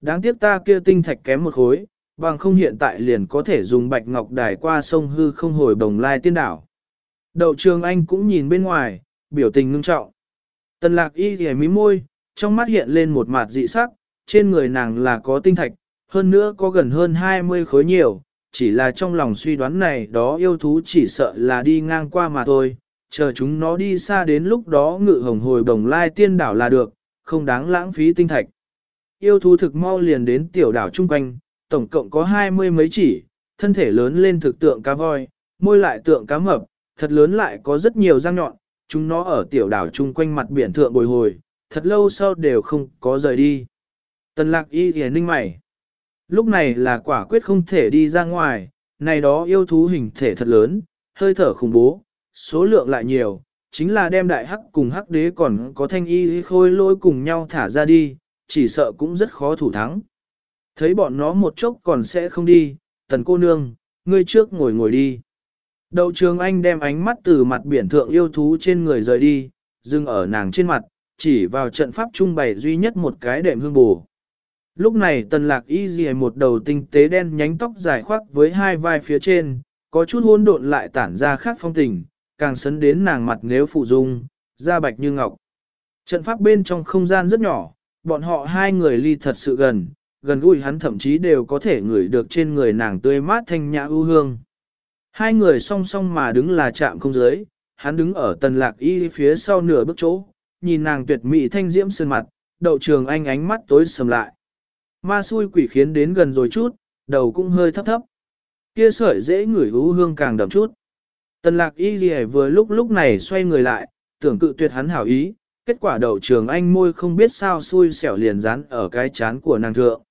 Đáng tiếc ta kia tinh thạch kém một khối, bằng không hiện tại liền có thể dùng bạch ngọc đài qua sông hư không hồi bồng lai tiên đảo. Đậu trường anh cũng nhìn bên ngoài, biểu tình ngưng trọng. Tần lạc y ghẻ mí môi, trong mắt hiện lên một mặt dị sắc, trên người nàng là có tinh thạch, hơn nữa có gần hơn 20 khối nhiều, chỉ là trong lòng suy đoán này đó yêu thú chỉ sợ là đi ngang qua mà thôi, chờ chúng nó đi xa đến lúc đó ngự hồng hồi bồng lai tiên đảo là được, không đáng lãng phí tinh thạch. Yêu thú thực mau liền đến tiểu đảo chung quanh, tổng cộng có hai mươi mấy chỉ, thân thể lớn lên thực tượng cá voi, môi lại tượng cá mập, thật lớn lại có rất nhiều răng nhọn, chúng nó ở tiểu đảo chung quanh mặt biển thượng bồi hồi, thật lâu sau đều không có rời đi. Tần lạc y thì ninh mày. Lúc này là quả quyết không thể đi ra ngoài, này đó yêu thú hình thể thật lớn, hơi thở khủng bố, số lượng lại nhiều, chính là đem đại hắc cùng hắc đế còn có thanh y khôi lôi cùng nhau thả ra đi, chỉ sợ cũng rất khó thủ thắng. Thấy bọn nó một chốc còn sẽ không đi, tần cô nương, ngươi trước ngồi ngồi đi. Đậu trường anh đem ánh mắt từ mặt biển thượng yêu thú trên người rời đi, dừng ở nàng trên mặt, chỉ vào trận pháp trung bày duy nhất một cái đệm hương bù. Lúc này tần lạc y dì một đầu tinh tế đen nhánh tóc dài khoác với hai vai phía trên, có chút hôn độn lại tản ra khác phong tình, càng sấn đến nàng mặt nếu phụ dung, da bạch như ngọc. Trận pháp bên trong không gian rất nhỏ, bọn họ hai người ly thật sự gần, gần gũi hắn thậm chí đều có thể ngửi được trên người nàng tươi mát thanh nhã ưu hương. Hai người song song mà đứng là chạm không dưới, hắn đứng ở tần lạc y phía sau nửa bước chỗ, nhìn nàng tuyệt mỹ thanh diễm sơn mặt, đậu trường anh ánh mắt tối sầm lại. Ma xui quỷ khiến đến gần rồi chút, đầu cũng hơi thấp thấp. Kia sợi dễ ngửi ưu hương càng đậm chút. Tần lạc y vừa lúc lúc này xoay người lại, tưởng cự tuyệt hắn hảo ý, kết quả đậu trường anh môi không biết sao xui xẻo liền dán ở cái chán của nàng thượng.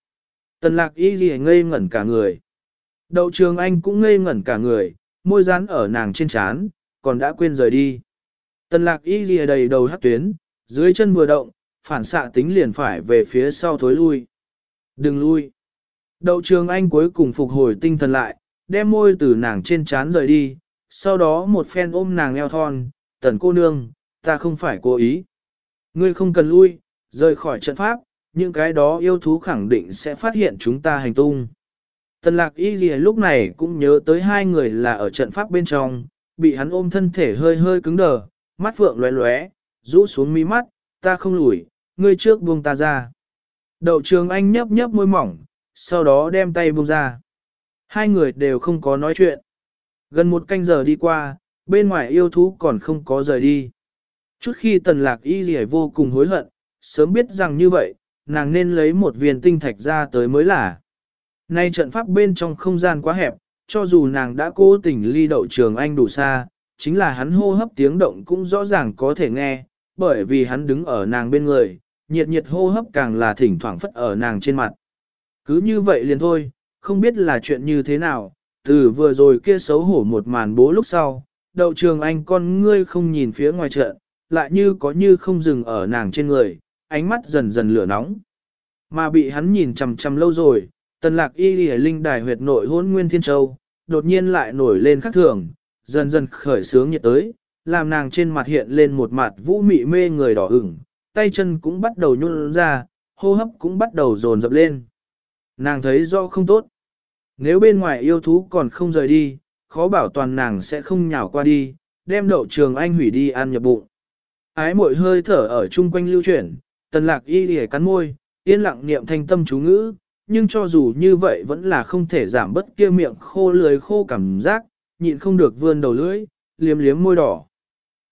Tần lạc y gì ngây ngẩn cả người. Đậu trường anh cũng ngây ngẩn cả người, môi dán ở nàng trên chán, còn đã quên rời đi. Tần lạc y gì đầy đầu hát tuyến, dưới chân vừa động, phản xạ tính liền phải về phía sau thối lui. Đừng lui. Đậu trường anh cuối cùng phục hồi tinh thần lại, đem môi từ nàng trên chán rời đi, sau đó một phen ôm nàng eo thon, tần cô nương, ta không phải cố ý. Ngươi không cần lui, rời khỏi trận pháp, những cái đó yêu thú khẳng định sẽ phát hiện chúng ta hành tung. Tần lạc y gì lúc này cũng nhớ tới hai người là ở trận pháp bên trong, bị hắn ôm thân thể hơi hơi cứng đờ, mắt phượng lóe lóe, rũ xuống mi mắt, ta không lùi, ngươi trước buông ta ra. Đậu trường anh nhấp nhấp môi mỏng, sau đó đem tay buông ra. Hai người đều không có nói chuyện. Gần một canh giờ đi qua, bên ngoài yêu thú còn không có rời đi. Chút khi tần lạc y gì vô cùng hối hận, sớm biết rằng như vậy, nàng nên lấy một viên tinh thạch ra tới mới là. Nay trận pháp bên trong không gian quá hẹp, cho dù nàng đã cố tình ly đậu trường anh đủ xa, chính là hắn hô hấp tiếng động cũng rõ ràng có thể nghe, bởi vì hắn đứng ở nàng bên người, nhiệt nhiệt hô hấp càng là thỉnh thoảng phất ở nàng trên mặt. Cứ như vậy liền thôi, không biết là chuyện như thế nào, từ vừa rồi kia xấu hổ một màn bố lúc sau, đậu trường anh con ngươi không nhìn phía ngoài trận, lại như có như không dừng ở nàng trên người, ánh mắt dần dần lửa nóng. Mà bị hắn nhìn chằm chằm lâu rồi, tần lạc y lì linh đài huyệt nội hôn nguyên thiên châu, đột nhiên lại nổi lên khắc thường, dần dần khởi sướng nhiệt tới, làm nàng trên mặt hiện lên một mặt vũ mị mê người đỏ ửng, tay chân cũng bắt đầu nhún ra, hô hấp cũng bắt đầu dồn dập lên. Nàng thấy do không tốt. Nếu bên ngoài yêu thú còn không rời đi, khó bảo toàn nàng sẽ không nhào qua đi, đem đậu trường anh hủy đi ăn nhập bụng. Ái mội hơi thở ở chung quanh lưu chuyển, tần lạc y lìa cắn môi, yên lặng niệm thanh tâm chú ngữ, nhưng cho dù như vậy vẫn là không thể giảm bất kia miệng khô lưới khô cảm giác, nhịn không được vươn đầu lưỡi, liếm liếm môi đỏ.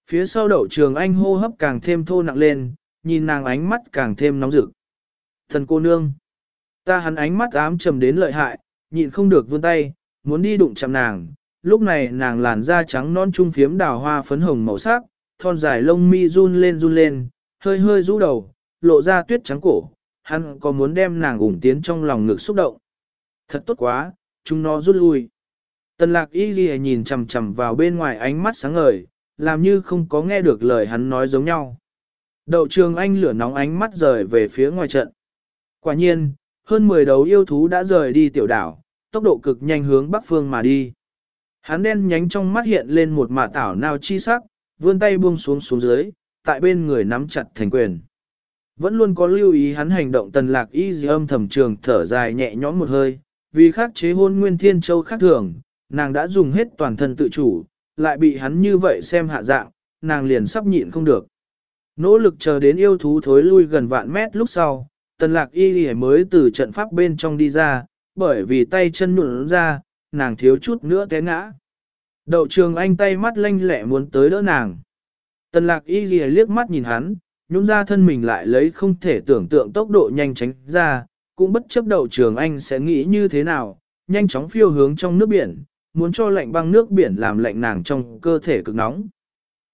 Phía sau đậu trường anh hô hấp càng thêm thô nặng lên, nhìn nàng ánh mắt càng thêm nóng rực. Thần cô nương, ta hắn ánh mắt ám trầm đến lợi hại, nhịn không được vươn tay, muốn đi đụng chạm nàng. Lúc này nàng làn da trắng non trung phiếm đào hoa phấn hồng màu sắc, thon dài lông mi run lên run lên, hơi hơi rũ đầu, lộ ra tuyết trắng cổ, hắn có muốn đem nàng ủng tiến trong lòng ngực xúc động. Thật tốt quá, chúng nó rút lui. Tần lạc y ghi nhìn chầm chầm vào bên ngoài ánh mắt sáng ngời, làm như không có nghe được lời hắn nói giống nhau. Đậu trường anh lửa nóng ánh mắt rời về phía ngoài trận. Quả nhiên, hơn 10 đấu yêu thú đã rời đi tiểu đảo, tốc độ cực nhanh hướng bắc phương mà đi. Hắn đen nhánh trong mắt hiện lên một mạ tảo nào chi sắc, vươn tay buông xuống xuống dưới, tại bên người nắm chặt thành quyền. Vẫn luôn có lưu ý hắn hành động tần lạc y dì âm thầm trường thở dài nhẹ nhõm một hơi, vì khắc chế hôn nguyên thiên châu khác thường, nàng đã dùng hết toàn thân tự chủ, lại bị hắn như vậy xem hạ dạng, nàng liền sắp nhịn không được. Nỗ lực chờ đến yêu thú thối lui gần vạn mét lúc sau, tần lạc y dì mới từ trận pháp bên trong đi ra, bởi vì tay chân nụn ra, nàng thiếu chút nữa té ngã. Đậu trường anh tay mắt lanh lẹ muốn tới đỡ nàng. Tần lạc y ghi liếc mắt nhìn hắn, nhún ra thân mình lại lấy không thể tưởng tượng tốc độ nhanh tránh ra, cũng bất chấp đậu trường anh sẽ nghĩ như thế nào, nhanh chóng phiêu hướng trong nước biển, muốn cho lạnh băng nước biển làm lạnh nàng trong cơ thể cực nóng.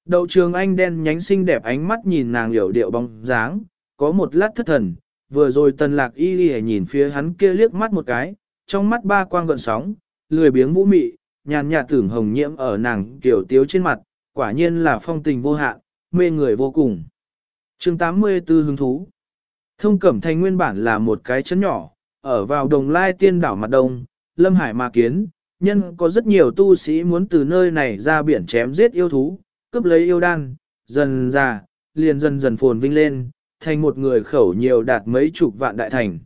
Đậu trường anh đen nhánh xinh đẹp ánh mắt nhìn nàng hiểu điệu bóng dáng, có một lát thất thần, vừa rồi tần lạc y ghi nhìn phía hắn kia liếc mắt một cái, trong mắt ba quang gợn sóng, lười biếng vũ mị, nhàn nhạt tưởng hồng nhiễm ở nàng kiểu tiếu trên mặt, quả nhiên là phong tình vô hạn, mê người vô cùng. chương 84 hứng thú Thông Cẩm Thành nguyên bản là một cái chấn nhỏ, ở vào đồng lai tiên đảo mặt đông, Lâm Hải mà kiến, nhân có rất nhiều tu sĩ muốn từ nơi này ra biển chém giết yêu thú, cướp lấy yêu đan, dần già, liền dần dần phồn vinh lên, thành một người khẩu nhiều đạt mấy chục vạn đại thành.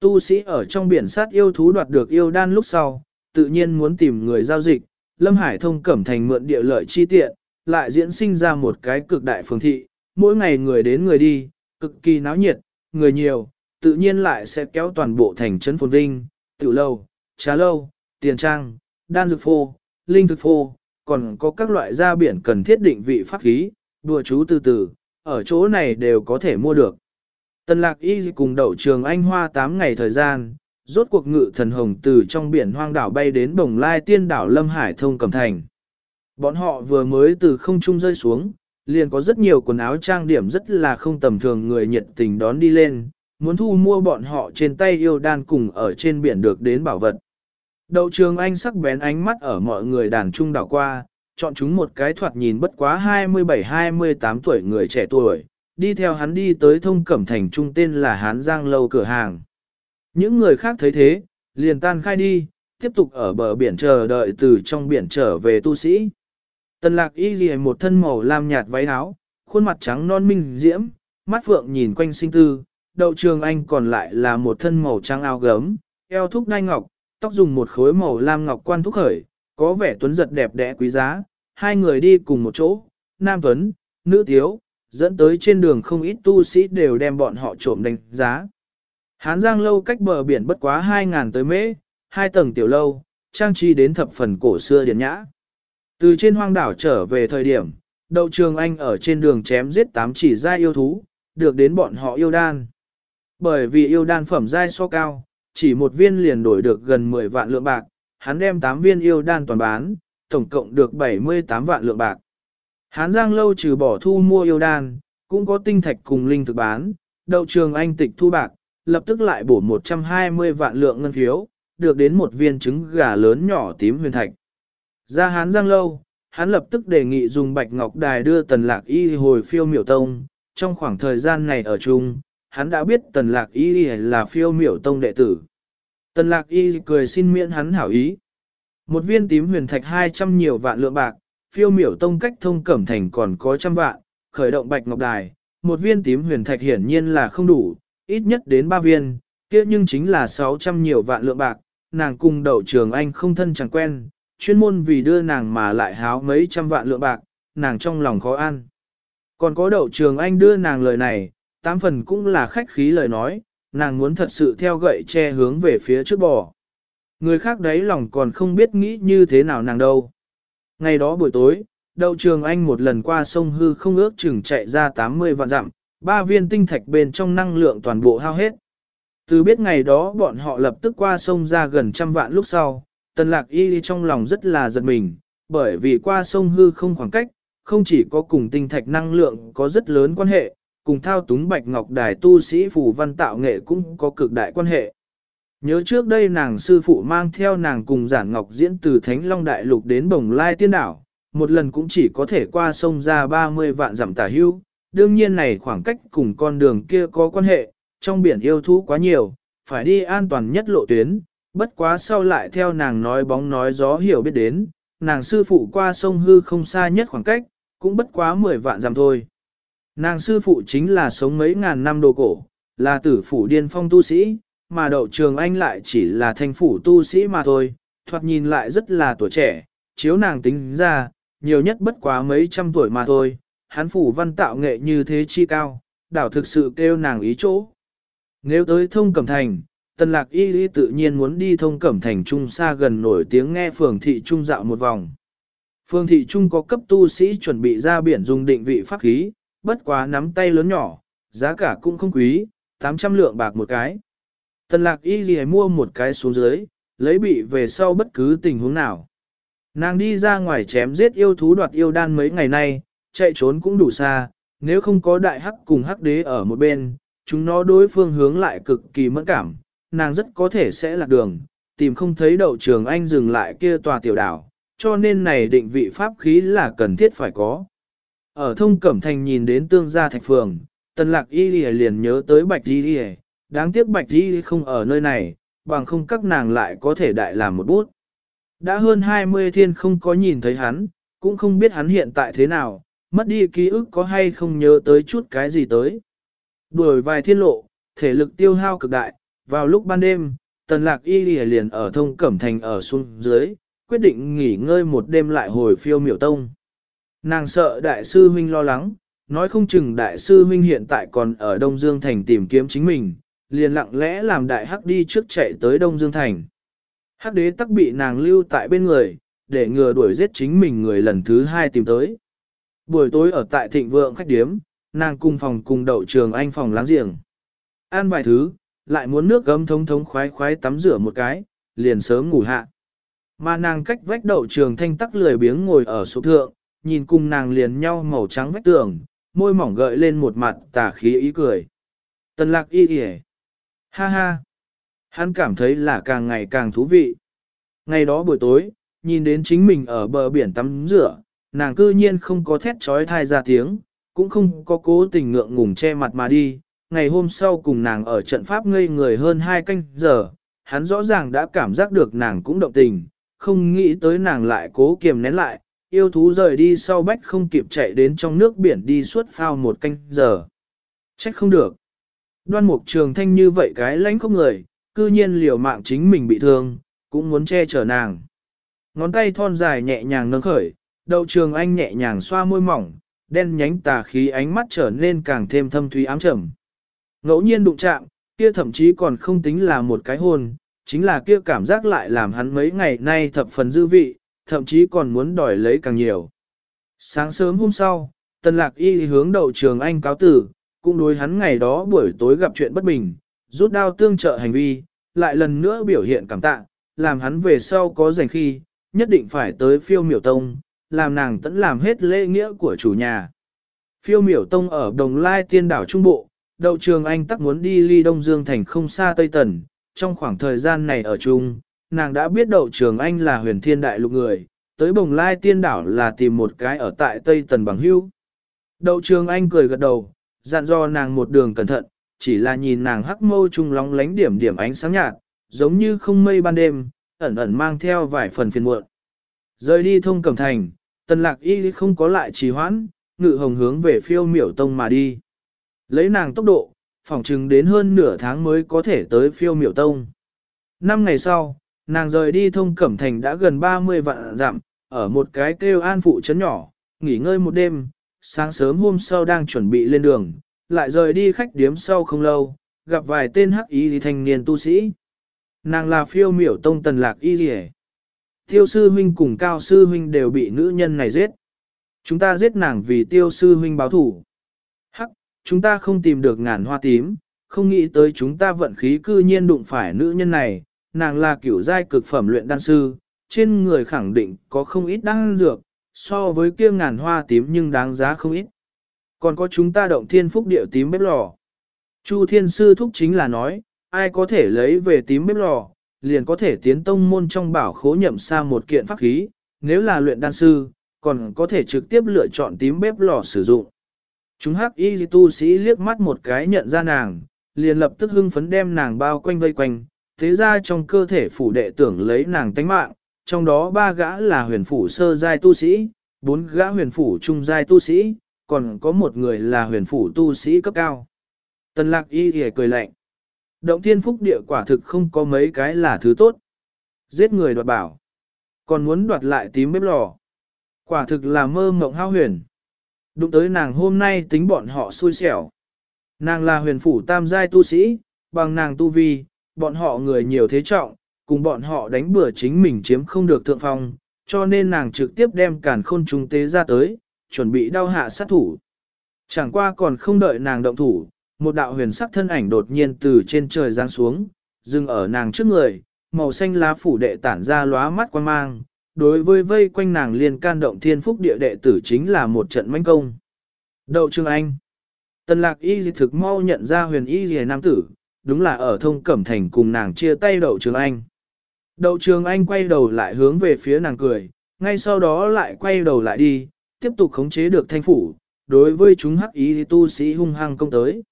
Tu sĩ ở trong biển sát yêu thú đoạt được yêu đan lúc sau, tự nhiên muốn tìm người giao dịch, Lâm Hải thông cẩm thành mượn địa lợi chi tiện, lại diễn sinh ra một cái cực đại phường thị, mỗi ngày người đến người đi, cực kỳ náo nhiệt, người nhiều, tự nhiên lại sẽ kéo toàn bộ thành trấn phồn vinh, tiểu lâu, trà lâu, tiền trang, đan dược phô, linh thực phô, còn có các loại gia biển cần thiết định vị pháp khí, đùa chú từ từ, ở chỗ này đều có thể mua được. Tần lạc y cùng đậu trường anh hoa 8 ngày thời gian, rốt cuộc ngự thần hồng từ trong biển hoang đảo bay đến bồng lai tiên đảo Lâm Hải thông cầm thành. Bọn họ vừa mới từ không trung rơi xuống, liền có rất nhiều quần áo trang điểm rất là không tầm thường người nhiệt tình đón đi lên, muốn thu mua bọn họ trên tay yêu đan cùng ở trên biển được đến bảo vật. Đậu trường anh sắc bén ánh mắt ở mọi người đàn trung đảo qua, chọn chúng một cái thoạt nhìn bất quá 27-28 tuổi người trẻ tuổi, đi theo hắn đi tới thông cẩm thành trung tên là Hán Giang Lâu cửa hàng. Những người khác thấy thế, liền tan khai đi, tiếp tục ở bờ biển chờ đợi từ trong biển trở về tu sĩ. Tần lạc y ghi một thân màu lam nhạt váy áo, khuôn mặt trắng non minh diễm, mắt phượng nhìn quanh sinh tư, đậu trường anh còn lại là một thân màu trắng áo gấm, eo thúc đai ngọc, tóc dùng một khối màu lam ngọc quan thúc khởi, có vẻ tuấn giật đẹp đẽ quý giá, hai người đi cùng một chỗ, nam tuấn, nữ tiếu, dẫn tới trên đường không ít tu sĩ đều đem bọn họ trộm đánh giá. Hán Giang lâu cách bờ biển bất quá 2.000 tới mễ, hai tầng tiểu lâu, trang trí đến thập phần cổ xưa điển nhã. Từ trên hoang đảo trở về thời điểm, đậu trường anh ở trên đường chém giết tám chỉ giai yêu thú, được đến bọn họ yêu đan. Bởi vì yêu đan phẩm giai so cao, chỉ một viên liền đổi được gần 10 vạn lượng bạc, hắn đem 8 viên yêu đan toàn bán, tổng cộng được 78 vạn lượng bạc. Hán Giang lâu trừ bỏ thu mua yêu đan, cũng có tinh thạch cùng linh thực bán, đậu trường anh tịch thu bạc, lập tức lại bổ 120 vạn lượng ngân phiếu, được đến một viên trứng gà lớn nhỏ tím huyền thạch. Ra hán giang lâu, hắn lập tức đề nghị dùng bạch ngọc đài đưa tần lạc y hồi phiêu miểu tông. Trong khoảng thời gian này ở chung, hắn đã biết tần lạc y là phiêu miểu tông đệ tử. Tần lạc y cười xin miễn hắn hảo ý. Một viên tím huyền thạch 200 nhiều vạn lượng bạc, phiêu miểu tông cách thông cẩm thành còn có trăm vạn, khởi động bạch ngọc đài. Một viên tím huyền thạch hiển nhiên là không đủ, ít nhất đến ba viên, kia nhưng chính là 600 nhiều vạn lượng bạc, nàng cùng đậu trường anh không thân chẳng quen, chuyên môn vì đưa nàng mà lại háo mấy trăm vạn lượng bạc, nàng trong lòng khó ăn. Còn có đậu trường anh đưa nàng lời này, tám phần cũng là khách khí lời nói, nàng muốn thật sự theo gậy che hướng về phía trước bò. Người khác đấy lòng còn không biết nghĩ như thế nào nàng đâu. Ngày đó buổi tối, đậu trường anh một lần qua sông hư không ước chừng chạy ra 80 vạn dặm, ba viên tinh thạch bên trong năng lượng toàn bộ hao hết. Từ biết ngày đó bọn họ lập tức qua sông ra gần trăm vạn lúc sau, tần lạc y trong lòng rất là giật mình, bởi vì qua sông hư không khoảng cách, không chỉ có cùng tinh thạch năng lượng có rất lớn quan hệ, cùng thao túng bạch ngọc đài tu sĩ phù văn tạo nghệ cũng có cực đại quan hệ. Nhớ trước đây nàng sư phụ mang theo nàng cùng giản ngọc diễn từ Thánh Long Đại Lục đến Bồng Lai Tiên Đảo, một lần cũng chỉ có thể qua sông ra 30 vạn dặm tả hưu, đương nhiên này khoảng cách cùng con đường kia có quan hệ, trong biển yêu thú quá nhiều, phải đi an toàn nhất lộ tuyến, bất quá sau lại theo nàng nói bóng nói gió hiểu biết đến, nàng sư phụ qua sông hư không xa nhất khoảng cách, cũng bất quá 10 vạn dặm thôi. Nàng sư phụ chính là sống mấy ngàn năm đồ cổ, là tử phủ điên phong tu sĩ, mà đậu trường anh lại chỉ là thanh phủ tu sĩ mà thôi, thoạt nhìn lại rất là tuổi trẻ, chiếu nàng tính ra, nhiều nhất bất quá mấy trăm tuổi mà thôi, hắn phủ văn tạo nghệ như thế chi cao, đảo thực sự kêu nàng ý chỗ. Nếu tới thông cẩm thành, tần lạc y lý tự nhiên muốn đi thông cẩm thành trung xa gần nổi tiếng nghe phường thị trung dạo một vòng. Phường thị trung có cấp tu sĩ chuẩn bị ra biển dùng định vị pháp khí, bất quá nắm tay lớn nhỏ, giá cả cũng không quý, 800 lượng bạc một cái. Tần lạc y lý mua một cái xuống dưới, lấy bị về sau bất cứ tình huống nào. Nàng đi ra ngoài chém giết yêu thú đoạt yêu đan mấy ngày nay, chạy trốn cũng đủ xa, nếu không có đại hắc cùng hắc đế ở một bên, chúng nó đối phương hướng lại cực kỳ mẫn cảm, nàng rất có thể sẽ lạc đường, tìm không thấy đậu trường anh dừng lại kia tòa tiểu đảo, cho nên này định vị pháp khí là cần thiết phải có. Ở thông cẩm thành nhìn đến tương gia thạch phường, tần lạc y liền nhớ tới bạch y đáng tiếc bạch y không ở nơi này, bằng không các nàng lại có thể đại làm một bút. Đã hơn 20 thiên không có nhìn thấy hắn, cũng không biết hắn hiện tại thế nào, mất đi ký ức có hay không nhớ tới chút cái gì tới. Đuổi vài thiên lộ, thể lực tiêu hao cực đại, vào lúc ban đêm, tần lạc y liền ở thông cẩm thành ở xuống dưới, quyết định nghỉ ngơi một đêm lại hồi phiêu miểu tông. Nàng sợ đại sư huynh lo lắng, nói không chừng đại sư huynh hiện tại còn ở Đông Dương Thành tìm kiếm chính mình, liền lặng lẽ làm đại hắc đi trước chạy tới Đông Dương Thành. Hắc đế tắc bị nàng lưu tại bên người, để ngừa đuổi giết chính mình người lần thứ hai tìm tới. Buổi tối ở tại thịnh vượng khách điếm, nàng cùng phòng cùng đậu trường anh phòng láng giềng. Ăn vài thứ, lại muốn nước gấm thống thống khoái khoái tắm rửa một cái, liền sớm ngủ hạ. Mà nàng cách vách đậu trường thanh tắc lười biếng ngồi ở số thượng, nhìn cùng nàng liền nhau màu trắng vách tường, môi mỏng gợi lên một mặt tà khí ý cười. Tần lạc y kìa. Ha ha. Hắn cảm thấy là càng ngày càng thú vị. Ngày đó buổi tối, nhìn đến chính mình ở bờ biển tắm rửa, nàng cư nhiên không có thét trói thai ra tiếng, cũng không có cố tình ngượng ngùng che mặt mà đi. Ngày hôm sau cùng nàng ở trận pháp ngây người hơn hai canh giờ, hắn rõ ràng đã cảm giác được nàng cũng động tình, không nghĩ tới nàng lại cố kiềm nén lại, yêu thú rời đi sau bách không kịp chạy đến trong nước biển đi suốt phao một canh giờ. Trách không được. Đoan mục trường thanh như vậy cái lãnh không người, cư nhiên liều mạng chính mình bị thương, cũng muốn che chở nàng. Ngón tay thon dài nhẹ nhàng nâng khởi, đậu trường anh nhẹ nhàng xoa môi mỏng, đen nhánh tà khí ánh mắt trở nên càng thêm thâm thúy ám trầm. Ngẫu nhiên đụng chạm, kia thậm chí còn không tính là một cái hôn, chính là kia cảm giác lại làm hắn mấy ngày nay thập phần dư vị, thậm chí còn muốn đòi lấy càng nhiều. Sáng sớm hôm sau, tần lạc y hướng đậu trường anh cáo tử, cũng đối hắn ngày đó buổi tối gặp chuyện bất bình, rút đao tương trợ hành vi, lại lần nữa biểu hiện cảm tạ, làm hắn về sau có rảnh khi, nhất định phải tới phiêu miểu tông, làm nàng tẫn làm hết lễ nghĩa của chủ nhà. Phiêu miểu tông ở Đồng Lai tiên đảo Trung Bộ, đậu trường anh tắc muốn đi ly Đông Dương thành không xa Tây Tần, trong khoảng thời gian này ở chung, nàng đã biết đậu trường anh là huyền thiên đại lục người, tới Bồng Lai tiên đảo là tìm một cái ở tại Tây Tần bằng hưu. Đậu trường anh cười gật đầu, dặn dò nàng một đường cẩn thận, chỉ là nhìn nàng hắc mâu trung lóng lánh điểm điểm ánh sáng nhạt, giống như không mây ban đêm, ẩn ẩn mang theo vài phần phiền muộn. Rời đi thông cẩm thành, tần lạc y không có lại trì hoãn, ngự hồng hướng về phiêu miểu tông mà đi. Lấy nàng tốc độ, phỏng chừng đến hơn nửa tháng mới có thể tới phiêu miểu tông. Năm ngày sau, nàng rời đi thông cẩm thành đã gần 30 vạn dặm, ở một cái kêu an phụ trấn nhỏ, nghỉ ngơi một đêm, sáng sớm hôm sau đang chuẩn bị lên đường, lại rời đi khách điếm sau không lâu, gặp vài tên hắc y thanh niên tu sĩ. Nàng là phiêu miểu tông tần lạc y rỉ. Tiêu sư huynh cùng cao sư huynh đều bị nữ nhân này giết. Chúng ta giết nàng vì tiêu sư huynh báo thủ. Hắc, chúng ta không tìm được ngàn hoa tím, không nghĩ tới chúng ta vận khí cư nhiên đụng phải nữ nhân này, nàng là kiểu giai cực phẩm luyện đan sư, trên người khẳng định có không ít đan dược, so với kia ngàn hoa tím nhưng đáng giá không ít. Còn có chúng ta động thiên phúc điệu tím bếp lò. Chu thiên sư thúc chính là nói, ai có thể lấy về tím bếp lò, liền có thể tiến tông môn trong bảo khố nhậm xa một kiện pháp khí, nếu là luyện đan sư, còn có thể trực tiếp lựa chọn tím bếp lò sử dụng. Chúng hắc y tu sĩ liếc mắt một cái nhận ra nàng, liền lập tức hưng phấn đem nàng bao quanh vây quanh, thế ra trong cơ thể phủ đệ tưởng lấy nàng tánh mạng, trong đó ba gã là huyền phủ sơ giai tu sĩ, bốn gã huyền phủ trung giai tu sĩ, còn có một người là huyền phủ tu sĩ cấp cao. Tần lạc y thì cười lạnh. Động thiên phúc địa quả thực không có mấy cái là thứ tốt. Giết người đoạt bảo. Còn muốn đoạt lại tím bếp lò. Quả thực là mơ mộng hao huyền. Đụng tới nàng hôm nay tính bọn họ xui xẻo. Nàng là huyền phủ tam giai tu sĩ, bằng nàng tu vi, bọn họ người nhiều thế trọng, cùng bọn họ đánh bừa chính mình chiếm không được thượng phong, cho nên nàng trực tiếp đem cản khôn trung tế ra tới, chuẩn bị đau hạ sát thủ. Chẳng qua còn không đợi nàng động thủ, một đạo huyền sắc thân ảnh đột nhiên từ trên trời giáng xuống, dừng ở nàng trước người, màu xanh lá phủ đệ tản ra lóa mắt quan mang, đối với vây quanh nàng liên can động thiên phúc địa đệ tử chính là một trận manh công. Đậu Trương Anh Tần lạc y dị thực mau nhận ra huyền y dị nam tử, đúng là ở thông cẩm thành cùng nàng chia tay đậu Trường Anh. Đậu Trường Anh quay đầu lại hướng về phía nàng cười, ngay sau đó lại quay đầu lại đi, tiếp tục khống chế được thanh phủ, đối với chúng hắc y tu sĩ hung hăng công tới.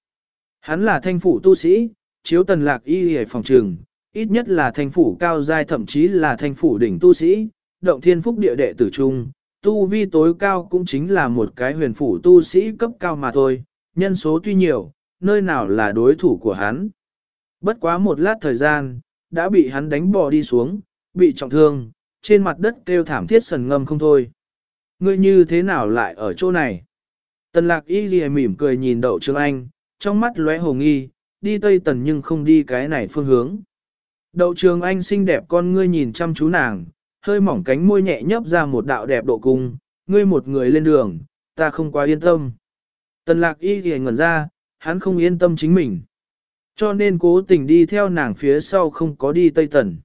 Hắn là thanh phủ tu sĩ, chiếu tần lạc y hề phòng trường, ít nhất là thanh phủ cao giai thậm chí là thanh phủ đỉnh tu sĩ, động thiên phúc địa đệ tử trung, tu vi tối cao cũng chính là một cái huyền phủ tu sĩ cấp cao mà thôi, nhân số tuy nhiều, nơi nào là đối thủ của hắn. Bất quá một lát thời gian, đã bị hắn đánh bò đi xuống, bị trọng thương, trên mặt đất kêu thảm thiết sần ngâm không thôi. Ngươi như thế nào lại ở chỗ này? Tần lạc y ghi mỉm cười nhìn đậu trương anh, trong mắt lóe hồ nghi, đi tây tần nhưng không đi cái này phương hướng. Đậu trường anh xinh đẹp con ngươi nhìn chăm chú nàng, hơi mỏng cánh môi nhẹ nhấp ra một đạo đẹp độ cung, ngươi một người lên đường, ta không quá yên tâm. Tần lạc y thì ngẩn ra, hắn không yên tâm chính mình. Cho nên cố tình đi theo nàng phía sau không có đi Tây Tần.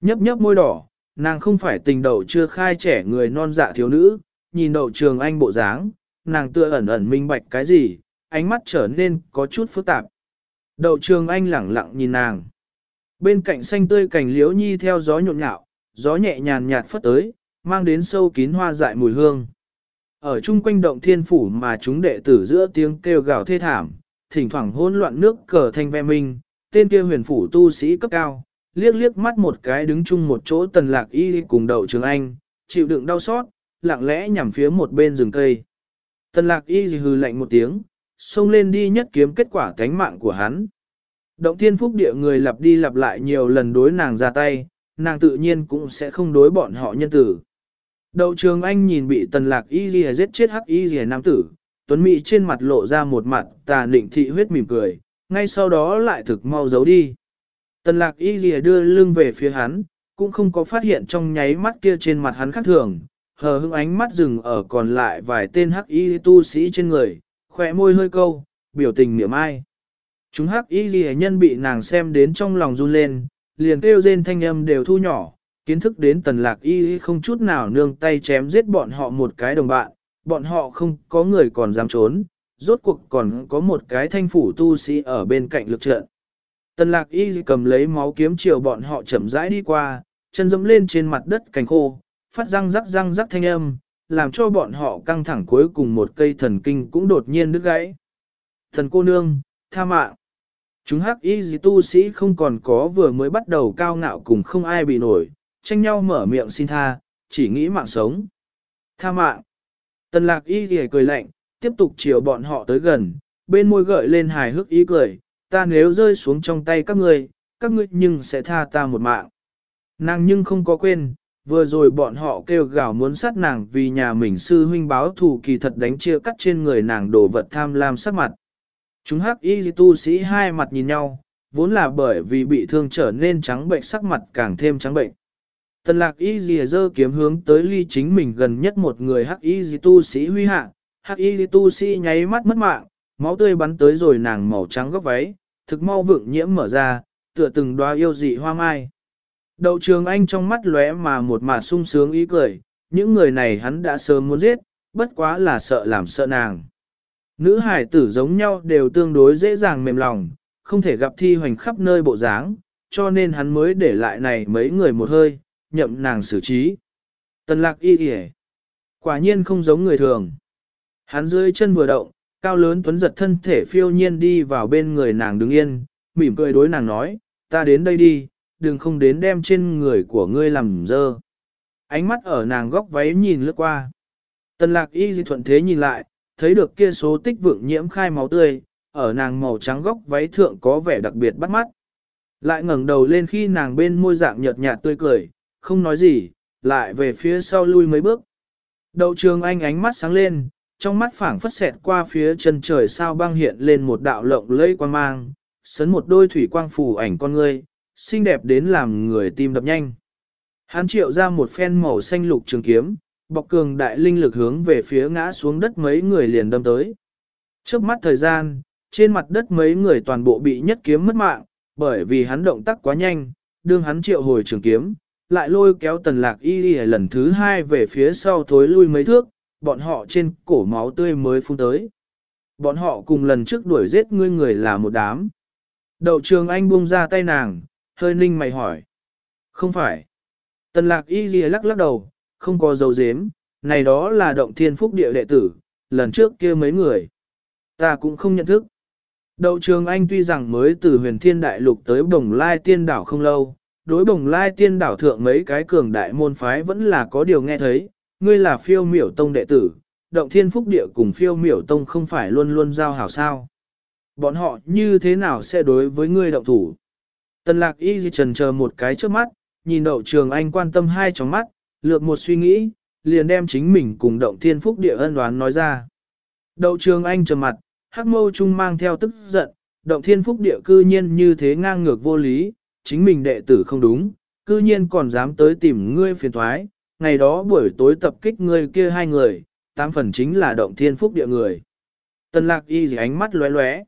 Nhấp nhấp môi đỏ, nàng không phải tình đậu chưa khai trẻ người non dạ thiếu nữ, nhìn đậu trường anh bộ dáng, nàng tựa ẩn ẩn minh bạch cái gì, ánh mắt trở nên có chút phức tạp. Đậu trường anh lẳng lặng nhìn nàng. Bên cạnh xanh tươi cảnh liễu nhi theo gió nhộn nhạo, gió nhẹ nhàn nhạt phất tới, mang đến sâu kín hoa dại mùi hương. Ở chung quanh động thiên phủ mà chúng đệ tử giữa tiếng kêu gào thê thảm, thỉnh thoảng hỗn loạn nước cờ thanh ve minh, tên kia huyền phủ tu sĩ cấp cao, liếc liếc mắt một cái đứng chung một chỗ tần lạc y cùng đậu trường anh, chịu đựng đau xót, lặng lẽ nhằm phía một bên rừng cây. Tần lạc y hừ lạnh một tiếng, xông lên đi nhất kiếm kết quả cánh mạng của hắn. Động thiên phúc địa người lặp đi lặp lại nhiều lần đối nàng ra tay, nàng tự nhiên cũng sẽ không đối bọn họ nhân tử. Đậu trường anh nhìn bị tần lạc y ghi giết chết hắc y ghi nam tử, tuấn mỹ trên mặt lộ ra một mặt tà nịnh thị huyết mỉm cười, ngay sau đó lại thực mau giấu đi. Tần lạc y ghi đưa lưng về phía hắn, cũng không có phát hiện trong nháy mắt kia trên mặt hắn khác thường, hờ hững ánh mắt dừng ở còn lại vài tên hắc y tu sĩ trên người, khỏe môi hơi câu, biểu tình miệng ai. Chúng hắc y ghi nhân bị nàng xem đến trong lòng run lên, liền kêu rên thanh âm đều thu nhỏ, kiến thức đến tần lạc y không chút nào nương tay chém giết bọn họ một cái đồng bạn, bọn họ không có người còn dám trốn, rốt cuộc còn có một cái thanh phủ tu sĩ ở bên cạnh lực trận. Tần lạc y cầm lấy máu kiếm chiều bọn họ chậm rãi đi qua, chân dẫm lên trên mặt đất cành khô, phát răng rắc răng rắc thanh âm, làm cho bọn họ căng thẳng cuối cùng một cây thần kinh cũng đột nhiên đứt gãy. Thần cô nương, tha mạng. Chúng hắc y tu sĩ không còn có vừa mới bắt đầu cao ngạo cùng không ai bị nổi, tranh nhau mở miệng xin tha, chỉ nghĩ mạng sống. Tha mạng. Tần lạc y dì cười lạnh, tiếp tục chiều bọn họ tới gần, bên môi gợi lên hài hước ý cười, ta nếu rơi xuống trong tay các ngươi, các ngươi nhưng sẽ tha ta một mạng. Nàng nhưng không có quên, vừa rồi bọn họ kêu gào muốn sát nàng vì nhà mình sư huynh báo thù kỳ thật đánh chia cắt trên người nàng đồ vật tham lam sắc mặt. Chúng hắc y tu sĩ hai mặt nhìn nhau, vốn là bởi vì bị thương trở nên trắng bệnh sắc mặt càng thêm trắng bệnh. Tần lạc y dì dơ kiếm hướng tới ly chính mình gần nhất một người hắc y dì tu sĩ huy hạ, hắc y dì tu sĩ nháy mắt mất mạng, máu tươi bắn tới rồi nàng màu trắng góc váy, thực mau vượng nhiễm mở ra, tựa từng đoá yêu dị hoa mai. Đậu trường anh trong mắt lóe mà một mà sung sướng ý cười, những người này hắn đã sớm muốn giết, bất quá là sợ làm sợ nàng. Nữ hải tử giống nhau đều tương đối dễ dàng mềm lòng, không thể gặp thi hoành khắp nơi bộ dáng, cho nên hắn mới để lại này mấy người một hơi, nhậm nàng xử trí. Tần lạc y kìa. Quả nhiên không giống người thường. Hắn dưới chân vừa động, cao lớn tuấn giật thân thể phiêu nhiên đi vào bên người nàng đứng yên, mỉm cười đối nàng nói, ta đến đây đi, đừng không đến đem trên người của ngươi làm dơ. Ánh mắt ở nàng góc váy nhìn lướt qua. Tần lạc y di thuận thế nhìn lại, thấy được kia số tích vượng nhiễm khai máu tươi, ở nàng màu trắng góc váy thượng có vẻ đặc biệt bắt mắt. Lại ngẩng đầu lên khi nàng bên môi dạng nhợt nhạt tươi cười, không nói gì, lại về phía sau lui mấy bước. Đậu trường anh ánh mắt sáng lên, trong mắt phảng phất xẹt qua phía chân trời sao băng hiện lên một đạo lộng lây quan mang, sấn một đôi thủy quang phủ ảnh con ngươi, xinh đẹp đến làm người tim đập nhanh. Hắn triệu ra một phen màu xanh lục trường kiếm, bọc cường đại linh lực hướng về phía ngã xuống đất mấy người liền đâm tới. Trước mắt thời gian, trên mặt đất mấy người toàn bộ bị nhất kiếm mất mạng, bởi vì hắn động tác quá nhanh, đương hắn triệu hồi trường kiếm, lại lôi kéo tần lạc y đi lần thứ hai về phía sau thối lui mấy thước, bọn họ trên cổ máu tươi mới phun tới. Bọn họ cùng lần trước đuổi giết ngươi người là một đám. Đậu trường anh buông ra tay nàng, hơi ninh mày hỏi. Không phải. Tần lạc y ghi lắc lắc đầu, không có dấu dếm, này đó là động thiên phúc địa đệ tử, lần trước kia mấy người. Ta cũng không nhận thức. Đậu trường anh tuy rằng mới từ huyền thiên đại lục tới bồng lai tiên đảo không lâu, đối bồng lai tiên đảo thượng mấy cái cường đại môn phái vẫn là có điều nghe thấy, ngươi là phiêu miểu tông đệ tử, động thiên phúc địa cùng phiêu miểu tông không phải luôn luôn giao hảo sao. Bọn họ như thế nào sẽ đối với ngươi động thủ? Tần lạc y trần chờ một cái trước mắt, nhìn đậu trường anh quan tâm hai tróng mắt, lược một suy nghĩ, liền đem chính mình cùng động thiên phúc địa ân đoán nói ra. Đậu trường anh trầm mặt, hắc mâu trung mang theo tức giận, động thiên phúc địa cư nhiên như thế ngang ngược vô lý, chính mình đệ tử không đúng, cư nhiên còn dám tới tìm ngươi phiền thoái, ngày đó buổi tối tập kích ngươi kia hai người, tám phần chính là động thiên phúc địa người. Tần lạc y gì ánh mắt lóe lóe.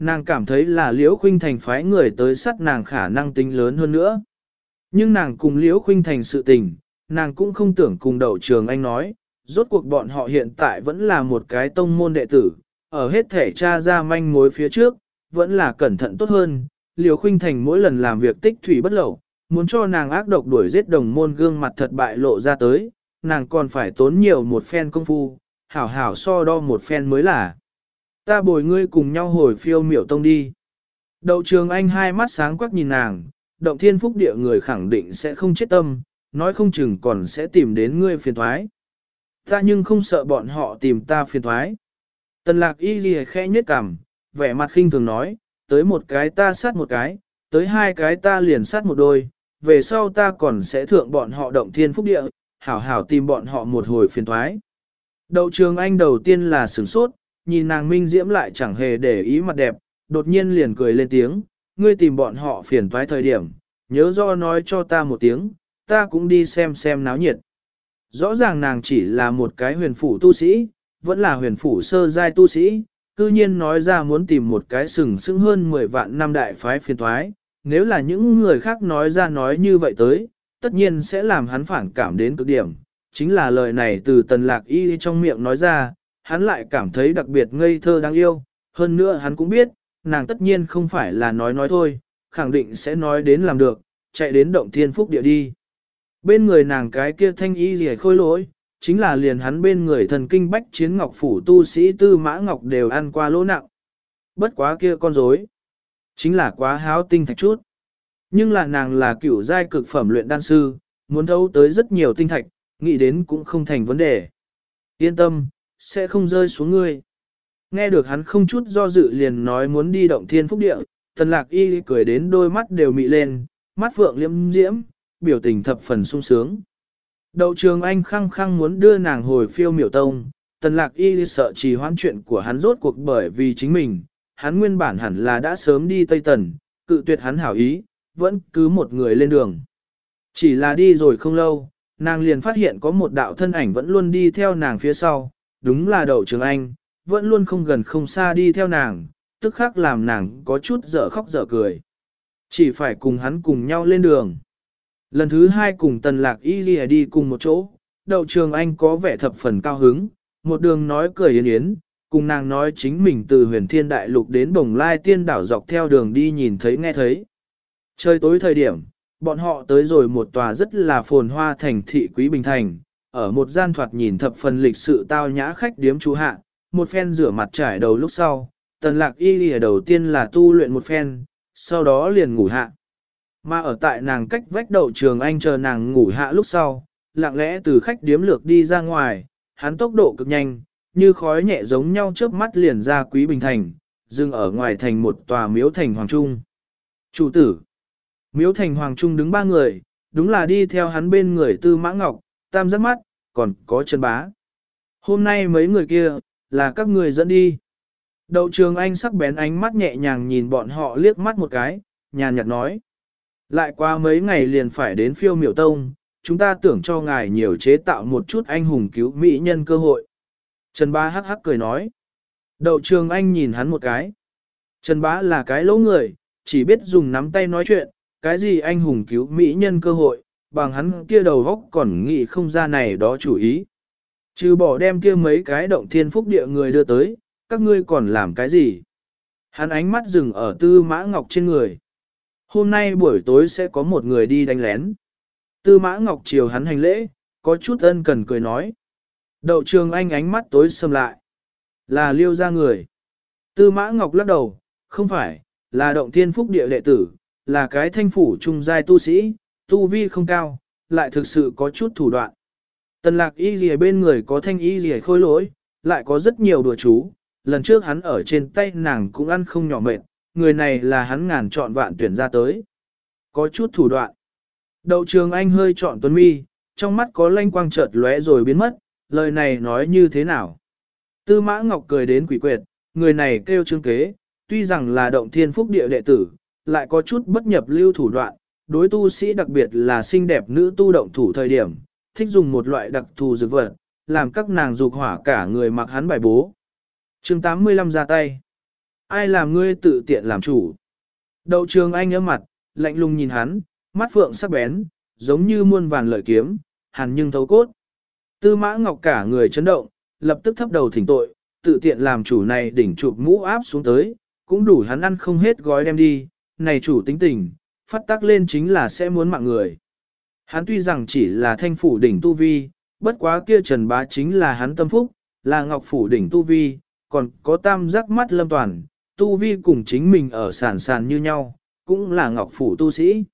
Nàng cảm thấy là liễu khuynh thành phái người tới sát nàng khả năng tính lớn hơn nữa. Nhưng nàng cùng liễu khuynh thành sự tình, nàng cũng không tưởng cùng đậu trường anh nói, rốt cuộc bọn họ hiện tại vẫn là một cái tông môn đệ tử, ở hết thể tra ra manh mối phía trước, vẫn là cẩn thận tốt hơn, liễu khuynh thành mỗi lần làm việc tích thủy bất lậu, muốn cho nàng ác độc đuổi giết đồng môn gương mặt thật bại lộ ra tới, nàng còn phải tốn nhiều một phen công phu, hảo hảo so đo một phen mới là. Ta bồi ngươi cùng nhau hồi phiêu miểu tông đi. Đậu trường anh hai mắt sáng quắc nhìn nàng, động thiên phúc địa người khẳng định sẽ không chết tâm, nói không chừng còn sẽ tìm đến ngươi phiền thoái. Ta nhưng không sợ bọn họ tìm ta phiền thoái. Tần lạc y ghi khẽ nhất cằm, vẻ mặt khinh thường nói, tới một cái ta sát một cái, tới hai cái ta liền sát một đôi, về sau ta còn sẽ thượng bọn họ động thiên phúc địa, hảo hảo tìm bọn họ một hồi phiền thoái. Đậu trường anh đầu tiên là sửng sốt, nhìn nàng minh diễm lại chẳng hề để ý mặt đẹp, đột nhiên liền cười lên tiếng, ngươi tìm bọn họ phiền toái thời điểm, nhớ do nói cho ta một tiếng, ta cũng đi xem xem náo nhiệt. Rõ ràng nàng chỉ là một cái huyền phủ tu sĩ, vẫn là huyền phủ sơ giai tu sĩ, cư nhiên nói ra muốn tìm một cái sừng sững hơn 10 vạn năm đại phái phiền toái, nếu là những người khác nói ra nói như vậy tới, tất nhiên sẽ làm hắn phản cảm đến cực điểm. Chính là lời này từ tần lạc y trong miệng nói ra, hắn lại cảm thấy đặc biệt ngây thơ đáng yêu, hơn nữa hắn cũng biết, nàng tất nhiên không phải là nói nói thôi, khẳng định sẽ nói đến làm được, chạy đến động thiên phúc địa đi. Bên người nàng cái kia thanh y gì khôi lỗi, chính là liền hắn bên người thần kinh bách chiến ngọc phủ tu sĩ tư mã ngọc đều ăn qua lỗ nặng. Bất quá kia con rối, chính là quá háo tinh thạch chút. Nhưng là nàng là cửu giai cực phẩm luyện đan sư, muốn thấu tới rất nhiều tinh thạch, nghĩ đến cũng không thành vấn đề. Yên tâm, sẽ không rơi xuống ngươi. Nghe được hắn không chút do dự liền nói muốn đi động thiên phúc địa, tần lạc y cười đến đôi mắt đều mị lên, mắt phượng liêm diễm, biểu tình thập phần sung sướng. Đậu trường anh khăng khăng muốn đưa nàng hồi phiêu miểu tông, tần lạc y sợ trì hoãn chuyện của hắn rốt cuộc bởi vì chính mình, hắn nguyên bản hẳn là đã sớm đi Tây Tần, cự tuyệt hắn hảo ý, vẫn cứ một người lên đường. Chỉ là đi rồi không lâu, nàng liền phát hiện có một đạo thân ảnh vẫn luôn đi theo nàng phía sau, đúng là đậu trường anh, vẫn luôn không gần không xa đi theo nàng, tức khắc làm nàng có chút dở khóc dở cười. Chỉ phải cùng hắn cùng nhau lên đường. Lần thứ hai cùng tần lạc y ghi đi cùng một chỗ, đậu trường anh có vẻ thập phần cao hứng, một đường nói cười yến yến, cùng nàng nói chính mình từ huyền thiên đại lục đến bồng lai tiên đảo dọc theo đường đi nhìn thấy nghe thấy. Trời tối thời điểm, bọn họ tới rồi một tòa rất là phồn hoa thành thị quý bình thành, ở một gian thoạt nhìn thập phần lịch sự tao nhã khách điếm chú hạ, một phen rửa mặt trải đầu lúc sau, tần lạc y lìa đầu tiên là tu luyện một phen, sau đó liền ngủ hạ. Mà ở tại nàng cách vách đậu trường anh chờ nàng ngủ hạ lúc sau, lặng lẽ từ khách điếm lược đi ra ngoài, hắn tốc độ cực nhanh, như khói nhẹ giống nhau chớp mắt liền ra quý bình thành, dừng ở ngoài thành một tòa miếu thành hoàng trung. Chủ tử, miếu thành hoàng trung đứng ba người, đúng là đi theo hắn bên người tư mã ngọc, tam giác mắt, còn có chân bá. Hôm nay mấy người kia, là các người dẫn đi. Đậu trường anh sắc bén ánh mắt nhẹ nhàng nhìn bọn họ liếc mắt một cái, nhàn nhạt nói. Lại qua mấy ngày liền phải đến phiêu miểu tông, chúng ta tưởng cho ngài nhiều chế tạo một chút anh hùng cứu mỹ nhân cơ hội. Trần bá hắc hắc cười nói. Đậu trường anh nhìn hắn một cái. Trần bá là cái lỗ người, chỉ biết dùng nắm tay nói chuyện, cái gì anh hùng cứu mỹ nhân cơ hội, bằng hắn kia đầu góc còn nghĩ không ra này đó chủ ý. Trừ bỏ đem kia mấy cái động thiên phúc địa người đưa tới, các ngươi còn làm cái gì? Hắn ánh mắt dừng ở tư mã ngọc trên người. Hôm nay buổi tối sẽ có một người đi đánh lén. Tư mã ngọc chiều hắn hành lễ, có chút ân cần cười nói. Đậu trường anh ánh mắt tối sầm lại. Là liêu ra người. Tư mã ngọc lắc đầu, không phải, là động thiên phúc địa đệ tử, là cái thanh phủ trung giai tu sĩ, tu vi không cao, lại thực sự có chút thủ đoạn. Tần lạc y gì bên người có thanh y gì khôi lỗi, lại có rất nhiều đùa chú, lần trước hắn ở trên tay nàng cũng ăn không nhỏ mệt, người này là hắn ngàn chọn vạn tuyển ra tới. Có chút thủ đoạn. Đậu trường anh hơi chọn tuấn mi, trong mắt có lanh quang chợt lóe rồi biến mất, lời này nói như thế nào. Tư mã ngọc cười đến quỷ quyệt, người này kêu trương kế, tuy rằng là động thiên phúc địa đệ tử, lại có chút bất nhập lưu thủ đoạn, đối tu sĩ đặc biệt là xinh đẹp nữ tu động thủ thời điểm, thích dùng một loại đặc thù dược vật, làm các nàng dục hỏa cả người mặc hắn bài bố. chương 85 ra tay. Ai làm ngươi tự tiện làm chủ? Đậu trường anh ấm mặt, lạnh lùng nhìn hắn, mắt phượng sắc bén, giống như muôn vàn lợi kiếm, hàn nhưng thấu cốt. Tư mã ngọc cả người chấn động, lập tức thấp đầu thỉnh tội, tự tiện làm chủ này đỉnh chụp mũ áp xuống tới, cũng đủ hắn ăn không hết gói đem đi, này chủ tính tình, phát tác lên chính là sẽ muốn mạng người. Hắn tuy rằng chỉ là thanh phủ đỉnh tu vi, bất quá kia trần bá chính là hắn tâm phúc, là ngọc phủ đỉnh tu vi, còn có tam giác mắt lâm toàn, tu vi cùng chính mình ở sàn sàn như nhau, cũng là ngọc phủ tu sĩ.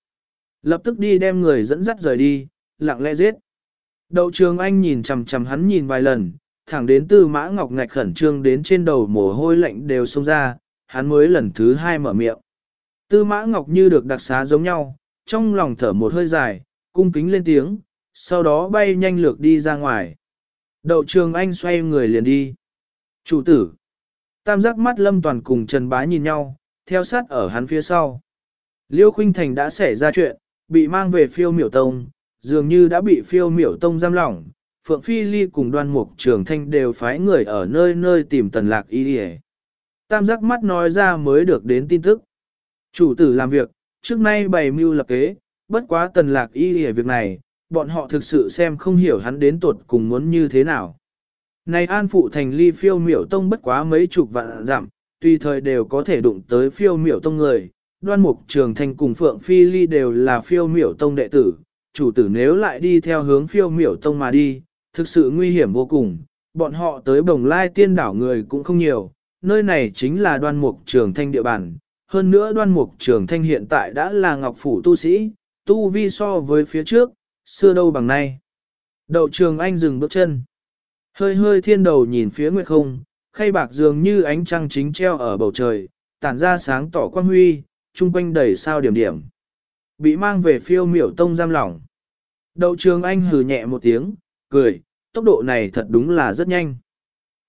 Lập tức đi đem người dẫn dắt rời đi, lặng lẽ giết. Đậu trường anh nhìn chằm chằm hắn nhìn vài lần, thẳng đến tư mã ngọc ngạch khẩn trương đến trên đầu mồ hôi lạnh đều xông ra, hắn mới lần thứ hai mở miệng. Tư mã ngọc như được đặc xá giống nhau, trong lòng thở một hơi dài, cung kính lên tiếng, sau đó bay nhanh lược đi ra ngoài. Đậu trường anh xoay người liền đi. Chủ tử. Tam giác mắt lâm toàn cùng Trần Bá nhìn nhau, theo sát ở hắn phía sau. Liêu Khuynh Thành đã xảy ra chuyện, bị mang về phiêu miểu tông, dường như đã bị phiêu miểu tông giam lỏng. Phượng Phi Ly cùng đoan mục trường thanh đều phái người ở nơi nơi tìm tần lạc y Tam giác mắt nói ra mới được đến tin tức. Chủ tử làm việc, trước nay bày mưu lập kế, bất quá tần lạc y ở việc này, bọn họ thực sự xem không hiểu hắn đến tuột cùng muốn như thế nào. Này an phụ thành ly phiêu miểu tông bất quá mấy chục vạn giảm, tùy thời đều có thể đụng tới phiêu miểu tông người, đoan mục trường thành cùng phượng phi ly đều là phiêu miểu tông đệ tử, chủ tử nếu lại đi theo hướng phiêu miểu tông mà đi, thực sự nguy hiểm vô cùng, bọn họ tới bồng lai tiên đảo người cũng không nhiều, nơi này chính là đoan mục trường thanh địa bàn, hơn nữa đoan mục trường thanh hiện tại đã là ngọc phủ tu sĩ, tu vi so với phía trước, xưa đâu bằng nay. Đậu trường anh dừng bước chân. Hơi hơi thiên đầu nhìn phía nguyệt không, khay bạc dường như ánh trăng chính treo ở bầu trời, tản ra sáng tỏ quang huy, trung quanh đầy sao điểm điểm. Bị mang về phiêu miểu tông giam lỏng. Đậu trường anh hừ nhẹ một tiếng, cười, tốc độ này thật đúng là rất nhanh.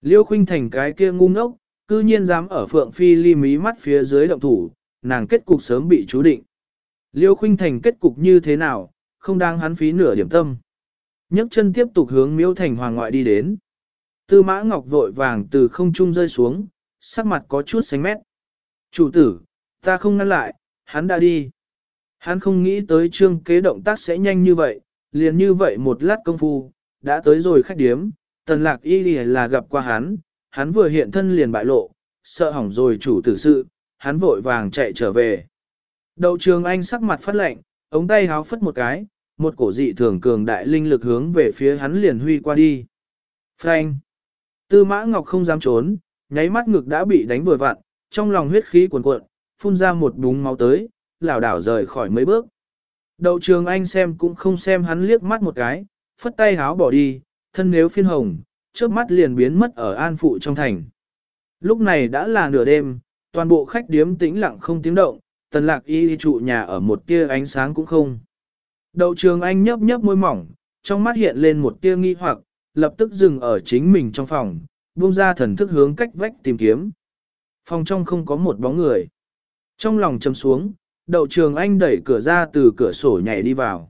Liêu khuynh thành cái kia ngu ngốc, cư nhiên dám ở phượng phi ly mí mắt phía dưới động thủ, nàng kết cục sớm bị chú định. Liêu khuynh thành kết cục như thế nào, không đang hắn phí nửa điểm tâm. nhấc chân tiếp tục hướng miếu thành hoàng ngoại đi đến. Tư mã ngọc vội vàng từ không trung rơi xuống, sắc mặt có chút xanh mét. Chủ tử, ta không ngăn lại, hắn đã đi. Hắn không nghĩ tới trương kế động tác sẽ nhanh như vậy, liền như vậy một lát công phu, đã tới rồi khách điếm, tần lạc y là gặp qua hắn, hắn vừa hiện thân liền bại lộ, sợ hỏng rồi chủ tử sự, hắn vội vàng chạy trở về. Đậu trường anh sắc mặt phát lạnh, ống tay háo phất một cái, một cổ dị thường cường đại linh lực hướng về phía hắn liền huy qua đi. Frank! Tư mã ngọc không dám trốn, nháy mắt ngực đã bị đánh vừa vặn, trong lòng huyết khí cuồn cuộn, phun ra một búng máu tới, lảo đảo rời khỏi mấy bước. Đậu trường anh xem cũng không xem hắn liếc mắt một cái, phất tay háo bỏ đi, thân nếu phiên hồng, trước mắt liền biến mất ở an phụ trong thành. Lúc này đã là nửa đêm, toàn bộ khách điếm tĩnh lặng không tiếng động, tần lạc y trụ nhà ở một tia ánh sáng cũng không. Đậu trường anh nhấp nhấp môi mỏng, trong mắt hiện lên một tia nghi hoặc, lập tức dừng ở chính mình trong phòng, buông ra thần thức hướng cách vách tìm kiếm. Phòng trong không có một bóng người. Trong lòng châm xuống, đậu trường anh đẩy cửa ra từ cửa sổ nhảy đi vào.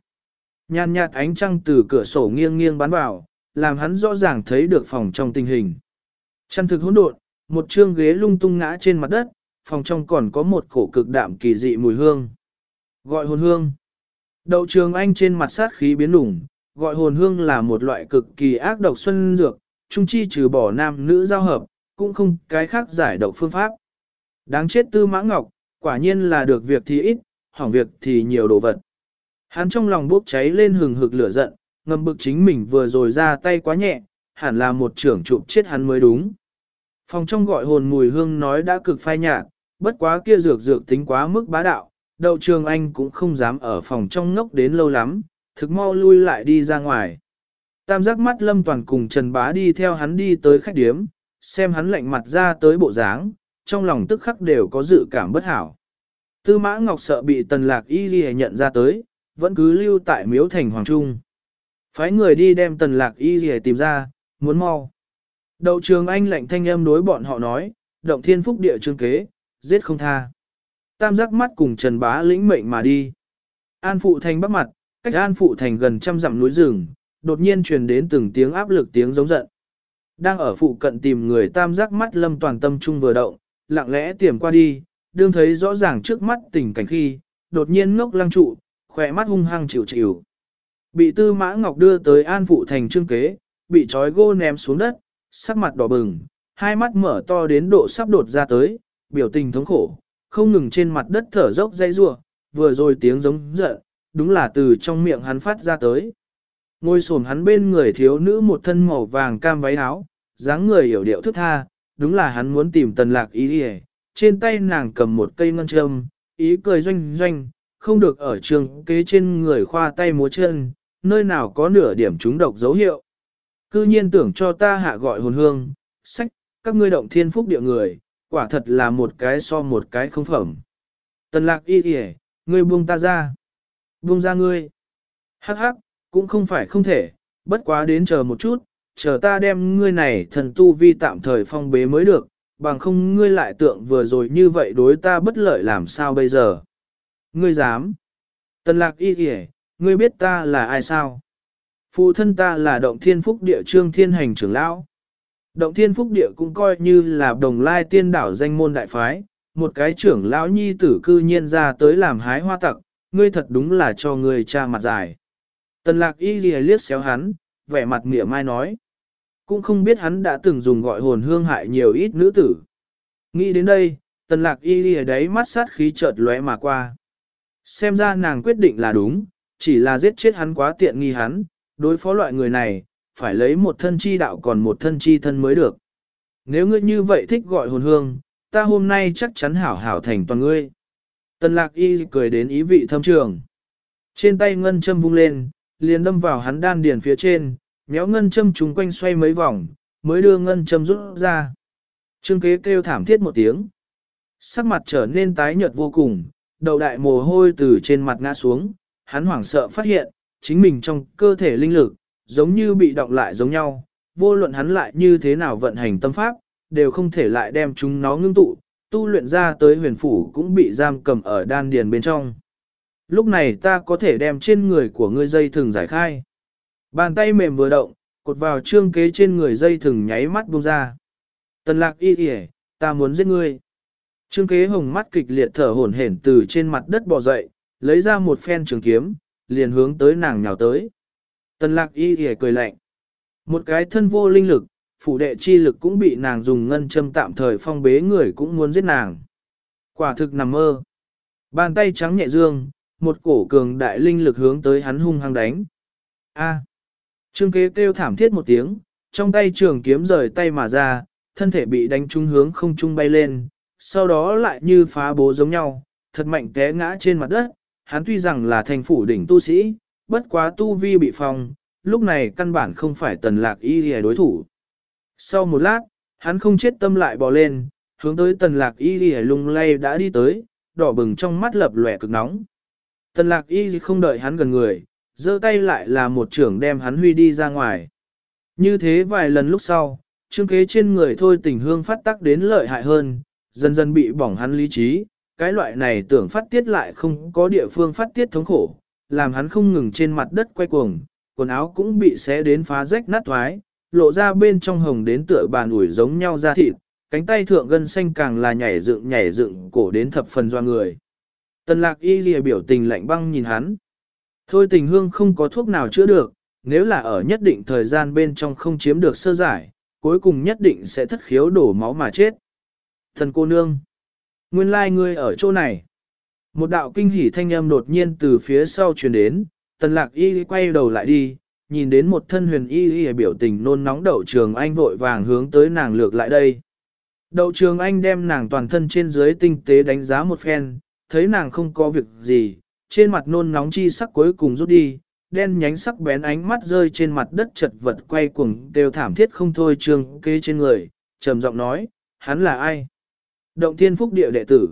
Nhàn nhạt ánh trăng từ cửa sổ nghiêng nghiêng bắn vào, làm hắn rõ ràng thấy được phòng trong tình hình. Chăn thực hỗn độn, một chương ghế lung tung ngã trên mặt đất, phòng trong còn có một cổ cực đạm kỳ dị mùi hương. Gọi hồn hương. Đậu trường anh trên mặt sát khí biến đủng, gọi hồn hương là một loại cực kỳ ác độc xuân dược, trung chi trừ bỏ nam nữ giao hợp, cũng không cái khác giải độc phương pháp. Đáng chết tư mã ngọc, quả nhiên là được việc thì ít, hỏng việc thì nhiều đồ vật. Hắn trong lòng bốc cháy lên hừng hực lửa giận, ngầm bực chính mình vừa rồi ra tay quá nhẹ, hẳn là một trưởng trụ chết hắn mới đúng. Phòng trong gọi hồn mùi hương nói đã cực phai nhạt, bất quá kia dược dược tính quá mức bá đạo, đậu trường anh cũng không dám ở phòng trong ngốc đến lâu lắm, thực mau lui lại đi ra ngoài. Tam giác mắt lâm toàn cùng Trần Bá đi theo hắn đi tới khách điếm, xem hắn lạnh mặt ra tới bộ dáng, trong lòng tức khắc đều có dự cảm bất hảo. Tư mã ngọc sợ bị tần lạc y ghi nhận ra tới, vẫn cứ lưu tại miếu thành Hoàng Trung. Phái người đi đem tần lạc y gì tìm ra, muốn mau. Đậu trường anh lạnh thanh âm đối bọn họ nói, động thiên phúc địa trương kế, giết không tha. Tam giác mắt cùng Trần Bá lĩnh mệnh mà đi. An Phụ Thành bắc mặt, cách An Phụ Thành gần trăm dặm núi rừng, đột nhiên truyền đến từng tiếng áp lực tiếng giống giận. Đang ở phụ cận tìm người tam giác mắt lâm toàn tâm trung vừa động, lặng lẽ tiềm qua đi, đương thấy rõ ràng trước mắt tình cảnh khi, đột nhiên ngốc lăng trụ, khỏe mắt hung hăng chịu chịu. Bị tư mã ngọc đưa tới An Phụ Thành trương kế, bị trói gô ném xuống đất, sắc mặt đỏ bừng, hai mắt mở to đến độ sắp đột ra tới, biểu tình thống khổ, không ngừng trên mặt đất thở dốc dây rua, vừa rồi tiếng giống giận, đúng là từ trong miệng hắn phát ra tới. Ngôi sổm hắn bên người thiếu nữ một thân màu vàng cam váy áo, dáng người hiểu điệu thức tha, đúng là hắn muốn tìm tần lạc ý đi trên tay nàng cầm một cây ngân châm, ý cười doanh doanh, không được ở trường kế trên người khoa tay múa chân, nơi nào có nửa điểm trúng độc dấu hiệu. Cư nhiên tưởng cho ta hạ gọi hồn hương, sách, các ngươi động thiên phúc địa người, quả thật là một cái so một cái không phẩm. Tần lạc y kìa, ngươi buông ta ra. Buông ra ngươi. Hắc hắc, cũng không phải không thể, bất quá đến chờ một chút, chờ ta đem ngươi này thần tu vi tạm thời phong bế mới được, bằng không ngươi lại tượng vừa rồi như vậy đối ta bất lợi làm sao bây giờ. Ngươi dám. Tần lạc y kìa, ngươi biết ta là ai sao? Phụ thân ta là động thiên phúc địa trương thiên hành trưởng lão. Động thiên phúc địa cũng coi như là đồng lai tiên đảo danh môn đại phái, một cái trưởng lão nhi tử cư nhiên ra tới làm hái hoa tặc, ngươi thật đúng là cho ngươi cha mặt dài. Tần lạc y lìa liếc xéo hắn, vẻ mặt mỉa mai nói. Cũng không biết hắn đã từng dùng gọi hồn hương hại nhiều ít nữ tử. Nghĩ đến đây, tần lạc y lìa đấy mắt sát khí chợt lóe mà qua. Xem ra nàng quyết định là đúng, chỉ là giết chết hắn quá tiện nghi hắn, đối phó loại người này, phải lấy một thân chi đạo còn một thân chi thân mới được. Nếu ngươi như vậy thích gọi hồn hương, ta hôm nay chắc chắn hảo hảo thành toàn ngươi. Tần lạc y cười đến ý vị thâm trường. Trên tay ngân châm vung lên, liền đâm vào hắn đan điền phía trên, méo ngân châm trúng quanh xoay mấy vòng, mới đưa ngân châm rút ra. Trương kế kêu thảm thiết một tiếng. Sắc mặt trở nên tái nhợt vô cùng, đầu đại mồ hôi từ trên mặt ngã xuống, hắn hoảng sợ phát hiện, chính mình trong cơ thể linh lực, giống như bị động lại giống nhau, vô luận hắn lại như thế nào vận hành tâm pháp, đều không thể lại đem chúng nó ngưng tụ, tu luyện ra tới huyền phủ cũng bị giam cầm ở đan điền bên trong. Lúc này ta có thể đem trên người của ngươi dây thừng giải khai. Bàn tay mềm vừa động, cột vào trương kế trên người dây thừng nháy mắt buông ra. Tần lạc y kìa, ta muốn giết ngươi. Trương kế hồng mắt kịch liệt thở hổn hển từ trên mặt đất bò dậy, lấy ra một phen trường kiếm, liền hướng tới nàng nhào tới. Tần lạc y hề cười lạnh. Một cái thân vô linh lực, phủ đệ chi lực cũng bị nàng dùng ngân châm tạm thời phong bế người cũng muốn giết nàng. Quả thực nằm mơ. Bàn tay trắng nhẹ dương, một cổ cường đại linh lực hướng tới hắn hung hăng đánh. A. À. Trương kế kêu thảm thiết một tiếng, trong tay trường kiếm rời tay mà ra, thân thể bị đánh trúng hướng không trung bay lên, sau đó lại như phá bố giống nhau, thật mạnh té ngã trên mặt đất. Hắn tuy rằng là thành phủ đỉnh tu sĩ, bất quá tu vi bị phong, lúc này căn bản không phải tần lạc y hề đối thủ. Sau một lát, hắn không chết tâm lại bò lên, hướng tới tần lạc y ghi lung lay đã đi tới, đỏ bừng trong mắt lập lòe cực nóng. Tần lạc y không đợi hắn gần người, giơ tay lại là một trưởng đem hắn huy đi ra ngoài. Như thế vài lần lúc sau, chương kế trên người thôi tình hương phát tắc đến lợi hại hơn, dần dần bị bỏng hắn lý trí, cái loại này tưởng phát tiết lại không có địa phương phát tiết thống khổ, làm hắn không ngừng trên mặt đất quay cuồng, quần áo cũng bị xé đến phá rách nát thoái, lộ ra bên trong hồng đến tựa bàn ủi giống nhau ra thịt, cánh tay thượng gân xanh càng là nhảy dựng nhảy dựng cổ đến thập phần doa người. Tần lạc y ghi biểu tình lạnh băng nhìn hắn. Thôi tình hương không có thuốc nào chữa được, nếu là ở nhất định thời gian bên trong không chiếm được sơ giải, cuối cùng nhất định sẽ thất khiếu đổ máu mà chết. Thần cô nương, nguyên lai ngươi ở chỗ này. Một đạo kinh hỉ thanh âm đột nhiên từ phía sau truyền đến, tần lạc y quay đầu lại đi, nhìn đến một thân huyền y y biểu tình nôn nóng đậu trường anh vội vàng hướng tới nàng lược lại đây. Đậu trường anh đem nàng toàn thân trên dưới tinh tế đánh giá một phen, thấy nàng không có việc gì, trên mặt nôn nóng chi sắc cuối cùng rút đi, đen nhánh sắc bén ánh mắt rơi trên mặt đất chật vật quay cuồng đều thảm thiết không thôi trương kê trên người, trầm giọng nói, hắn là ai? Động thiên phúc địa đệ tử.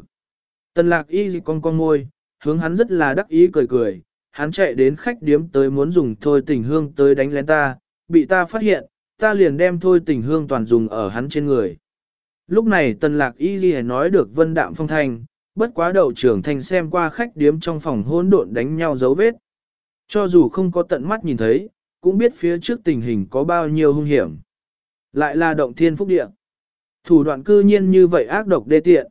Tần lạc y dịch con con môi, hướng hắn rất là đắc ý cười cười, hắn chạy đến khách điếm tới muốn dùng thôi tình hương tới đánh lén ta, bị ta phát hiện, ta liền đem thôi tình hương toàn dùng ở hắn trên người. Lúc này tần lạc y ghi nói được vân đạm phong thanh, bất quá đầu trưởng thành xem qua khách điếm trong phòng hỗn độn đánh nhau dấu vết. Cho dù không có tận mắt nhìn thấy, cũng biết phía trước tình hình có bao nhiêu hung hiểm. Lại là động thiên phúc địa. Thủ đoạn cư nhiên như vậy ác độc đê tiện.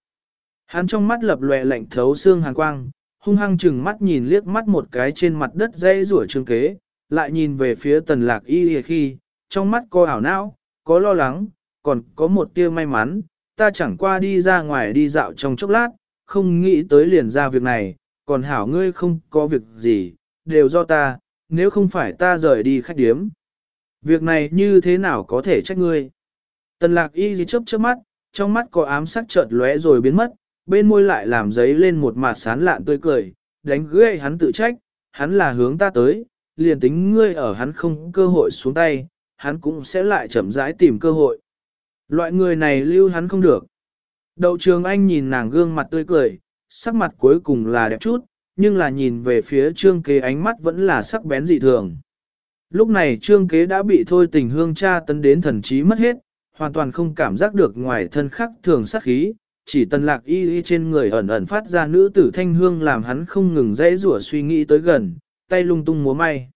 Hắn trong mắt lập lòe lạnh thấu xương hàn quang, hung hăng chừng mắt nhìn liếc mắt một cái trên mặt đất dây rủa trương kế, lại nhìn về phía tần lạc y khi, trong mắt có ảo não, có lo lắng, còn có một tia may mắn, ta chẳng qua đi ra ngoài đi dạo trong chốc lát, không nghĩ tới liền ra việc này, còn hảo ngươi không có việc gì, đều do ta, nếu không phải ta rời đi khách điếm. Việc này như thế nào có thể trách ngươi? Tần lạc y gì chớp chớp mắt, trong mắt có ám sắc chợt lóe rồi biến mất, bên môi lại làm giấy lên một mặt sán lạn tươi cười, đánh ghê hắn tự trách, hắn là hướng ta tới, liền tính ngươi ở hắn không cơ hội xuống tay, hắn cũng sẽ lại chậm rãi tìm cơ hội. Loại người này lưu hắn không được. Đậu trường anh nhìn nàng gương mặt tươi cười, sắc mặt cuối cùng là đẹp chút, nhưng là nhìn về phía trương kế ánh mắt vẫn là sắc bén dị thường. Lúc này trương kế đã bị thôi tình hương cha tấn đến thần trí mất hết, hoàn toàn không cảm giác được ngoài thân khắc thường sắc khí, chỉ tần lạc y y trên người ẩn ẩn phát ra nữ tử thanh hương làm hắn không ngừng dãy rủa suy nghĩ tới gần, tay lung tung múa may.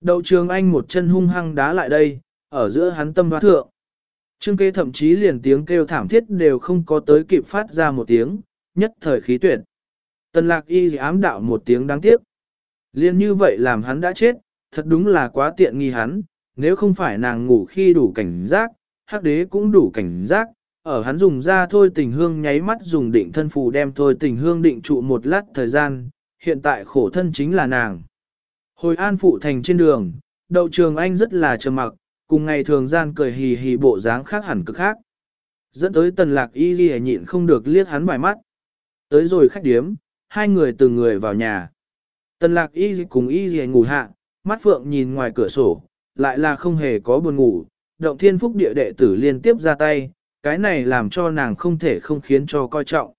Đậu trường anh một chân hung hăng đá lại đây, ở giữa hắn tâm hoa thượng. Trương kê thậm chí liền tiếng kêu thảm thiết đều không có tới kịp phát ra một tiếng, nhất thời khí tuyệt. Tần lạc y ám đạo một tiếng đáng tiếc. Liên như vậy làm hắn đã chết, thật đúng là quá tiện nghi hắn, nếu không phải nàng ngủ khi đủ cảnh giác, hắc đế cũng đủ cảnh giác, ở hắn dùng ra thôi tình hương nháy mắt dùng định thân phù đem thôi tình hương định trụ một lát thời gian, hiện tại khổ thân chính là nàng. Hồi an phụ thành trên đường, đậu trường anh rất là trầm mặc, cùng ngày thường gian cười hì hì bộ dáng khác hẳn cực khác. Dẫn tới tần lạc y ghi nhịn không được liếc hắn vài mắt. Tới rồi khách điếm, hai người từng người vào nhà. Tần lạc y cùng y ghi ngủ hạ, mắt phượng nhìn ngoài cửa sổ, lại là không hề có buồn ngủ. Động thiên phúc địa đệ tử liên tiếp ra tay, cái này làm cho nàng không thể không khiến cho coi trọng.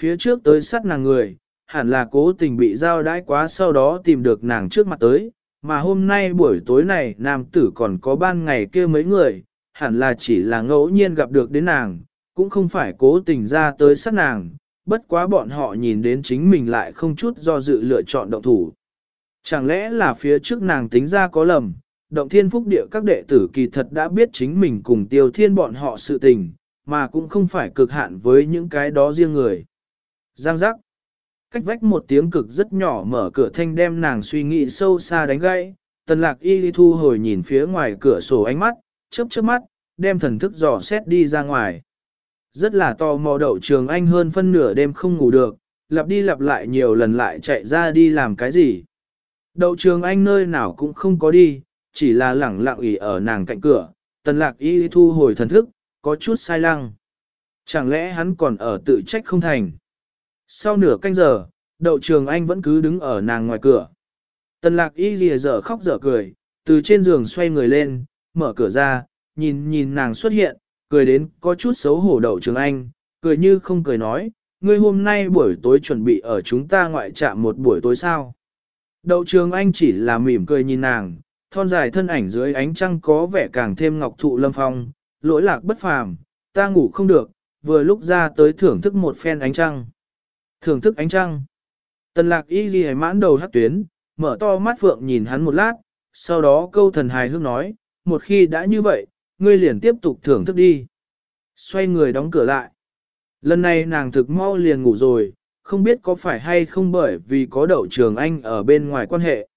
Phía trước tới sát nàng người, hẳn là cố tình bị giao đãi quá sau đó tìm được nàng trước mặt tới, mà hôm nay buổi tối này nam tử còn có ban ngày kia mấy người, hẳn là chỉ là ngẫu nhiên gặp được đến nàng, cũng không phải cố tình ra tới sát nàng, bất quá bọn họ nhìn đến chính mình lại không chút do dự lựa chọn động thủ. Chẳng lẽ là phía trước nàng tính ra có lầm, động thiên phúc địa các đệ tử kỳ thật đã biết chính mình cùng tiêu thiên bọn họ sự tình, mà cũng không phải cực hạn với những cái đó riêng người. Giang giác. Cách vách một tiếng cực rất nhỏ mở cửa thanh đem nàng suy nghĩ sâu xa đánh gãy, tần lạc y thu hồi nhìn phía ngoài cửa sổ ánh mắt, chớp chớp mắt, đem thần thức dò xét đi ra ngoài. Rất là to mò đậu trường anh hơn phân nửa đêm không ngủ được, lặp đi lặp lại nhiều lần lại chạy ra đi làm cái gì. Đậu trường anh nơi nào cũng không có đi, chỉ là lẳng lặng ủy ở nàng cạnh cửa, tần lạc y thu hồi thần thức, có chút sai lăng. Chẳng lẽ hắn còn ở tự trách không thành? Sau nửa canh giờ, đậu trường anh vẫn cứ đứng ở nàng ngoài cửa. Tần lạc y lìa dở khóc dở cười, từ trên giường xoay người lên, mở cửa ra, nhìn nhìn nàng xuất hiện, cười đến có chút xấu hổ đậu trường anh, cười như không cười nói, ngươi hôm nay buổi tối chuẩn bị ở chúng ta ngoại trạm một buổi tối sao. Đậu trường anh chỉ là mỉm cười nhìn nàng, thon dài thân ảnh dưới ánh trăng có vẻ càng thêm ngọc thụ lâm phong, lỗi lạc bất phàm, ta ngủ không được, vừa lúc ra tới thưởng thức một phen ánh trăng. Thưởng thức ánh trăng. Tần lạc y ghi mãn đầu hát tuyến, mở to mắt phượng nhìn hắn một lát, sau đó câu thần hài hước nói, một khi đã như vậy, ngươi liền tiếp tục thưởng thức đi. Xoay người đóng cửa lại. Lần này nàng thực mau liền ngủ rồi, không biết có phải hay không bởi vì có đậu trường anh ở bên ngoài quan hệ.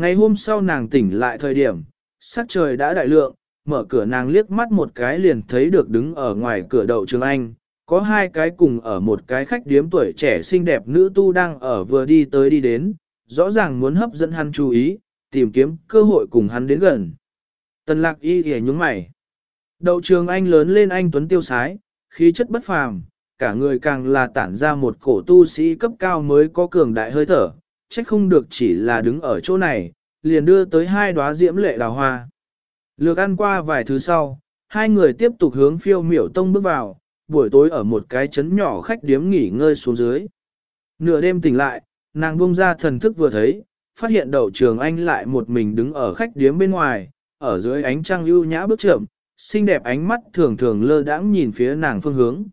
Ngày hôm sau nàng tỉnh lại thời điểm, sắc trời đã đại lượng, mở cửa nàng liếc mắt một cái liền thấy được đứng ở ngoài cửa đậu trường anh, có hai cái cùng ở một cái khách điếm tuổi trẻ xinh đẹp nữ tu đang ở vừa đi tới đi đến, rõ ràng muốn hấp dẫn hắn chú ý, tìm kiếm cơ hội cùng hắn đến gần. Tần lạc y ghề nhúng mày. Đậu trường anh lớn lên anh tuấn tiêu sái, khí chất bất phàm, cả người càng là tản ra một cổ tu sĩ cấp cao mới có cường đại hơi thở, trách không được chỉ là đứng ở chỗ này, liền đưa tới hai đóa diễm lệ đào hoa. Lược ăn qua vài thứ sau, hai người tiếp tục hướng phiêu miểu tông bước vào, buổi tối ở một cái trấn nhỏ khách điếm nghỉ ngơi xuống dưới. Nửa đêm tỉnh lại, nàng buông ra thần thức vừa thấy, phát hiện đậu trường anh lại một mình đứng ở khách điếm bên ngoài, ở dưới ánh trăng ưu nhã bước chậm, xinh đẹp ánh mắt thường thường lơ đãng nhìn phía nàng phương hướng.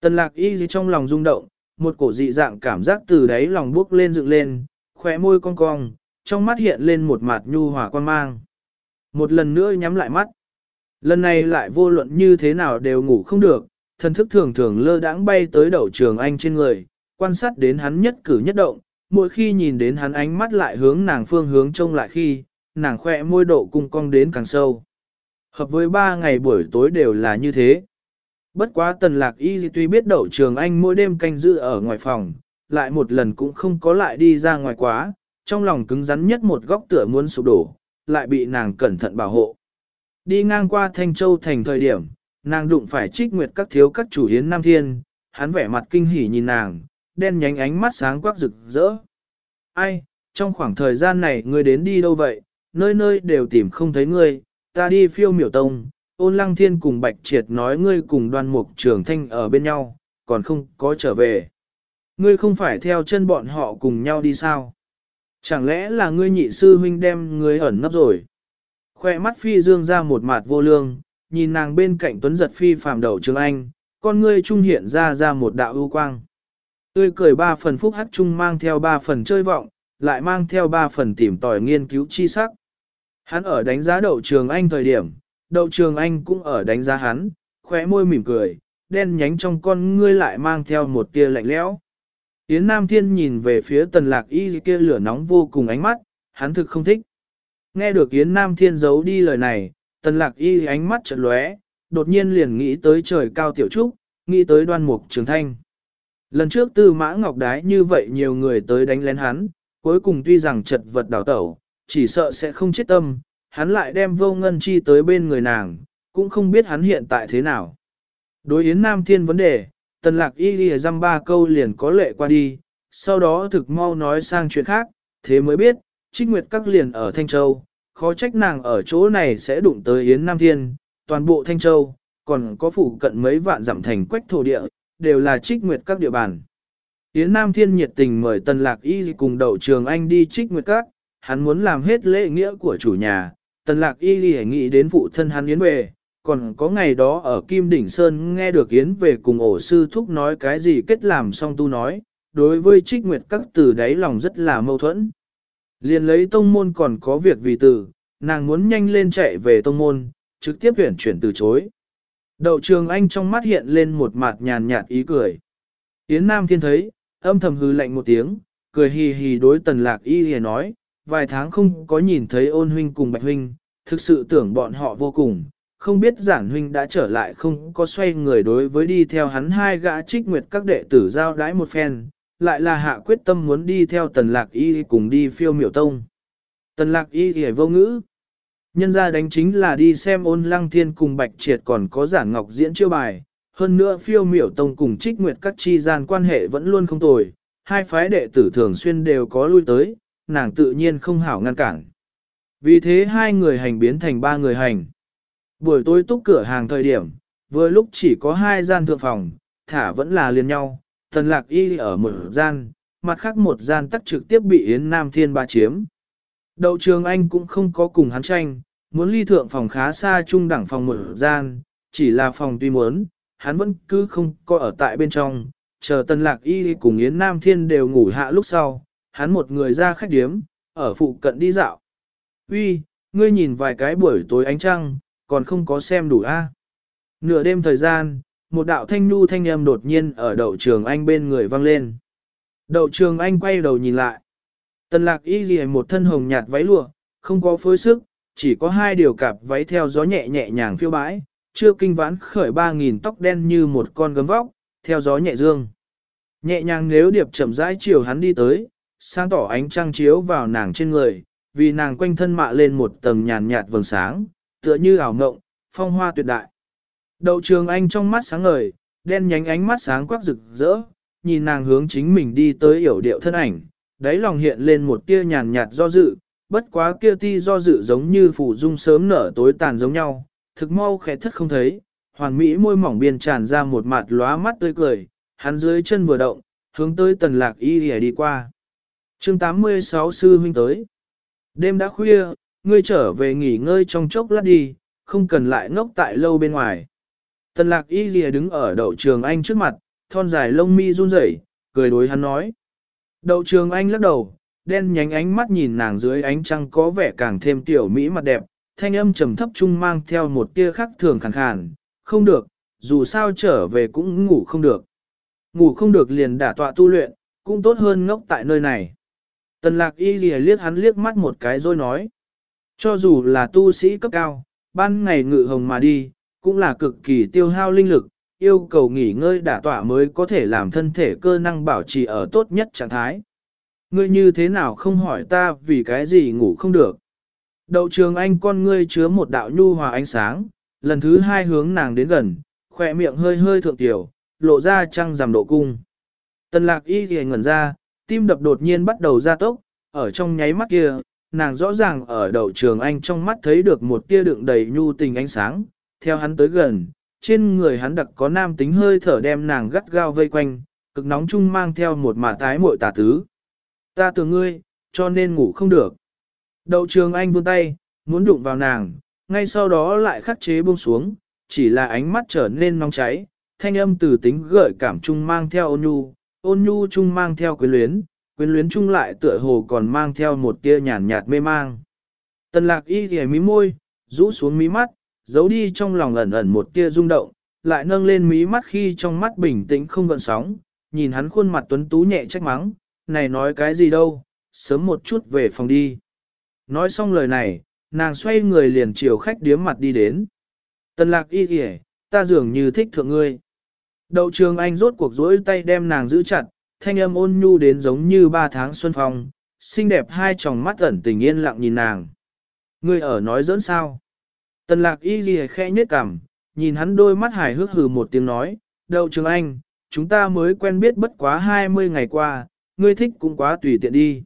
Tần lạc y gì trong lòng rung động, một cổ dị dạng cảm giác từ đáy lòng bước lên dựng lên, khóe môi cong cong, trong mắt hiện lên một mặt nhu hòa quan mang. Một lần nữa nhắm lại mắt. Lần này lại vô luận như thế nào đều ngủ không được, thần thức thường thường lơ đãng bay tới đầu trường anh trên người, quan sát đến hắn nhất cử nhất động, mỗi khi nhìn đến hắn ánh mắt lại hướng nàng phương hướng trông lại khi, nàng khỏe môi độ cung cong đến càng sâu. Hợp với ba ngày buổi tối đều là như thế. Bất quá tần lạc y tuy biết đậu trường anh mỗi đêm canh giữ ở ngoài phòng, lại một lần cũng không có lại đi ra ngoài quá, trong lòng cứng rắn nhất một góc tựa muốn sụp đổ, lại bị nàng cẩn thận bảo hộ. Đi ngang qua Thanh Châu thành thời điểm, nàng đụng phải trích nguyệt các thiếu các chủ hiến Nam Thiên, hắn vẻ mặt kinh hỉ nhìn nàng, đen nhánh ánh mắt sáng quắc rực rỡ. Ai, trong khoảng thời gian này ngươi đến đi đâu vậy, nơi nơi đều tìm không thấy ngươi, ta đi phiêu miểu tông, ôn lăng thiên cùng bạch triệt nói ngươi cùng đoan mục trường thanh ở bên nhau, còn không có trở về. Ngươi không phải theo chân bọn họ cùng nhau đi sao? Chẳng lẽ là ngươi nhị sư huynh đem ngươi ẩn nấp rồi? Khoe mắt phi dương ra một mặt vô lương, nhìn nàng bên cạnh tuấn giật phi phàm đầu trường anh, con ngươi trung hiện ra ra một đạo ưu quang. Tươi cười ba phần phúc hắc trung mang theo ba phần chơi vọng, lại mang theo ba phần tìm tòi nghiên cứu chi sắc. Hắn ở đánh giá đậu trường anh thời điểm, đậu trường anh cũng ở đánh giá hắn, khóe môi mỉm cười, đen nhánh trong con ngươi lại mang theo một tia lạnh lẽo. Yến Nam Thiên nhìn về phía tần lạc y kia lửa nóng vô cùng ánh mắt, hắn thực không thích. Nghe được Yến Nam Thiên giấu đi lời này, tần lạc y ánh mắt chợt lóe, đột nhiên liền nghĩ tới trời cao tiểu trúc, nghĩ tới đoan mục trường thanh. Lần trước tư mã ngọc đái như vậy nhiều người tới đánh lén hắn, cuối cùng tuy rằng chật vật đảo tẩu, chỉ sợ sẽ không chết tâm, hắn lại đem vô ngân chi tới bên người nàng, cũng không biết hắn hiện tại thế nào. Đối Yến Nam Thiên vấn đề, tần lạc y ghi dăm ba câu liền có lệ qua đi, sau đó thực mau nói sang chuyện khác, thế mới biết, trích nguyệt các liền ở Thanh Châu, khó trách nàng ở chỗ này sẽ đụng tới Yến Nam Thiên, toàn bộ Thanh Châu, còn có phủ cận mấy vạn dặm thành quách thổ địa, đều là trích nguyệt các địa bàn. Yến Nam Thiên nhiệt tình mời Tần Lạc Y cùng đậu trường anh đi trích nguyệt các, hắn muốn làm hết lễ nghĩa của chủ nhà. Tần Lạc Y nghĩ nghĩ đến phụ thân hắn Yến về, còn có ngày đó ở Kim Đỉnh Sơn nghe được Yến về cùng ổ sư thúc nói cái gì kết làm xong tu nói, đối với trích nguyệt các từ đáy lòng rất là mâu thuẫn. Liền lấy tông môn còn có việc vì từ, nàng muốn nhanh lên chạy về tông môn, trực tiếp huyển chuyển từ chối. Đậu trường anh trong mắt hiện lên một mặt nhàn nhạt ý cười. Yến Nam Thiên thấy, âm thầm hư lạnh một tiếng, cười hì hì đối tần lạc y hề nói, vài tháng không có nhìn thấy ôn huynh cùng bạch huynh, thực sự tưởng bọn họ vô cùng, không biết giản huynh đã trở lại không có xoay người đối với đi theo hắn hai gã trích nguyệt các đệ tử giao đái một phen, lại là hạ quyết tâm muốn đi theo tần lạc y cùng đi phiêu miểu tông. Tần lạc y hề vô ngữ, nhân ra đánh chính là đi xem ôn lăng thiên cùng bạch triệt còn có giản ngọc diễn chiêu bài, hơn nữa phiêu miểu tông cùng trích nguyệt các chi gian quan hệ vẫn luôn không tồi, hai phái đệ tử thường xuyên đều có lui tới, nàng tự nhiên không hảo ngăn cản. Vì thế hai người hành biến thành ba người hành. Buổi tối túc cửa hàng thời điểm, vừa lúc chỉ có hai gian thượng phòng, thả vẫn là liền nhau, tần lạc y ở một gian, mặt khác một gian tắc trực tiếp bị Yến Nam Thiên ba chiếm. Đậu trường anh cũng không có cùng hắn tranh, muốn ly thượng phòng khá xa trung đẳng phòng một gian, chỉ là phòng tuy muốn, hắn vẫn cứ không có ở tại bên trong, chờ tần lạc y cùng Yến Nam Thiên đều ngủ hạ lúc sau, hắn một người ra khách điếm, ở phụ cận đi dạo. Uy, ngươi nhìn vài cái buổi tối ánh trăng, còn không có xem đủ a. Nửa đêm thời gian, một đạo thanh nu thanh âm đột nhiên ở đậu trường anh bên người vang lên. Đậu trường anh quay đầu nhìn lại. Tần lạc y ghi một thân hồng nhạt váy lụa, không có phối sức, chỉ có hai điều cạp váy theo gió nhẹ nhẹ nhàng phiêu bãi, chưa kinh vãn khởi ba nghìn tóc đen như một con gấm vóc, theo gió nhẹ dương. Nhẹ nhàng nếu điệp chậm rãi chiều hắn đi tới, sáng tỏ ánh trăng chiếu vào nàng trên người, vì nàng quanh thân mạ lên một tầng nhàn nhạt vầng sáng, tựa như ảo ngộng, phong hoa tuyệt đại. Đậu trường anh trong mắt sáng ngời, đen nhánh ánh mắt sáng quắc rực rỡ, nhìn nàng hướng chính mình đi tới hiểu điệu thân ảnh, đáy lòng hiện lên một tia nhàn nhạt do dự, bất quá kia ti do dự giống như phủ dung sớm nở tối tàn giống nhau, thực mau khẽ thất không thấy, hoàn mỹ môi mỏng biên tràn ra một mặt lóa mắt tươi cười, hắn dưới chân vừa động, hướng tới tần lạc y đi qua chương 86 sư huynh tới. Đêm đã khuya, ngươi trở về nghỉ ngơi trong chốc lát đi, không cần lại ngốc tại lâu bên ngoài. Tần lạc y lìa đứng ở đậu trường anh trước mặt, thon dài lông mi run rẩy, cười đối hắn nói. Đậu trường anh lắc đầu, đen nhánh ánh mắt nhìn nàng dưới ánh trăng có vẻ càng thêm tiểu mỹ mặt đẹp, thanh âm trầm thấp trung mang theo một tia khắc thường khàn khàn, không được, dù sao trở về cũng ngủ không được. Ngủ không được liền đả tọa tu luyện, cũng tốt hơn ngốc tại nơi này. Tần lạc y lìa liếc hắn liếc mắt một cái rồi nói. Cho dù là tu sĩ cấp cao, ban ngày ngự hồng mà đi, cũng là cực kỳ tiêu hao linh lực, yêu cầu nghỉ ngơi đả tỏa mới có thể làm thân thể cơ năng bảo trì ở tốt nhất trạng thái. Ngươi như thế nào không hỏi ta vì cái gì ngủ không được. Đậu trường anh con ngươi chứa một đạo nhu hòa ánh sáng, lần thứ hai hướng nàng đến gần, khỏe miệng hơi hơi thượng tiểu, lộ ra trăng giảm độ cung. Tần lạc y thì ngẩn ra, tim đập đột nhiên bắt đầu ra tốc, ở trong nháy mắt kia, nàng rõ ràng ở đầu trường anh trong mắt thấy được một tia đựng đầy nhu tình ánh sáng, theo hắn tới gần, trên người hắn đặc có nam tính hơi thở đem nàng gắt gao vây quanh, cực nóng chung mang theo một mả tái muội tà tứ. Ta tưởng ngươi, cho nên ngủ không được. Đậu trường anh vươn tay, muốn đụng vào nàng, ngay sau đó lại khắc chế buông xuống, chỉ là ánh mắt trở nên nóng cháy, thanh âm từ tính gợi cảm chung mang theo ôn nhu, ôn nhu chung mang theo quyến luyến, quyến luyến chung lại tựa hồ còn mang theo một tia nhàn nhạt mê mang. Tần lạc y ghề mí môi, rũ xuống mí mắt, giấu đi trong lòng ẩn ẩn một tia rung động, lại nâng lên mí mắt khi trong mắt bình tĩnh không gợn sóng, nhìn hắn khuôn mặt tuấn tú nhẹ trách mắng, này nói cái gì đâu, sớm một chút về phòng đi. Nói xong lời này, nàng xoay người liền chiều khách điếm mặt đi đến. Tần lạc y ghề, ta dường như thích thượng ngươi. Đậu trường anh rốt cuộc rỗi tay đem nàng giữ chặt, thanh âm ôn nhu đến giống như ba tháng xuân phong, xinh đẹp hai tròng mắt ẩn tình yên lặng nhìn nàng. Ngươi ở nói dẫn sao? Tần lạc y ghi khẽ nhết cằm, nhìn hắn đôi mắt hài hước hừ một tiếng nói, đậu trường anh, chúng ta mới quen biết bất quá 20 ngày qua, ngươi thích cũng quá tùy tiện đi.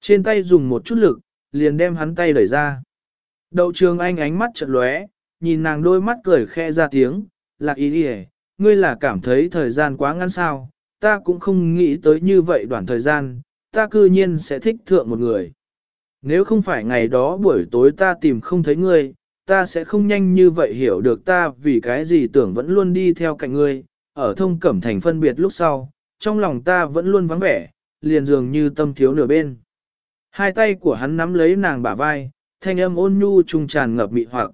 Trên tay dùng một chút lực, liền đem hắn tay đẩy ra. Đậu trường anh ánh mắt chật lóe, nhìn nàng đôi mắt cười khẽ ra tiếng, lạc y ghi ngươi là cảm thấy thời gian quá ngắn sao, ta cũng không nghĩ tới như vậy đoạn thời gian, ta cư nhiên sẽ thích thượng một người. Nếu không phải ngày đó buổi tối ta tìm không thấy ngươi, ta sẽ không nhanh như vậy hiểu được ta vì cái gì tưởng vẫn luôn đi theo cạnh ngươi, ở thông cẩm thành phân biệt lúc sau, trong lòng ta vẫn luôn vắng vẻ, liền dường như tâm thiếu nửa bên. Hai tay của hắn nắm lấy nàng bả vai, thanh âm ôn nhu trung tràn ngập mị hoặc.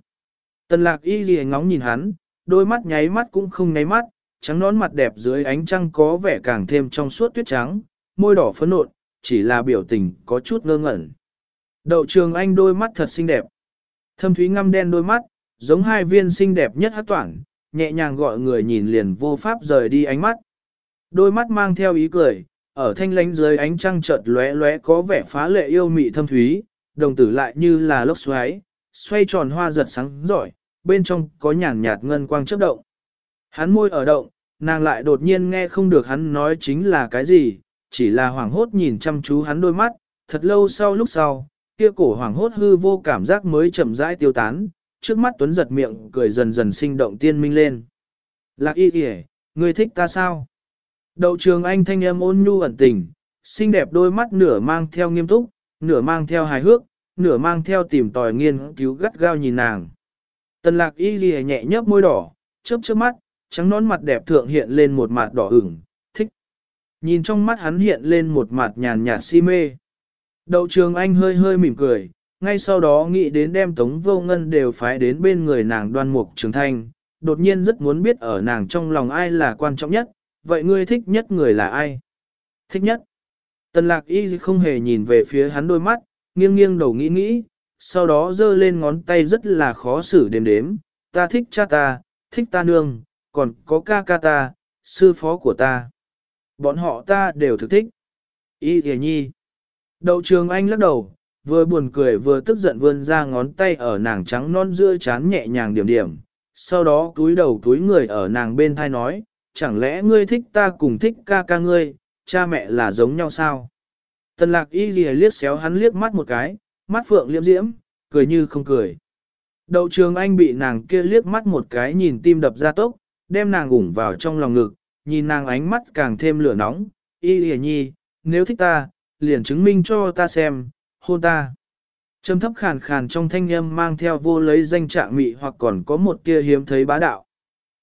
Tần lạc y ghi ngóng nhìn hắn, đôi mắt nháy mắt cũng không nháy mắt, trắng nón mặt đẹp dưới ánh trăng có vẻ càng thêm trong suốt tuyết trắng, môi đỏ phấn nộn, chỉ là biểu tình có chút ngơ ngẩn. Đậu trường anh đôi mắt thật xinh đẹp. Thâm thúy ngăm đen đôi mắt, giống hai viên xinh đẹp nhất hát toản, nhẹ nhàng gọi người nhìn liền vô pháp rời đi ánh mắt. Đôi mắt mang theo ý cười, ở thanh lánh dưới ánh trăng chợt lóe lóe có vẻ phá lệ yêu mị thâm thúy, đồng tử lại như là lốc xoáy, xoay tròn hoa giật sáng giỏi, bên trong có nhàn nhạt ngân quang chớp động. Hắn môi ở động, nàng lại đột nhiên nghe không được hắn nói chính là cái gì, chỉ là hoảng hốt nhìn chăm chú hắn đôi mắt, thật lâu sau lúc sau, kia cổ hoảng hốt hư vô cảm giác mới chậm rãi tiêu tán, trước mắt tuấn giật miệng cười dần dần sinh động tiên minh lên. Lạc y kìa, ngươi thích ta sao? Đậu trường anh thanh âm ôn nhu ẩn tình, xinh đẹp đôi mắt nửa mang theo nghiêm túc, nửa mang theo hài hước, nửa mang theo tìm tòi nghiên cứu gắt gao nhìn nàng. Tần lạc y ghi nhẹ nhấp môi đỏ, chớp chớp mắt, trắng nón mặt đẹp thượng hiện lên một mặt đỏ ửng, thích. Nhìn trong mắt hắn hiện lên một mặt nhàn nhạt si mê. Đậu trường anh hơi hơi mỉm cười, ngay sau đó nghĩ đến đem tống vô ngân đều phái đến bên người nàng đoan mục trường thanh, đột nhiên rất muốn biết ở nàng trong lòng ai là quan trọng nhất, vậy ngươi thích nhất người là ai? Thích nhất. Tần lạc y không hề nhìn về phía hắn đôi mắt, nghiêng nghiêng đầu nghĩ nghĩ, sau đó giơ lên ngón tay rất là khó xử đếm đếm, ta thích cha ta, thích ta nương, còn có ca ca ta, sư phó của ta. Bọn họ ta đều thực thích. Y thề nhi. Đậu trường anh lắc đầu, vừa buồn cười vừa tức giận vươn ra ngón tay ở nàng trắng non giữa chán nhẹ nhàng điểm điểm. Sau đó túi đầu túi người ở nàng bên thai nói, chẳng lẽ ngươi thích ta cùng thích ca ca ngươi, cha mẹ là giống nhau sao? Tần lạc y ghi liếc xéo hắn liếc mắt một cái, mắt phượng liễm diễm, cười như không cười. Đậu trường anh bị nàng kia liếc mắt một cái nhìn tim đập ra tốc, đem nàng ủng vào trong lòng ngực, nhìn nàng ánh mắt càng thêm lửa nóng, y ghi nhi, nếu thích ta, liền chứng minh cho ta xem, hôn ta. Trầm thấp khàn khàn trong thanh âm mang theo vô lấy danh trạng mị hoặc còn có một tia hiếm thấy bá đạo.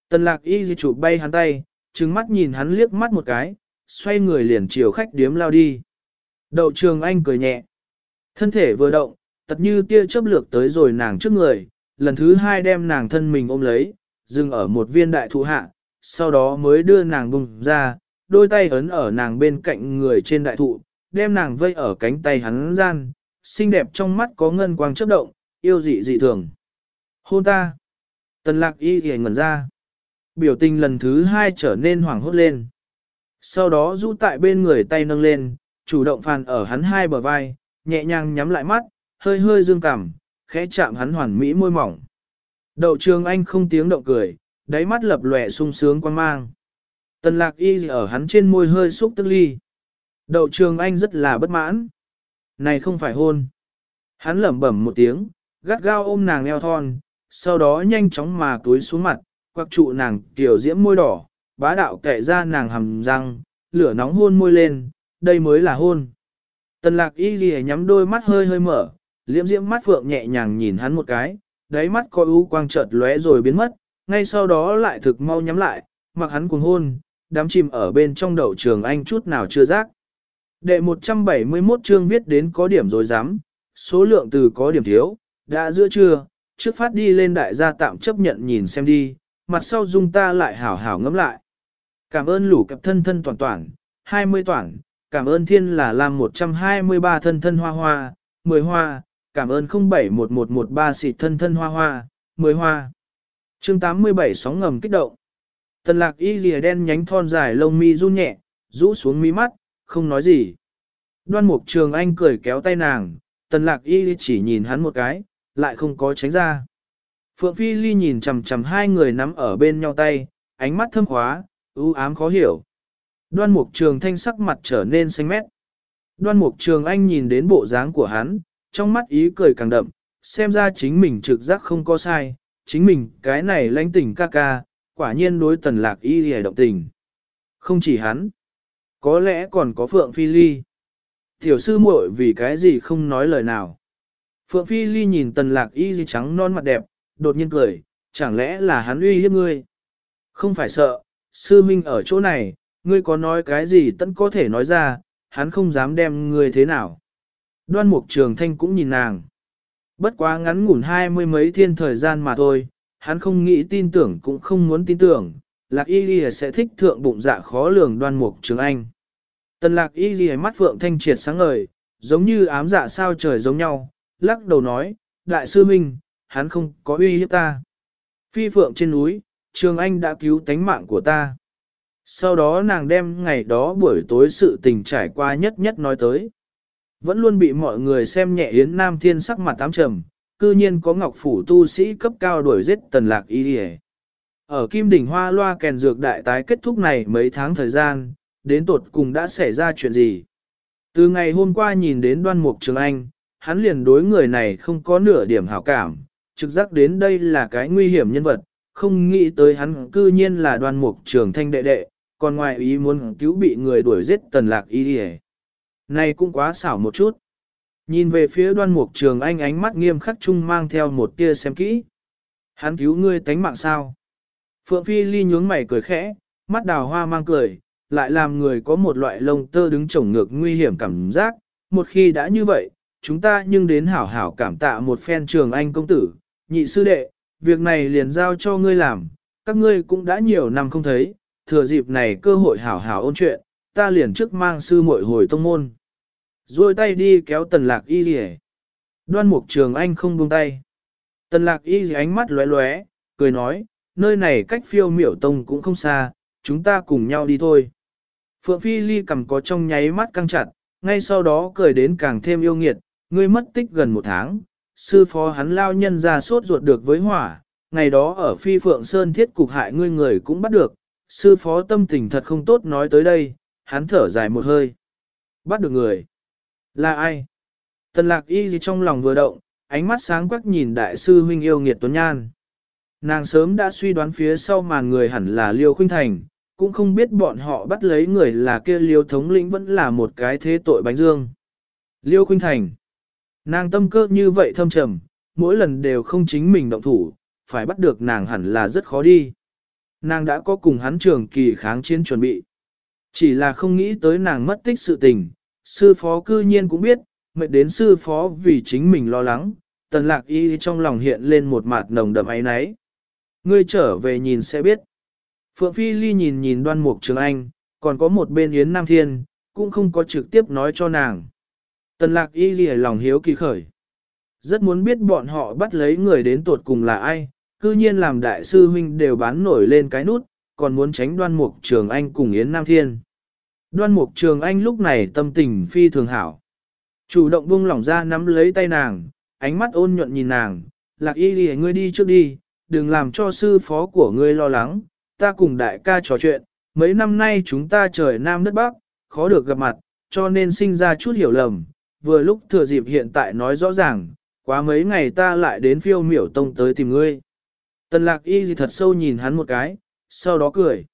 Tần lạc y di chụp bay hắn tay, trừng mắt nhìn hắn liếc mắt một cái, xoay người liền chiều khách điếm lao đi. Đậu trường anh cười nhẹ. Thân thể vừa động, tật như tia chớp lược tới rồi nàng trước người, lần thứ hai đem nàng thân mình ôm lấy, dừng ở một viên đại thụ hạ, sau đó mới đưa nàng bùng ra, đôi tay ấn ở nàng bên cạnh người trên đại thụ, đem nàng vây ở cánh tay hắn gian, xinh đẹp trong mắt có ngân quang chớp động, yêu dị dị thường. Hôn ta. Tần lạc y thì ngẩn ra. Biểu tình lần thứ hai trở nên hoảng hốt lên. Sau đó rũ tại bên người tay nâng lên, chủ động phàn ở hắn hai bờ vai, nhẹ nhàng nhắm lại mắt, hơi hơi dương cảm, khẽ chạm hắn hoàn mỹ môi mỏng. Đậu trường anh không tiếng động cười, đáy mắt lập lòe sung sướng quan mang. Tần lạc y ở hắn trên môi hơi xúc tức ly. Đậu trường anh rất là bất mãn. Này không phải hôn. Hắn lẩm bẩm một tiếng, gắt gao ôm nàng eo thon, sau đó nhanh chóng mà túi xuống mặt, quặc trụ nàng tiểu diễm môi đỏ, bá đạo kệ ra nàng hầm răng, lửa nóng hôn môi lên, đây mới là hôn. Tần lạc y ghi nhắm đôi mắt hơi hơi mở, liễm diễm mắt phượng nhẹ nhàng nhìn hắn một cái, đáy mắt có ưu quang chợt lóe rồi biến mất, ngay sau đó lại thực mau nhắm lại, mặc hắn cuồng hôn, đám chìm ở bên trong đậu trường anh chút nào chưa giác. Đệ 171 chương viết đến có điểm rồi dám, số lượng từ có điểm thiếu, đã giữa trưa, trước phát đi lên đại gia tạm chấp nhận nhìn xem đi, mặt sau dung ta lại hảo hảo ngẫm lại. Cảm ơn lũ cặp thân thân toàn toàn, 20 toàn, cảm ơn thiên là làm 123 thân thân hoa hoa, 10 hoa, cảm ơn 071113 xịt thân thân hoa hoa, 10 hoa. chương 87 sóng ngầm kích động. Tần lạc y rìa đen nhánh thon dài lông mi run nhẹ, rũ xuống mi mắt, không nói gì. Đoan mục trường anh cười kéo tay nàng, tần lạc y chỉ nhìn hắn một cái, lại không có tránh ra. Phượng Phi Ly nhìn chầm chầm hai người nắm ở bên nhau tay, ánh mắt thâm khóa, ưu ám khó hiểu. Đoan mục trường thanh sắc mặt trở nên xanh mét. Đoan mục trường anh nhìn đến bộ dáng của hắn, trong mắt ý cười càng đậm, xem ra chính mình trực giác không có sai, chính mình cái này lãnh tình ca ca, quả nhiên đối tần lạc y hề động tình. Không chỉ hắn, có lẽ còn có Phượng Phi Ly. Tiểu sư muội vì cái gì không nói lời nào. Phượng Phi Ly nhìn tần lạc y gì trắng non mặt đẹp, đột nhiên cười, chẳng lẽ là hắn uy hiếp ngươi? Không phải sợ, sư minh ở chỗ này, ngươi có nói cái gì tẫn có thể nói ra, hắn không dám đem ngươi thế nào. Đoan mục trường thanh cũng nhìn nàng. Bất quá ngắn ngủn hai mươi mấy thiên thời gian mà thôi, hắn không nghĩ tin tưởng cũng không muốn tin tưởng, lạc y ghi sẽ thích thượng bụng dạ khó lường đoan mục trường anh. Tần lạc y ghi mắt phượng thanh triệt sáng ngời, giống như ám dạ sao trời giống nhau, lắc đầu nói, đại sư minh, hắn không có uy hiếp ta. Phi phượng trên núi, trường anh đã cứu tánh mạng của ta. Sau đó nàng đem ngày đó buổi tối sự tình trải qua nhất nhất nói tới. Vẫn luôn bị mọi người xem nhẹ Yến Nam Thiên sắc mặt tám trầm, cư nhiên có ngọc phủ tu sĩ cấp cao đuổi giết tần lạc y đi Ở Kim Đỉnh Hoa Loa kèn dược đại tái kết thúc này mấy tháng thời gian, đến tột cùng đã xảy ra chuyện gì? Từ ngày hôm qua nhìn đến đoan mục trường anh, hắn liền đối người này không có nửa điểm hảo cảm, trực giác đến đây là cái nguy hiểm nhân vật, không nghĩ tới hắn cư nhiên là đoan mục trường thanh đệ đệ, còn ngoài ý muốn cứu bị người đuổi giết tần lạc y đi Này cũng quá xảo một chút. Nhìn về phía đoan mục trường anh ánh mắt nghiêm khắc chung mang theo một tia xem kỹ. Hắn cứu ngươi tánh mạng sao? Phượng Phi Ly nhướng mày cười khẽ, mắt đào hoa mang cười, lại làm người có một loại lông tơ đứng trồng ngược nguy hiểm cảm giác. Một khi đã như vậy, chúng ta nhưng đến hảo hảo cảm tạ một phen trường anh công tử, nhị sư đệ, việc này liền giao cho ngươi làm, các ngươi cũng đã nhiều năm không thấy, thừa dịp này cơ hội hảo hảo ôn chuyện, ta liền trước mang sư muội hồi tông môn. Rồi tay đi kéo tần lạc y rỉ. Đoan mục trường anh không buông tay. Tần lạc y rỉ ánh mắt lóe lóe, cười nói, nơi này cách phiêu miểu tông cũng không xa, chúng ta cùng nhau đi thôi. Phượng Phi Ly cầm có trong nháy mắt căng chặt, ngay sau đó cười đến càng thêm yêu nghiệt, ngươi mất tích gần một tháng, sư phó hắn lao nhân ra sốt ruột được với hỏa, ngày đó ở Phi Phượng Sơn thiết cục hại ngươi người cũng bắt được, sư phó tâm tình thật không tốt nói tới đây, hắn thở dài một hơi. Bắt được người. Là ai? Tần lạc y gì trong lòng vừa động, ánh mắt sáng quắc nhìn đại sư huynh yêu nghiệt tuấn nhan. Nàng sớm đã suy đoán phía sau màn người hẳn là Liêu Khuynh Thành, cũng không biết bọn họ bắt lấy người là kia Liêu thống lĩnh vẫn là một cái thế tội bánh dương. Liêu Khuynh Thành. Nàng tâm cơ như vậy thâm trầm, mỗi lần đều không chính mình động thủ, phải bắt được nàng hẳn là rất khó đi. Nàng đã có cùng hắn trường kỳ kháng chiến chuẩn bị. Chỉ là không nghĩ tới nàng mất tích sự tình, sư phó cư nhiên cũng biết, mệt đến sư phó vì chính mình lo lắng, tần lạc y trong lòng hiện lên một mặt nồng đậm ấy náy. Ngươi trở về nhìn sẽ biết. Phượng Phi Ly nhìn nhìn đoan mục trường anh, còn có một bên Yến Nam Thiên, cũng không có trực tiếp nói cho nàng. Tần lạc y ghi lòng hiếu kỳ khởi. Rất muốn biết bọn họ bắt lấy người đến tuột cùng là ai, cư nhiên làm đại sư huynh đều bán nổi lên cái nút, còn muốn tránh đoan mục trường anh cùng Yến Nam Thiên. Đoan mục trường anh lúc này tâm tình phi thường hảo. Chủ động buông lỏng ra nắm lấy tay nàng, ánh mắt ôn nhuận nhìn nàng, lạc y lì ngươi đi trước đi, đừng làm cho sư phó của ngươi lo lắng, ta cùng đại ca trò chuyện, mấy năm nay chúng ta trời Nam đất Bắc, khó được gặp mặt, cho nên sinh ra chút hiểu lầm, vừa lúc thừa dịp hiện tại nói rõ ràng, quá mấy ngày ta lại đến phiêu miểu tông tới tìm ngươi. Tần lạc y gì thật sâu nhìn hắn một cái, sau đó cười.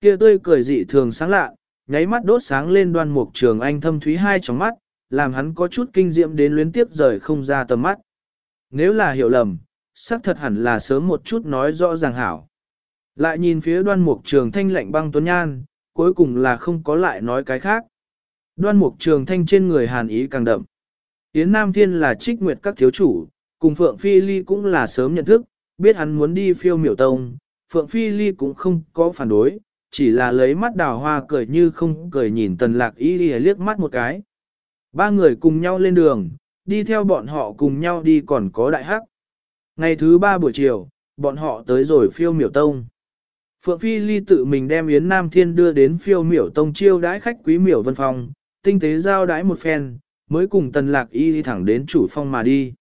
kia tươi cười dị thường sáng lạ, nháy mắt đốt sáng lên đoan mục trường anh thâm thúy hai trong mắt, làm hắn có chút kinh diệm đến luyến tiếp rời không ra tầm mắt. Nếu là hiểu lầm, xác thật hẳn là sớm một chút nói rõ ràng hảo. Lại nhìn phía đoan mục trường thanh lạnh băng tuấn nhan, cuối cùng là không có lại nói cái khác. Đoan mục trường thanh trên người hàn ý càng đậm. Yến Nam Thiên là trích nguyệt các thiếu chủ, cùng Phượng Phi Ly cũng là sớm nhận thức, biết hắn muốn đi phiêu miểu tông, Phượng Phi Ly cũng không có phản đối, chỉ là lấy mắt đào hoa cười như không cười nhìn tần lạc y liếc mắt một cái. Ba người cùng nhau lên đường, đi theo bọn họ cùng nhau đi còn có đại hắc. Ngày thứ ba buổi chiều, bọn họ tới rồi phiêu miểu tông. Phượng Phi Ly tự mình đem Yến Nam Thiên đưa đến phiêu miểu tông chiêu đãi khách quý miểu vân phong, tinh tế giao đãi một phen, mới cùng tần lạc y đi thẳng đến chủ phong mà đi.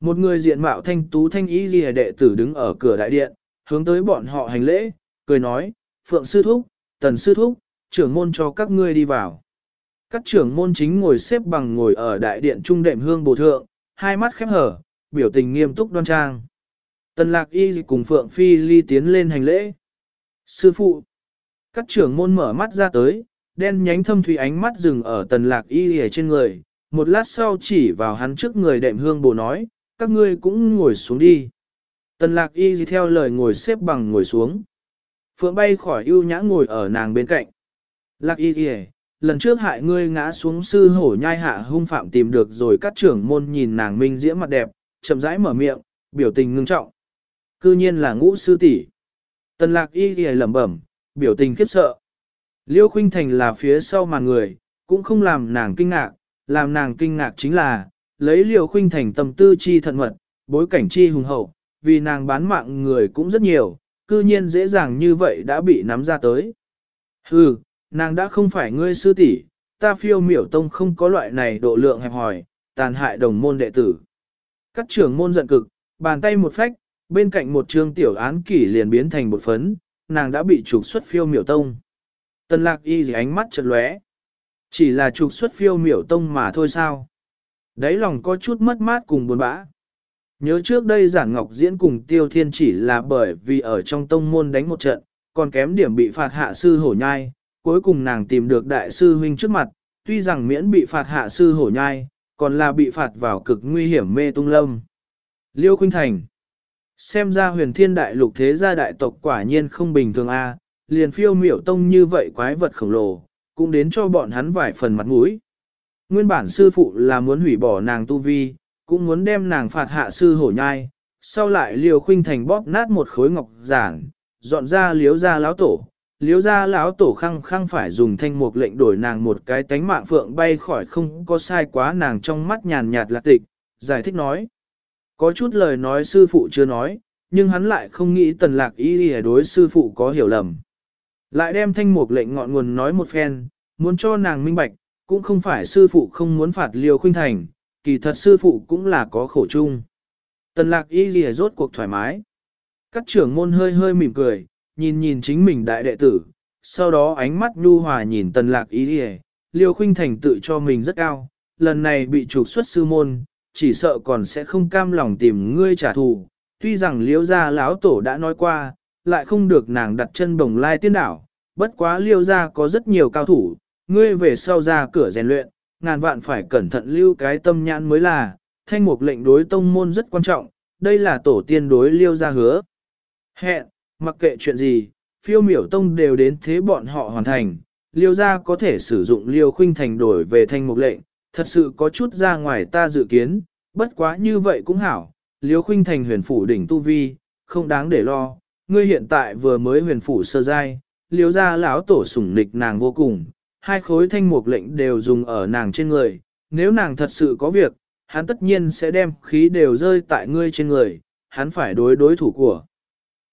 Một người diện mạo thanh tú thanh ý ghi đệ tử đứng ở cửa đại điện, hướng tới bọn họ hành lễ, cười nói, Phượng Sư Thúc, Tần Sư Thúc, trưởng môn cho các ngươi đi vào. Các trưởng môn chính ngồi xếp bằng ngồi ở đại điện trung đệm hương bồ thượng, hai mắt khép hở, biểu tình nghiêm túc đoan trang. Tần lạc y cùng Phượng Phi ly tiến lên hành lễ. Sư phụ, các trưởng môn mở mắt ra tới, đen nhánh thâm thủy ánh mắt dừng ở tần lạc y trên người, một lát sau chỉ vào hắn trước người đệm hương bồ nói, các ngươi cũng ngồi xuống đi. Tần lạc y theo lời ngồi xếp bằng ngồi xuống. Phượng bay khỏi ưu nhã ngồi ở nàng bên cạnh. Lạc y kìa, lần trước hại ngươi ngã xuống sư hổ nhai hạ hung phạm tìm được rồi các trưởng môn nhìn nàng minh diễm mặt đẹp, chậm rãi mở miệng, biểu tình ngưng trọng. Cư nhiên là ngũ sư tỷ. Tần lạc y kìa lẩm bẩm, biểu tình khiếp sợ. Liêu Khuynh Thành là phía sau màn người, cũng không làm nàng kinh ngạc, làm nàng kinh ngạc chính là, lấy liều Khuynh Thành tâm tư chi thận mật, bối cảnh chi hùng hậu, vì nàng bán mạng người cũng rất nhiều, cư nhiên dễ dàng như vậy đã bị nắm ra tới. Hừ, nàng đã không phải ngươi sư tỷ, ta phiêu miểu tông không có loại này độ lượng hẹp hòi, tàn hại đồng môn đệ tử. Các trưởng môn giận cực, bàn tay một phách, bên cạnh một trương tiểu án kỷ liền biến thành một phấn, nàng đã bị trục xuất phiêu miểu tông. Tần lạc y gì ánh mắt chật lóe. Chỉ là trục xuất phiêu miểu tông mà thôi sao. Đấy lòng có chút mất mát cùng buồn bã. Nhớ trước đây giản ngọc diễn cùng tiêu thiên chỉ là bởi vì ở trong tông môn đánh một trận, còn kém điểm bị phạt hạ sư hổ nhai, cuối cùng nàng tìm được đại sư huynh trước mặt, tuy rằng miễn bị phạt hạ sư hổ nhai, còn là bị phạt vào cực nguy hiểm mê tung lâm. Liêu Khuynh Thành Xem ra huyền thiên đại lục thế gia đại tộc quả nhiên không bình thường a, liền phiêu miểu tông như vậy quái vật khổng lồ, cũng đến cho bọn hắn vài phần mặt mũi. Nguyên bản sư phụ là muốn hủy bỏ nàng tu vi, cũng muốn đem nàng phạt hạ sư hổ nhai, sau lại liều khuynh thành bóp nát một khối ngọc giản, dọn ra liếu ra lão tổ. Liếu ra lão tổ khăng khăng phải dùng thanh mục lệnh đổi nàng một cái tánh mạng phượng bay khỏi không có sai quá nàng trong mắt nhàn nhạt lạc tịch, giải thích nói. Có chút lời nói sư phụ chưa nói, nhưng hắn lại không nghĩ tần lạc ý đi đối sư phụ có hiểu lầm. Lại đem thanh mục lệnh ngọn nguồn nói một phen, muốn cho nàng minh bạch, cũng không phải sư phụ không muốn phạt liều khuynh thành, kỳ thật sư phụ cũng là có khổ chung. Tần lạc y lìa rốt cuộc thoải mái. Các trưởng môn hơi hơi mỉm cười, nhìn nhìn chính mình đại đệ tử, sau đó ánh mắt nhu hòa nhìn tần lạc y lìa, liều khuynh thành tự cho mình rất cao, lần này bị trục xuất sư môn, chỉ sợ còn sẽ không cam lòng tìm ngươi trả thù. Tuy rằng liêu gia lão tổ đã nói qua, lại không được nàng đặt chân bồng lai tiên đảo, bất quá liêu gia có rất nhiều cao thủ, ngươi về sau ra cửa rèn luyện, ngàn vạn phải cẩn thận lưu cái tâm nhãn mới là, thanh mục lệnh đối tông môn rất quan trọng, đây là tổ tiên đối liêu gia hứa. Hẹn, mặc kệ chuyện gì, phiêu miểu tông đều đến thế bọn họ hoàn thành, liêu gia có thể sử dụng liêu khuynh thành đổi về thanh mục lệnh, thật sự có chút ra ngoài ta dự kiến, bất quá như vậy cũng hảo, liêu khuynh thành huyền phủ đỉnh tu vi, không đáng để lo, ngươi hiện tại vừa mới huyền phủ sơ giai, liêu gia lão tổ sủng nịch nàng vô cùng, hai khối thanh mục lệnh đều dùng ở nàng trên người, nếu nàng thật sự có việc, hắn tất nhiên sẽ đem khí đều rơi tại ngươi trên người, hắn phải đối đối thủ của.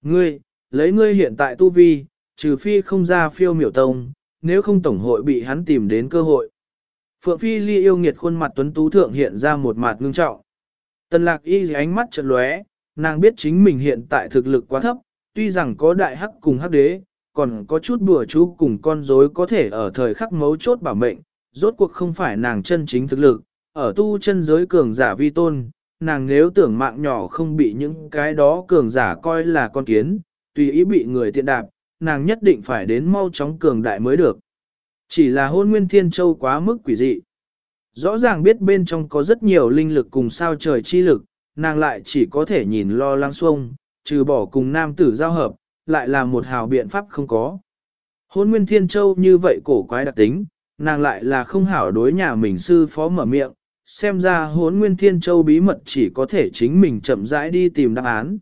Ngươi, lấy ngươi hiện tại tu vi, trừ phi không ra phiêu miểu tông, nếu không tổng hội bị hắn tìm đến cơ hội. Phượng Phi Ly yêu nghiệt khuôn mặt tuấn tú thượng hiện ra một mặt ngưng trọng. Tần lạc y ánh mắt chợt lóe, nàng biết chính mình hiện tại thực lực quá thấp, tuy rằng có đại hắc cùng hắc đế, còn có chút bùa chú cùng con rối có thể ở thời khắc mấu chốt bảo mệnh, rốt cuộc không phải nàng chân chính thực lực, ở tu chân giới cường giả vi tôn, nàng nếu tưởng mạng nhỏ không bị những cái đó cường giả coi là con kiến, tùy ý bị người tiện đạp, nàng nhất định phải đến mau chóng cường đại mới được. Chỉ là hôn nguyên thiên châu quá mức quỷ dị. Rõ ràng biết bên trong có rất nhiều linh lực cùng sao trời chi lực, nàng lại chỉ có thể nhìn lo lắng xuông, trừ bỏ cùng nam tử giao hợp, lại là một hào biện pháp không có. Hôn nguyên thiên châu như vậy cổ quái đặc tính, nàng lại là không hảo đối nhà mình sư phó mở miệng, xem ra hốn nguyên thiên châu bí mật chỉ có thể chính mình chậm rãi đi tìm đáp án.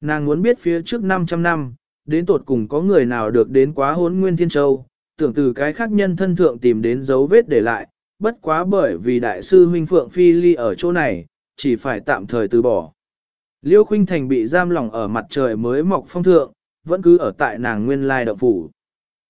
Nàng muốn biết phía trước 500 năm, đến tột cùng có người nào được đến quá hốn nguyên thiên châu, tưởng từ cái khác nhân thân thượng tìm đến dấu vết để lại, bất quá bởi vì đại sư huynh Phượng Phi Ly ở chỗ này, chỉ phải tạm thời từ bỏ. Liêu Khuynh Thành bị giam lỏng ở mặt trời mới mọc phong thượng, vẫn cứ ở tại nàng nguyên lai động phủ.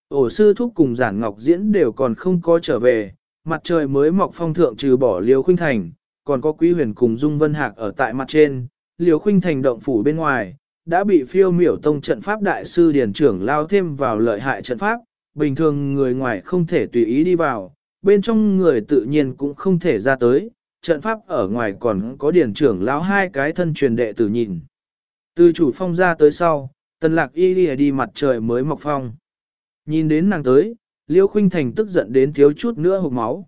Ổ sư thúc cùng giản ngọc diễn đều còn không có trở về, mặt trời mới mọc phong thượng trừ bỏ liều khuynh thành, còn có quý huyền cùng dung vân hạc ở tại mặt trên, liều khuynh thành động phủ bên ngoài, đã bị phiêu miểu tông trận pháp đại sư điển trưởng lao thêm vào lợi hại trận pháp, bình thường người ngoài không thể tùy ý đi vào, bên trong người tự nhiên cũng không thể ra tới, trận pháp ở ngoài còn có điển trưởng lão hai cái thân truyền đệ tử nhìn. Từ chủ phong ra tới sau, tần lạc y đi, đi mặt trời mới mọc phong. Nhìn đến nàng tới, Liêu Khuynh Thành tức giận đến thiếu chút nữa hộc máu.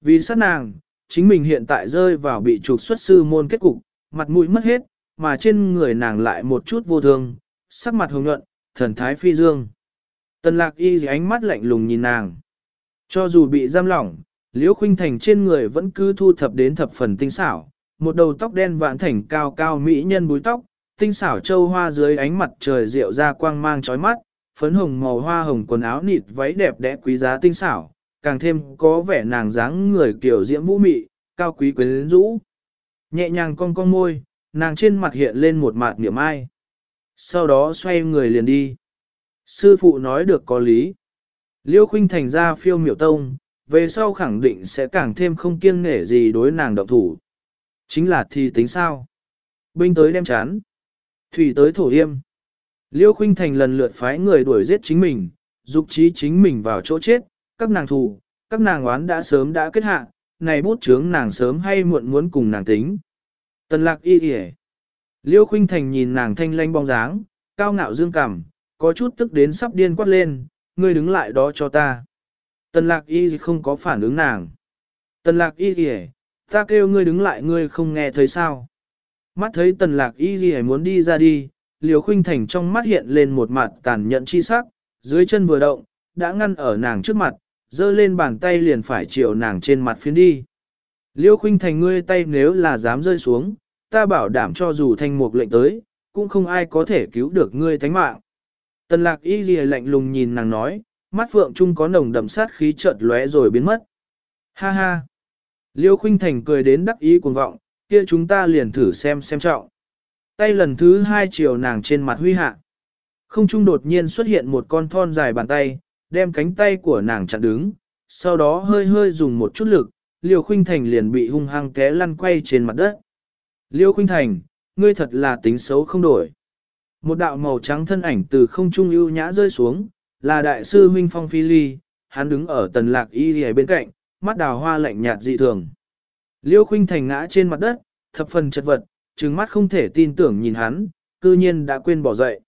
Vì sát nàng, chính mình hiện tại rơi vào bị trục xuất sư môn kết cục, mặt mũi mất hết, mà trên người nàng lại một chút vô thương, sắc mặt hồng nhuận, thần thái phi dương. Tần lạc y ánh mắt lạnh lùng nhìn nàng. Cho dù bị giam lỏng, Liễu Khuynh Thành trên người vẫn cứ thu thập đến thập phần tinh xảo, một đầu tóc đen vạn thành cao cao mỹ nhân búi tóc, tinh xảo châu hoa dưới ánh mặt trời rượu ra quang mang chói mắt, phấn hồng màu hoa hồng quần áo nịt váy đẹp đẽ quý giá tinh xảo, càng thêm có vẻ nàng dáng người kiểu diễm vũ mị, cao quý quyến rũ. Nhẹ nhàng cong cong môi, nàng trên mặt hiện lên một mạt niệm ai. Sau đó xoay người liền đi. Sư phụ nói được có lý. Liêu khuynh thành ra phiêu miểu tông, về sau khẳng định sẽ càng thêm không kiêng nể gì đối nàng động thủ. Chính là thì tính sao? Binh tới đem chán. Thủy tới thổ yêm. Liêu Khuynh Thành lần lượt phái người đuổi giết chính mình, dục trí chính mình vào chỗ chết, các nàng thù, các nàng oán đã sớm đã kết hạ, này bút chướng nàng sớm hay muộn muốn cùng nàng tính. Tần lạc y kìa. Liêu khuynh thành nhìn nàng thanh lanh bóng dáng, cao ngạo dương cảm, có chút tức đến sắp điên quát lên, ngươi đứng lại đó cho ta. Tần lạc y không có phản ứng nàng. Tần lạc y kìa, ta kêu ngươi đứng lại ngươi không nghe thấy sao. Mắt thấy tần lạc y kìa muốn đi ra đi, liều khuynh thành trong mắt hiện lên một mặt tàn nhẫn chi sắc, dưới chân vừa động, đã ngăn ở nàng trước mặt, dơ lên bàn tay liền phải chiều nàng trên mặt phiến đi. Liêu khuynh thành ngươi tay nếu là dám rơi xuống, ta bảo đảm cho dù thanh mục lệnh tới, cũng không ai có thể cứu được ngươi thánh mạng. Tần lạc y ghi lạnh lùng nhìn nàng nói, mắt phượng trung có nồng đậm sát khí chợt lóe rồi biến mất. Ha ha! Liêu khuynh thành cười đến đắc ý cuồng vọng, kia chúng ta liền thử xem xem trọng. Tay lần thứ hai chiều nàng trên mặt huy hạ. Không trung đột nhiên xuất hiện một con thon dài bàn tay, đem cánh tay của nàng chặn đứng, sau đó hơi hơi dùng một chút lực, Liêu Khuynh Thành liền bị hung hăng té lăn quay trên mặt đất. Liêu Khuynh Thành, ngươi thật là tính xấu không đổi. Một đạo màu trắng thân ảnh từ không trung ưu nhã rơi xuống, là đại sư huynh Phong Phi Ly, hắn đứng ở tần lạc y lìa bên cạnh, mắt đào hoa lạnh nhạt dị thường. Liêu Khuynh Thành ngã trên mặt đất, thập phần chật vật, trừng mắt không thể tin tưởng nhìn hắn, cư nhiên đã quên bỏ dậy.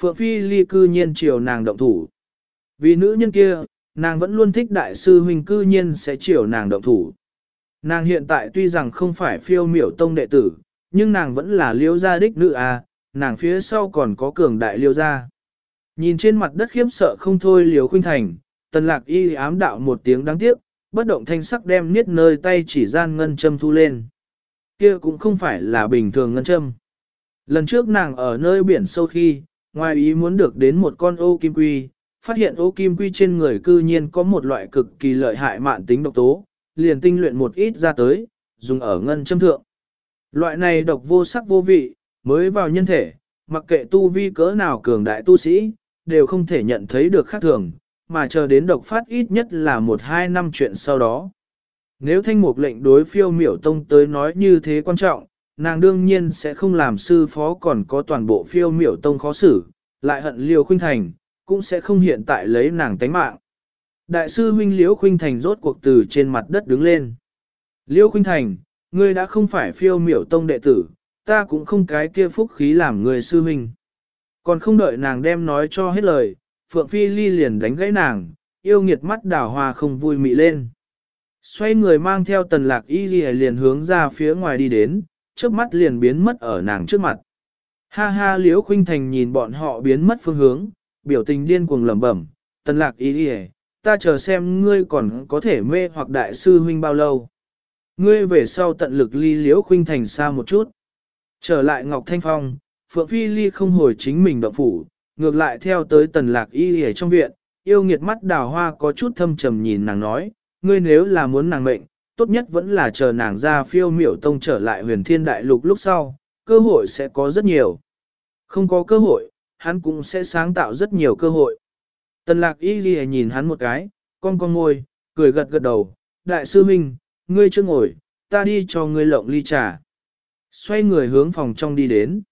Phượng Phi Ly cư nhiên chiều nàng động thủ. Vì nữ nhân kia, nàng vẫn luôn thích đại sư huynh cư nhiên sẽ chiều nàng động thủ. Nàng hiện tại tuy rằng không phải phiêu miểu tông đệ tử, nhưng nàng vẫn là liêu gia đích nữ à, nàng phía sau còn có cường đại liêu gia. Nhìn trên mặt đất khiếp sợ không thôi liều khuynh thành, tần lạc y ám đạo một tiếng đáng tiếc, bất động thanh sắc đem niết nơi tay chỉ gian ngân châm thu lên. Kia cũng không phải là bình thường ngân châm. Lần trước nàng ở nơi biển sâu khi, ngoài ý muốn được đến một con ô kim quy, phát hiện ô kim quy trên người cư nhiên có một loại cực kỳ lợi hại mạn tính độc tố, liền tinh luyện một ít ra tới, dùng ở ngân châm thượng. Loại này độc vô sắc vô vị, mới vào nhân thể, mặc kệ tu vi cỡ nào cường đại tu sĩ, đều không thể nhận thấy được khác thường, mà chờ đến độc phát ít nhất là một hai năm chuyện sau đó. Nếu thanh mục lệnh đối phiêu miểu tông tới nói như thế quan trọng, nàng đương nhiên sẽ không làm sư phó còn có toàn bộ phiêu miểu tông khó xử, lại hận liều khuynh thành, cũng sẽ không hiện tại lấy nàng tánh mạng. Đại sư huynh Liễu Khuynh Thành rốt cuộc từ trên mặt đất đứng lên. Liễu Khuynh Thành, ngươi đã không phải phiêu miểu tông đệ tử, ta cũng không cái kia phúc khí làm người sư huynh. Còn không đợi nàng đem nói cho hết lời, Phượng Phi Ly liền đánh gãy nàng, yêu nghiệt mắt đảo hoa không vui mị lên. Xoay người mang theo tần lạc y liền hướng ra phía ngoài đi đến, trước mắt liền biến mất ở nàng trước mặt. Ha ha liễu khuynh thành nhìn bọn họ biến mất phương hướng, biểu tình điên cuồng lẩm bẩm, tần lạc y ghi ta chờ xem ngươi còn có thể mê hoặc đại sư huynh bao lâu. Ngươi về sau tận lực ly liễu khuynh thành xa một chút. Trở lại Ngọc Thanh Phong, Phượng Phi Ly không hồi chính mình động phủ, ngược lại theo tới tần lạc y ở trong viện, yêu nghiệt mắt đào hoa có chút thâm trầm nhìn nàng nói, ngươi nếu là muốn nàng mệnh, tốt nhất vẫn là chờ nàng ra phiêu miểu tông trở lại huyền thiên đại lục lúc sau, cơ hội sẽ có rất nhiều. Không có cơ hội, hắn cũng sẽ sáng tạo rất nhiều cơ hội. Tần lạc y ghi nhìn hắn một cái, con con ngồi, cười gật gật đầu, đại sư huynh, ngươi chưa ngồi, ta đi cho ngươi lộng ly trà. Xoay người hướng phòng trong đi đến.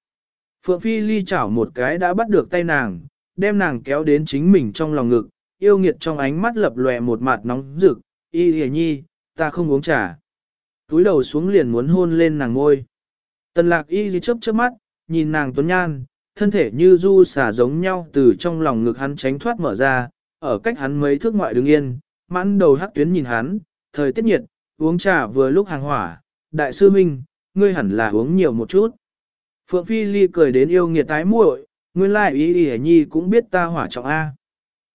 Phượng Phi ly chảo một cái đã bắt được tay nàng, đem nàng kéo đến chính mình trong lòng ngực, yêu nghiệt trong ánh mắt lập lòe một mặt nóng rực, y hề nhi, ta không uống trà. Túi đầu xuống liền muốn hôn lên nàng ngôi. Tần lạc y chớp chớp mắt, nhìn nàng tuấn nhan, thân thể như du xả giống nhau từ trong lòng ngực hắn tránh thoát mở ra, ở cách hắn mấy thước ngoại đứng yên, mãn đầu hắc tuyến nhìn hắn, thời tiết nhiệt, uống trà vừa lúc hàng hỏa, đại sư minh, ngươi hẳn là uống nhiều một chút. Phượng Phi Ly cười đến yêu nghiệt tái muội, nguyên lai ý ý nhi cũng biết ta hỏa trọng A.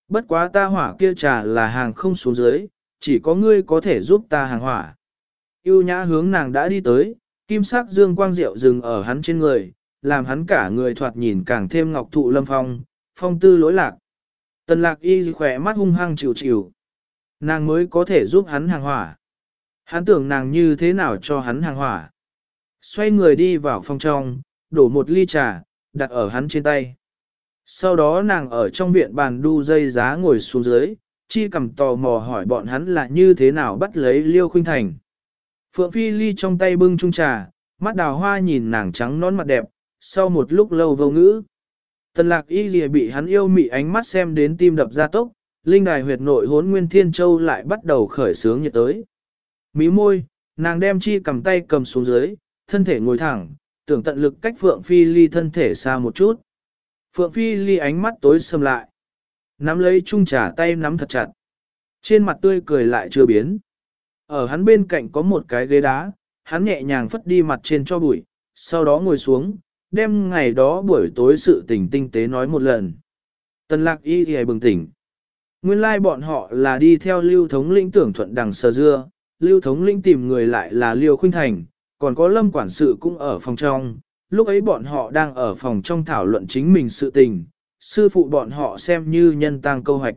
Bất quá ta hỏa kia trà là hàng không xuống dưới, chỉ có ngươi có thể giúp ta hàng hỏa. Yêu nhã hướng nàng đã đi tới, kim sắc dương quang diệu dừng ở hắn trên người, làm hắn cả người thoạt nhìn càng thêm ngọc thụ lâm phong, phong tư lối lạc. Tần lạc y khỏe mắt hung hăng chịu chịu. Nàng mới có thể giúp hắn hàng hỏa. Hắn tưởng nàng như thế nào cho hắn hàng hỏa. Xoay người đi vào phòng trong, đổ một ly trà, đặt ở hắn trên tay. Sau đó nàng ở trong viện bàn đu dây giá ngồi xuống dưới, chi cầm tò mò hỏi bọn hắn là như thế nào bắt lấy liêu khuynh thành. Phượng Phi ly trong tay bưng chung trà, mắt đào hoa nhìn nàng trắng nón mặt đẹp, sau một lúc lâu vô ngữ. Tần lạc y lìa bị hắn yêu mị ánh mắt xem đến tim đập ra tốc, linh đài huyệt nội hốn nguyên thiên châu lại bắt đầu khởi sướng nhiệt tới. Mí môi, nàng đem chi cầm tay cầm xuống dưới, thân thể ngồi thẳng, tưởng tận lực cách Phượng Phi Ly thân thể xa một chút. Phượng Phi Ly ánh mắt tối sầm lại. Nắm lấy chung trà tay nắm thật chặt. Trên mặt tươi cười lại chưa biến. Ở hắn bên cạnh có một cái ghế đá, hắn nhẹ nhàng phất đi mặt trên cho bụi, sau đó ngồi xuống, đem ngày đó buổi tối sự tình tinh tế nói một lần. Tần lạc y thì bừng tỉnh. Nguyên lai like bọn họ là đi theo lưu thống lĩnh tưởng thuận đằng sờ dưa, lưu thống lĩnh tìm người lại là liêu khuynh thành, còn có lâm quản sự cũng ở phòng trong. Lúc ấy bọn họ đang ở phòng trong thảo luận chính mình sự tình, sư phụ bọn họ xem như nhân tăng câu hạch.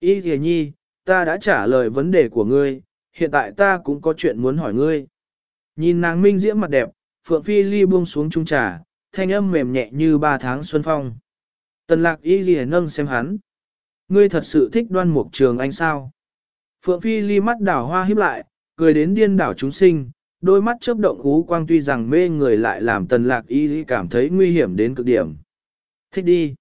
Y thề nhi, ta đã trả lời vấn đề của ngươi, hiện tại ta cũng có chuyện muốn hỏi ngươi. Nhìn nàng minh diễm mặt đẹp, Phượng Phi Ly buông xuống trung trà, thanh âm mềm nhẹ như ba tháng xuân phong. Tần lạc y ghi nâng xem hắn. Ngươi thật sự thích đoan mục trường anh sao? Phượng Phi Ly mắt đảo hoa híp lại, cười đến điên đảo chúng sinh, đôi mắt chớp động ú quang tuy rằng mê người lại làm tần lạc y cảm thấy nguy hiểm đến cực điểm. Thích đi.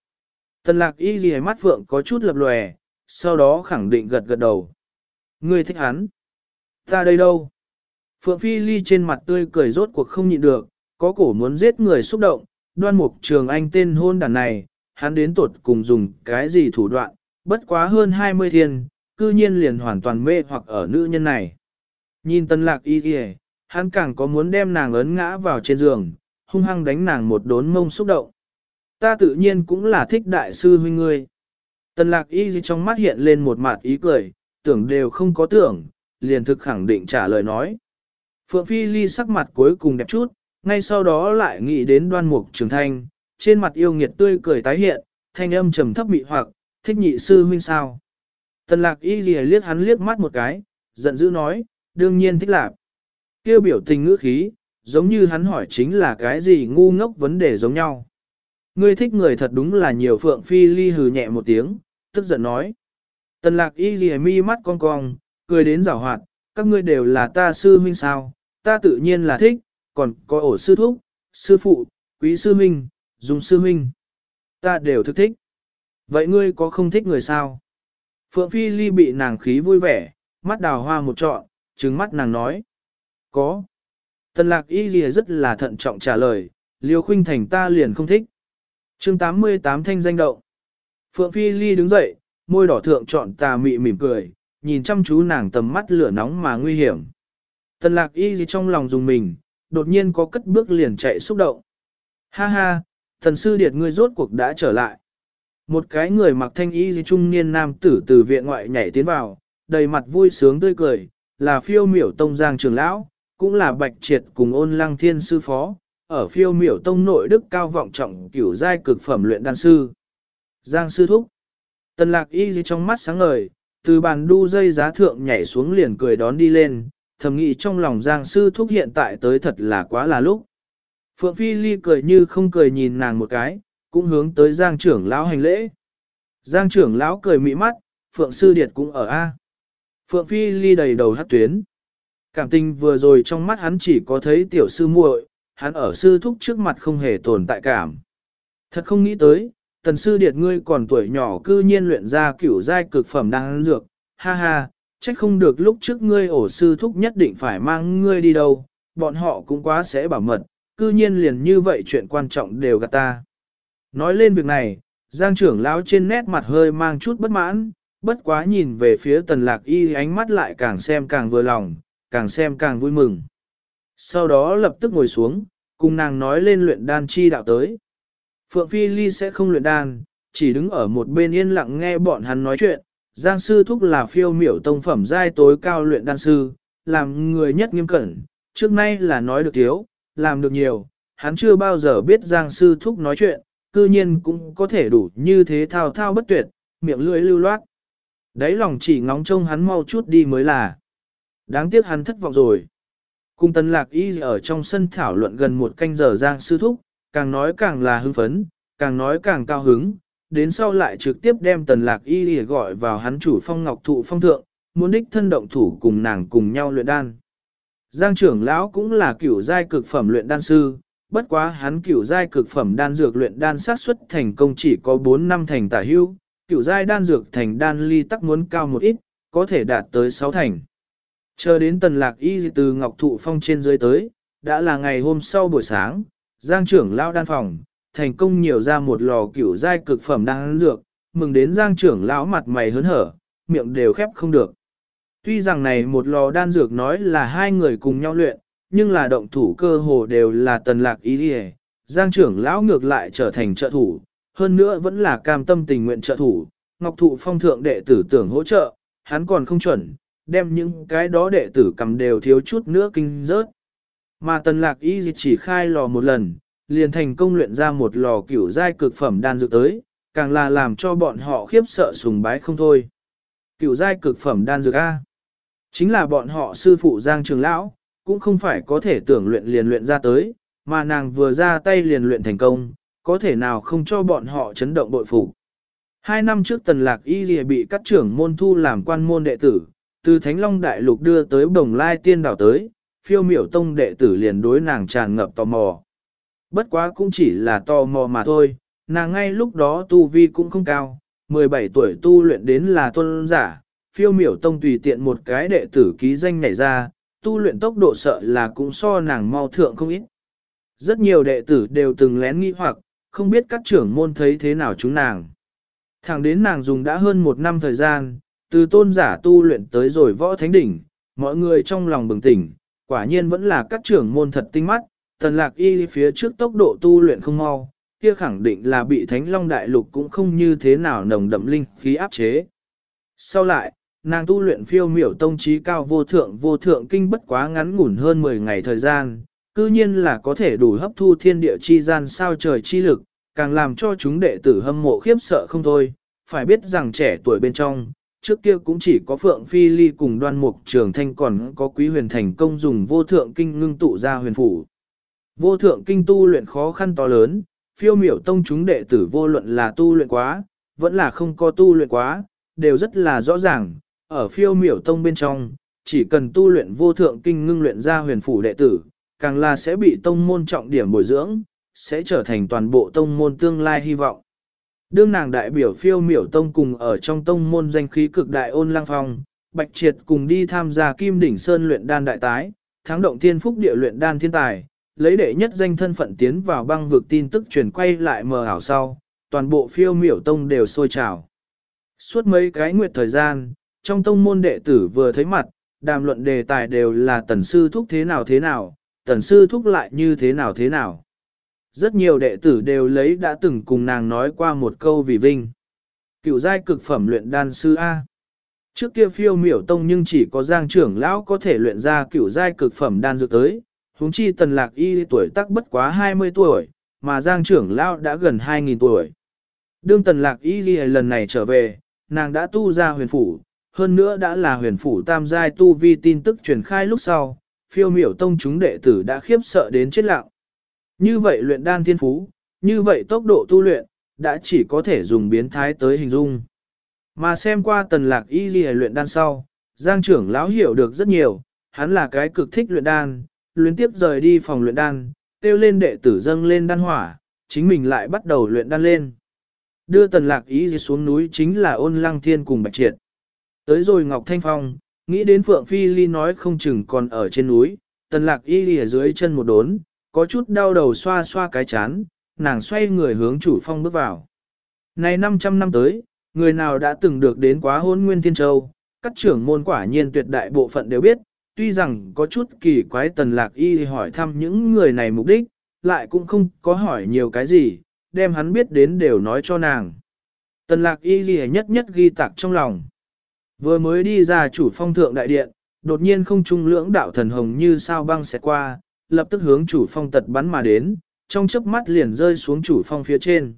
Tần lạc y ghi mắt Phượng có chút lập lòe, sau đó khẳng định gật gật đầu. Ngươi thích hắn. Ta đây đâu? Phượng Phi Ly trên mặt tươi cười rốt cuộc không nhịn được, có cổ muốn giết người xúc động, đoan mục trường anh tên hôn đàn này, hắn đến tuột cùng dùng cái gì thủ đoạn, bất quá hơn 20 thiên, cư nhiên liền hoàn toàn mê hoặc ở nữ nhân này. Nhìn tân lạc y kìa, hắn càng có muốn đem nàng ấn ngã vào trên giường, hung hăng đánh nàng một đốn mông xúc động. Ta tự nhiên cũng là thích đại sư huynh ngươi. Tần lạc y trong mắt hiện lên một mặt ý cười, tưởng đều không có tưởng, liền thực khẳng định trả lời nói. Phượng Phi Ly sắc mặt cuối cùng đẹp chút, ngay sau đó lại nghĩ đến đoan mục trường thanh, trên mặt yêu nghiệt tươi cười tái hiện, thanh âm trầm thấp bị hoặc, thích nhị sư huynh sao. Tần lạc y lìa liếc hắn liếc mắt một cái, giận dữ nói, đương nhiên thích lạc. Kêu biểu tình ngữ khí, giống như hắn hỏi chính là cái gì ngu ngốc vấn đề giống nhau. Ngươi thích người thật đúng là nhiều phượng phi ly hừ nhẹ một tiếng, tức giận nói. Tần lạc y lìa mi mắt cong cong, cười đến rào hoạt, các ngươi đều là ta sư huynh sao, ta tự nhiên là thích, còn có ổ sư thúc, sư phụ, quý sư huynh, dùng sư huynh. Ta đều thức thích. Vậy ngươi có không thích người sao? Phượng Phi Ly bị nàng khí vui vẻ, mắt đào hoa một trọn, trừng mắt nàng nói. Có. Tần lạc y ghi rất là thận trọng trả lời, liêu khuynh thành ta liền không thích. chương 88 thanh danh động. Phượng Phi Ly đứng dậy, môi đỏ thượng trọn tà mị mỉm cười, nhìn chăm chú nàng tầm mắt lửa nóng mà nguy hiểm. Tần lạc y gì trong lòng dùng mình, đột nhiên có cất bước liền chạy xúc động. Ha ha, thần sư điệt ngươi rốt cuộc đã trở lại. Một cái người mặc thanh y gì trung niên nam tử từ viện ngoại nhảy tiến vào, đầy mặt vui sướng tươi cười, là phiêu miểu tông giang trường lão, cũng là bạch triệt cùng ôn lăng thiên sư phó, ở phiêu miểu tông nội đức cao vọng trọng cửu giai cực phẩm luyện đan sư. Giang sư thúc. Tần lạc y gì trong mắt sáng ngời, từ bàn đu dây giá thượng nhảy xuống liền cười đón đi lên, thầm nghĩ trong lòng Giang sư thúc hiện tại tới thật là quá là lúc. Phượng Phi Ly cười như không cười nhìn nàng một cái, cũng hướng tới Giang trưởng lão hành lễ. Giang trưởng lão cười mị mắt, Phượng sư điệt cũng ở A. Phượng Phi Ly đầy đầu hát tuyến. Cảm tình vừa rồi trong mắt hắn chỉ có thấy tiểu sư muội, hắn ở sư thúc trước mặt không hề tồn tại cảm. Thật không nghĩ tới, tần sư điệt ngươi còn tuổi nhỏ cư nhiên luyện ra kiểu giai cực phẩm đang dược, ha ha, trách không được lúc trước ngươi ổ sư thúc nhất định phải mang ngươi đi đâu, bọn họ cũng quá sẽ bảo mật, cư nhiên liền như vậy chuyện quan trọng đều gạt ta. Nói lên việc này, Giang trưởng lão trên nét mặt hơi mang chút bất mãn, bất quá nhìn về phía tần lạc y ánh mắt lại càng xem càng vừa lòng, càng xem càng vui mừng. Sau đó lập tức ngồi xuống, cùng nàng nói lên luyện đan chi đạo tới. Phượng Phi Ly sẽ không luyện đan, chỉ đứng ở một bên yên lặng nghe bọn hắn nói chuyện, Giang sư thúc là phiêu miểu tông phẩm giai tối cao luyện đan sư, làm người nhất nghiêm cẩn, trước nay là nói được thiếu, làm được nhiều, hắn chưa bao giờ biết Giang sư thúc nói chuyện, cư nhiên cũng có thể đủ như thế thao thao bất tuyệt, miệng lưỡi lưu loát. Đấy lòng chỉ ngóng trông hắn mau chút đi mới là. Đáng tiếc hắn thất vọng rồi. Cung tần lạc y ở trong sân thảo luận gần một canh giờ Giang sư thúc, càng nói càng là hưng phấn, càng nói càng cao hứng, đến sau lại trực tiếp đem tần lạc y gọi vào hắn chủ phong ngọc thụ phong thượng, muốn đích thân động thủ cùng nàng cùng nhau luyện đan. Giang trưởng lão cũng là cửu giai cực phẩm luyện đan sư, bất quá hắn cửu giai cực phẩm đan dược luyện đan sát suất thành công chỉ có 4 năm thành tả hưu, cửu giai đan dược thành đan ly tắc muốn cao một ít, có thể đạt tới 6 thành. Chờ đến tần lạc y từ ngọc thụ phong trên dưới tới, đã là ngày hôm sau buổi sáng, Giang trưởng lão đan phòng, thành công nhiều ra một lò cửu giai cực phẩm đan dược, mừng đến Giang trưởng lão mặt mày hớn hở, miệng đều khép không được. Tuy rằng này một lò đan dược nói là hai người cùng nhau luyện, nhưng là động thủ cơ hồ đều là tần lạc ý đi Giang trưởng lão ngược lại trở thành trợ thủ, hơn nữa vẫn là cam tâm tình nguyện trợ thủ, Ngọc Thụ Phong thượng đệ tử tưởng hỗ trợ, hắn còn không chuẩn, đem những cái đó đệ tử cầm đều thiếu chút nữa kinh rớt. Mà tần lạc y chỉ khai lò một lần, liền thành công luyện ra một lò kiểu giai cực phẩm đan dược tới, càng là làm cho bọn họ khiếp sợ sùng bái không thôi. Kiểu giai cực phẩm đan dược A. Chính là bọn họ sư phụ Giang Trường Lão, cũng không phải có thể tưởng luyện liền luyện ra tới, mà nàng vừa ra tay liền luyện thành công, có thể nào không cho bọn họ chấn động bội phục. Hai năm trước tần lạc y lìa bị các trưởng môn thu làm quan môn đệ tử, từ Thánh Long Đại Lục đưa tới Đồng Lai Tiên Đảo tới, phiêu miểu tông đệ tử liền đối nàng tràn ngập tò mò. Bất quá cũng chỉ là tò mò mà thôi, nàng ngay lúc đó tu vi cũng không cao, 17 tuổi tu luyện đến là tôn giả, phiêu miểu tông tùy tiện một cái đệ tử ký danh này ra, tu luyện tốc độ sợ là cũng so nàng mau thượng không ít. Rất nhiều đệ tử đều từng lén nghi hoặc, không biết các trưởng môn thấy thế nào chúng nàng. Thẳng đến nàng dùng đã hơn một năm thời gian, từ tôn giả tu luyện tới rồi võ thánh đỉnh, mọi người trong lòng bừng tỉnh, quả nhiên vẫn là các trưởng môn thật tinh mắt, tần lạc y phía trước tốc độ tu luyện không mau, kia khẳng định là bị thánh long đại lục cũng không như thế nào nồng đậm linh khí áp chế. Sau lại, nàng tu luyện phiêu miểu tông trí cao vô thượng vô thượng kinh bất quá ngắn ngủn hơn 10 ngày thời gian, cư nhiên là có thể đủ hấp thu thiên địa chi gian sao trời chi lực, càng làm cho chúng đệ tử hâm mộ khiếp sợ không thôi, phải biết rằng trẻ tuổi bên trong, trước kia cũng chỉ có Phượng Phi Ly cùng đoan mục trường thanh còn có quý huyền thành công dùng vô thượng kinh ngưng tụ ra huyền phủ. Vô thượng kinh tu luyện khó khăn to lớn, phiêu miểu tông chúng đệ tử vô luận là tu luyện quá, vẫn là không có tu luyện quá, đều rất là rõ ràng, ở phiêu miểu tông bên trong, chỉ cần tu luyện vô thượng kinh ngưng luyện ra huyền phủ đệ tử, càng là sẽ bị tông môn trọng điểm bồi dưỡng, sẽ trở thành toàn bộ tông môn tương lai hy vọng. Đương nàng đại biểu phiêu miểu tông cùng ở trong tông môn danh khí cực đại ôn lang phong, bạch triệt cùng đi tham gia kim đỉnh sơn luyện đan đại tái, thắng động thiên phúc địa luyện đan thiên tài, lấy đệ nhất danh thân phận tiến vào băng vực tin tức truyền quay lại mờ ảo sau, toàn bộ phiêu miểu tông đều sôi trào. Suốt mấy cái nguyệt thời gian, trong tông môn đệ tử vừa thấy mặt, đàm luận đề tài đều là tần sư thúc thế nào thế nào, tần sư thúc lại như thế nào thế nào. Rất nhiều đệ tử đều lấy đã từng cùng nàng nói qua một câu vì vinh. Cựu giai cực phẩm luyện đan sư A. Trước kia phiêu miểu tông nhưng chỉ có giang trưởng lão có thể luyện ra cựu giai cực phẩm đan dược tới, huống chi tần lạc y tuổi tác bất quá 20 tuổi, mà giang trưởng lão đã gần 2.000 tuổi. Đương tần lạc y lần này trở về, nàng đã tu ra huyền phủ, hơn nữa đã là huyền phủ tam giai tu vi tin tức truyền khai lúc sau, phiêu miểu tông chúng đệ tử đã khiếp sợ đến chết lặng. Như vậy luyện đan thiên phú, như vậy tốc độ tu luyện, đã chỉ có thể dùng biến thái tới hình dung. Mà xem qua tần lạc y ghi luyện đan sau, Giang trưởng lão hiểu được rất nhiều, hắn là cái cực thích luyện đan, luyện tiếp rời đi phòng luyện đan, tiêu lên đệ tử dâng lên đan hỏa, chính mình lại bắt đầu luyện đan lên. Đưa tần lạc ý xuống núi chính là ôn lăng thiên cùng bạch triệt. Tới rồi Ngọc Thanh Phong, nghĩ đến Phượng Phi Ly nói không chừng còn ở trên núi, tần lạc y ở dưới chân một đốn, có chút đau đầu xoa xoa cái chán, nàng xoay người hướng chủ phong bước vào. Này 500 năm tới, người nào đã từng được đến quá hôn nguyên thiên châu, các trưởng môn quả nhiên tuyệt đại bộ phận đều biết, tuy rằng có chút kỳ quái tần lạc y hỏi thăm những người này mục đích, lại cũng không có hỏi nhiều cái gì, đem hắn biết đến đều nói cho nàng. Tần lạc y ghi nhất nhất ghi tạc trong lòng. Vừa mới đi ra chủ phong thượng đại điện, đột nhiên không trung lưỡng đạo thần hồng như sao băng xẹt qua, lập tức hướng chủ phong tật bắn mà đến, trong chớp mắt liền rơi xuống chủ phong phía trên.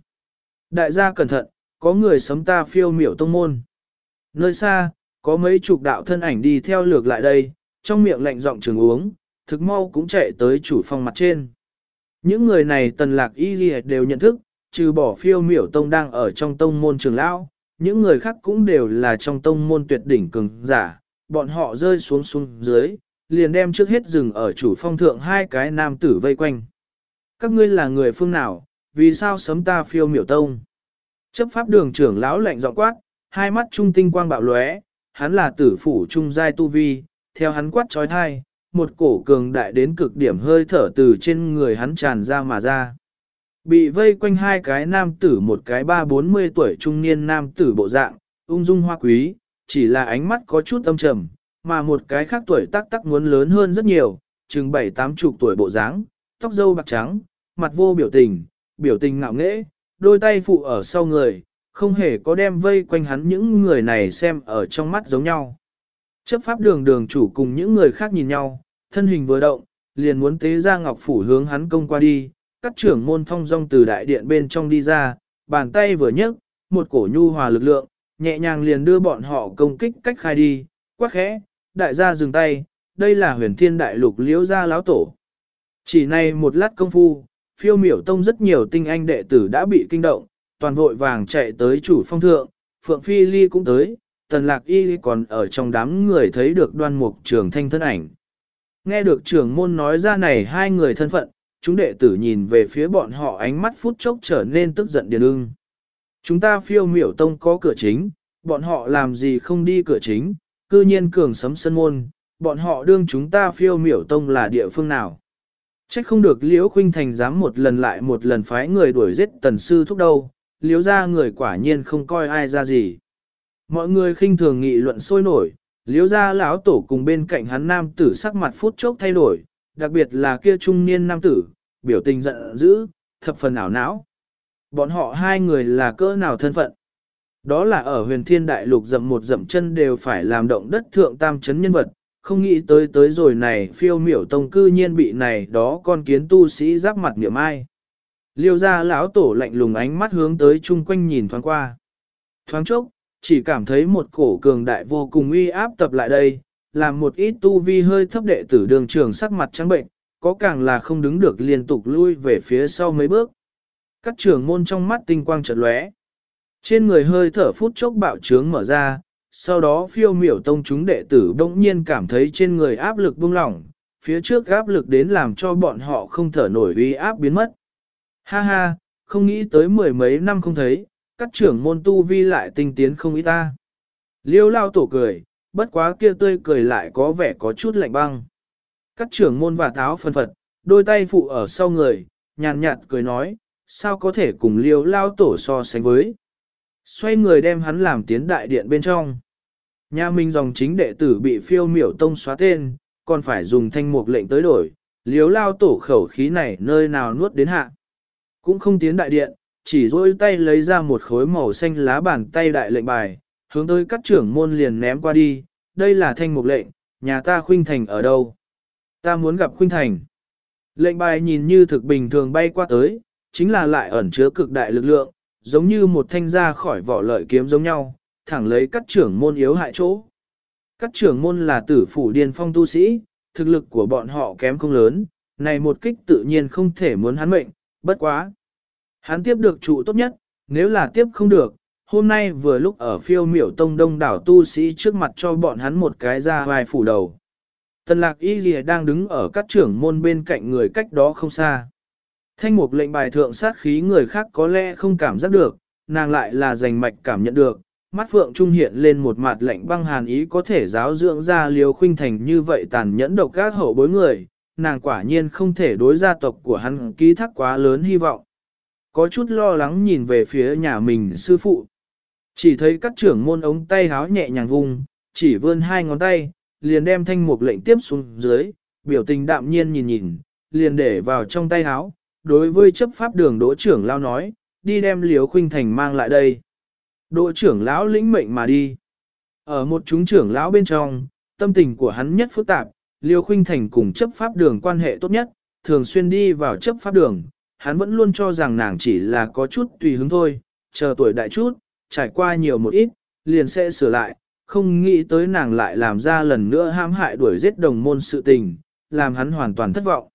Đại gia cẩn thận, có người sấm ta phiêu miểu tông môn. Nơi xa, có mấy chục đạo thân ảnh đi theo lược lại đây, trong miệng lạnh giọng trường uống, thực mau cũng chạy tới chủ phong mặt trên. Những người này tần lạc y gì đều nhận thức, trừ bỏ phiêu miểu tông đang ở trong tông môn trường lão, những người khác cũng đều là trong tông môn tuyệt đỉnh cường giả, bọn họ rơi xuống xuống dưới, liền đem trước hết rừng ở chủ phong thượng hai cái nam tử vây quanh. Các ngươi là người phương nào, vì sao sấm ta phiêu miểu tông? Chấp pháp đường trưởng lão lạnh giọng quát, hai mắt trung tinh quang bạo lóe, hắn là tử phủ trung giai tu vi, theo hắn quát trói thai, một cổ cường đại đến cực điểm hơi thở từ trên người hắn tràn ra mà ra. Bị vây quanh hai cái nam tử một cái ba bốn mươi tuổi trung niên nam tử bộ dạng, ung dung hoa quý, chỉ là ánh mắt có chút âm trầm, mà một cái khác tuổi tác tác muốn lớn hơn rất nhiều, chừng bảy tám chục tuổi bộ dáng, tóc dâu bạc trắng, mặt vô biểu tình, biểu tình ngạo nghễ, đôi tay phụ ở sau người, không hề có đem vây quanh hắn những người này xem ở trong mắt giống nhau. Chấp pháp đường đường chủ cùng những người khác nhìn nhau, thân hình vừa động, liền muốn tế ra ngọc phủ hướng hắn công qua đi, các trưởng môn thông dong từ đại điện bên trong đi ra, bàn tay vừa nhấc, một cổ nhu hòa lực lượng, nhẹ nhàng liền đưa bọn họ công kích cách khai đi, quắc khẽ, đại gia dừng tay, đây là huyền thiên đại lục liễu gia láo tổ. Chỉ này một lát công phu, phiêu miểu tông rất nhiều tinh anh đệ tử đã bị kinh động, toàn vội vàng chạy tới chủ phong thượng, Phượng Phi Ly cũng tới, tần lạc y còn ở trong đám người thấy được đoan mục trường thanh thân ảnh. Nghe được trưởng môn nói ra này hai người thân phận, chúng đệ tử nhìn về phía bọn họ ánh mắt phút chốc trở nên tức giận điên ưng. Chúng ta phiêu miểu tông có cửa chính, bọn họ làm gì không đi cửa chính, cư nhiên cường sấm sân môn, bọn họ đương chúng ta phiêu miểu tông là địa phương nào. Trách không được Liễu Khuynh Thành dám một lần lại một lần phái người đuổi giết tần sư thúc đâu, Liễu ra người quả nhiên không coi ai ra gì. Mọi người khinh thường nghị luận sôi nổi, Liễu ra lão tổ cùng bên cạnh hắn nam tử sắc mặt phút chốc thay đổi, đặc biệt là kia trung niên nam tử, biểu tình giận dữ, thập phần ảo não. Bọn họ hai người là cỡ nào thân phận? Đó là ở huyền thiên đại lục dậm một dậm chân đều phải làm động đất thượng tam chấn nhân vật, không nghĩ tới tới rồi này phiêu miểu tông cư nhiên bị này đó con kiến tu sĩ giáp mặt niệm ai. Liêu ra lão tổ lạnh lùng ánh mắt hướng tới chung quanh nhìn thoáng qua. Thoáng chốc, chỉ cảm thấy một cổ cường đại vô cùng uy áp tập lại đây, làm một ít tu vi hơi thấp đệ tử đường trường sắc mặt trắng bệnh, có càng là không đứng được liên tục lui về phía sau mấy bước. Các trưởng môn trong mắt tinh quang chợt lóe. Trên người hơi thở phút chốc bạo trướng mở ra, sau đó phiêu miểu tông chúng đệ tử bỗng nhiên cảm thấy trên người áp lực buông lỏng, phía trước áp lực đến làm cho bọn họ không thở nổi uy áp biến mất. Ha ha, không nghĩ tới mười mấy năm không thấy, các trưởng môn tu vi lại tinh tiến không ý ta. Liêu lao tổ cười, bất quá kia tươi cười lại có vẻ có chút lạnh băng. Các trưởng môn và táo phân phật, đôi tay phụ ở sau người, nhàn nhạt cười nói, sao có thể cùng liêu lao tổ so sánh với. Xoay người đem hắn làm tiến đại điện bên trong. Nhà mình dòng chính đệ tử bị phiêu miểu tông xóa tên, còn phải dùng thanh mục lệnh tới đổi, liếu lao tổ khẩu khí này nơi nào nuốt đến hạ. Cũng không tiến đại điện, chỉ dôi tay lấy ra một khối màu xanh lá bàn tay đại lệnh bài, hướng tới các trưởng môn liền ném qua đi, đây là thanh mục lệnh, nhà ta khuynh thành ở đâu? Ta muốn gặp khuynh thành. Lệnh bài nhìn như thực bình thường bay qua tới, chính là lại ẩn chứa cực đại lực lượng, giống như một thanh ra khỏi vỏ lợi kiếm giống nhau, thẳng lấy các trưởng môn yếu hại chỗ. Các trưởng môn là tử phủ điên phong tu sĩ, thực lực của bọn họ kém không lớn, này một kích tự nhiên không thể muốn hắn mệnh, bất quá. Hắn tiếp được trụ tốt nhất, nếu là tiếp không được, hôm nay vừa lúc ở phiêu miểu tông đông đảo tu sĩ trước mặt cho bọn hắn một cái ra vài phủ đầu. Tần lạc y lìa đang đứng ở các trưởng môn bên cạnh người cách đó không xa. Thanh mục lệnh bài thượng sát khí người khác có lẽ không cảm giác được, nàng lại là giành mạch cảm nhận được, mắt phượng trung hiện lên một mặt lệnh băng hàn ý có thể giáo dưỡng ra liều khuynh thành như vậy tàn nhẫn độc các hậu bối người, nàng quả nhiên không thể đối gia tộc của hắn ký thác quá lớn hy vọng. Có chút lo lắng nhìn về phía nhà mình sư phụ. Chỉ thấy các trưởng môn ống tay háo nhẹ nhàng vùng, chỉ vươn hai ngón tay, liền đem thanh mục lệnh tiếp xuống dưới, biểu tình đạm nhiên nhìn nhìn, liền để vào trong tay háo, đối với chấp pháp đường đỗ trưởng lao nói, đi đem Liễu khuynh thành mang lại đây. Đỗ trưởng lão lĩnh mệnh mà đi. Ở một chúng trưởng lão bên trong, tâm tình của hắn nhất phức tạp, liêu khuynh thành cùng chấp pháp đường quan hệ tốt nhất, thường xuyên đi vào chấp pháp đường. Hắn vẫn luôn cho rằng nàng chỉ là có chút tùy hứng thôi, chờ tuổi đại chút, trải qua nhiều một ít, liền sẽ sửa lại, không nghĩ tới nàng lại làm ra lần nữa ham hại đuổi giết đồng môn sự tình, làm hắn hoàn toàn thất vọng.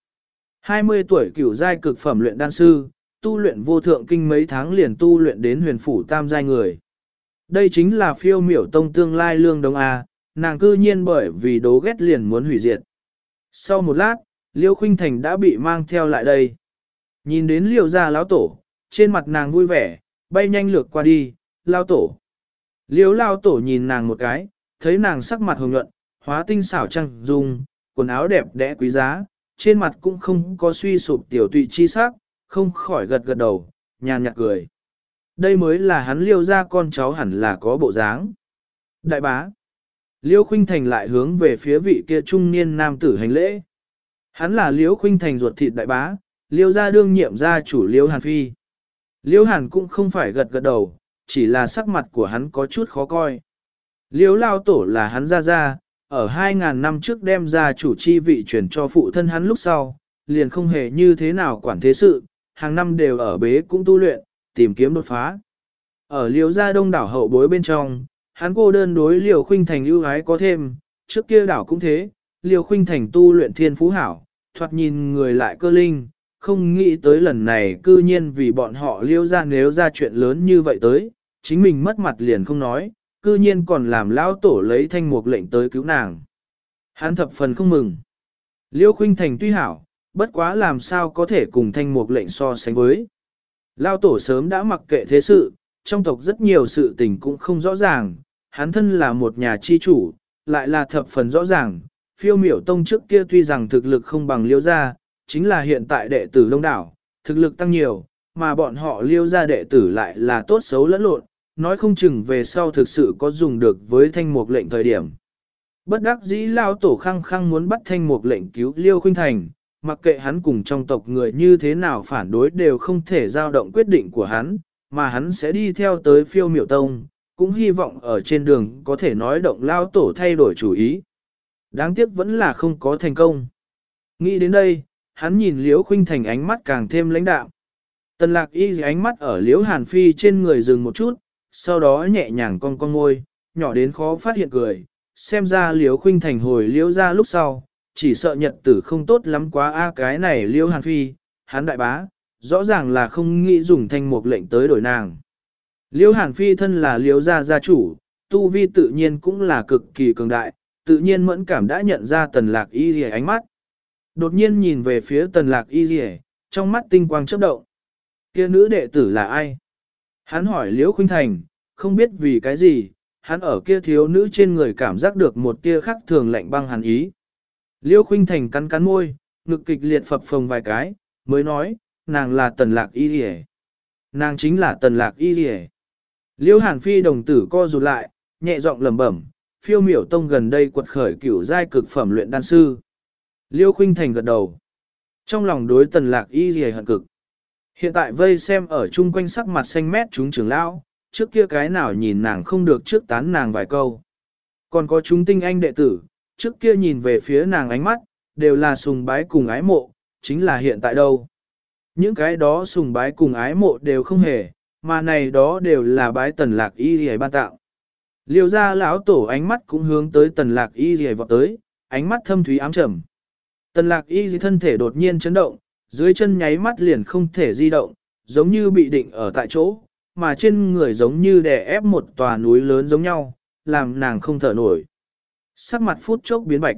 20 tuổi cửu giai cực phẩm luyện đan sư, tu luyện vô thượng kinh mấy tháng liền tu luyện đến huyền phủ tam giai người. Đây chính là phiêu miểu tông tương lai lương đông A, nàng cư nhiên bởi vì đố ghét liền muốn hủy diệt. Sau một lát, Liêu Khuynh Thành đã bị mang theo lại đây. Nhìn đến Liêu gia lão tổ, trên mặt nàng vui vẻ, bay nhanh lược qua đi, lao tổ. Liêu lao tổ nhìn nàng một cái, thấy nàng sắc mặt hồng nhuận, hóa tinh xảo trăng dung, quần áo đẹp đẽ quý giá, trên mặt cũng không có suy sụp tiểu tụy chi sắc, không khỏi gật gật đầu, nhàn nhạt cười. Đây mới là hắn liêu ra con cháu hẳn là có bộ dáng. Đại bá. Liêu Khuynh Thành lại hướng về phía vị kia trung niên nam tử hành lễ. Hắn là Liêu Khuynh Thành ruột thịt đại bá, Liêu gia đương nhiệm gia chủ Liêu Hàn Phi. Liêu Hàn cũng không phải gật gật đầu, chỉ là sắc mặt của hắn có chút khó coi. Liêu Lao Tổ là hắn gia gia, ở 2.000 năm trước đem ra chủ chi vị chuyển cho phụ thân hắn lúc sau, liền không hề như thế nào quản thế sự, hàng năm đều ở bế cũng tu luyện, tìm kiếm đột phá. Ở liêu gia đông đảo hậu bối bên trong, hắn cô đơn đối liều khuynh thành ưu ái có thêm, trước kia đảo cũng thế, liều khuynh thành tu luyện thiên phú hảo, thoạt nhìn người lại cơ linh, không nghĩ tới lần này cư nhiên vì bọn họ liêu ra nếu ra chuyện lớn như vậy tới, chính mình mất mặt liền không nói, cư nhiên còn làm lão tổ lấy thanh mục lệnh tới cứu nàng. Hắn thập phần không mừng. Liêu khuynh thành tuy hảo, bất quá làm sao có thể cùng thanh mục lệnh so sánh với. Lao tổ sớm đã mặc kệ thế sự, trong tộc rất nhiều sự tình cũng không rõ ràng, hắn thân là một nhà chi chủ, lại là thập phần rõ ràng, phiêu miểu tông trước kia tuy rằng thực lực không bằng liêu gia, chính là hiện tại đệ tử đông đảo, thực lực tăng nhiều, mà bọn họ liêu gia đệ tử lại là tốt xấu lẫn lộn, nói không chừng về sau thực sự có dùng được với thanh mục lệnh thời điểm. Bất đắc dĩ lao tổ khăng khăng muốn bắt thanh mục lệnh cứu liêu khuynh thành, mặc kệ hắn cùng trong tộc người như thế nào phản đối đều không thể giao động quyết định của hắn, mà hắn sẽ đi theo tới phiêu miệu tông, cũng hy vọng ở trên đường có thể nói động lao tổ thay đổi chủ ý. Đáng tiếc vẫn là không có thành công. Nghĩ đến đây, hắn nhìn Liễu Khuynh Thành ánh mắt càng thêm lãnh đạo. Tần lạc y ánh mắt ở Liễu Hàn Phi trên người dừng một chút, sau đó nhẹ nhàng cong cong môi, nhỏ đến khó phát hiện cười, xem ra Liễu Khuynh Thành hồi Liễu ra lúc sau, chỉ sợ nhật tử không tốt lắm quá a cái này Liễu Hàn Phi, hắn đại bá, rõ ràng là không nghĩ dùng thanh mục lệnh tới đổi nàng. Liễu Hàn Phi thân là Liễu gia gia chủ, tu vi tự nhiên cũng là cực kỳ cường đại, tự nhiên mẫn cảm đã nhận ra tần lạc y rìa ánh mắt. Đột nhiên nhìn về phía tần lạc y rìa, trong mắt tinh quang chớp động. Kia nữ đệ tử là ai? Hắn hỏi Liễu Khuynh Thành, không biết vì cái gì, hắn ở kia thiếu nữ trên người cảm giác được một tia khắc thường lạnh băng hàn ý. Liễu Khuynh Thành cắn cắn môi, ngực kịch liệt phập phồng vài cái, mới nói, nàng là tần lạc y rìa. Nàng chính là tần lạc y rìa. Liễu Hàn Phi đồng tử co rụt lại, nhẹ giọng lẩm bẩm, phiêu miểu tông gần đây quật khởi cửu giai cực phẩm luyện đan sư. Liêu Khuynh Thành gật đầu. Trong lòng đối tần lạc y gì hận cực. Hiện tại vây xem ở chung quanh sắc mặt xanh mét chúng trưởng lão, trước kia cái nào nhìn nàng không được trước tán nàng vài câu. Còn có chúng tinh anh đệ tử, trước kia nhìn về phía nàng ánh mắt, đều là sùng bái cùng ái mộ, chính là hiện tại đâu. Những cái đó sùng bái cùng ái mộ đều không hề, mà này đó đều là bái tần lạc y gì ban tạo. Liêu ra lão tổ ánh mắt cũng hướng tới tần lạc y gì vọt tới, ánh mắt thâm thúy ám trầm. Tần lạc y gì thân thể đột nhiên chấn động, dưới chân nháy mắt liền không thể di động, giống như bị định ở tại chỗ, mà trên người giống như đè ép một tòa núi lớn giống nhau, làm nàng không thở nổi. Sắc mặt phút chốc biến bạch.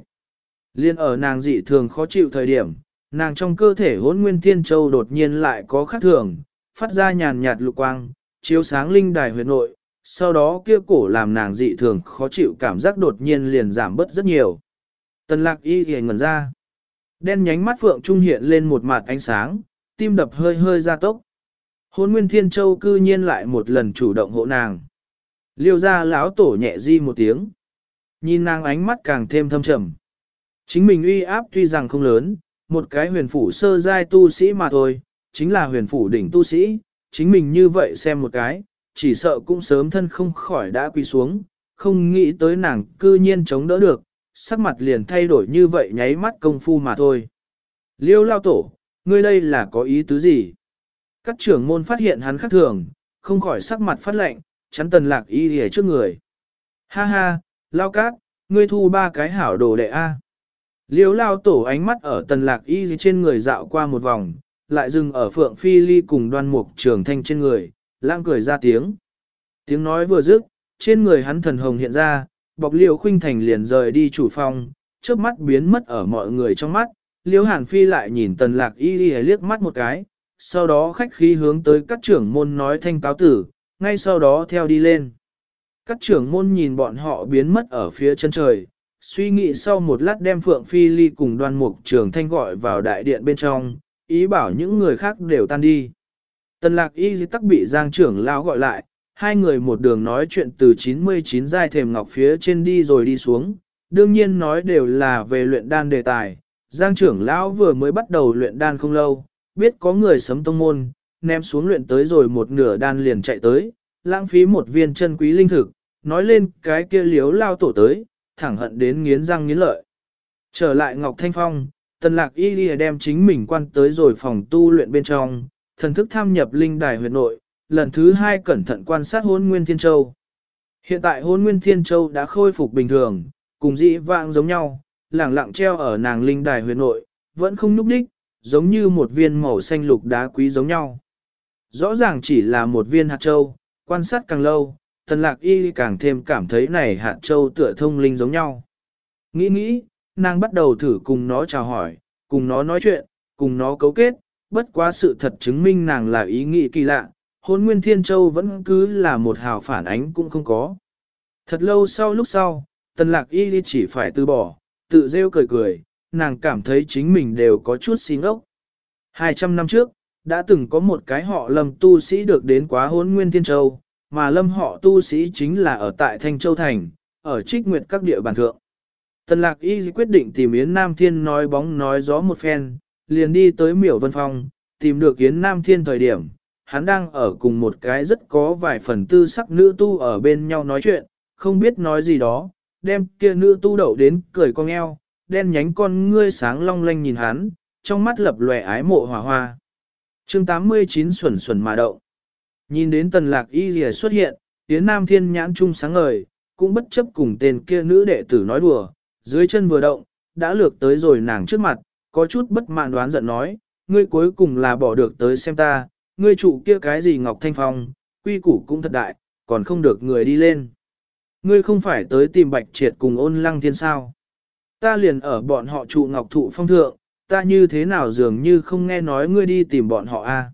Liên ở nàng dị thường khó chịu thời điểm, nàng trong cơ thể hỗn nguyên thiên châu đột nhiên lại có khác thường, phát ra nhàn nhạt lục quang, chiếu sáng linh đài huyệt nội, sau đó kia cổ làm nàng dị thường khó chịu cảm giác đột nhiên liền giảm bớt rất nhiều. Tần lạc y thì ngẩn ra. Đen nhánh mắt phượng trung hiện lên một mặt ánh sáng, tim đập hơi hơi ra tốc. Hôn Nguyên Thiên Châu cư nhiên lại một lần chủ động hộ nàng. Liêu ra lão tổ nhẹ di một tiếng. Nhìn nàng ánh mắt càng thêm thâm trầm. Chính mình uy áp tuy rằng không lớn, một cái huyền phủ sơ giai tu sĩ mà thôi, chính là huyền phủ đỉnh tu sĩ, chính mình như vậy xem một cái, chỉ sợ cũng sớm thân không khỏi đã quỳ xuống, không nghĩ tới nàng cư nhiên chống đỡ được, sắc mặt liền thay đổi như vậy nháy mắt công phu mà thôi. Liêu lao tổ, ngươi đây là có ý tứ gì? Các trưởng môn phát hiện hắn khác thường, không khỏi sắc mặt phát lệnh, chắn tần lạc y hề trước người. Ha ha, lao cát, ngươi thu ba cái hảo đồ đệ A. Liêu lao tổ ánh mắt ở tần lạc y trên người dạo qua một vòng, lại dừng ở phượng phi ly cùng đoan mục trường thanh trên người, lang cười ra tiếng. Tiếng nói vừa dứt, trên người hắn thần hồng hiện ra, bọc liễu khuynh thành liền rời đi chủ phòng, trước mắt biến mất ở mọi người trong mắt, Liễu hàn phi lại nhìn tần lạc y y liếc mắt một cái, sau đó khách khí hướng tới các trưởng môn nói thanh cáo tử, ngay sau đó theo đi lên. Các trưởng môn nhìn bọn họ biến mất ở phía chân trời, suy nghĩ sau một lát đem Phượng Phi Ly cùng đoan mục trường thanh gọi vào đại điện bên trong, ý bảo những người khác đều tan đi. Tần lạc y tắc bị giang trưởng lao gọi lại, hai người một đường nói chuyện từ 99 giai thềm ngọc phía trên đi rồi đi xuống, đương nhiên nói đều là về luyện đan đề tài. Giang trưởng lão vừa mới bắt đầu luyện đan không lâu, biết có người sấm tông môn, ném xuống luyện tới rồi một nửa đan liền chạy tới, lãng phí một viên chân quý linh thực, nói lên cái kia liếu lao tổ tới, thẳng hận đến nghiến răng nghiến lợi. Trở lại Ngọc Thanh Phong, tần lạc y đem chính mình quan tới rồi phòng tu luyện bên trong, thần thức tham nhập linh đài huyệt nội, lần thứ hai cẩn thận quan sát hôn nguyên thiên châu. Hiện tại hôn nguyên thiên châu đã khôi phục bình thường, cùng dĩ vãng giống nhau, lẳng lặng treo ở nàng linh đài huyệt nội, vẫn không nhúc đích, giống như một viên màu xanh lục đá quý giống nhau. Rõ ràng chỉ là một viên hạt châu, quan sát càng lâu, tần lạc y càng thêm cảm thấy này hạt châu tựa thông linh giống nhau. Nghĩ nghĩ, nàng bắt đầu thử cùng nó chào hỏi, cùng nó nói chuyện, cùng nó cấu kết, bất quá sự thật chứng minh nàng là ý nghĩ kỳ lạ, hôn nguyên thiên châu vẫn cứ là một hào phản ánh cũng không có. Thật lâu sau lúc sau, tần lạc y chỉ phải từ bỏ, tự rêu cười cười, nàng cảm thấy chính mình đều có chút xin ốc. 200 năm trước, đã từng có một cái họ lâm tu sĩ được đến quá hôn nguyên thiên châu, mà lâm họ tu sĩ chính là ở tại Thanh Châu Thành, ở trích nguyệt các địa bàn thượng. Tần lạc y quyết định tìm Yến Nam Thiên nói bóng nói gió một phen, liền đi tới miểu vân phong, tìm được Yến Nam Thiên thời điểm, hắn đang ở cùng một cái rất có vài phần tư sắc nữ tu ở bên nhau nói chuyện, không biết nói gì đó, đem kia nữ tu đậu đến cười cong eo, đen nhánh con ngươi sáng long lanh nhìn hắn, trong mắt lập lòe ái mộ hòa hoa. chương 89 xuẩn xuẩn mà đậu. Nhìn đến tần lạc y rìa xuất hiện, tiến Nam Thiên nhãn trung sáng ngời, cũng bất chấp cùng tên kia nữ đệ tử nói đùa, dưới chân vừa động, đã lược tới rồi nàng trước mặt, có chút bất mãn đoán giận nói, ngươi cuối cùng là bỏ được tới xem ta, ngươi trụ kia cái gì Ngọc Thanh Phong, quy củ cũng thật đại, còn không được người đi lên. Ngươi không phải tới tìm bạch triệt cùng ôn lăng thiên sao. Ta liền ở bọn họ trụ Ngọc Thụ Phong thượng, ta như thế nào dường như không nghe nói ngươi đi tìm bọn họ a.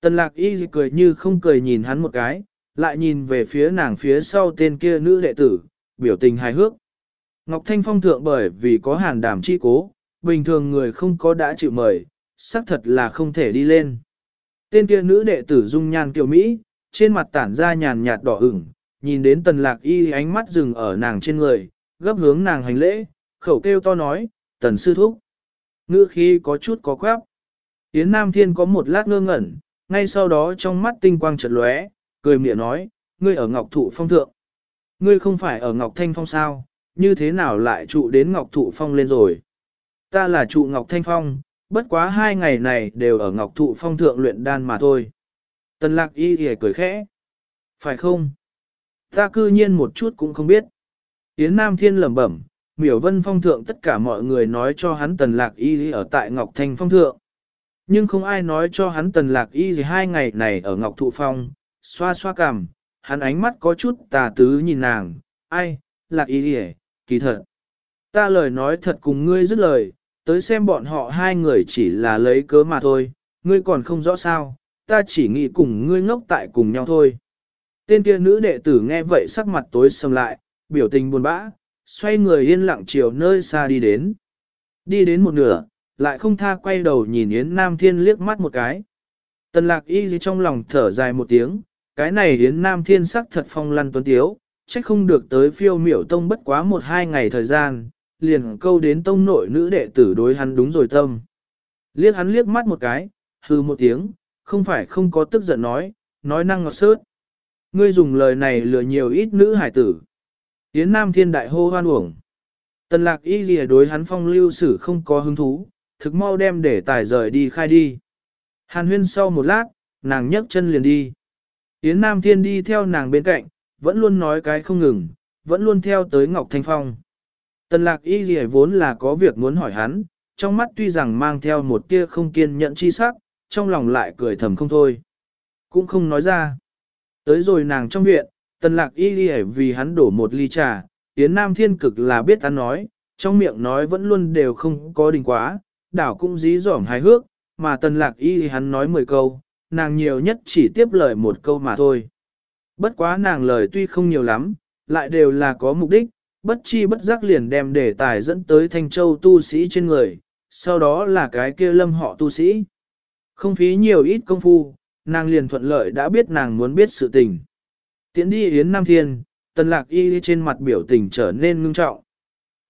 Tần lạc y cười như không cười nhìn hắn một cái, lại nhìn về phía nàng phía sau tên kia nữ đệ tử, biểu tình hài hước. Ngọc Thanh Phong thượng bởi vì có hàn đảm chi cố, bình thường người không có đã chịu mời, xác thật là không thể đi lên. Tên kia nữ đệ tử dung nhan kiều Mỹ, trên mặt tản ra nhàn nhạt đỏ ửng, nhìn đến tần lạc y ánh mắt dừng ở nàng trên người, gấp hướng nàng hành lễ, khẩu kêu to nói, tần sư thúc. Ngữ khi có chút có quáp. Yến Nam Thiên có một lát ngơ ngẩn, ngay sau đó trong mắt tinh quang chợt lóe, cười miệng nói, ngươi ở Ngọc Thụ Phong thượng. Ngươi không phải ở Ngọc Thanh Phong sao, như thế nào lại trụ đến Ngọc Thụ Phong lên rồi? Ta là trụ Ngọc Thanh Phong, bất quá hai ngày này đều ở Ngọc Thụ Phong thượng luyện đan mà thôi. Tần lạc y thì cười khẽ. Phải không? Ta cư nhiên một chút cũng không biết. Yến Nam Thiên lẩm bẩm, miểu vân phong thượng tất cả mọi người nói cho hắn tần lạc y ở tại Ngọc Thanh Phong thượng. Nhưng không ai nói cho hắn tần lạc y gì hai ngày này ở Ngọc Thụ Phong, xoa xoa cằm, hắn ánh mắt có chút tà tứ nhìn nàng, ai, lạc y gì kỳ thật. Ta lời nói thật cùng ngươi dứt lời, tới xem bọn họ hai người chỉ là lấy cớ mà thôi, ngươi còn không rõ sao, ta chỉ nghĩ cùng ngươi ngốc tại cùng nhau thôi. Tên kia nữ đệ tử nghe vậy sắc mặt tối sầm lại, biểu tình buồn bã, xoay người yên lặng chiều nơi xa đi đến. Đi đến một nửa, lại không tha quay đầu nhìn Yến Nam Thiên liếc mắt một cái. Tần lạc y gì trong lòng thở dài một tiếng, cái này Yến Nam Thiên sắc thật phong lăn tuấn tiếu, trách không được tới phiêu miểu tông bất quá một hai ngày thời gian, liền câu đến tông nội nữ đệ tử đối hắn đúng rồi tâm. Liếc hắn liếc mắt một cái, hư một tiếng, không phải không có tức giận nói, nói năng ngọt sớt. Ngươi dùng lời này lừa nhiều ít nữ hải tử. Yến Nam Thiên đại hô hoan uổng. Tần lạc y gì đối hắn phong lưu sử không có hứng thú, thực mau đem để tài rời đi khai đi. Hàn huyên sau một lát, nàng nhấc chân liền đi. Yến Nam Thiên đi theo nàng bên cạnh, vẫn luôn nói cái không ngừng, vẫn luôn theo tới Ngọc Thanh Phong. Tần lạc y gì vốn là có việc muốn hỏi hắn, trong mắt tuy rằng mang theo một tia không kiên nhẫn chi sắc, trong lòng lại cười thầm không thôi. Cũng không nói ra. Tới rồi nàng trong viện, tần lạc y gì vì hắn đổ một ly trà, Yến Nam Thiên cực là biết hắn nói, trong miệng nói vẫn luôn đều không có đình quá, đảo cũng dí dỏm hài hước, mà tần lạc y hắn nói 10 câu, nàng nhiều nhất chỉ tiếp lời một câu mà thôi. Bất quá nàng lời tuy không nhiều lắm, lại đều là có mục đích, bất chi bất giác liền đem đề tài dẫn tới Thanh Châu tu sĩ trên người, sau đó là cái kia lâm họ tu sĩ. Không phí nhiều ít công phu, nàng liền thuận lợi đã biết nàng muốn biết sự tình. Tiến đi Yến Nam Thiên, tần lạc y trên mặt biểu tình trở nên ngưng trọng.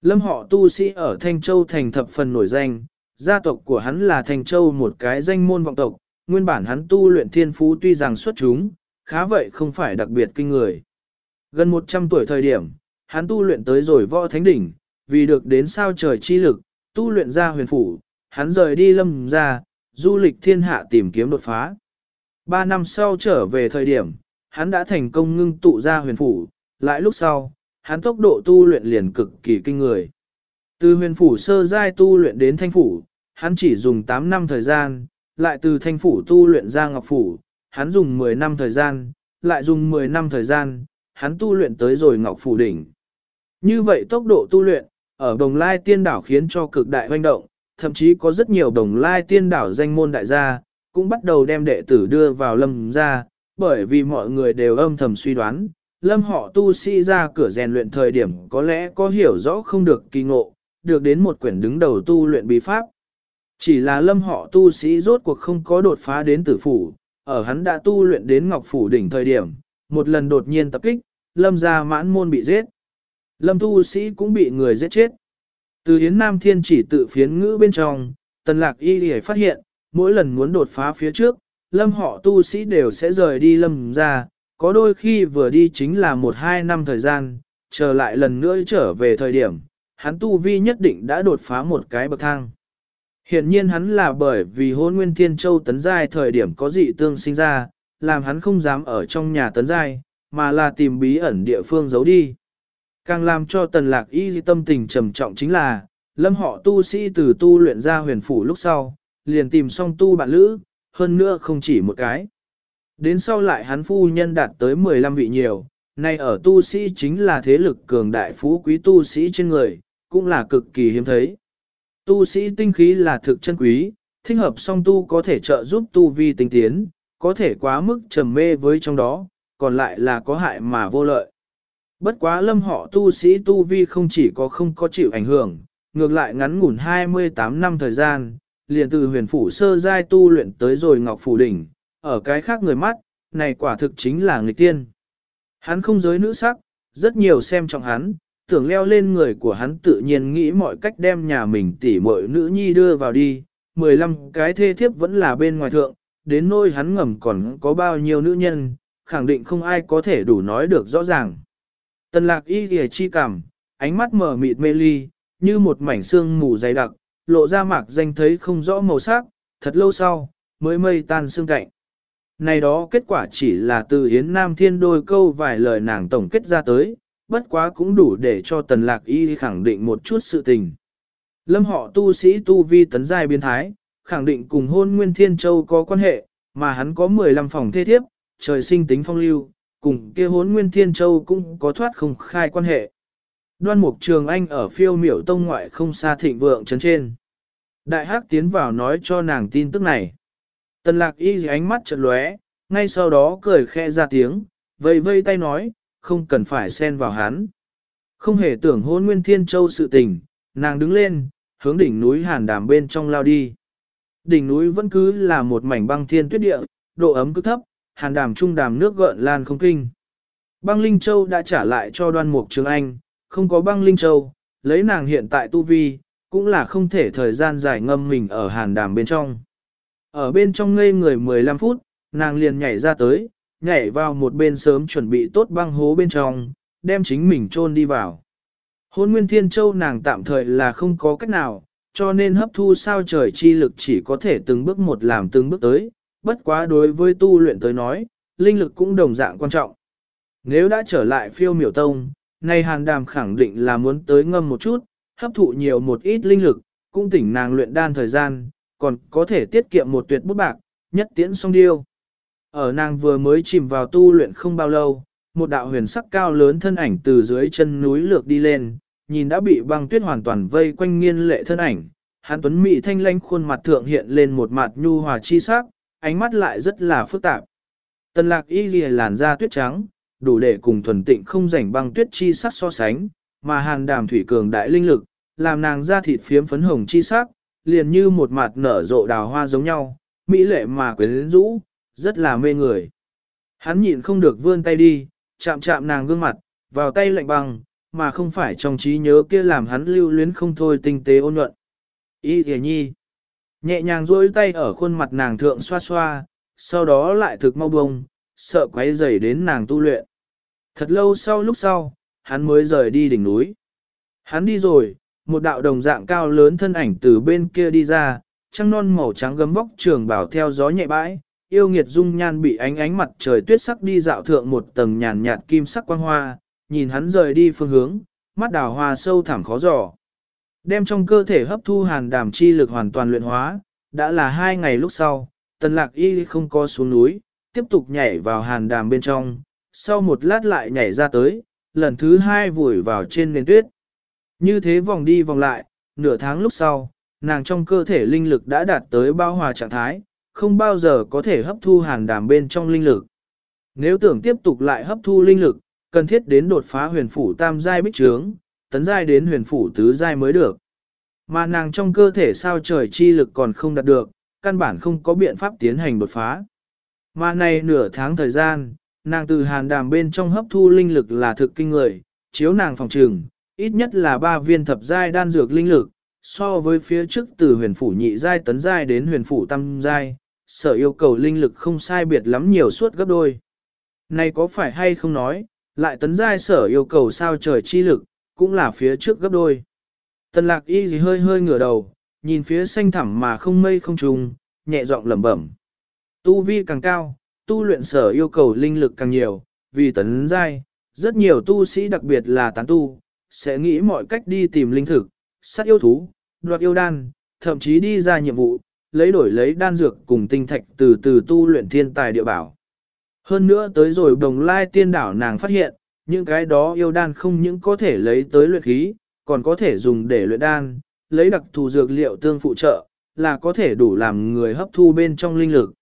Lâm họ tu sĩ ở Thanh Châu thành thập phần nổi danh, gia tộc của hắn là Thanh Châu một cái danh môn vọng tộc, nguyên bản hắn tu luyện thiên phú tuy rằng xuất chúng, khá vậy không phải đặc biệt kinh người. Gần 100 tuổi thời điểm, hắn tu luyện tới rồi võ thánh đỉnh, vì được đến sao trời chi lực, tu luyện ra huyền phủ, hắn rời đi lâm ra, du lịch thiên hạ tìm kiếm đột phá. Ba năm sau trở về thời điểm, hắn đã thành công ngưng tụ ra huyền phủ, lại lúc sau, hắn tốc độ tu luyện liền cực kỳ kinh người. Từ huyền phủ sơ giai tu luyện đến thanh phủ, hắn chỉ dùng 8 năm thời gian, lại từ thanh phủ tu luyện ra ngọc phủ, hắn dùng 10 năm thời gian, lại dùng 10 năm thời gian, hắn tu luyện tới rồi ngọc phủ đỉnh. Như vậy tốc độ tu luyện, ở đồng lai tiên đảo khiến cho cực đại hoành động, thậm chí có rất nhiều đồng lai tiên đảo danh môn đại gia, cũng bắt đầu đem đệ tử đưa vào lâm ra, bởi vì mọi người đều âm thầm suy đoán, lâm họ tu sĩ ra cửa rèn luyện thời điểm có lẽ có hiểu rõ không được kỳ ngộ, được đến một quyển đứng đầu tu luyện bí pháp. Chỉ là lâm họ tu sĩ rốt cuộc không có đột phá đến tử phủ, ở hắn đã tu luyện đến ngọc phủ đỉnh thời điểm, một lần đột nhiên tập kích, lâm ra mãn môn bị giết. Lâm tu sĩ cũng bị người giết chết. Từ Yến Nam Thiên chỉ tự phiến ngữ bên trong, tần lạc y lì phát hiện, mỗi lần muốn đột phá phía trước, lâm họ tu sĩ đều sẽ rời đi lâm ra, có đôi khi vừa đi chính là một hai năm thời gian, trở lại lần nữa trở về thời điểm, hắn tu vi nhất định đã đột phá một cái bậc thang. Hiện nhiên hắn là bởi vì hôn nguyên thiên châu tấn giai thời điểm có dị tương sinh ra, làm hắn không dám ở trong nhà tấn giai, mà là tìm bí ẩn địa phương giấu đi. Càng làm cho tần lạc y tâm tình trầm trọng chính là, lâm họ tu sĩ từ tu luyện ra huyền phủ lúc sau, liền tìm xong tu bạn lữ, hơn nữa không chỉ một cái. Đến sau lại hắn phu nhân đạt tới 15 vị nhiều, nay ở tu sĩ chính là thế lực cường đại phú quý tu sĩ trên người, cũng là cực kỳ hiếm thấy. Tu sĩ tinh khí là thực chân quý, thích hợp song tu có thể trợ giúp tu vi tinh tiến, có thể quá mức trầm mê với trong đó, còn lại là có hại mà vô lợi. Bất quá lâm họ tu sĩ tu vi không chỉ có không có chịu ảnh hưởng, ngược lại ngắn ngủn 28 năm thời gian, liền từ huyền phủ sơ giai tu luyện tới rồi ngọc phủ đỉnh, ở cái khác người mắt, này quả thực chính là người tiên. Hắn không giới nữ sắc, rất nhiều xem trọng hắn, tưởng leo lên người của hắn tự nhiên nghĩ mọi cách đem nhà mình tỉ muội nữ nhi đưa vào đi, 15 cái thê thiếp vẫn là bên ngoài thượng, đến nôi hắn ngầm còn có bao nhiêu nữ nhân, khẳng định không ai có thể đủ nói được rõ ràng. Tần lạc y ghề chi cảm, ánh mắt mở mịt mê ly, như một mảnh xương mù dày đặc, lộ ra mạc danh thấy không rõ màu sắc, thật lâu sau, mới mây tan xương cạnh. Này đó kết quả chỉ là từ Yến Nam Thiên đôi câu vài lời nàng tổng kết ra tới, bất quá cũng đủ để cho tần lạc y khẳng định một chút sự tình. Lâm họ tu sĩ tu vi tấn giai biến thái, khẳng định cùng hôn Nguyên Thiên Châu có quan hệ, mà hắn có 15 phòng thê thiếp, trời sinh tính phong lưu, cùng kia hốn Nguyên Thiên Châu cũng có thoát không khai quan hệ. Đoan Mục Trường Anh ở phiêu miểu tông ngoại không xa thịnh vượng trấn trên. Đại hắc tiến vào nói cho nàng tin tức này. Tần lạc y ánh mắt chợt lóe, ngay sau đó cười khẽ ra tiếng, vây vây tay nói, không cần phải xen vào hắn. Không hề tưởng hôn nguyên thiên châu sự tình, nàng đứng lên, hướng đỉnh núi hàn đàm bên trong lao đi. Đỉnh núi vẫn cứ là một mảnh băng thiên tuyết địa, độ ấm cứ thấp, hàn đàm trung đàm nước gợn lan không kinh. Băng Linh Châu đã trả lại cho đoan mục trường anh, không có băng Linh Châu, lấy nàng hiện tại tu vi, cũng là không thể thời gian dài ngâm mình ở hàn đàm bên trong. Ở bên trong ngây người 15 phút, nàng liền nhảy ra tới, nhảy vào một bên sớm chuẩn bị tốt băng hố bên trong, đem chính mình chôn đi vào. Hôn Nguyên Thiên Châu nàng tạm thời là không có cách nào, cho nên hấp thu sao trời chi lực chỉ có thể từng bước một làm từng bước tới, bất quá đối với tu luyện tới nói, linh lực cũng đồng dạng quan trọng. Nếu đã trở lại phiêu miểu tông, nay hàn đàm khẳng định là muốn tới ngâm một chút, hấp thụ nhiều một ít linh lực, cũng tỉnh nàng luyện đan thời gian, còn có thể tiết kiệm một tuyệt bút bạc, nhất tiễn song điêu. Ở nàng vừa mới chìm vào tu luyện không bao lâu, một đạo huyền sắc cao lớn thân ảnh từ dưới chân núi lược đi lên, nhìn đã bị băng tuyết hoàn toàn vây quanh nghiên lệ thân ảnh. Hán Tuấn Mỹ thanh lãnh khuôn mặt thượng hiện lên một mặt nhu hòa chi sắc, ánh mắt lại rất là phức tạp. Tần lạc y ghi làn da tuyết trắng, đủ để cùng thuần tịnh không rảnh băng tuyết chi sắc so sánh, mà hàn đàm thủy cường đại linh lực, làm nàng da thịt phiếm phấn hồng chi sắc, liền như một mặt nở rộ đào hoa giống nhau, mỹ lệ mà quyến rũ, rất là mê người. Hắn nhịn không được vươn tay đi, chạm chạm nàng gương mặt, vào tay lạnh băng, mà không phải trong trí nhớ kia làm hắn lưu luyến không thôi tinh tế ôn nhuận. Y thề nhi, nhẹ nhàng duỗi tay ở khuôn mặt nàng thượng xoa xoa, sau đó lại thực mau bông, sợ quấy rầy đến nàng tu luyện. Thật lâu sau lúc sau, hắn mới rời đi đỉnh núi. Hắn đi rồi, một đạo đồng dạng cao lớn thân ảnh từ bên kia đi ra, trăng non màu trắng gấm vóc trường bảo theo gió nhẹ bãi, yêu nghiệt dung nhan bị ánh ánh mặt trời tuyết sắc đi dạo thượng một tầng nhàn nhạt kim sắc quang hoa, nhìn hắn rời đi phương hướng, mắt đào hoa sâu thẳm khó giỏ. Đem trong cơ thể hấp thu hàn đàm chi lực hoàn toàn luyện hóa, đã là hai ngày lúc sau, tần lạc y không có xuống núi, tiếp tục nhảy vào hàn đàm bên trong, sau một lát lại nhảy ra tới, lần thứ hai vùi vào trên nền tuyết. Như thế vòng đi vòng lại, nửa tháng lúc sau, nàng trong cơ thể linh lực đã đạt tới bao hòa trạng thái, không bao giờ có thể hấp thu hàn đàm bên trong linh lực. Nếu tưởng tiếp tục lại hấp thu linh lực, cần thiết đến đột phá huyền phủ tam giai bích trướng, tấn giai đến huyền phủ tứ giai mới được. Mà nàng trong cơ thể sao trời chi lực còn không đạt được, căn bản không có biện pháp tiến hành đột phá. Mà này nửa tháng thời gian, nàng từ hàn đàm bên trong hấp thu linh lực là thực kinh người, chiếu nàng phòng trường, ít nhất là ba viên thập giai đan dược linh lực, so với phía trước từ huyền phủ nhị giai tấn giai đến huyền phủ tam giai, sở yêu cầu linh lực không sai biệt lắm nhiều suốt gấp đôi. Này có phải hay không nói, lại tấn giai sở yêu cầu sao trời chi lực, cũng là phía trước gấp đôi. Tần lạc y gì hơi hơi ngửa đầu, nhìn phía xanh thẳm mà không mây không trùng, nhẹ giọng lẩm bẩm. Tu vi càng cao, tu luyện sở yêu cầu linh lực càng nhiều, vì tấn giai, rất nhiều tu sĩ đặc biệt là tán tu, sẽ nghĩ mọi cách đi tìm linh thực, sát yêu thú, đoạt yêu đan, thậm chí đi ra nhiệm vụ, lấy đổi lấy đan dược cùng tinh thạch từ từ tu luyện thiên tài địa bảo. Hơn nữa tới rồi đồng lai tiên đảo nàng phát hiện, những cái đó yêu đan không những có thể lấy tới luyện khí, còn có thể dùng để luyện đan, lấy đặc thù dược liệu tương phụ trợ, là có thể đủ làm người hấp thu bên trong linh lực.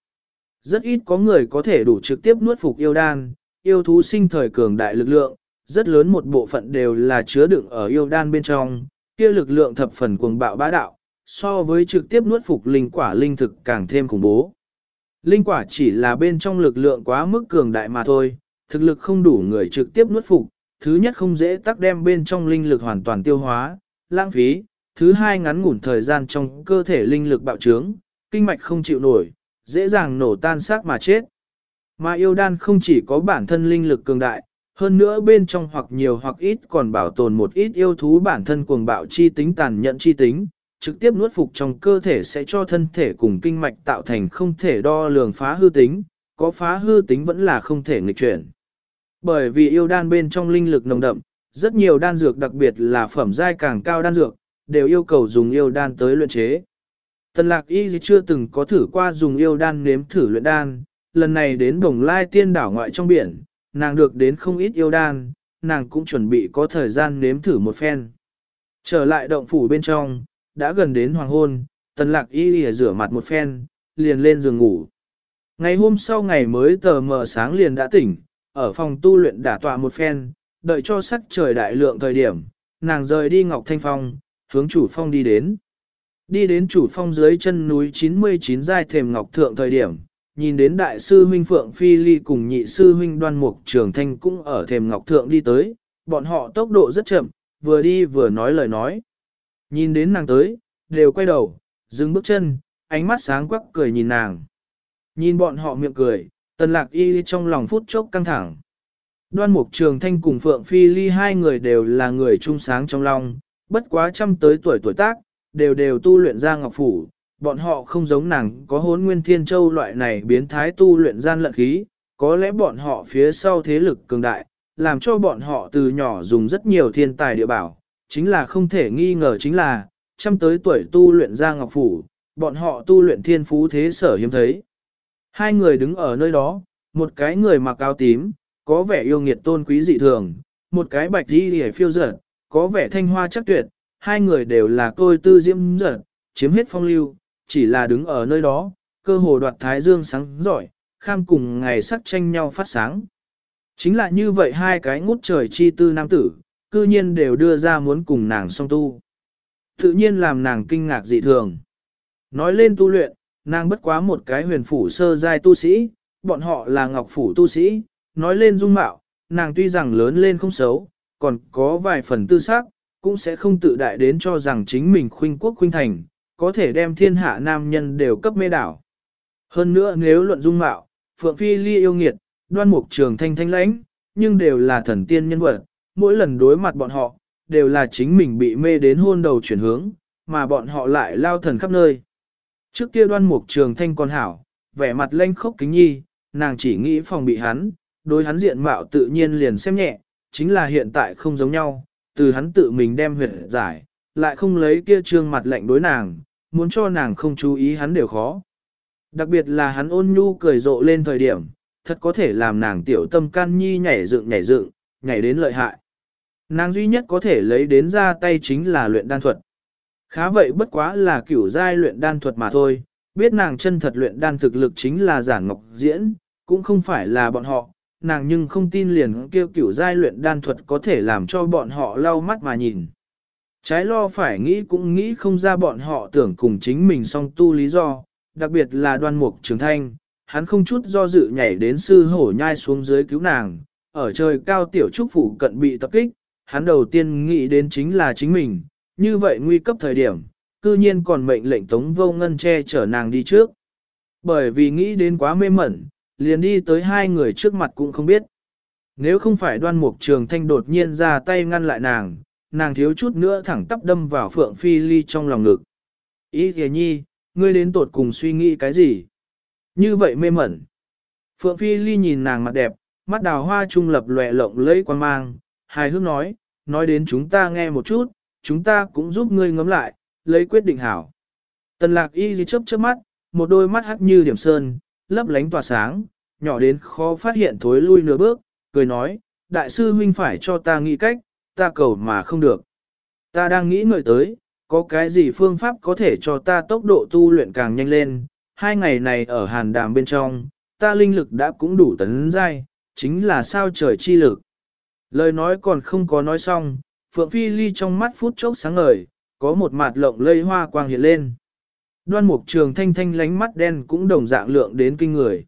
Rất ít có người có thể đủ trực tiếp nuốt phục yêu đan, yêu thú sinh thời cường đại lực lượng, rất lớn một bộ phận đều là chứa đựng ở yêu đan bên trong, kia lực lượng thập phần cuồng bạo bá đạo, so với trực tiếp nuốt phục linh quả linh thực càng thêm khủng bố. Linh quả chỉ là bên trong lực lượng quá mức cường đại mà thôi, thực lực không đủ người trực tiếp nuốt phục, thứ nhất không dễ tắc đem bên trong linh lực hoàn toàn tiêu hóa, lãng phí, thứ hai ngắn ngủn thời gian trong cơ thể linh lực bạo trướng, kinh mạch không chịu nổi, dễ dàng nổ tan xác mà chết. Mà yêu đan không chỉ có bản thân linh lực cường đại, hơn nữa bên trong hoặc nhiều hoặc ít còn bảo tồn một ít yêu thú bản thân cuồng bạo chi tính tàn nhẫn chi tính, trực tiếp nuốt phục trong cơ thể sẽ cho thân thể cùng kinh mạch tạo thành không thể đo lường phá hư tính, có phá hư tính vẫn là không thể nghịch chuyển. Bởi vì yêu đan bên trong linh lực nồng đậm, rất nhiều đan dược đặc biệt là phẩm giai càng cao đan dược, đều yêu cầu dùng yêu đan tới luyện chế. Tần lạc y chưa từng có thử qua dùng yêu đan nếm thử luyện đan, lần này đến đồng lai tiên đảo ngoại trong biển, nàng được đến không ít yêu đan, nàng cũng chuẩn bị có thời gian nếm thử một phen. Trở lại động phủ bên trong, đã gần đến hoàng hôn, tần lạc y lìa rửa mặt một phen, liền lên giường ngủ. Ngày hôm sau ngày mới tờ mờ sáng liền đã tỉnh, ở phòng tu luyện đả tọa một phen, đợi cho sắc trời đại lượng thời điểm, nàng rời đi Ngọc Thanh Phong, hướng chủ phong đi đến. Đi đến chủ phong dưới chân núi 99 giai thềm Ngọc Thượng thời điểm, nhìn đến đại sư huynh Phượng Phi Ly cùng nhị sư huynh đoan mục trường thanh cũng ở thềm Ngọc Thượng đi tới, bọn họ tốc độ rất chậm, vừa đi vừa nói lời nói. Nhìn đến nàng tới, đều quay đầu, dừng bước chân, ánh mắt sáng quắc cười nhìn nàng. Nhìn bọn họ miệng cười, tần lạc y trong lòng phút chốc căng thẳng. Đoan mục trường thanh cùng Phượng Phi Ly hai người đều là người trung sáng trong lòng, bất quá trăm tới tuổi tuổi tác, đều đều tu luyện ra ngọc phủ. Bọn họ không giống nàng có hốn nguyên thiên châu loại này biến thái tu luyện gian lận khí, có lẽ bọn họ phía sau thế lực cường đại, làm cho bọn họ từ nhỏ dùng rất nhiều thiên tài địa bảo, chính là không thể nghi ngờ chính là, trăm tới tuổi tu luyện ra ngọc phủ, bọn họ tu luyện thiên phú thế sở hiếm thấy. Hai người đứng ở nơi đó, một cái người mặc áo tím, có vẻ yêu nghiệt tôn quý dị thường, một cái bạch đi hề phiêu dở, có vẻ thanh hoa chắc tuyệt, hai người đều là tôi tư diễm dở, chiếm hết phong lưu, chỉ là đứng ở nơi đó, cơ hồ đoạt thái dương sáng giỏi, kham cùng ngày sắc tranh nhau phát sáng. Chính là như vậy hai cái ngút trời chi tư nam tử, cư nhiên đều đưa ra muốn cùng nàng song tu. Tự nhiên làm nàng kinh ngạc dị thường. Nói lên tu luyện, nàng bất quá một cái huyền phủ sơ giai tu sĩ, bọn họ là ngọc phủ tu sĩ, nói lên dung mạo, nàng tuy rằng lớn lên không xấu, còn có vài phần tư sắc, cũng sẽ không tự đại đến cho rằng chính mình khuynh quốc khuynh thành, có thể đem thiên hạ nam nhân đều cấp mê đảo. Hơn nữa nếu luận dung mạo, Phượng Phi Ly yêu nghiệt, đoan mục trường thanh thanh lãnh, nhưng đều là thần tiên nhân vật, mỗi lần đối mặt bọn họ, đều là chính mình bị mê đến hôn đầu chuyển hướng, mà bọn họ lại lao thần khắp nơi. Trước kia đoan mục trường thanh còn hảo, vẻ mặt lanh khốc kính nhi, nàng chỉ nghĩ phòng bị hắn, đối hắn diện mạo tự nhiên liền xem nhẹ, chính là hiện tại không giống nhau, từ hắn tự mình đem huyệt giải, lại không lấy kia trương mặt lạnh đối nàng, muốn cho nàng không chú ý hắn đều khó. Đặc biệt là hắn ôn nhu cười rộ lên thời điểm, thật có thể làm nàng tiểu tâm can nhi nhảy dựng nhảy dựng, nhảy đến lợi hại. Nàng duy nhất có thể lấy đến ra tay chính là luyện đan thuật. Khá vậy bất quá là kiểu giai luyện đan thuật mà thôi, biết nàng chân thật luyện đan thực lực chính là giả ngọc diễn, cũng không phải là bọn họ, nàng nhưng không tin liền kêu kiểu giai luyện đan thuật có thể làm cho bọn họ lau mắt mà nhìn. Trái lo phải nghĩ cũng nghĩ không ra bọn họ tưởng cùng chính mình song tu lý do, đặc biệt là đoan mục trường thanh, hắn không chút do dự nhảy đến sư hổ nhai xuống dưới cứu nàng, ở trời cao tiểu trúc phủ cận bị tập kích, hắn đầu tiên nghĩ đến chính là chính mình, như vậy nguy cấp thời điểm, cư nhiên còn mệnh lệnh tống vô ngân che chở nàng đi trước. Bởi vì nghĩ đến quá mê mẩn, liền đi tới hai người trước mặt cũng không biết. Nếu không phải đoan mục trường thanh đột nhiên ra tay ngăn lại nàng, nàng thiếu chút nữa thẳng tắp đâm vào phượng phi ly trong lòng ngực. Ý kìa nhi, ngươi đến tột cùng suy nghĩ cái gì? Như vậy mê mẩn. Phượng phi ly nhìn nàng mặt đẹp, mắt đào hoa trung lập lòe lộng lẫy quan mang, hài hước nói, nói đến chúng ta nghe một chút, chúng ta cũng giúp ngươi ngấm lại, lấy quyết định hảo. Tần lạc y gì chớp chớp mắt, một đôi mắt hắt như điểm sơn, lấp lánh tỏa sáng, nhỏ đến khó phát hiện thối lui nửa bước, cười nói, đại sư huynh phải cho ta nghĩ cách, ta cầu mà không được. Ta đang nghĩ ngợi tới, có cái gì phương pháp có thể cho ta tốc độ tu luyện càng nhanh lên, hai ngày này ở hàn đàm bên trong, ta linh lực đã cũng đủ tấn giai, chính là sao trời chi lực. Lời nói còn không có nói xong, Phượng Phi Ly trong mắt phút chốc sáng ngời, có một mặt lộng lây hoa quang hiện lên. Đoan mục trường thanh thanh lánh mắt đen cũng đồng dạng lượng đến kinh người.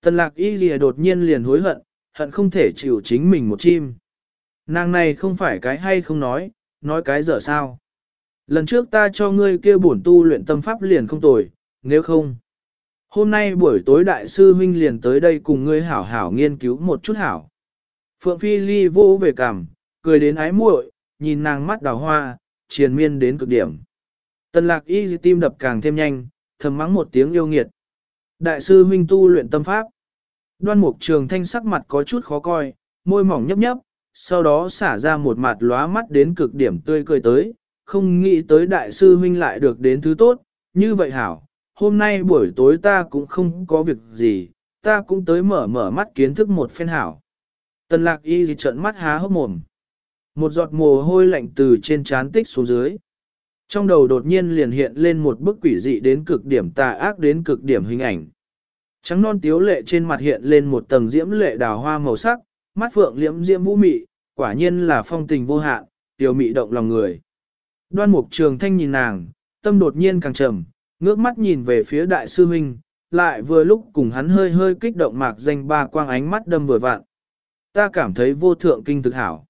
Tần lạc y lìa đột nhiên liền hối hận, hận không thể chịu chính mình một chim. Nàng này không phải cái hay không nói, nói cái dở sao. Lần trước ta cho ngươi kia bổn tu luyện tâm pháp liền không tồi, nếu không. Hôm nay buổi tối đại sư huynh liền tới đây cùng ngươi hảo hảo nghiên cứu một chút hảo. Phượng Phi Ly vô về cằm, cười đến ái muội, nhìn nàng mắt đào hoa, triền miên đến cực điểm. Tần lạc y tim đập càng thêm nhanh, thầm mắng một tiếng yêu nghiệt. Đại sư huynh tu luyện tâm pháp. Đoan mục trường thanh sắc mặt có chút khó coi, môi mỏng nhấp nhấp, sau đó xả ra một mặt lóa mắt đến cực điểm tươi cười tới, không nghĩ tới đại sư huynh lại được đến thứ tốt, như vậy hảo, hôm nay buổi tối ta cũng không có việc gì, ta cũng tới mở mở mắt kiến thức một phen hảo. Tần lạc y gì trợn mắt há hốc mồm. Một giọt mồ hôi lạnh từ trên trán tích xuống dưới. Trong đầu đột nhiên liền hiện lên một bức quỷ dị đến cực điểm tà ác đến cực điểm hình ảnh. Trắng non tiếu lệ trên mặt hiện lên một tầng diễm lệ đào hoa màu sắc, mắt phượng liễm diễm vũ mị, quả nhiên là phong tình vô hạn, tiểu mị động lòng người. Đoan mục trường thanh nhìn nàng, tâm đột nhiên càng trầm, ngước mắt nhìn về phía đại sư huynh, lại vừa lúc cùng hắn hơi hơi kích động mạc danh ba quang ánh mắt đâm vừa vạn. Ta cảm thấy vô thượng kinh thực hảo.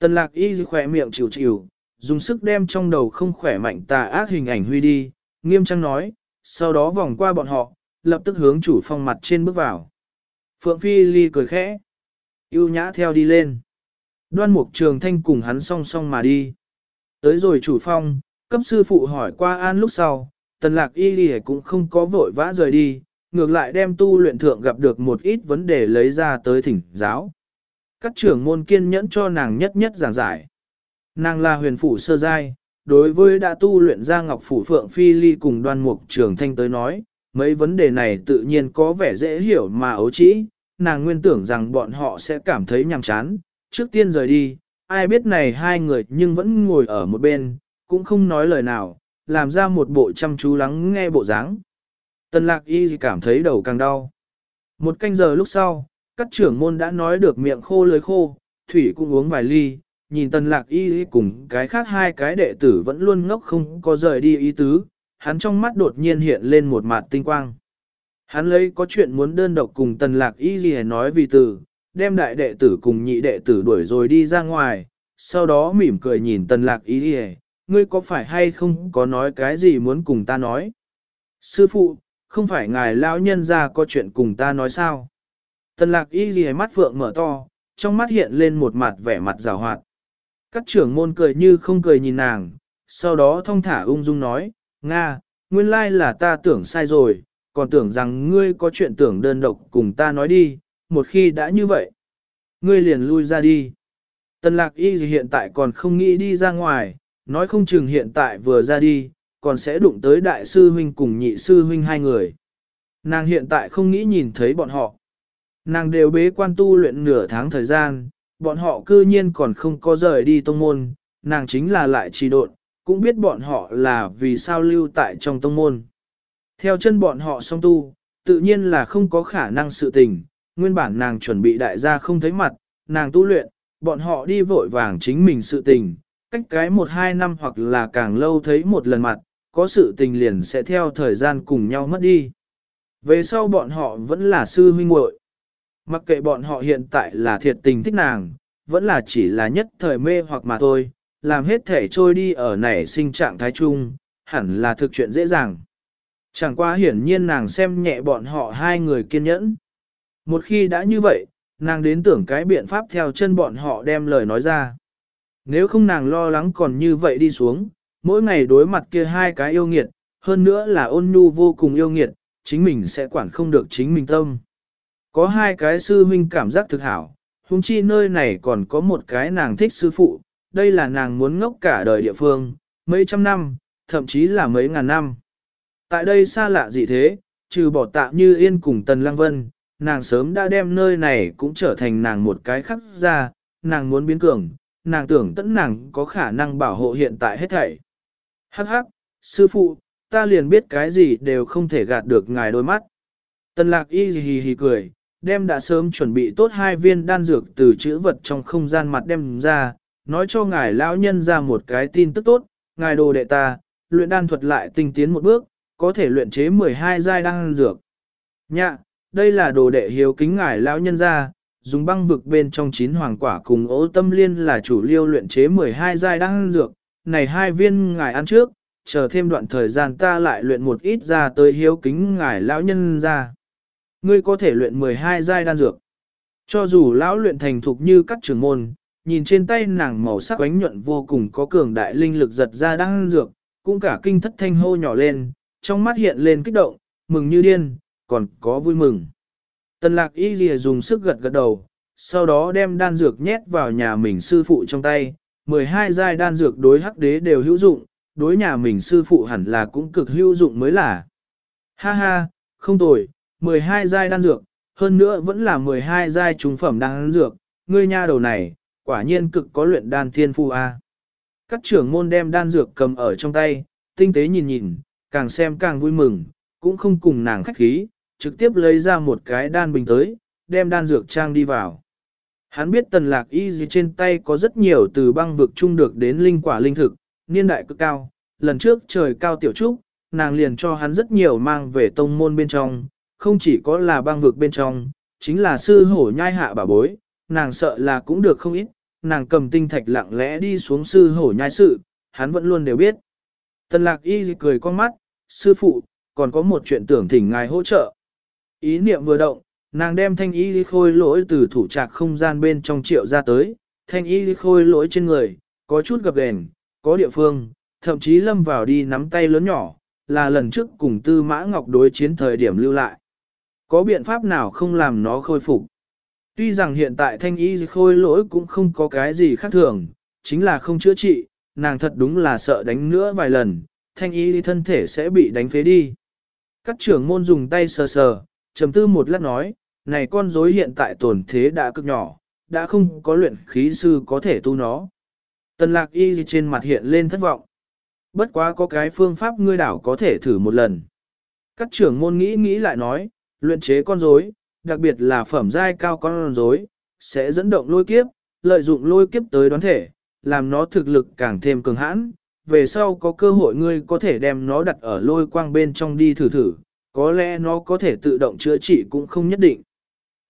Tần lạc y khỏe miệng chịu chịu, dùng sức đem trong đầu không khỏe mạnh tà ác hình ảnh huy đi, nghiêm trang nói, sau đó vòng qua bọn họ, lập tức hướng chủ phong mặt trên bước vào. Phượng Phi Ly cười khẽ, yêu nhã theo đi lên. Đoan mục trường thanh cùng hắn song song mà đi. Tới rồi chủ phong, cấp sư phụ hỏi qua an lúc sau, tần lạc y ly cũng không có vội vã rời đi, ngược lại đem tu luyện thượng gặp được một ít vấn đề lấy ra tới thỉnh giáo. Các trưởng môn kiên nhẫn cho nàng nhất nhất giảng giải. Nàng là huyền phủ sơ giai, đối với đã tu luyện ra ngọc phủ phượng phi ly cùng đoan mục trường thanh tới nói, mấy vấn đề này tự nhiên có vẻ dễ hiểu mà ấu trĩ, nàng nguyên tưởng rằng bọn họ sẽ cảm thấy nhàm chán, trước tiên rời đi, ai biết này hai người nhưng vẫn ngồi ở một bên, cũng không nói lời nào, làm ra một bộ chăm chú lắng nghe bộ dáng. Tần lạc y cảm thấy đầu càng đau. Một canh giờ lúc sau, các trưởng môn đã nói được miệng khô lưới khô, thủy cũng uống vài ly, nhìn tần lạc y cùng cái khác hai cái đệ tử vẫn luôn ngốc không có rời đi ý tứ, hắn trong mắt đột nhiên hiện lên một mặt tinh quang. Hắn lấy có chuyện muốn đơn độc cùng tần lạc y gì nói vì từ, đem đại đệ tử cùng nhị đệ tử đuổi rồi đi ra ngoài, sau đó mỉm cười nhìn tần lạc y gì ngươi có phải hay không có nói cái gì muốn cùng ta nói? Sư phụ, không phải ngài lão nhân ra có chuyện cùng ta nói sao? Tần lạc y gì mắt phượng mở to, trong mắt hiện lên một mặt vẻ mặt rào hoạt. Các trưởng môn cười như không cười nhìn nàng, sau đó thông thả ung dung nói, Nga, nguyên lai là ta tưởng sai rồi, còn tưởng rằng ngươi có chuyện tưởng đơn độc cùng ta nói đi, một khi đã như vậy, ngươi liền lui ra đi. Tần lạc y hiện tại còn không nghĩ đi ra ngoài, nói không chừng hiện tại vừa ra đi, còn sẽ đụng tới đại sư huynh cùng nhị sư huynh hai người. Nàng hiện tại không nghĩ nhìn thấy bọn họ. Nàng đều bế quan tu luyện nửa tháng thời gian, bọn họ cư nhiên còn không có rời đi tông môn, nàng chính là lại trì độn, cũng biết bọn họ là vì sao lưu tại trong tông môn. Theo chân bọn họ song tu, tự nhiên là không có khả năng sự tình, nguyên bản nàng chuẩn bị đại gia không thấy mặt, nàng tu luyện, bọn họ đi vội vàng chính mình sự tình, cách cái một hai năm hoặc là càng lâu thấy một lần mặt, có sự tình liền sẽ theo thời gian cùng nhau mất đi. Về sau bọn họ vẫn là sư huynh muội. Mặc kệ bọn họ hiện tại là thiệt tình thích nàng, vẫn là chỉ là nhất thời mê hoặc mà thôi, làm hết thể trôi đi ở nảy sinh trạng thái chung, hẳn là thực chuyện dễ dàng. Chẳng qua hiển nhiên nàng xem nhẹ bọn họ hai người kiên nhẫn. Một khi đã như vậy, nàng đến tưởng cái biện pháp theo chân bọn họ đem lời nói ra. Nếu không nàng lo lắng còn như vậy đi xuống, mỗi ngày đối mặt kia hai cái yêu nghiệt, hơn nữa là ôn nhu vô cùng yêu nghiệt, chính mình sẽ quản không được chính mình tâm. Có hai cái sư huynh cảm giác thực hảo, huống chi nơi này còn có một cái nàng thích sư phụ, đây là nàng muốn ngốc cả đời địa phương, mấy trăm năm, thậm chí là mấy ngàn năm. Tại đây xa lạ gì thế, trừ bỏ tạ như yên cùng Tần Lăng Vân, nàng sớm đã đem nơi này cũng trở thành nàng một cái khắc ra, nàng muốn biến cường, nàng tưởng tẫn nàng có khả năng bảo hộ hiện tại hết thảy. Hắc hắc, sư phụ, ta liền biết cái gì đều không thể gạt được ngài đôi mắt. Tần lạc y hì hì cười, đem đã sớm chuẩn bị tốt hai viên đan dược từ chữ vật trong không gian mặt đem ra, nói cho ngài lão nhân ra một cái tin tức tốt, ngài đồ đệ ta, luyện đan thuật lại tinh tiến một bước, có thể luyện chế 12 giai đan dược. Nhạ, đây là đồ đệ hiếu kính ngài lão nhân ra, dùng băng vực bên trong chín hoàng quả cùng ố tâm liên là chủ liêu luyện chế 12 giai đan dược, này hai viên ngài ăn trước, chờ thêm đoạn thời gian ta lại luyện một ít ra tới hiếu kính ngài lão nhân ra. Ngươi có thể luyện 12 giai đan dược. Cho dù lão luyện thành thục như các trường môn, nhìn trên tay nàng màu sắc ánh nhuận vô cùng có cường đại linh lực giật ra đan dược, cũng cả kinh thất thanh hô nhỏ lên, trong mắt hiện lên kích động, mừng như điên, còn có vui mừng. Tần lạc y lìa dùng sức gật gật đầu, sau đó đem đan dược nhét vào nhà mình sư phụ trong tay, 12 giai đan dược đối hắc đế đều hữu dụng, đối nhà mình sư phụ hẳn là cũng cực hữu dụng mới là. Ha ha, không tồi, 12 giai đan dược, hơn nữa vẫn là 12 giai trung phẩm đan dược, ngươi nha đầu này, quả nhiên cực có luyện đan thiên phu a. Các trưởng môn đem đan dược cầm ở trong tay, tinh tế nhìn nhìn, càng xem càng vui mừng, cũng không cùng nàng khách khí, trực tiếp lấy ra một cái đan bình tới, đem đan dược trang đi vào. Hắn biết tần lạc y gì trên tay có rất nhiều từ băng vực chung được đến linh quả linh thực, niên đại cực cao, lần trước trời cao tiểu trúc, nàng liền cho hắn rất nhiều mang về tông môn bên trong, không chỉ có là băng vực bên trong, chính là sư hổ nhai hạ bà bối, nàng sợ là cũng được không ít, nàng cầm tinh thạch lặng lẽ đi xuống sư hổ nhai sự, hắn vẫn luôn đều biết. Tần lạc y cười con mắt, sư phụ, còn có một chuyện tưởng thỉnh ngài hỗ trợ. Ý niệm vừa động, nàng đem thanh y khôi lỗi từ thủ trạc không gian bên trong triệu ra tới, thanh y khôi lỗi trên người, có chút gập ghềnh, có địa phương, thậm chí lâm vào đi nắm tay lớn nhỏ, là lần trước cùng tư mã ngọc đối chiến thời điểm lưu lại. Có biện pháp nào không làm nó khôi phục? Tuy rằng hiện tại thanh y khôi lỗi cũng không có cái gì khác thường, chính là không chữa trị, nàng thật đúng là sợ đánh nữa vài lần, thanh y thân thể sẽ bị đánh phế đi. Các trưởng môn dùng tay sờ sờ, trầm tư một lát nói, này con rối hiện tại tổn thế đã cực nhỏ, đã không có luyện khí sư có thể tu nó. Tần lạc y trên mặt hiện lên thất vọng. Bất quá có cái phương pháp ngươi đảo có thể thử một lần. Các trưởng môn nghĩ nghĩ lại nói, luyện chế con rối, đặc biệt là phẩm giai cao con rối, sẽ dẫn động lôi kiếp, lợi dụng lôi kiếp tới đoán thể, làm nó thực lực càng thêm cường hãn, về sau có cơ hội ngươi có thể đem nó đặt ở lôi quang bên trong đi thử thử, có lẽ nó có thể tự động chữa trị cũng không nhất định.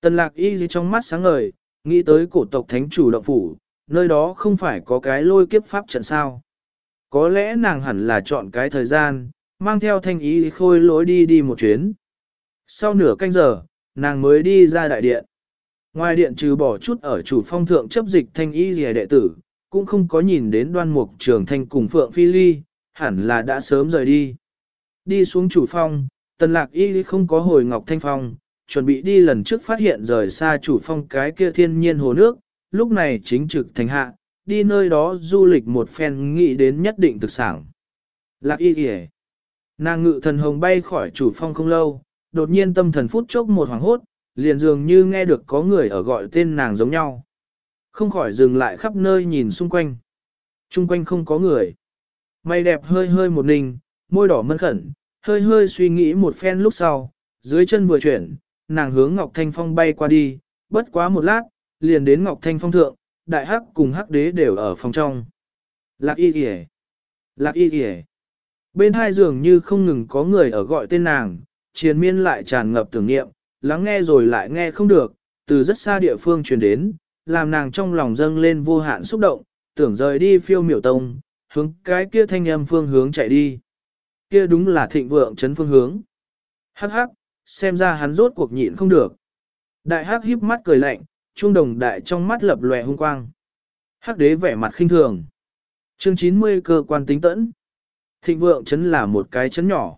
Tần lạc y gì trong mắt sáng ngời, nghĩ tới cổ tộc thánh chủ động phủ, nơi đó không phải có cái lôi kiếp pháp trận sao. Có lẽ nàng hẳn là chọn cái thời gian, mang theo thanh ý khôi lối đi đi một chuyến. Sau nửa canh giờ, nàng mới đi ra đại điện. Ngoài điện trừ bỏ chút ở chủ phong thượng chấp dịch thanh y gì đệ tử, cũng không có nhìn đến đoan mục trường thanh cùng Phượng Phi Ly, hẳn là đã sớm rời đi. Đi xuống chủ phong, tần lạc y không có hồi ngọc thanh phong, chuẩn bị đi lần trước phát hiện rời xa chủ phong cái kia thiên nhiên hồ nước, lúc này chính trực thành hạ, đi nơi đó du lịch một phen nghĩ đến nhất định thực sản. Lạc y kìa. Nàng ngự thần hồng bay khỏi chủ phong không lâu, đột nhiên tâm thần phút chốc một hoàng hốt, liền dường như nghe được có người ở gọi tên nàng giống nhau. Không khỏi dừng lại khắp nơi nhìn xung quanh. Trung quanh không có người. Mày đẹp hơi hơi một ninh, môi đỏ mân khẩn, hơi hơi suy nghĩ một phen lúc sau, dưới chân vừa chuyển, nàng hướng Ngọc Thanh Phong bay qua đi, bất quá một lát, liền đến Ngọc Thanh Phong thượng, đại hắc cùng hắc đế đều ở phòng trong. Lạc y kìa! Lạc y kìa! Bên hai giường như không ngừng có người ở gọi tên nàng, triền miên lại tràn ngập tưởng niệm, lắng nghe rồi lại nghe không được, từ rất xa địa phương truyền đến, làm nàng trong lòng dâng lên vô hạn xúc động, tưởng rời đi phiêu miểu tông, hướng cái kia thanh âm phương hướng chạy đi. Kia đúng là thịnh vượng chấn phương hướng. Hắc hắc, xem ra hắn rốt cuộc nhịn không được. Đại hắc híp mắt cười lạnh, trung đồng đại trong mắt lập lòe hung quang. Hắc đế vẻ mặt khinh thường. Chương 90 cơ quan tính tẫn. Thịnh vượng chấn là một cái chấn nhỏ.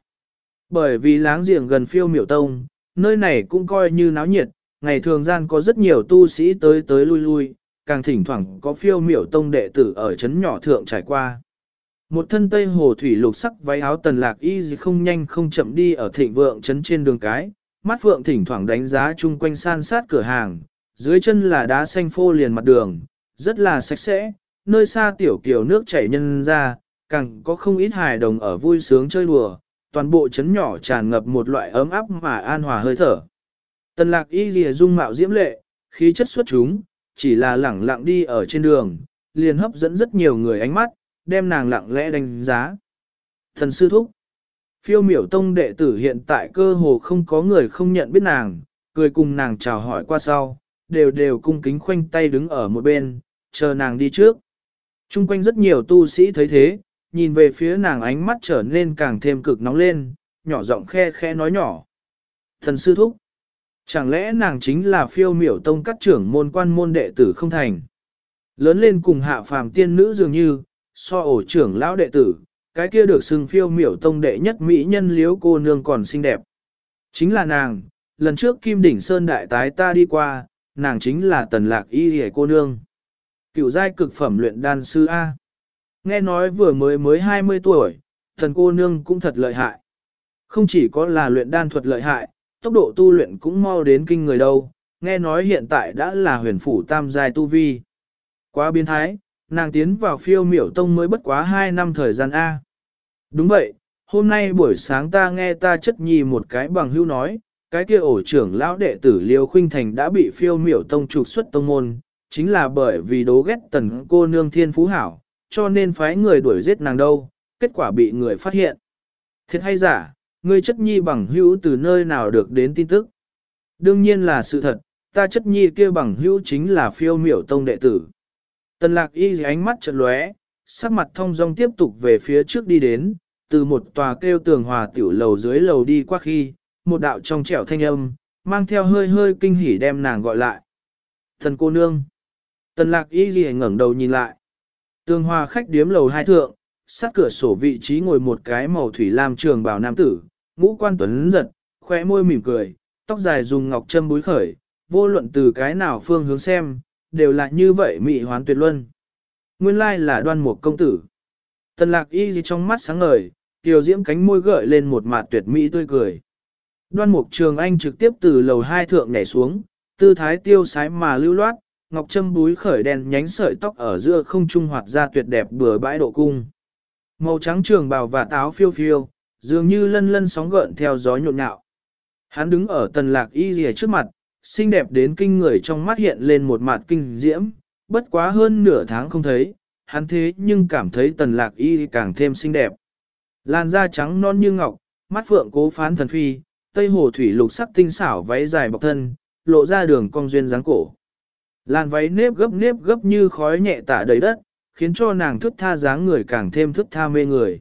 Bởi vì láng giềng gần phiêu miểu tông, nơi này cũng coi như náo nhiệt, ngày thường gian có rất nhiều tu sĩ tới tới lui lui, càng thỉnh thoảng có phiêu miểu tông đệ tử ở chấn nhỏ thượng trải qua. Một thân tây hồ thủy lục sắc váy áo tần lạc y gì không nhanh không chậm đi ở thịnh vượng chấn trên đường cái, mắt phượng thỉnh thoảng đánh giá chung quanh san sát cửa hàng, dưới chân là đá xanh phô liền mặt đường, rất là sạch sẽ, nơi xa tiểu kiều nước chảy nhân ra, càng có không ít hài đồng ở vui sướng chơi đùa, toàn bộ chấn nhỏ tràn ngập một loại ấm áp mà an hòa hơi thở. Tần lạc y lìa dung mạo diễm lệ, khí chất xuất chúng, chỉ là lẳng lặng đi ở trên đường, liền hấp dẫn rất nhiều người ánh mắt, đem nàng lặng lẽ đánh giá. Thần sư thúc, phiêu miểu tông đệ tử hiện tại cơ hồ không có người không nhận biết nàng, cười cùng nàng chào hỏi qua sau, đều đều cung kính khoanh tay đứng ở một bên, chờ nàng đi trước. Trung quanh rất nhiều tu sĩ thấy thế, nhìn về phía nàng ánh mắt trở nên càng thêm cực nóng lên, nhỏ giọng khe khe nói nhỏ. Thần sư thúc, chẳng lẽ nàng chính là phiêu miểu tông các trưởng môn quan môn đệ tử không thành? Lớn lên cùng hạ phàm tiên nữ dường như, so ổ trưởng lão đệ tử, cái kia được xưng phiêu miểu tông đệ nhất mỹ nhân liếu cô nương còn xinh đẹp. Chính là nàng, lần trước Kim Đỉnh Sơn đại tái ta đi qua, nàng chính là tần lạc y hề cô nương. Cựu giai cực phẩm luyện đan sư A. Nghe nói vừa mới mới 20 tuổi, thần cô nương cũng thật lợi hại. Không chỉ có là luyện đan thuật lợi hại, tốc độ tu luyện cũng mau đến kinh người đâu, nghe nói hiện tại đã là huyền phủ tam giai tu vi. Quá biến thái, nàng tiến vào phiêu miểu tông mới bất quá 2 năm thời gian A. Đúng vậy, hôm nay buổi sáng ta nghe ta chất nhì một cái bằng hưu nói, cái kia ổ trưởng lão đệ tử Liêu Khuynh Thành đã bị phiêu miểu tông trục xuất tông môn, chính là bởi vì đố ghét tần cô nương thiên phú hảo, cho nên phái người đuổi giết nàng đâu, kết quả bị người phát hiện. Thiệt hay giả, ngươi chất nhi bằng hữu từ nơi nào được đến tin tức? Đương nhiên là sự thật, ta chất nhi kia bằng hữu chính là phiêu miểu tông đệ tử. Tần lạc y ánh mắt chợt lóe, sắc mặt thông dong tiếp tục về phía trước đi đến, từ một tòa kêu tường hòa tiểu lầu dưới lầu đi qua khi, một đạo trong trẻo thanh âm, mang theo hơi hơi kinh hỉ đem nàng gọi lại. Thần cô nương. Tần lạc y ghi ngẩng đầu nhìn lại tương hoa khách điếm lầu hai thượng, sát cửa sổ vị trí ngồi một cái màu thủy lam trường bào nam tử, ngũ quan tuấn giật, khóe môi mỉm cười, tóc dài dùng ngọc châm búi khởi, vô luận từ cái nào phương hướng xem, đều là như vậy mị hoán tuyệt luân. Nguyên lai là đoan mục công tử. Tần lạc y gì trong mắt sáng ngời, tiểu diễm cánh môi gợi lên một mặt tuyệt mỹ tươi cười. Đoan mục trường anh trực tiếp từ lầu hai thượng nhảy xuống, tư thái tiêu sái mà lưu loát, ngọc châm búi khởi đèn nhánh sợi tóc ở giữa không trung hoạt ra tuyệt đẹp bừa bãi độ cung. Màu trắng trường bào và táo phiêu phiêu, dường như lân lân sóng gợn theo gió nhộn nhạo. Hắn đứng ở tần lạc y rìa trước mặt, xinh đẹp đến kinh người trong mắt hiện lên một mặt kinh diễm, bất quá hơn nửa tháng không thấy, hắn thế nhưng cảm thấy tần lạc y càng thêm xinh đẹp. Làn da trắng non như ngọc, mắt phượng cố phán thần phi, tây hồ thủy lục sắc tinh xảo váy dài bọc thân, lộ ra đường cong duyên dáng cổ. Làn váy nếp gấp nếp gấp như khói nhẹ tả đầy đất, khiến cho nàng thức tha dáng người càng thêm thức tha mê người.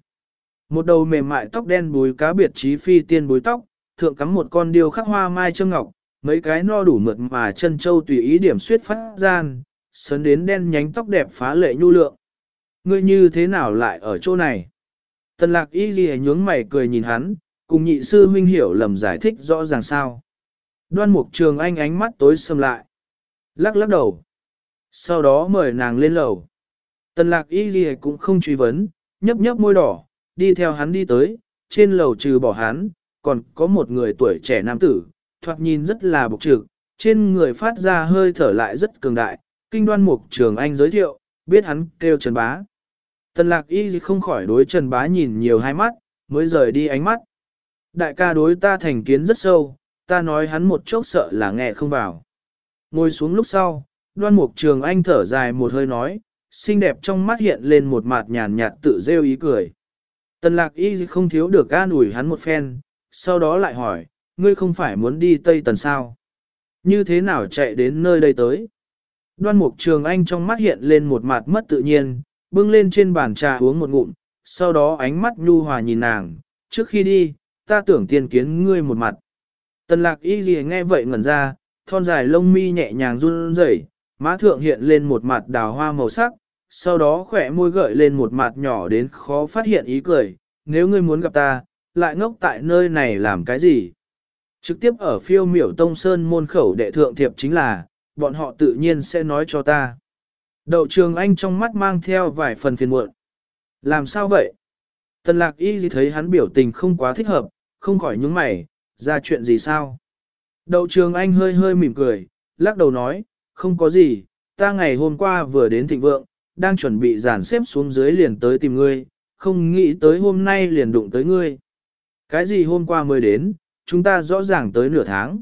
Một đầu mềm mại tóc đen búi cá biệt trí phi tiên búi tóc, thượng cắm một con điêu khắc hoa mai châm ngọc, mấy cái no đủ mượt mà chân châu tùy ý điểm suyết phát gian, sớn đến đen nhánh tóc đẹp phá lệ nhu lượng. Ngươi như thế nào lại ở chỗ này? Tần lạc y ghi nhướng mày cười nhìn hắn, cùng nhị sư huynh hiểu lầm giải thích rõ ràng sao. Đoan mục trường anh ánh mắt tối sầm lại. Lắc lắc đầu. Sau đó mời nàng lên lầu. Tần lạc y ghi cũng không truy vấn, nhấp nhấp môi đỏ, đi theo hắn đi tới, trên lầu trừ bỏ hắn, còn có một người tuổi trẻ nam tử, thoạt nhìn rất là bộc trực, trên người phát ra hơi thở lại rất cường đại, kinh đoan mục trường anh giới thiệu, biết hắn kêu Trần Bá. Tần lạc y không khỏi đối Trần Bá nhìn nhiều hai mắt, mới rời đi ánh mắt. Đại ca đối ta thành kiến rất sâu, ta nói hắn một chốc sợ là nghe không vào. Ngồi xuống lúc sau, đoan mục trường anh thở dài một hơi nói, xinh đẹp trong mắt hiện lên một mặt nhàn nhạt tự rêu ý cười. Tần lạc y không thiếu được an ủi hắn một phen, sau đó lại hỏi, ngươi không phải muốn đi Tây Tần sao? Như thế nào chạy đến nơi đây tới? Đoan mục trường anh trong mắt hiện lên một mặt mất tự nhiên, bưng lên trên bàn trà uống một ngụm, sau đó ánh mắt nhu hòa nhìn nàng, trước khi đi, ta tưởng tiên kiến ngươi một mặt. Tần lạc y gì nghe vậy ngẩn ra, thon dài lông mi nhẹ nhàng run rẩy, má thượng hiện lên một mặt đào hoa màu sắc, sau đó khỏe môi gợi lên một mặt nhỏ đến khó phát hiện ý cười, nếu ngươi muốn gặp ta, lại ngốc tại nơi này làm cái gì? Trực tiếp ở phiêu miểu tông sơn môn khẩu đệ thượng thiệp chính là, bọn họ tự nhiên sẽ nói cho ta. Đậu trường anh trong mắt mang theo vài phần phiền muộn. Làm sao vậy? Tần lạc y gì thấy hắn biểu tình không quá thích hợp, không khỏi nhúng mày, ra chuyện gì sao? Đậu trường anh hơi hơi mỉm cười, lắc đầu nói, không có gì, ta ngày hôm qua vừa đến thịnh vượng, đang chuẩn bị dàn xếp xuống dưới liền tới tìm ngươi, không nghĩ tới hôm nay liền đụng tới ngươi. Cái gì hôm qua mới đến, chúng ta rõ ràng tới nửa tháng.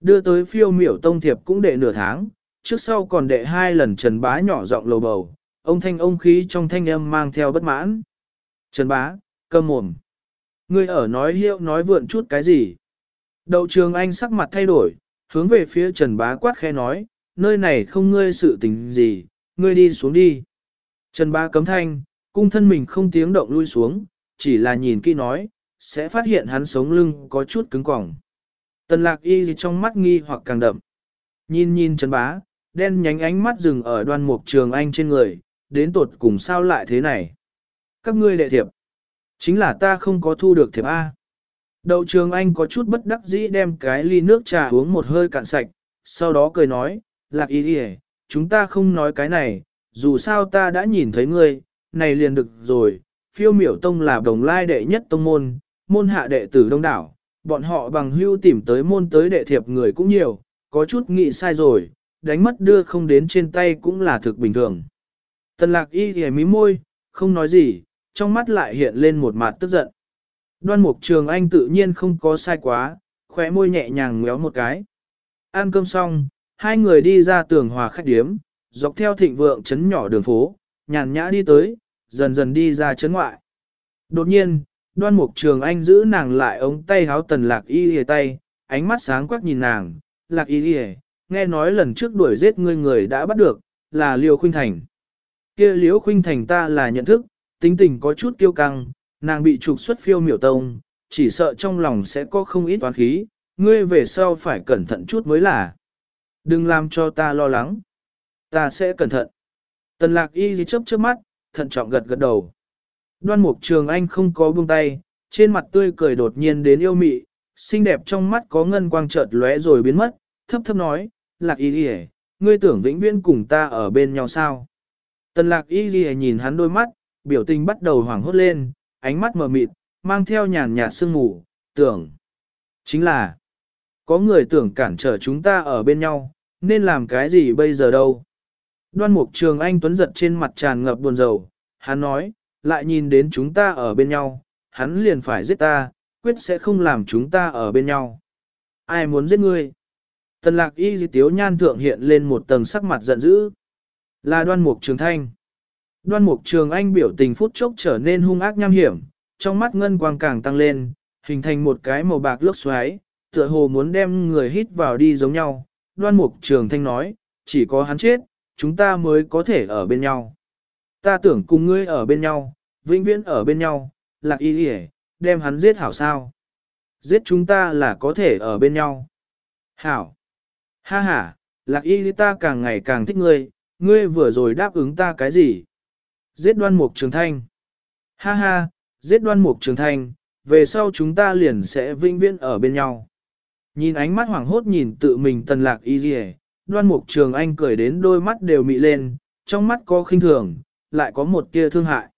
Đưa tới phiêu miểu tông thiệp cũng đệ nửa tháng, trước sau còn đệ hai lần Trần Bá nhỏ giọng lầu bầu, ông thanh ông khí trong thanh âm mang theo bất mãn. Trần Bá, cơm mồm. Ngươi ở nói hiệu nói vượn chút cái gì? Đậu trường anh sắc mặt thay đổi, hướng về phía Trần Bá quát khẽ nói, nơi này không ngươi sự tình gì, ngươi đi xuống đi. Trần Bá cấm thanh, cung thân mình không tiếng động lui xuống, chỉ là nhìn kỹ nói, sẽ phát hiện hắn sống lưng có chút cứng cỏng. Tần lạc y gì trong mắt nghi hoặc càng đậm. Nhìn nhìn Trần Bá, đen nhánh ánh mắt dừng ở đoan mục trường anh trên người, đến tột cùng sao lại thế này. Các ngươi đệ thiệp, chính là ta không có thu được thiệp A. Đậu trường anh có chút bất đắc dĩ đem cái ly nước trà uống một hơi cạn sạch, sau đó cười nói, lạc y đi chúng ta không nói cái này, dù sao ta đã nhìn thấy ngươi, này liền được rồi, phiêu miểu tông là đồng lai đệ nhất tông môn, môn hạ đệ tử đông đảo, bọn họ bằng hưu tìm tới môn tới đệ thiệp người cũng nhiều, có chút nghĩ sai rồi, đánh mất đưa không đến trên tay cũng là thực bình thường. Tần lạc y thì mí môi, không nói gì, trong mắt lại hiện lên một mặt tức giận. Đoan mục trường anh tự nhiên không có sai quá, khóe môi nhẹ nhàng ngéo một cái. Ăn cơm xong, hai người đi ra tường hòa khách điếm, dọc theo thịnh vượng chấn nhỏ đường phố, nhàn nhã đi tới, dần dần đi ra chấn ngoại. Đột nhiên, đoan mục trường anh giữ nàng lại ống tay háo tần lạc y hề tay, ánh mắt sáng quắc nhìn nàng, lạc y hề, nghe nói lần trước đuổi giết ngươi người đã bắt được, là Liêu Khuynh Thành. kia Liêu Khuynh Thành ta là nhận thức, tính tình có chút kiêu căng, nàng bị trục xuất phiêu miểu tông, chỉ sợ trong lòng sẽ có không ít toán khí, ngươi về sau phải cẩn thận chút mới là. Đừng làm cho ta lo lắng. Ta sẽ cẩn thận. Tần lạc y gì chớp chớp mắt, thận trọng gật gật đầu. Đoan mục trường anh không có buông tay, trên mặt tươi cười đột nhiên đến yêu mị, xinh đẹp trong mắt có ngân quang chợt lóe rồi biến mất, thấp thấp nói, lạc y đi ngươi tưởng vĩnh viễn cùng ta ở bên nhau sao? Tần lạc y đi nhìn hắn đôi mắt, biểu tình bắt đầu hoảng hốt lên, ánh mắt mờ mịt, mang theo nhàn nhạt sương ngủ, tưởng. Chính là, có người tưởng cản trở chúng ta ở bên nhau, nên làm cái gì bây giờ đâu? Đoan mục trường anh tuấn giật trên mặt tràn ngập buồn rầu, hắn nói, lại nhìn đến chúng ta ở bên nhau, hắn liền phải giết ta, quyết sẽ không làm chúng ta ở bên nhau. Ai muốn giết ngươi? Tần lạc y di tiếu nhan thượng hiện lên một tầng sắc mặt giận dữ. Là đoan mục trường thanh. Đoan mục trường anh biểu tình phút chốc trở nên hung ác nham hiểm, trong mắt ngân quang càng tăng lên, hình thành một cái màu bạc lốc xoáy, tựa hồ muốn đem người hít vào đi giống nhau. Đoan mục trường thanh nói, chỉ có hắn chết, chúng ta mới có thể ở bên nhau. Ta tưởng cùng ngươi ở bên nhau, vĩnh viễn ở bên nhau, lạc y đi đem hắn giết hảo sao. Giết chúng ta là có thể ở bên nhau. Hảo. Ha ha, lạc y ta càng ngày càng thích ngươi, ngươi vừa rồi đáp ứng ta cái gì? Giết đoan mục trường thanh. Ha ha, giết đoan mục trường thanh, về sau chúng ta liền sẽ vinh viễn ở bên nhau. Nhìn ánh mắt hoảng hốt nhìn tự mình tần lạc y dì đoan mục trường anh cười đến đôi mắt đều mị lên, trong mắt có khinh thường, lại có một tia thương hại.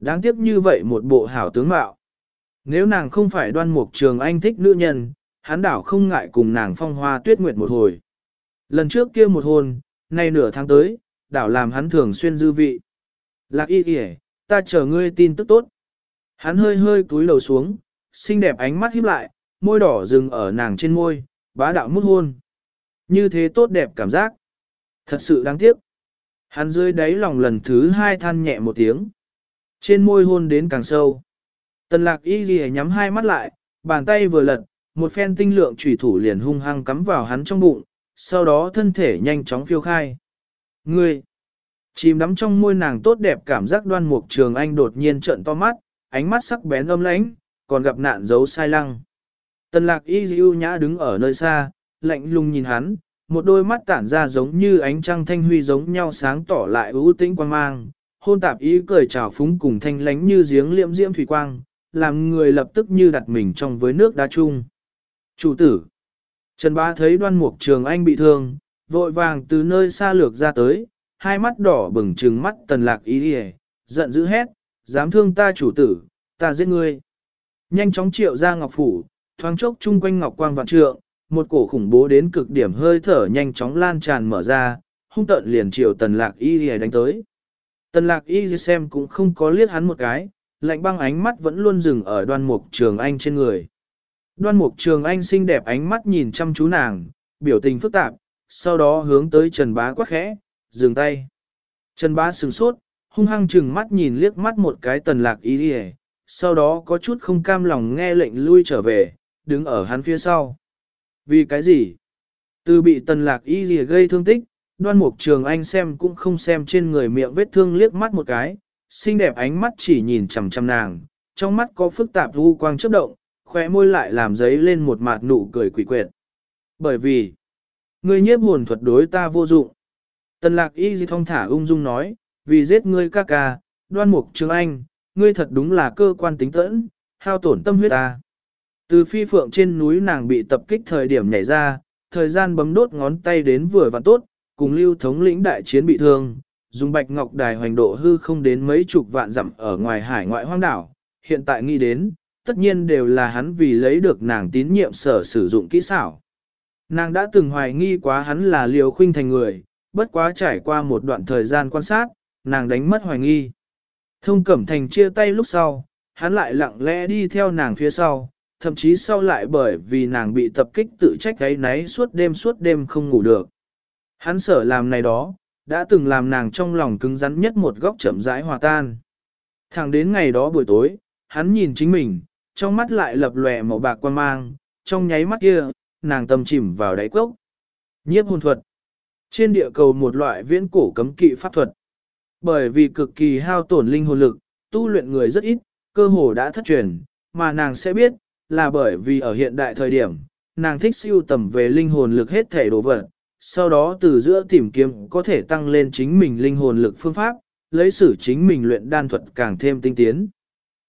Đáng tiếc như vậy một bộ hảo tướng mạo. Nếu nàng không phải đoan mục trường anh thích nữ nhân, hắn đảo không ngại cùng nàng phong hoa tuyết nguyệt một hồi. Lần trước kia một hôn, nay nửa tháng tới, đảo làm hắn thường xuyên dư vị. Lạc y kìa, ta chờ ngươi tin tức tốt. Hắn hơi hơi túi lầu xuống, xinh đẹp ánh mắt híp lại, môi đỏ dừng ở nàng trên môi, bá đạo mút hôn. Như thế tốt đẹp cảm giác. Thật sự đáng tiếc. Hắn dưới đáy lòng lần thứ hai than nhẹ một tiếng. Trên môi hôn đến càng sâu. Tần lạc y ghi nhắm hai mắt lại, bàn tay vừa lật, một phen tinh lượng trùy thủ liền hung hăng cắm vào hắn trong bụng, sau đó thân thể nhanh chóng phiêu khai. Ngươi! Chìm đắm trong môi nàng tốt đẹp cảm giác đoan mục trường anh đột nhiên trợn to mắt, ánh mắt sắc bén âm lãnh, còn gặp nạn giấu sai lăng. Tần lạc y dịu nhã đứng ở nơi xa, lạnh lùng nhìn hắn, một đôi mắt tản ra giống như ánh trăng thanh huy giống nhau sáng tỏ lại ưu tĩnh quang mang, hôn tạp ý cười trào phúng cùng thanh lánh như giếng liệm diễm thủy quang, làm người lập tức như đặt mình trong với nước đá chung. Chủ tử Trần Bá thấy đoan mục trường anh bị thương, vội vàng từ nơi xa lược ra tới, hai mắt đỏ bừng trừng mắt tần lạc ý hề, giận dữ hét, dám thương ta chủ tử, ta giết ngươi. Nhanh chóng triệu ra ngọc phủ, thoáng chốc chung quanh ngọc quang vạn trượng, một cổ khủng bố đến cực điểm hơi thở nhanh chóng lan tràn mở ra, hung tận liền triệu tần lạc y hề đánh tới. Tần lạc y xem cũng không có liếc hắn một cái, lạnh băng ánh mắt vẫn luôn dừng ở đoan mục trường anh trên người. Đoan mục trường anh xinh đẹp ánh mắt nhìn chăm chú nàng, biểu tình phức tạp, sau đó hướng tới Trần Bá quắc khẽ, dừng tay. Trần Bá sừng sốt, hung hăng chừng mắt nhìn liếc mắt một cái tần lạc ý đi sau đó có chút không cam lòng nghe lệnh lui trở về, đứng ở hắn phía sau. Vì cái gì? Từ bị tần lạc y gì gây thương tích, đoan mục trường anh xem cũng không xem trên người miệng vết thương liếc mắt một cái, xinh đẹp ánh mắt chỉ nhìn chằm chằm nàng, trong mắt có phức tạp vu quang chớp động, khóe môi lại làm giấy lên một mặt nụ cười quỷ quyệt. Bởi vì, người nhiếp hồn thuật đối ta vô dụng. Tần lạc y gì thông thả ung dung nói, vì giết ngươi ca ca, đoan mục trường anh, ngươi thật đúng là cơ quan tính tẫn, hao tổn tâm huyết ta. Từ phi phượng trên núi nàng bị tập kích thời điểm nhảy ra, thời gian bấm đốt ngón tay đến vừa và tốt, cùng lưu thống lĩnh đại chiến bị thương, dùng bạch ngọc đài hoành độ hư không đến mấy chục vạn dặm ở ngoài hải ngoại hoang đảo. Hiện tại nghĩ đến, tất nhiên đều là hắn vì lấy được nàng tín nhiệm sở sử dụng kỹ xảo. Nàng đã từng hoài nghi quá hắn là liều khuynh thành người, bất quá trải qua một đoạn thời gian quan sát, nàng đánh mất hoài nghi. Thông Cẩm Thành chia tay lúc sau, hắn lại lặng lẽ đi theo nàng phía sau, thậm chí sau lại bởi vì nàng bị tập kích tự trách gáy náy suốt đêm suốt đêm không ngủ được. Hắn sở làm này đó, đã từng làm nàng trong lòng cứng rắn nhất một góc chậm rãi hòa tan. Thẳng đến ngày đó buổi tối, hắn nhìn chính mình, trong mắt lại lập lòe màu bạc quan mang, trong nháy mắt kia, nàng tâm chìm vào đáy cốc. Nhiếp hồn thuật. Trên địa cầu một loại viễn cổ cấm kỵ pháp thuật. Bởi vì cực kỳ hao tổn linh hồn lực, tu luyện người rất ít, cơ hồ đã thất truyền, mà nàng sẽ biết, là bởi vì ở hiện đại thời điểm, nàng thích siêu tầm về linh hồn lực hết thể đồ vật, sau đó từ giữa tìm kiếm có thể tăng lên chính mình linh hồn lực phương pháp, lấy sử chính mình luyện đan thuật càng thêm tinh tiến.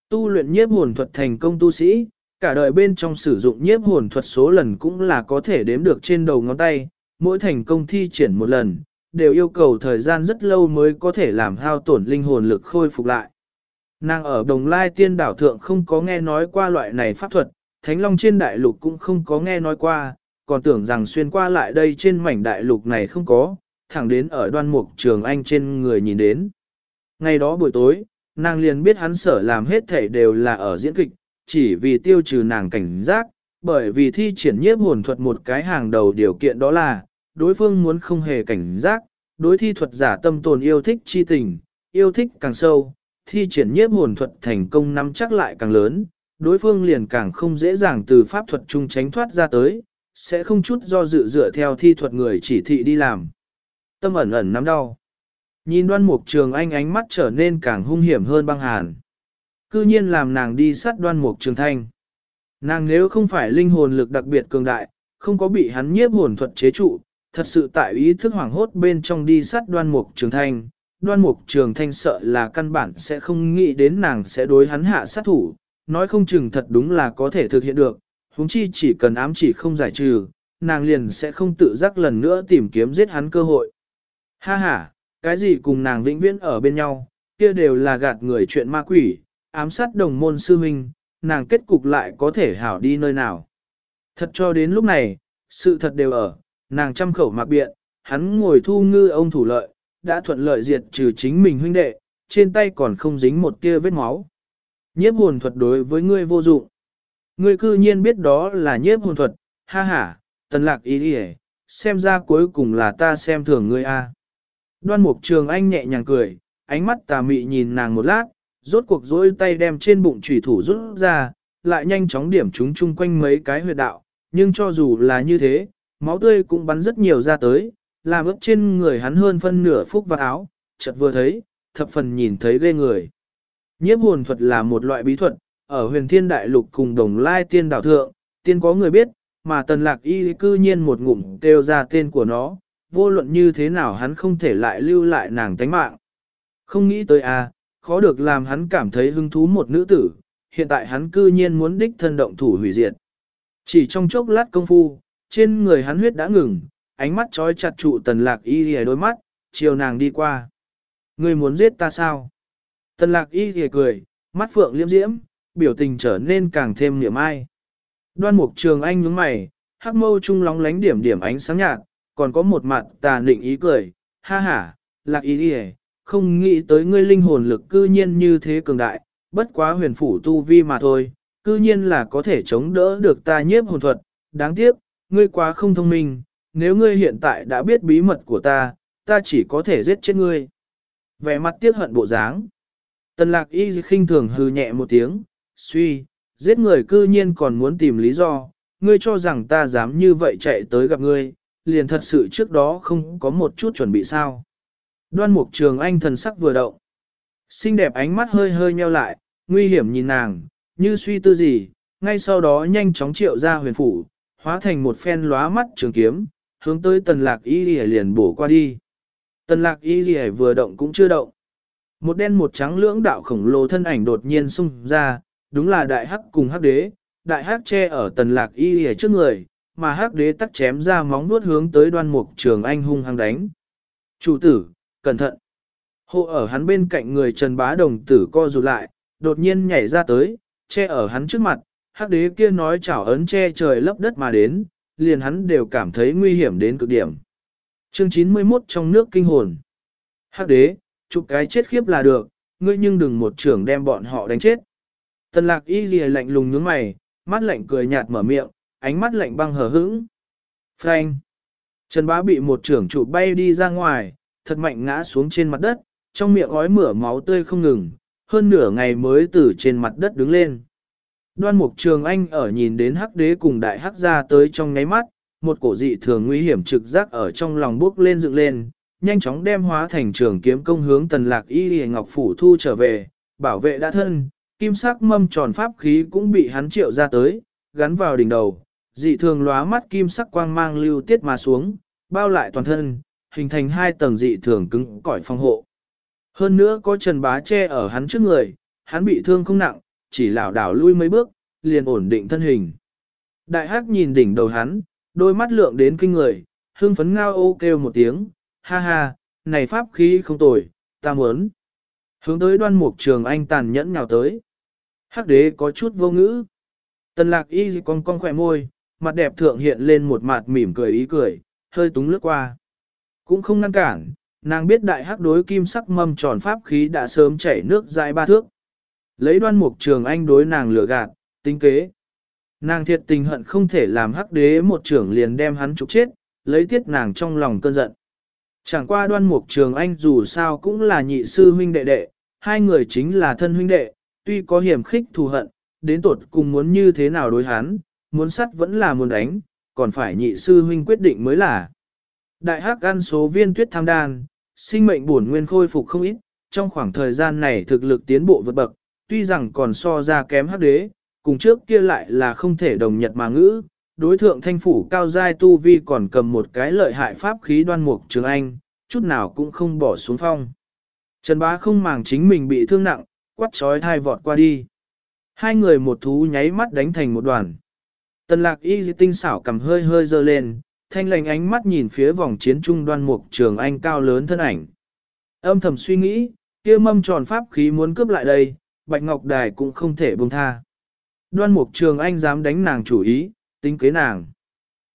Tu luyện nhiếp hồn thuật thành công tu sĩ, cả đời bên trong sử dụng nhiếp hồn thuật số lần cũng là có thể đếm được trên đầu ngón tay, mỗi thành công thi triển một lần, đều yêu cầu thời gian rất lâu mới có thể làm hao tổn linh hồn lực khôi phục lại. Nàng ở Đồng Lai Tiên Đảo Thượng không có nghe nói qua loại này pháp thuật, Thánh Long trên đại lục cũng không có nghe nói qua, còn tưởng rằng xuyên qua lại đây trên mảnh đại lục này không có, thẳng đến ở đoan mục trường anh trên người nhìn đến. Ngày đó buổi tối, nàng liền biết hắn sở làm hết thể đều là ở diễn kịch, chỉ vì tiêu trừ nàng cảnh giác, bởi vì thi triển nhiếp hồn thuật một cái hàng đầu điều kiện đó là, đối phương muốn không hề cảnh giác, đối thi thuật giả tâm tồn yêu thích chi tình, yêu thích càng sâu, thi triển nhiếp hồn thuật thành công nắm chắc lại càng lớn, đối phương liền càng không dễ dàng từ pháp thuật chung tránh thoát ra tới, sẽ không chút do dự dựa theo thi thuật người chỉ thị đi làm. Tâm ẩn ẩn nắm đau. Nhìn đoan mục trường anh ánh mắt trở nên càng hung hiểm hơn băng hàn. Cư nhiên làm nàng đi sát đoan mục trường thanh. Nàng nếu không phải linh hồn lực đặc biệt cường đại, không có bị hắn nhiếp hồn thuật chế trụ, thật sự tại ý thức hoảng hốt bên trong đi sát đoan mục trường thanh. Đoan mục trường thanh sợ là căn bản sẽ không nghĩ đến nàng sẽ đối hắn hạ sát thủ, nói không chừng thật đúng là có thể thực hiện được, huống chi chỉ cần ám chỉ không giải trừ, nàng liền sẽ không tự giác lần nữa tìm kiếm giết hắn cơ hội. Ha ha, cái gì cùng nàng vĩnh viễn ở bên nhau, kia đều là gạt người chuyện ma quỷ, ám sát đồng môn sư huynh, nàng kết cục lại có thể hảo đi nơi nào. Thật cho đến lúc này, sự thật đều ở, nàng trăm khẩu mạc biện, hắn ngồi thu ngư ông thủ lợi, đã thuận lợi diệt trừ chính mình huynh đệ, trên tay còn không dính một tia vết máu. Nhiếp hồn thuật đối với ngươi vô dụng. Ngươi cư nhiên biết đó là nhiếp hồn thuật, ha ha, tần lạc ý đi xem ra cuối cùng là ta xem thường ngươi a. Đoan mục trường anh nhẹ nhàng cười, ánh mắt tà mị nhìn nàng một lát, rốt cuộc dối tay đem trên bụng trùy thủ rút ra, lại nhanh chóng điểm chúng chung quanh mấy cái huyệt đạo, nhưng cho dù là như thế, máu tươi cũng bắn rất nhiều ra tới, làm ướp trên người hắn hơn phân nửa phúc và áo, chợt vừa thấy, thập phần nhìn thấy ghê người. Nhiếp hồn thuật là một loại bí thuật, ở huyền thiên đại lục cùng đồng lai tiên đảo thượng, tiên có người biết, mà tần lạc y cư nhiên một ngụm kêu ra tên của nó, vô luận như thế nào hắn không thể lại lưu lại nàng tánh mạng. Không nghĩ tới à, khó được làm hắn cảm thấy hứng thú một nữ tử, hiện tại hắn cư nhiên muốn đích thân động thủ hủy diệt. Chỉ trong chốc lát công phu, trên người hắn huyết đã ngừng, ánh mắt trói chặt trụ tần lạc y lìa đôi mắt, chiều nàng đi qua. Người muốn giết ta sao? Tần lạc y lìa cười, mắt phượng liễm diễm, biểu tình trở nên càng thêm niệm ai. Đoan mục trường anh nhướng mày, hắc mâu trung lóng lánh điểm điểm ánh sáng nhạt, còn có một mặt tà nịnh ý cười, ha ha, lạc ý đi không nghĩ tới ngươi linh hồn lực cư nhiên như thế cường đại, bất quá huyền phủ tu vi mà thôi, cư nhiên là có thể chống đỡ được ta nhiếp hồn thuật, đáng tiếc, ngươi quá không thông minh, nếu ngươi hiện tại đã biết bí mật của ta, ta chỉ có thể giết chết ngươi. Vẻ mặt tiếc hận bộ dáng. Tần lạc y khinh thường hư nhẹ một tiếng, suy, giết người cư nhiên còn muốn tìm lý do, ngươi cho rằng ta dám như vậy chạy tới gặp ngươi, liền thật sự trước đó không có một chút chuẩn bị sao. Đoan mục trường anh thần sắc vừa động. Xinh đẹp ánh mắt hơi hơi nheo lại, nguy hiểm nhìn nàng, như suy tư gì, ngay sau đó nhanh chóng triệu ra huyền phủ, hóa thành một phen lóa mắt trường kiếm, hướng tới tần lạc y lì liền bổ qua đi. Tần lạc y lì vừa động cũng chưa động. Một đen một trắng lưỡng đạo khổng lồ thân ảnh đột nhiên xung ra, đúng là đại hắc cùng hắc đế, đại hắc che ở tần lạc y lì trước người, mà hắc đế tắt chém ra móng nuốt hướng tới đoan mục trường anh hung hăng đánh. Chủ tử, cẩn thận. Hộ ở hắn bên cạnh người Trần Bá Đồng tử co rụt lại, đột nhiên nhảy ra tới, che ở hắn trước mặt, hắc đế kia nói chảo ấn che trời lấp đất mà đến, liền hắn đều cảm thấy nguy hiểm đến cực điểm. Chương 91 trong nước kinh hồn. Hắc đế, chụp cái chết khiếp là được, ngươi nhưng đừng một trưởng đem bọn họ đánh chết. Tần lạc y gì lạnh lùng nhướng mày, mắt lạnh cười nhạt mở miệng, ánh mắt lạnh băng hờ hững. Frank. Trần bá bị một trưởng trụ bay đi ra ngoài, thật mạnh ngã xuống trên mặt đất, trong miệng gói mửa máu tươi không ngừng, hơn nửa ngày mới từ trên mặt đất đứng lên. Đoan mục trường anh ở nhìn đến hắc đế cùng đại hắc ra tới trong nháy mắt, một cổ dị thường nguy hiểm trực giác ở trong lòng bước lên dựng lên, nhanh chóng đem hóa thành trường kiếm công hướng tần lạc y hề ngọc phủ thu trở về, bảo vệ đã thân, kim sắc mâm tròn pháp khí cũng bị hắn triệu ra tới, gắn vào đỉnh đầu, dị thường lóa mắt kim sắc quang mang lưu tiết mà xuống, bao lại toàn thân, hình thành hai tầng dị thường cứng cỏi phòng hộ. Hơn nữa có Trần Bá che ở hắn trước người, hắn bị thương không nặng, chỉ lảo đảo lui mấy bước, liền ổn định thân hình. Đại hắc nhìn đỉnh đầu hắn, đôi mắt lượng đến kinh người, hương phấn ngao ô kêu một tiếng, ha ha, này pháp khí không tồi, ta muốn. Hướng tới đoan mục trường anh tàn nhẫn nhào tới. Hắc đế có chút vô ngữ. Tần lạc y con con khỏe môi, mặt đẹp thượng hiện lên một mặt mỉm cười ý cười, hơi túng lướt qua. Cũng không ngăn cản, nàng biết đại hắc đối kim sắc mâm tròn pháp khí đã sớm chảy nước dài ba thước. Lấy đoan mục trường anh đối nàng lừa gạt, tính kế. Nàng thiệt tình hận không thể làm hắc đế một trưởng liền đem hắn trục chết, lấy tiết nàng trong lòng cơn giận. Chẳng qua đoan mục trường anh dù sao cũng là nhị sư huynh đệ đệ, hai người chính là thân huynh đệ, tuy có hiểm khích thù hận, đến tột cùng muốn như thế nào đối hắn, muốn sắt vẫn là muốn đánh, còn phải nhị sư huynh quyết định mới là. Đại hắc ăn số viên tuyết tham đan, sinh mệnh bổn nguyên khôi phục không ít, trong khoảng thời gian này thực lực tiến bộ vượt bậc, tuy rằng còn so ra kém hắc đế, cùng trước kia lại là không thể đồng nhật mà ngữ, đối thượng thanh phủ cao giai tu vi còn cầm một cái lợi hại pháp khí đoan mục trường anh, chút nào cũng không bỏ xuống phong. Trần bá không màng chính mình bị thương nặng, quắt trói thai vọt qua đi. Hai người một thú nháy mắt đánh thành một đoàn. Tần lạc y tinh xảo cầm hơi hơi dơ lên, thanh lành ánh mắt nhìn phía vòng chiến trung đoan mục trường anh cao lớn thân ảnh. Âm thầm suy nghĩ, kia mâm tròn pháp khí muốn cướp lại đây, Bạch Ngọc Đài cũng không thể buông tha. Đoan mục trường anh dám đánh nàng chủ ý, tính kế nàng.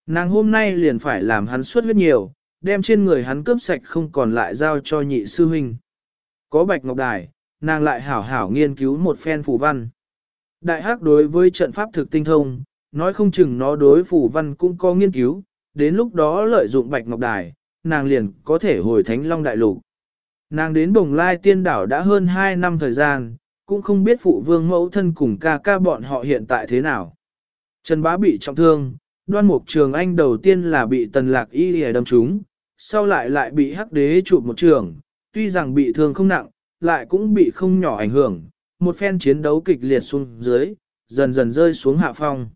Nàng hôm nay liền phải làm hắn suốt huyết nhiều, đem trên người hắn cướp sạch không còn lại giao cho nhị sư huynh. Có Bạch Ngọc Đài, nàng lại hảo hảo nghiên cứu một phen phù văn. Đại hắc đối với trận pháp thực tinh thông, nói không chừng nó đối phù văn cũng có nghiên cứu, đến lúc đó lợi dụng Bạch Ngọc Đài, nàng liền có thể hồi Thánh Long Đại Lục. Nàng đến Bồng Lai Tiên Đảo đã hơn 2 năm thời gian, cũng không biết phụ vương mẫu thân cùng ca ca bọn họ hiện tại thế nào. Trần Bá bị trọng thương, đoan mục trường anh đầu tiên là bị tần lạc y lìa đâm trúng, sau lại lại bị hắc đế chụp một trường, tuy rằng bị thương không nặng, lại cũng bị không nhỏ ảnh hưởng, một phen chiến đấu kịch liệt xuống dưới, dần dần rơi xuống hạ phong.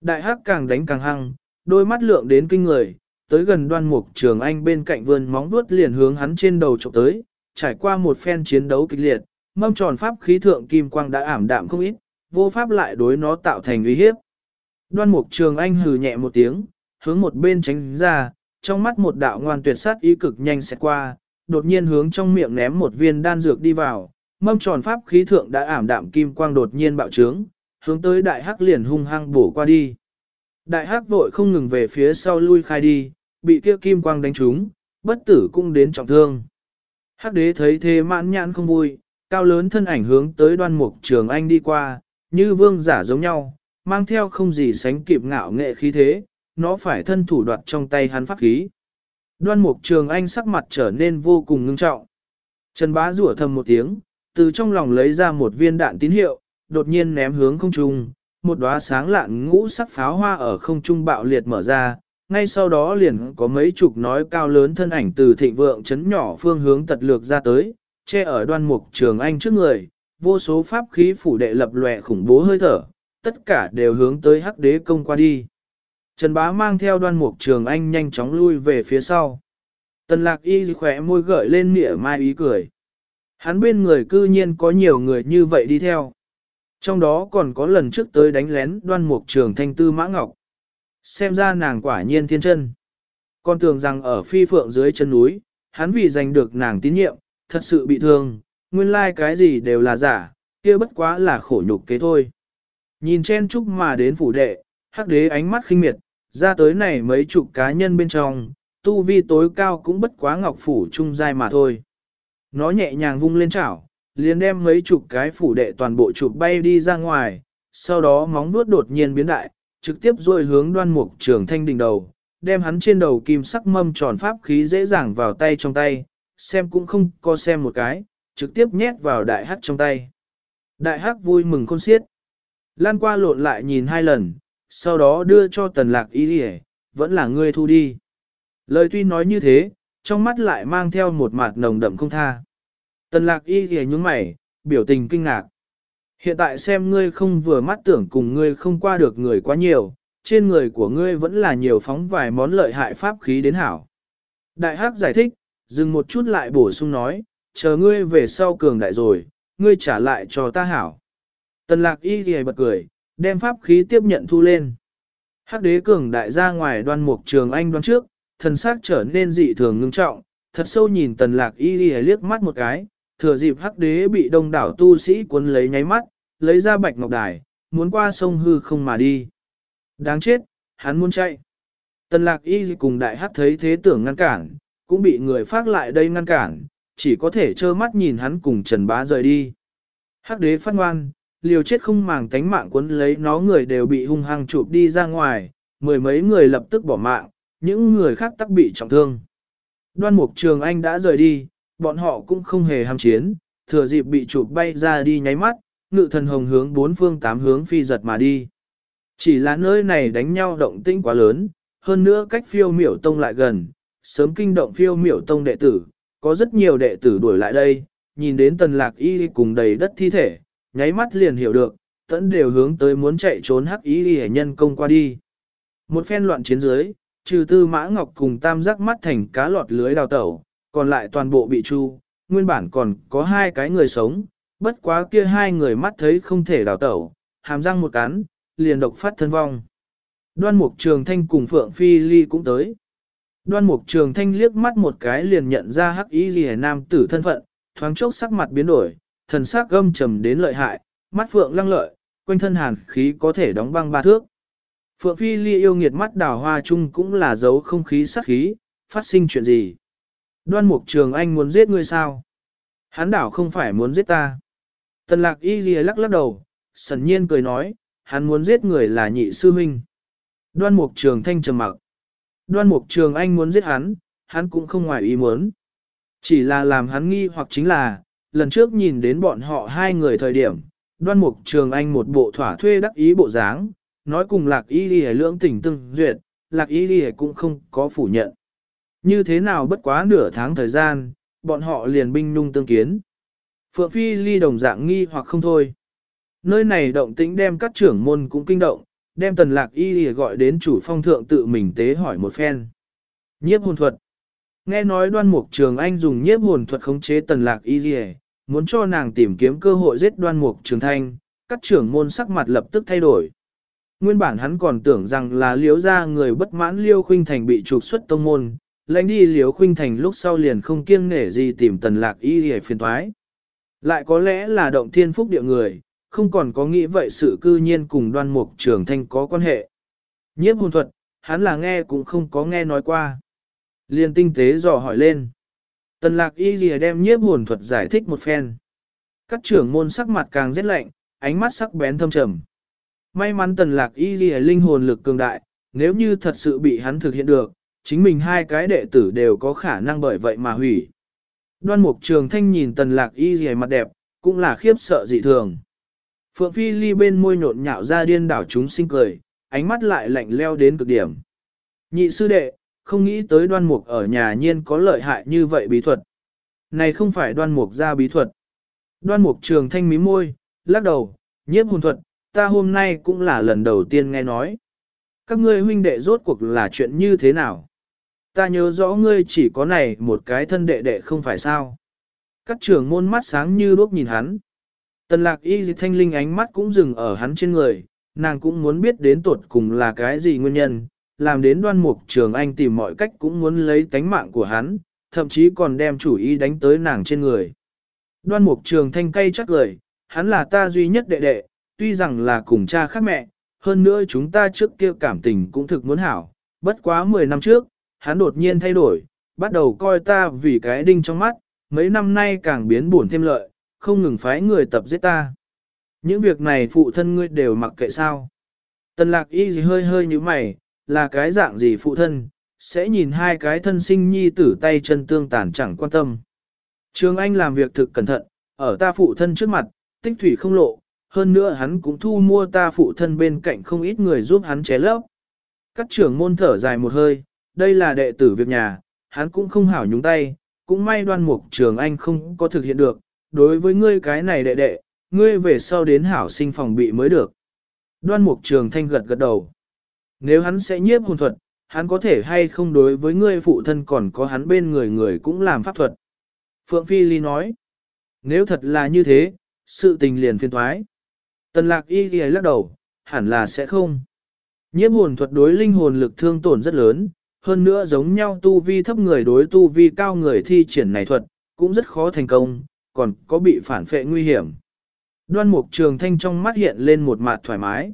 Đại hắc càng đánh càng hăng, đôi mắt lượng đến kinh người, tới gần đoan mục trường anh bên cạnh vườn móng vuốt liền hướng hắn trên đầu chụp tới, trải qua một phen chiến đấu kịch liệt, mâm tròn pháp khí thượng kim quang đã ảm đạm không ít, vô pháp lại đối nó tạo thành uy hiếp. Đoan mục trường anh hừ nhẹ một tiếng, hướng một bên tránh ra, trong mắt một đạo ngoan tuyệt sát ý cực nhanh sẽ qua, đột nhiên hướng trong miệng ném một viên đan dược đi vào, mâm tròn pháp khí thượng đã ảm đạm kim quang đột nhiên bạo trướng, hướng tới đại hắc liền hung hăng bổ qua đi. Đại hắc vội không ngừng về phía sau lui khai đi, bị kia kim quang đánh trúng, bất tử cũng đến trọng thương. Hắc đế thấy thế mãn nhãn không vui, cao lớn thân ảnh hướng tới đoan mục trường anh đi qua, như vương giả giống nhau, mang theo không gì sánh kịp ngạo nghệ khí thế, nó phải thân thủ đoạt trong tay hắn pháp khí. Đoan mục trường anh sắc mặt trở nên vô cùng ngưng trọng. Trần bá rủa thầm một tiếng, từ trong lòng lấy ra một viên đạn tín hiệu, đột nhiên ném hướng không trung, một đóa sáng lạn ngũ sắc pháo hoa ở không trung bạo liệt mở ra, ngay sau đó liền có mấy chục nói cao lớn thân ảnh từ thịnh vượng chấn nhỏ phương hướng tật lược ra tới, che ở đoan mục trường anh trước người, vô số pháp khí phủ đệ lập lòe khủng bố hơi thở, tất cả đều hướng tới hắc đế công qua đi. Trần bá mang theo đoan mục trường anh nhanh chóng lui về phía sau. Tần lạc y khỏe môi gợi lên mỉa mai ý cười. Hắn bên người cư nhiên có nhiều người như vậy đi theo. Trong đó còn có lần trước tới đánh lén đoan mục trường thanh tư mã ngọc. Xem ra nàng quả nhiên thiên chân. Con tưởng rằng ở phi phượng dưới chân núi, hắn vì giành được nàng tín nhiệm, thật sự bị thương, nguyên lai like cái gì đều là giả, kia bất quá là khổ nhục kế thôi. Nhìn chen chúc mà đến phủ đệ, hắc đế ánh mắt khinh miệt, ra tới này mấy chục cá nhân bên trong, tu vi tối cao cũng bất quá ngọc phủ trung giai mà thôi. Nó nhẹ nhàng vung lên chảo, liền đem mấy chục cái phủ đệ toàn bộ chụp bay đi ra ngoài, sau đó móng vuốt đột nhiên biến đại, trực tiếp rồi hướng đoan mục trường thanh đỉnh đầu, đem hắn trên đầu kim sắc mâm tròn pháp khí dễ dàng vào tay trong tay, xem cũng không có xem một cái, trực tiếp nhét vào đại hắc trong tay. Đại hắc vui mừng khôn xiết. Lan qua lộn lại nhìn hai lần, sau đó đưa cho tần lạc ý đi vẫn là ngươi thu đi. Lời tuy nói như thế, trong mắt lại mang theo một mặt nồng đậm không tha. Tần lạc y thì nhúng mày, biểu tình kinh ngạc. Hiện tại xem ngươi không vừa mắt tưởng cùng ngươi không qua được người quá nhiều, trên người của ngươi vẫn là nhiều phóng vài món lợi hại pháp khí đến hảo. Đại hắc giải thích, dừng một chút lại bổ sung nói, chờ ngươi về sau cường đại rồi, ngươi trả lại cho ta hảo. Tần lạc y thì bật cười, đem pháp khí tiếp nhận thu lên. Hắc đế cường đại ra ngoài đoan mục trường anh đoan trước, thần sắc trở nên dị thường ngưng trọng, thật sâu nhìn tần lạc y đi liếc mắt một cái, thừa dịp hắc đế bị đông đảo tu sĩ cuốn lấy nháy mắt, lấy ra bạch ngọc đài, muốn qua sông hư không mà đi. Đáng chết, hắn muốn chạy. Tần lạc y cùng đại hắc thấy thế tưởng ngăn cản, cũng bị người phát lại đây ngăn cản, chỉ có thể trơ mắt nhìn hắn cùng trần bá rời đi. Hắc đế phát ngoan, liều chết không màng tánh mạng cuốn lấy nó người đều bị hung hăng chụp đi ra ngoài, mười mấy người lập tức bỏ mạng, những người khác tắc bị trọng thương. Đoan mục trường anh đã rời đi, bọn họ cũng không hề ham chiến, thừa dịp bị chụp bay ra đi nháy mắt, ngự thần hồng hướng bốn phương tám hướng phi giật mà đi. Chỉ là nơi này đánh nhau động tĩnh quá lớn, hơn nữa cách phiêu miểu tông lại gần, sớm kinh động phiêu miểu tông đệ tử, có rất nhiều đệ tử đuổi lại đây, nhìn đến tần lạc y cùng đầy đất thi thể, nháy mắt liền hiểu được, tẫn đều hướng tới muốn chạy trốn hắc y hệ nhân công qua đi. Một phen loạn chiến dưới, trừ tư mã ngọc cùng tam giác mắt thành cá lọt lưới đào tẩu, còn lại toàn bộ bị chu, nguyên bản còn có hai cái người sống, bất quá kia hai người mắt thấy không thể đào tẩu, hàm răng một cắn, liền độc phát thân vong. Đoan mục trường thanh cùng Phượng Phi Ly cũng tới. Đoan mục trường thanh liếc mắt một cái liền nhận ra hắc y ghi nam tử thân phận, thoáng chốc sắc mặt biến đổi, thần sắc gâm trầm đến lợi hại, mắt Phượng lăng lợi, quanh thân hàn khí có thể đóng băng ba thước. Phượng Phi Ly yêu nghiệt mắt đào hoa chung cũng là dấu không khí sắc khí, phát sinh chuyện gì. Đoan mục trường anh muốn giết ngươi sao? Hắn đảo không phải muốn giết ta. Tần lạc y ghi lắc lắc đầu, sần nhiên cười nói, hắn muốn giết người là nhị sư huynh. Đoan mục trường thanh trầm mặc. Đoan mục trường anh muốn giết hắn, hắn cũng không ngoài ý muốn. Chỉ là làm hắn nghi hoặc chính là, lần trước nhìn đến bọn họ hai người thời điểm, đoan mục trường anh một bộ thỏa thuê đắc ý bộ dáng, nói cùng lạc y đi lưỡng tình tương duyệt, lạc y đi cũng không có phủ nhận. Như thế nào bất quá nửa tháng thời gian, bọn họ liền binh nung tương kiến. Phượng Phi ly đồng dạng nghi hoặc không thôi. Nơi này động tĩnh đem các trưởng môn cũng kinh động, đem tần lạc y gọi đến chủ phong thượng tự mình tế hỏi một phen. Nhiếp hồn thuật. Nghe nói đoan mục trường anh dùng nhiếp hồn thuật khống chế tần lạc y muốn cho nàng tìm kiếm cơ hội giết đoan mục trường thanh, các trưởng môn sắc mặt lập tức thay đổi. Nguyên bản hắn còn tưởng rằng là liếu ra người bất mãn liêu khuynh thành bị trục xuất tông môn, lãnh đi liếu khuynh thành lúc sau liền không kiêng nể gì tìm tần lạc y hề phiền thoái. Lại có lẽ là động thiên phúc địa người, không còn có nghĩ vậy sự cư nhiên cùng đoan mục trường thanh có quan hệ. Nhiếp hồn thuật, hắn là nghe cũng không có nghe nói qua. Liên tinh tế dò hỏi lên. Tần lạc y gì đem nhiếp hồn thuật giải thích một phen. Các trưởng môn sắc mặt càng rét lạnh, ánh mắt sắc bén thâm trầm. May mắn tần lạc y gì linh hồn lực cường đại, nếu như thật sự bị hắn thực hiện được, chính mình hai cái đệ tử đều có khả năng bởi vậy mà hủy. Đoan mục trường thanh nhìn tần lạc y gì mặt đẹp, cũng là khiếp sợ dị thường. Phượng Phi Ly bên môi nhộn nhạo ra điên đảo chúng sinh cười, ánh mắt lại lạnh leo đến cực điểm. Nhị sư đệ, không nghĩ tới đoan mục ở nhà nhiên có lợi hại như vậy bí thuật. Này không phải đoan mục ra bí thuật. Đoan mục trường thanh mí môi, lắc đầu, nhiếp hồn thuật, ta hôm nay cũng là lần đầu tiên nghe nói. Các ngươi huynh đệ rốt cuộc là chuyện như thế nào? Ta nhớ rõ ngươi chỉ có này một cái thân đệ đệ không phải sao. Các trưởng môn mắt sáng như đuốc nhìn hắn. Tần lạc y thanh linh ánh mắt cũng dừng ở hắn trên người, nàng cũng muốn biết đến tuột cùng là cái gì nguyên nhân, làm đến đoan mục trường anh tìm mọi cách cũng muốn lấy tánh mạng của hắn, thậm chí còn đem chủ ý đánh tới nàng trên người. Đoan mục trường thanh cay chắc lời, hắn là ta duy nhất đệ đệ, tuy rằng là cùng cha khác mẹ, hơn nữa chúng ta trước kia cảm tình cũng thực muốn hảo, bất quá 10 năm trước, hắn đột nhiên thay đổi, bắt đầu coi ta vì cái đinh trong mắt, mấy năm nay càng biến buồn thêm lợi, không ngừng phái người tập giết ta. Những việc này phụ thân ngươi đều mặc kệ sao. Tần lạc y gì hơi hơi như mày, là cái dạng gì phụ thân, sẽ nhìn hai cái thân sinh nhi tử tay chân tương tàn chẳng quan tâm. Trường Anh làm việc thực cẩn thận, ở ta phụ thân trước mặt, tích thủy không lộ, hơn nữa hắn cũng thu mua ta phụ thân bên cạnh không ít người giúp hắn ché lấp. Các trưởng môn thở dài một hơi, đây là đệ tử việc nhà, hắn cũng không hảo nhúng tay, cũng may đoan mục trường anh không có thực hiện được, đối với ngươi cái này đệ đệ, ngươi về sau đến hảo sinh phòng bị mới được. Đoan mục trường thanh gật gật đầu. Nếu hắn sẽ nhiếp hồn thuật, hắn có thể hay không đối với ngươi phụ thân còn có hắn bên người người cũng làm pháp thuật. Phượng Phi Ly nói, nếu thật là như thế, sự tình liền phiên thoái. Tần lạc y ghi lắc đầu, hẳn là sẽ không. Nhiếp hồn thuật đối linh hồn lực thương tổn rất lớn, hơn nữa giống nhau tu vi thấp người đối tu vi cao người thi triển này thuật, cũng rất khó thành công, còn có bị phản phệ nguy hiểm. Đoan mục trường thanh trong mắt hiện lên một mặt thoải mái.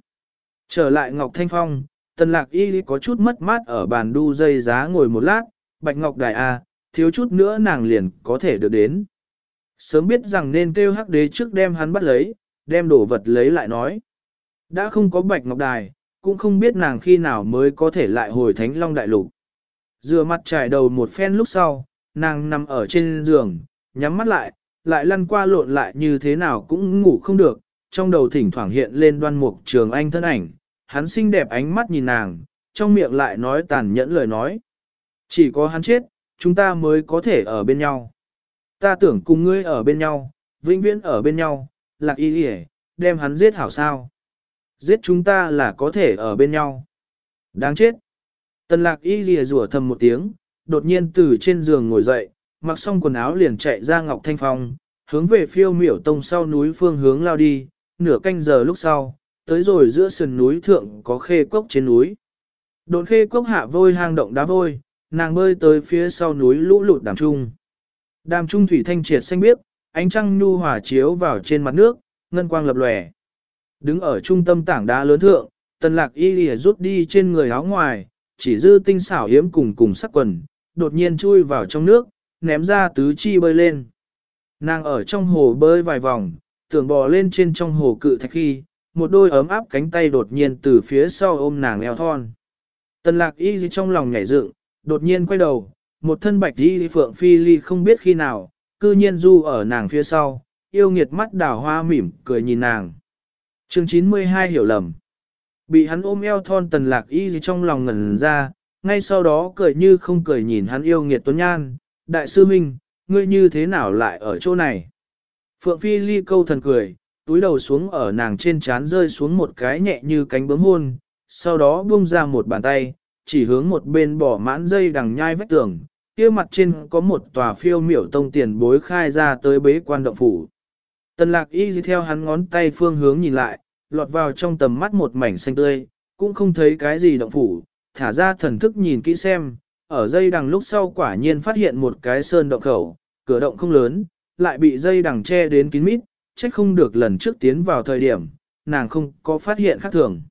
Trở lại Ngọc Thanh Phong, tần lạc y có chút mất mát ở bàn đu dây giá ngồi một lát, bạch ngọc đài A, thiếu chút nữa nàng liền có thể được đến. Sớm biết rằng nên kêu hắc đế trước đem hắn bắt lấy, đem đồ vật lấy lại nói. Đã không có bạch ngọc đài, cũng không biết nàng khi nào mới có thể lại hồi thánh long đại lục. Dừa mặt trải đầu một phen lúc sau, nàng nằm ở trên giường, nhắm mắt lại, lại lăn qua lộn lại như thế nào cũng ngủ không được, trong đầu thỉnh thoảng hiện lên đoan mục trường anh thân ảnh, hắn xinh đẹp ánh mắt nhìn nàng, trong miệng lại nói tàn nhẫn lời nói. Chỉ có hắn chết, chúng ta mới có thể ở bên nhau. Ta tưởng cùng ngươi ở bên nhau, vĩnh viễn ở bên nhau, lạc y y đem hắn giết hảo sao. Giết chúng ta là có thể ở bên nhau. Đáng chết. Tần lạc y lìa rủa thầm một tiếng, đột nhiên từ trên giường ngồi dậy, mặc xong quần áo liền chạy ra Ngọc Thanh Phong, hướng về phiêu miểu tông sau núi phương hướng lao đi, nửa canh giờ lúc sau, tới rồi giữa sườn núi thượng có khê cốc trên núi. đột khê cốc hạ vôi hang động đá vôi, nàng bơi tới phía sau núi lũ lụt đàm trung. Đàm trung thủy thanh triệt xanh biếc, ánh trăng nhu hòa chiếu vào trên mặt nước, ngân quang lập lòe. Đứng ở trung tâm tảng đá lớn thượng, tần lạc y lìa rút đi trên người áo ngoài, chỉ dư tinh xảo hiếm cùng cùng sắc quần, đột nhiên chui vào trong nước, ném ra tứ chi bơi lên. Nàng ở trong hồ bơi vài vòng, tưởng bò lên trên trong hồ cự thạch khi, một đôi ấm áp cánh tay đột nhiên từ phía sau ôm nàng eo thon. Tần lạc y trong lòng nhảy dựng, đột nhiên quay đầu, một thân bạch y phượng phi ly không biết khi nào, cư nhiên du ở nàng phía sau, yêu nghiệt mắt đào hoa mỉm, cười nhìn nàng. chương 92 hiểu lầm. Bị hắn ôm eo thon tần lạc y trong lòng ngẩn ra, ngay sau đó cười như không cười nhìn hắn yêu nghiệt tuấn nhan, đại sư huynh, ngươi như thế nào lại ở chỗ này? Phượng Phi ly câu thần cười, túi đầu xuống ở nàng trên trán rơi xuống một cái nhẹ như cánh bướm hôn, sau đó buông ra một bàn tay, chỉ hướng một bên bỏ mãn dây đằng nhai vách tường, kia mặt trên có một tòa phiêu miểu tông tiền bối khai ra tới bế quan động phủ. Tần lạc y theo hắn ngón tay phương hướng nhìn lại, lọt vào trong tầm mắt một mảnh xanh tươi, cũng không thấy cái gì động phủ, thả ra thần thức nhìn kỹ xem, ở dây đằng lúc sau quả nhiên phát hiện một cái sơn động khẩu, cửa động không lớn, lại bị dây đằng che đến kín mít, trách không được lần trước tiến vào thời điểm, nàng không có phát hiện khác thường.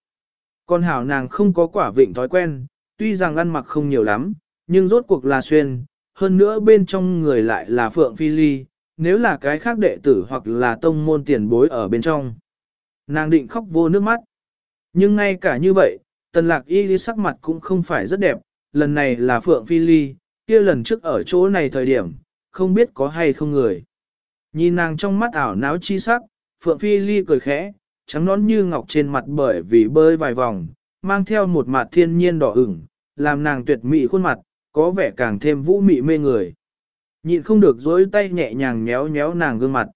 Còn hảo nàng không có quả vịnh thói quen, tuy rằng ăn mặc không nhiều lắm, nhưng rốt cuộc là xuyên, hơn nữa bên trong người lại là Phượng Phi Ly, nếu là cái khác đệ tử hoặc là tông môn tiền bối ở bên trong. Nàng định khóc vô nước mắt. Nhưng ngay cả như vậy, tần lạc y sắc mặt cũng không phải rất đẹp, lần này là Phượng Phi Ly, kia lần trước ở chỗ này thời điểm, không biết có hay không người. Nhìn nàng trong mắt ảo náo chi sắc, Phượng Phi Ly cười khẽ, trắng nón như ngọc trên mặt bởi vì bơi vài vòng, mang theo một mặt thiên nhiên đỏ ửng, làm nàng tuyệt mỹ khuôn mặt, có vẻ càng thêm vũ mị mê người. Nhịn không được dối tay nhẹ nhàng nhéo nhéo nàng gương mặt.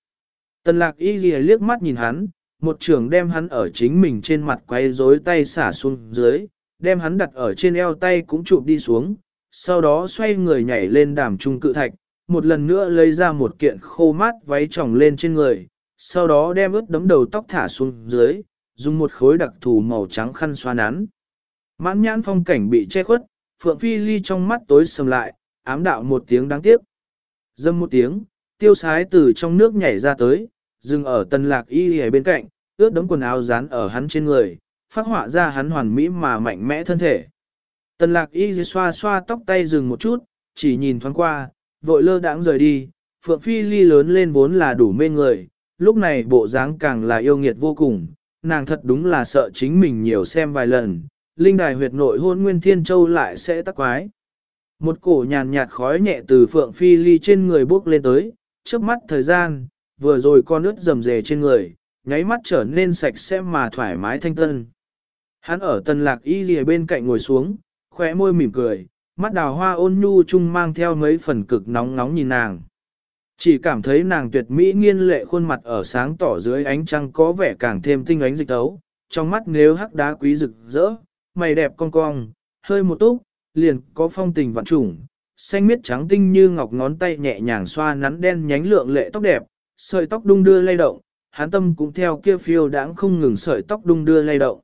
Tần lạc y ghi liếc mắt nhìn hắn, một trường đem hắn ở chính mình trên mặt quay dối tay xả xuống dưới, đem hắn đặt ở trên eo tay cũng chụp đi xuống, sau đó xoay người nhảy lên đàm trung cự thạch, một lần nữa lấy ra một kiện khô mát váy tròng lên trên người, sau đó đem ướt đấm đầu tóc thả xuống dưới, dùng một khối đặc thù màu trắng khăn xoa nắn. Mãn nhãn phong cảnh bị che khuất, Phượng Phi Ly trong mắt tối sầm lại, ám đạo một tiếng đáng tiếc. Dâm một tiếng, tiêu sái từ trong nước nhảy ra tới, dừng ở tần lạc y ở bên cạnh, ướt đấm quần áo dán ở hắn trên người, phát họa ra hắn hoàn mỹ mà mạnh mẽ thân thể. Tần lạc y xoa xoa tóc tay dừng một chút, chỉ nhìn thoáng qua, vội lơ đãng rời đi, Phượng Phi Ly lớn lên vốn là đủ mê người, lúc này bộ dáng càng là yêu nghiệt vô cùng, nàng thật đúng là sợ chính mình nhiều xem vài lần, linh đài huyệt nội hôn nguyên thiên châu lại sẽ tắc quái. Một cổ nhàn nhạt khói nhẹ từ Phượng Phi Ly trên người bước lên tới, trước mắt thời gian, vừa rồi con ướt rầm rề trên người, nháy mắt trở nên sạch sẽ mà thoải mái thanh tân. Hắn ở tần lạc y gì bên cạnh ngồi xuống, khóe môi mỉm cười, mắt đào hoa ôn nhu chung mang theo mấy phần cực nóng nóng nhìn nàng. Chỉ cảm thấy nàng tuyệt mỹ nghiên lệ khuôn mặt ở sáng tỏ dưới ánh trăng có vẻ càng thêm tinh ánh dịch tấu, trong mắt nếu hắc đá quý rực rỡ, mày đẹp cong cong, hơi một túc, liền có phong tình vạn trùng, xanh miết trắng tinh như ngọc ngón tay nhẹ nhàng xoa nắn đen nhánh lượng lệ tóc đẹp, sợi tóc đung đưa lay động, hán tâm cũng theo kia phiêu đãng không ngừng sợi tóc đung đưa lay động.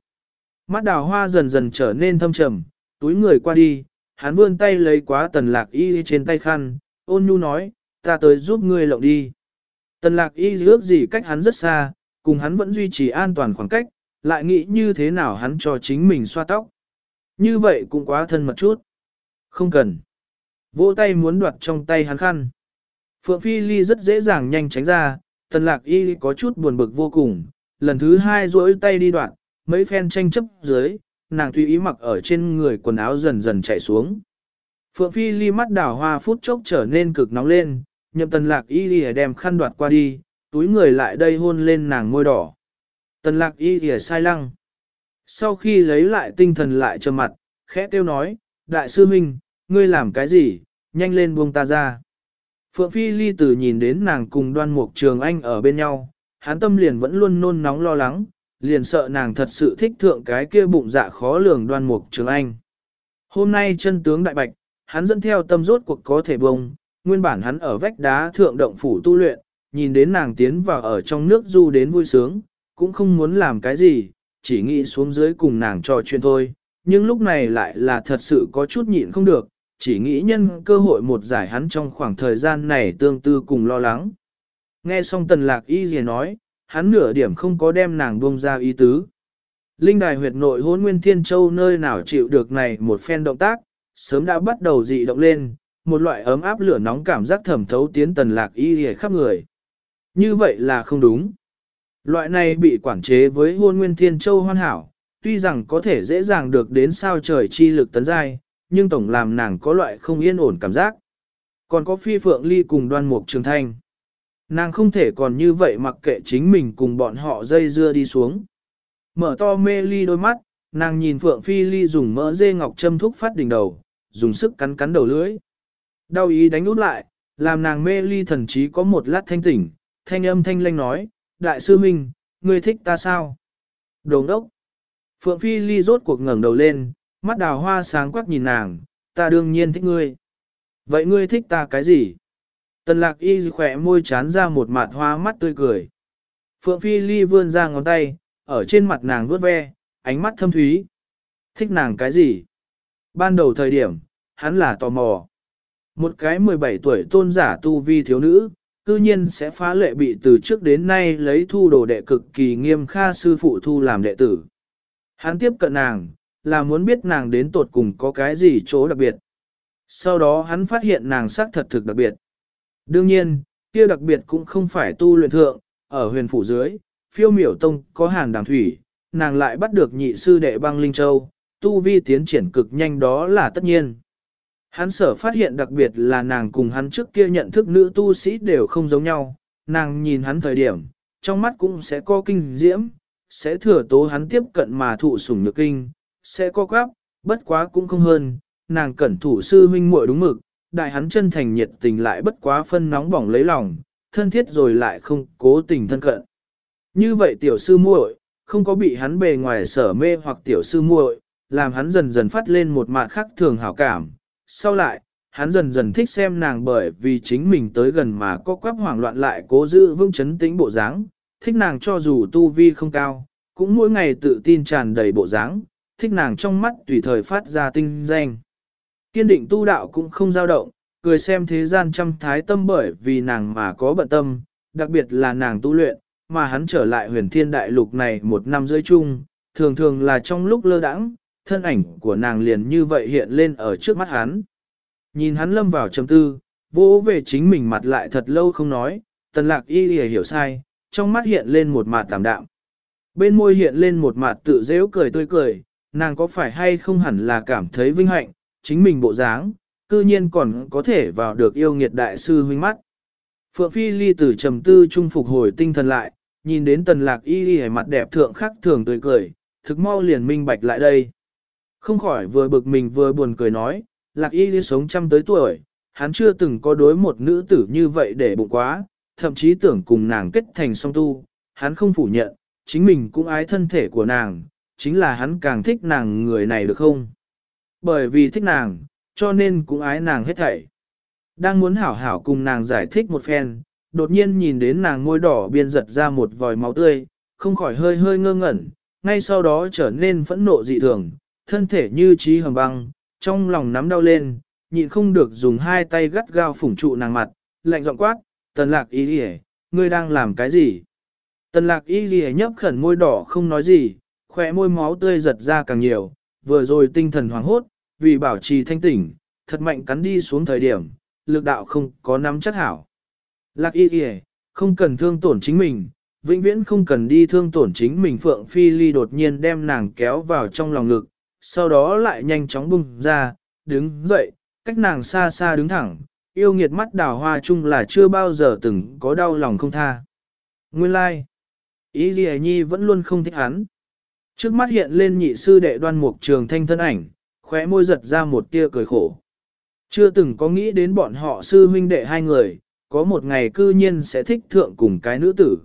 Mắt đào hoa dần dần trở nên thâm trầm, túi người qua đi, hắn vươn tay lấy quá tần lạc y trên tay khăn, ôn nhu nói, ta tới giúp ngươi lộng đi. Tần lạc y ước gì cách hắn rất xa, cùng hắn vẫn duy trì an toàn khoảng cách, lại nghĩ như thế nào hắn cho chính mình xoa tóc. Như vậy cũng quá thân mật chút. Không cần. Vỗ tay muốn đoạt trong tay hắn khăn. Phượng Phi Ly rất dễ dàng nhanh tránh ra, tần lạc y có chút buồn bực vô cùng, lần thứ hai duỗi tay đi đoạn, mấy phen tranh chấp dưới, nàng tùy ý mặc ở trên người quần áo dần dần chạy xuống. Phượng Phi ly mắt đảo hoa phút chốc trở nên cực nóng lên, nhậm tần lạc y lìa đem khăn đoạt qua đi, túi người lại đây hôn lên nàng môi đỏ. Tần lạc y lìa sai lăng. Sau khi lấy lại tinh thần lại trầm mặt, khẽ kêu nói, đại sư huynh, ngươi làm cái gì, nhanh lên buông ta ra. Phượng Phi ly từ nhìn đến nàng cùng đoan mục trường anh ở bên nhau, hắn tâm liền vẫn luôn nôn nóng lo lắng, liền sợ nàng thật sự thích thượng cái kia bụng dạ khó lường đoan mục trường anh. Hôm nay chân tướng đại bạch, hắn dẫn theo tâm rốt cuộc có thể bông, nguyên bản hắn ở vách đá thượng động phủ tu luyện, nhìn đến nàng tiến vào ở trong nước du đến vui sướng, cũng không muốn làm cái gì, chỉ nghĩ xuống dưới cùng nàng trò chuyện thôi, nhưng lúc này lại là thật sự có chút nhịn không được, chỉ nghĩ nhân cơ hội một giải hắn trong khoảng thời gian này tương tư cùng lo lắng. Nghe xong tần lạc y gì nói, hắn nửa điểm không có đem nàng buông ra ý tứ. Linh đài huyệt nội hôn nguyên thiên châu nơi nào chịu được này một phen động tác, sớm đã bắt đầu dị động lên, một loại ấm áp lửa nóng cảm giác thẩm thấu tiến tần lạc y hề khắp người. Như vậy là không đúng. Loại này bị quản chế với hôn nguyên thiên châu hoàn hảo, tuy rằng có thể dễ dàng được đến sao trời chi lực tấn giai, nhưng tổng làm nàng có loại không yên ổn cảm giác. Còn có phi phượng ly cùng đoan mục trường thanh. Nàng không thể còn như vậy mặc kệ chính mình cùng bọn họ dây dưa đi xuống. Mở to mê ly đôi mắt, nàng nhìn phượng phi ly dùng mỡ dê ngọc châm thúc phát đỉnh đầu, dùng sức cắn cắn đầu lưỡi. Đau ý đánh út lại, làm nàng mê ly thần trí có một lát thanh tỉnh, thanh âm thanh lanh nói, đại sư minh, ngươi thích ta sao? Đồng đốc. Phượng Phi Ly rốt cuộc ngẩng đầu lên, mắt đào hoa sáng quắc nhìn nàng, ta đương nhiên thích ngươi. Vậy ngươi thích ta cái gì? Tần lạc y khỏe môi chán ra một mặt hoa mắt tươi cười. Phượng Phi Ly vươn ra ngón tay, ở trên mặt nàng vuốt ve, ánh mắt thâm thúy. Thích nàng cái gì? Ban đầu thời điểm, hắn là tò mò. Một cái 17 tuổi tôn giả tu vi thiếu nữ, cư nhiên sẽ phá lệ bị từ trước đến nay lấy thu đồ đệ cực kỳ nghiêm kha sư phụ thu làm đệ tử. Hắn tiếp cận nàng, là muốn biết nàng đến tột cùng có cái gì chỗ đặc biệt. Sau đó hắn phát hiện nàng xác thật thực đặc biệt. Đương nhiên, kia đặc biệt cũng không phải tu luyện thượng, ở huyền phủ dưới, phiêu miểu tông có hàn đàm thủy, nàng lại bắt được nhị sư đệ băng linh châu, tu vi tiến triển cực nhanh đó là tất nhiên. Hắn sở phát hiện đặc biệt là nàng cùng hắn trước kia nhận thức nữ tu sĩ đều không giống nhau, nàng nhìn hắn thời điểm, trong mắt cũng sẽ có kinh diễm, sẽ thừa tố hắn tiếp cận mà thụ sủng nhược kinh, sẽ có quáp, bất quá cũng không hơn, nàng cẩn thủ sư huynh muội đúng mực, đại hắn chân thành nhiệt tình lại bất quá phân nóng bỏng lấy lòng, thân thiết rồi lại không cố tình thân cận. Như vậy tiểu sư muội, không có bị hắn bề ngoài sở mê hoặc tiểu sư muội, làm hắn dần dần phát lên một mặt khác thường hảo cảm, sau lại, hắn dần dần thích xem nàng bởi vì chính mình tới gần mà có quắp hoảng loạn lại cố giữ vững chấn tĩnh bộ dáng, thích nàng cho dù tu vi không cao, cũng mỗi ngày tự tin tràn đầy bộ dáng, thích nàng trong mắt tùy thời phát ra tinh danh. Kiên định tu đạo cũng không dao động, cười xem thế gian trăm thái tâm bởi vì nàng mà có bận tâm, đặc biệt là nàng tu luyện, mà hắn trở lại huyền thiên đại lục này một năm rưỡi chung, thường thường là trong lúc lơ đãng, thân ảnh của nàng liền như vậy hiện lên ở trước mắt hắn. Nhìn hắn lâm vào trầm tư, vỗ về chính mình mặt lại thật lâu không nói, tần lạc y lìa hiểu sai, trong mắt hiện lên một mặt tạm đạm. Bên môi hiện lên một mặt tự dễu cười tươi cười, nàng có phải hay không hẳn là cảm thấy vinh hạnh, chính mình bộ dáng, cư nhiên còn có thể vào được yêu nghiệt đại sư huynh mắt. Phượng Phi Ly từ trầm tư trung phục hồi tinh thần lại, nhìn đến tần lạc y y mặt đẹp thượng khắc thường tươi cười, thực mau liền minh bạch lại đây. Không khỏi vừa bực mình vừa buồn cười nói, lạc y đi sống trăm tới tuổi, hắn chưa từng có đối một nữ tử như vậy để bụng quá, thậm chí tưởng cùng nàng kết thành song tu, hắn không phủ nhận, chính mình cũng ái thân thể của nàng, chính là hắn càng thích nàng người này được không? Bởi vì thích nàng, cho nên cũng ái nàng hết thảy. Đang muốn hảo hảo cùng nàng giải thích một phen, đột nhiên nhìn đến nàng môi đỏ biên giật ra một vòi máu tươi, không khỏi hơi hơi ngơ ngẩn, ngay sau đó trở nên phẫn nộ dị thường, thân thể như trí hầm băng, trong lòng nắm đau lên, nhịn không được dùng hai tay gắt gao phủng trụ nàng mặt, lạnh giọng quát, tần lạc ý đi ngươi đang làm cái gì? Tần lạc y đi nhấp khẩn môi đỏ không nói gì, khỏe môi máu tươi giật ra càng nhiều, vừa rồi tinh thần hoảng hốt, vì bảo trì thanh tỉnh, thật mạnh cắn đi xuống thời điểm, lực đạo không có nắm chắc hảo. Lạc y kìa, không cần thương tổn chính mình, vĩnh viễn không cần đi thương tổn chính mình Phượng Phi Ly đột nhiên đem nàng kéo vào trong lòng lực sau đó lại nhanh chóng bung ra, đứng dậy, cách nàng xa xa đứng thẳng, yêu nghiệt mắt đào hoa chung là chưa bao giờ từng có đau lòng không tha. Nguyên lai, like. Y nhi vẫn luôn không thích hắn. Trước mắt hiện lên nhị sư đệ đoan mục trường thanh thân ảnh, khóe môi giật ra một tia cười khổ. Chưa từng có nghĩ đến bọn họ sư huynh đệ hai người, có một ngày cư nhiên sẽ thích thượng cùng cái nữ tử.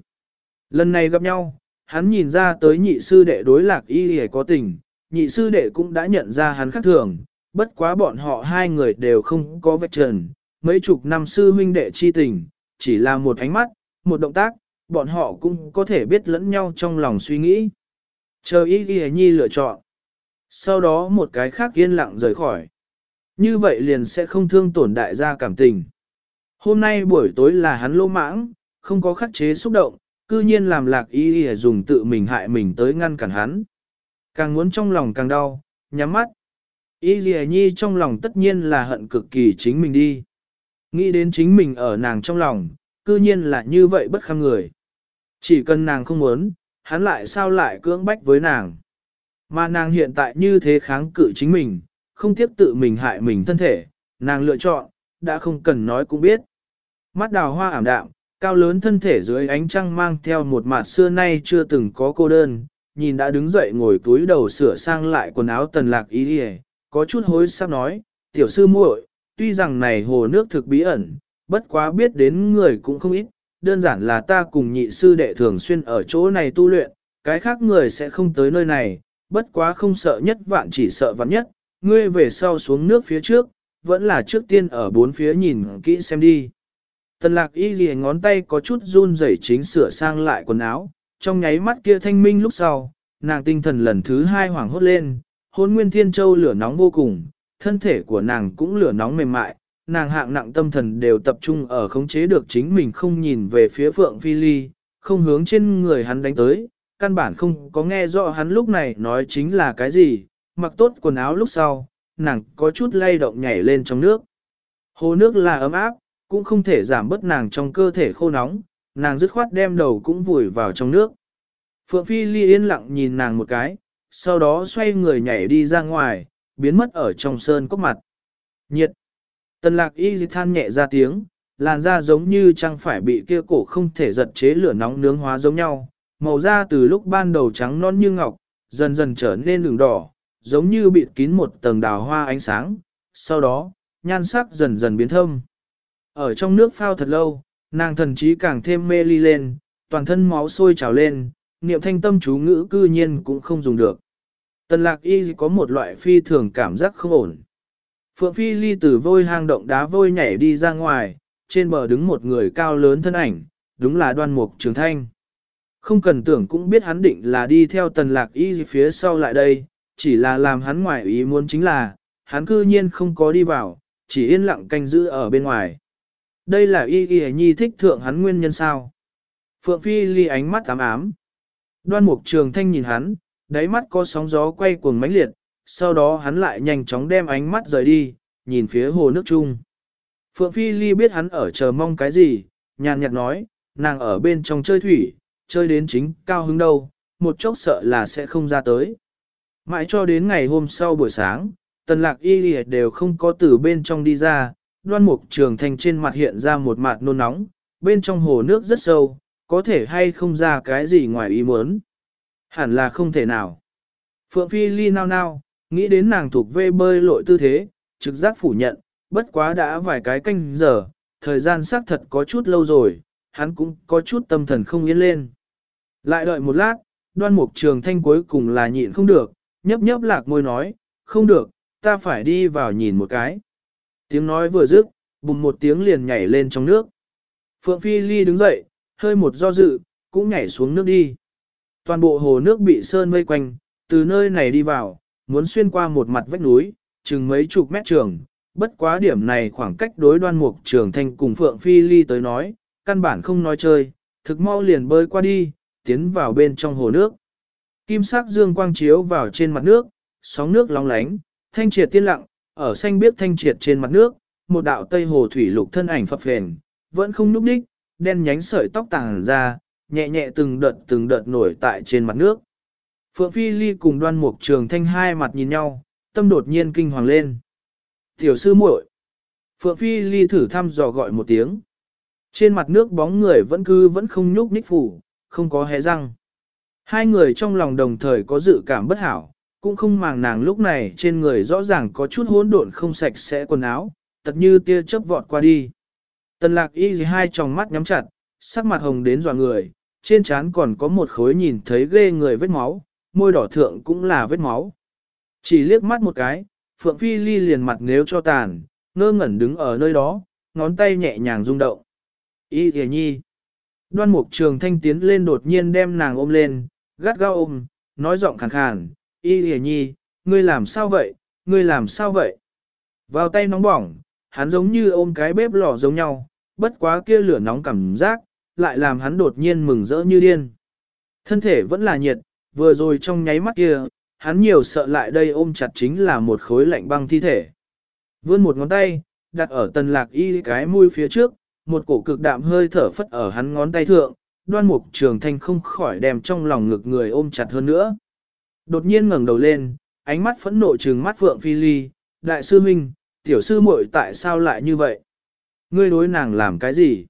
Lần này gặp nhau, hắn nhìn ra tới nhị sư đệ đối lạc y hề có tình, nhị sư đệ cũng đã nhận ra hắn khác thường, bất quá bọn họ hai người đều không có vết trần, mấy chục năm sư huynh đệ chi tình, chỉ là một ánh mắt, một động tác, bọn họ cũng có thể biết lẫn nhau trong lòng suy nghĩ. Chờ y ghi nhi lựa chọn. Sau đó một cái khác yên lặng rời khỏi. Như vậy liền sẽ không thương tổn đại gia cảm tình. Hôm nay buổi tối là hắn lô mãng, không có khắc chế xúc động, cư nhiên làm lạc y ghi dùng tự mình hại mình tới ngăn cản hắn. Càng muốn trong lòng càng đau, nhắm mắt. Y ghi nhi trong lòng tất nhiên là hận cực kỳ chính mình đi. Nghĩ đến chính mình ở nàng trong lòng, cư nhiên là như vậy bất kham người. Chỉ cần nàng không muốn, hắn lại sao lại cưỡng bách với nàng. Mà nàng hiện tại như thế kháng cự chính mình, không tiếp tự mình hại mình thân thể, nàng lựa chọn, đã không cần nói cũng biết. Mắt đào hoa ảm đạm, cao lớn thân thể dưới ánh trăng mang theo một mặt xưa nay chưa từng có cô đơn, nhìn đã đứng dậy ngồi túi đầu sửa sang lại quần áo tần lạc ý đi có chút hối sắp nói, tiểu sư muội, tuy rằng này hồ nước thực bí ẩn, bất quá biết đến người cũng không ít, đơn giản là ta cùng nhị sư đệ thường xuyên ở chỗ này tu luyện, cái khác người sẽ không tới nơi này, bất quá không sợ nhất vạn chỉ sợ vạn nhất, ngươi về sau xuống nước phía trước, vẫn là trước tiên ở bốn phía nhìn kỹ xem đi. Tần lạc y ghi ngón tay có chút run rẩy chính sửa sang lại quần áo, trong nháy mắt kia thanh minh lúc sau, nàng tinh thần lần thứ hai hoảng hốt lên, hôn nguyên thiên châu lửa nóng vô cùng, thân thể của nàng cũng lửa nóng mềm mại, nàng hạng nặng tâm thần đều tập trung ở khống chế được chính mình không nhìn về phía Phượng Phi Ly, không hướng trên người hắn đánh tới, căn bản không có nghe rõ hắn lúc này nói chính là cái gì, mặc tốt quần áo lúc sau, nàng có chút lay động nhảy lên trong nước. Hồ nước là ấm áp, cũng không thể giảm bớt nàng trong cơ thể khô nóng, nàng dứt khoát đem đầu cũng vùi vào trong nước. Phượng Phi Ly yên lặng nhìn nàng một cái, sau đó xoay người nhảy đi ra ngoài, biến mất ở trong sơn cốc mặt. Nhiệt! Tần lạc y than nhẹ ra tiếng, làn da giống như chẳng phải bị kia cổ không thể giật chế lửa nóng nướng hóa giống nhau, màu da từ lúc ban đầu trắng non như ngọc, dần dần trở nên đường đỏ, giống như bị kín một tầng đào hoa ánh sáng, sau đó, nhan sắc dần dần biến thâm. Ở trong nước phao thật lâu, nàng thần trí càng thêm mê ly lên, toàn thân máu sôi trào lên, niệm thanh tâm chú ngữ cư nhiên cũng không dùng được. Tần lạc y có một loại phi thường cảm giác không ổn. Phượng Phi Ly từ vôi hang động đá vôi nhảy đi ra ngoài, trên bờ đứng một người cao lớn thân ảnh, đúng là đoan mục trường thanh. Không cần tưởng cũng biết hắn định là đi theo tần lạc y phía sau lại đây, chỉ là làm hắn ngoài ý muốn chính là, hắn cư nhiên không có đi vào, chỉ yên lặng canh giữ ở bên ngoài. Đây là y y nhi thích thượng hắn nguyên nhân sao. Phượng Phi Ly ánh mắt ám ám. Đoan mục trường thanh nhìn hắn, đáy mắt có sóng gió quay cuồng mãnh liệt, sau đó hắn lại nhanh chóng đem ánh mắt rời đi, nhìn phía hồ nước chung. Phượng Phi Ly biết hắn ở chờ mong cái gì, nhàn nhạt nói, nàng ở bên trong chơi thủy, chơi đến chính cao hứng đâu, một chốc sợ là sẽ không ra tới. Mãi cho đến ngày hôm sau buổi sáng, tần lạc y lìa đều không có từ bên trong đi ra, đoan mục trường thành trên mặt hiện ra một mặt nôn nóng, bên trong hồ nước rất sâu, có thể hay không ra cái gì ngoài ý muốn. Hẳn là không thể nào. Phượng Phi Ly nao nao, nghĩ đến nàng thuộc vê bơi lội tư thế, trực giác phủ nhận, bất quá đã vài cái canh giờ, thời gian xác thật có chút lâu rồi, hắn cũng có chút tâm thần không yên lên. Lại đợi một lát, đoan mục trường thanh cuối cùng là nhịn không được, nhấp nhấp lạc môi nói, không được, ta phải đi vào nhìn một cái. Tiếng nói vừa dứt, bùng một tiếng liền nhảy lên trong nước. Phượng Phi Ly đứng dậy, hơi một do dự, cũng nhảy xuống nước đi. Toàn bộ hồ nước bị sơn vây quanh, từ nơi này đi vào, muốn xuyên qua một mặt vách núi, chừng mấy chục mét trường, bất quá điểm này khoảng cách đối đoan mục trường thanh cùng Phượng Phi Ly tới nói, căn bản không nói chơi, thực mau liền bơi qua đi, tiến vào bên trong hồ nước. Kim sắc dương quang chiếu vào trên mặt nước, sóng nước long lánh, thanh triệt tiên lặng, ở xanh biếc thanh triệt trên mặt nước, một đạo tây hồ thủy lục thân ảnh phập phền, vẫn không nhúc đích, đen nhánh sợi tóc tàng ra, nhẹ nhẹ từng đợt từng đợt nổi tại trên mặt nước. Phượng Phi Ly cùng đoan mục trường thanh hai mặt nhìn nhau, tâm đột nhiên kinh hoàng lên. Tiểu sư muội, Phượng Phi Ly thử thăm dò gọi một tiếng. Trên mặt nước bóng người vẫn cứ vẫn không nhúc nhích phủ, không có hé răng. Hai người trong lòng đồng thời có dự cảm bất hảo, cũng không màng nàng lúc này trên người rõ ràng có chút hỗn độn không sạch sẽ quần áo, tật như tia chớp vọt qua đi. Tần lạc y hai tròng mắt nhắm chặt, sắc mặt hồng đến dò người, trên trán còn có một khối nhìn thấy ghê người vết máu, môi đỏ thượng cũng là vết máu. Chỉ liếc mắt một cái, Phượng Phi Ly liền mặt nếu cho tàn, ngơ ngẩn đứng ở nơi đó, ngón tay nhẹ nhàng rung động. Y thề nhi. Đoan mục trường thanh tiến lên đột nhiên đem nàng ôm lên, gắt gao ôm, nói giọng khàn khàn, Y thề nhi, ngươi làm sao vậy, ngươi làm sao vậy? Vào tay nóng bỏng, hắn giống như ôm cái bếp lò giống nhau, bất quá kia lửa nóng cảm giác, lại làm hắn đột nhiên mừng rỡ như điên. Thân thể vẫn là nhiệt, vừa rồi trong nháy mắt kia, hắn nhiều sợ lại đây ôm chặt chính là một khối lạnh băng thi thể. Vươn một ngón tay, đặt ở tần lạc y cái mũi phía trước, một cổ cực đạm hơi thở phất ở hắn ngón tay thượng, đoan mục trường thanh không khỏi đem trong lòng ngực người ôm chặt hơn nữa. Đột nhiên ngẩng đầu lên, ánh mắt phẫn nộ trừng mắt Phượng Phi Ly, đại sư huynh, tiểu sư muội tại sao lại như vậy? Ngươi đối nàng làm cái gì?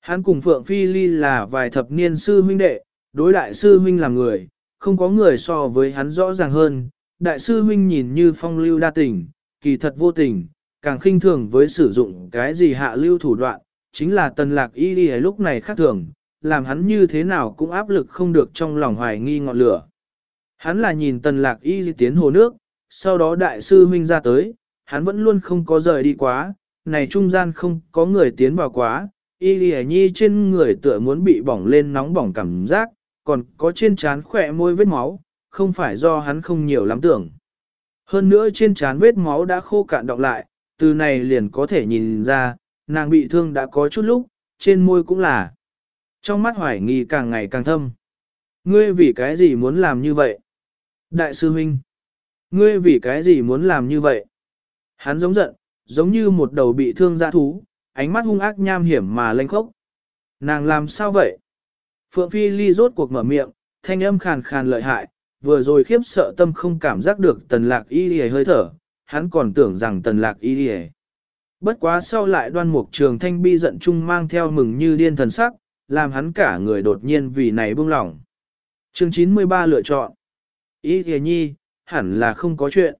Hắn cùng Phượng Phi Ly là vài thập niên sư huynh đệ, đối đại sư huynh làm người, không có người so với hắn rõ ràng hơn. Đại sư huynh nhìn như phong lưu đa tình, kỳ thật vô tình, càng khinh thường với sử dụng cái gì hạ lưu thủ đoạn, chính là tần lạc y đi lúc này khác thường, làm hắn như thế nào cũng áp lực không được trong lòng hoài nghi ngọn lửa. Hắn là nhìn tần lạc y tiến hồ nước, sau đó đại sư huynh ra tới, hắn vẫn luôn không có rời đi quá, này trung gian không có người tiến vào quá, y lì nhi trên người tựa muốn bị bỏng lên nóng bỏng cảm giác, còn có trên trán khỏe môi vết máu, không phải do hắn không nhiều lắm tưởng. Hơn nữa trên trán vết máu đã khô cạn đọng lại, từ này liền có thể nhìn ra, nàng bị thương đã có chút lúc, trên môi cũng là. Trong mắt hoài nghi càng ngày càng thâm. Ngươi vì cái gì muốn làm như vậy? Đại sư huynh, ngươi vì cái gì muốn làm như vậy? Hắn giống giận, giống như một đầu bị thương dã thú, ánh mắt hung ác nham hiểm mà lênh khốc. Nàng làm sao vậy? Phượng Phi Ly rốt cuộc mở miệng, thanh âm khàn khàn lợi hại, vừa rồi khiếp sợ tâm không cảm giác được tần lạc y lì hơi thở, hắn còn tưởng rằng tần lạc y lì. Bất quá sau lại đoan mục trường thanh bi giận chung mang theo mừng như điên thần sắc, làm hắn cả người đột nhiên vì này buông lỏng. Chương 93 lựa chọn. Y y nhi, hẳn là không có chuyện.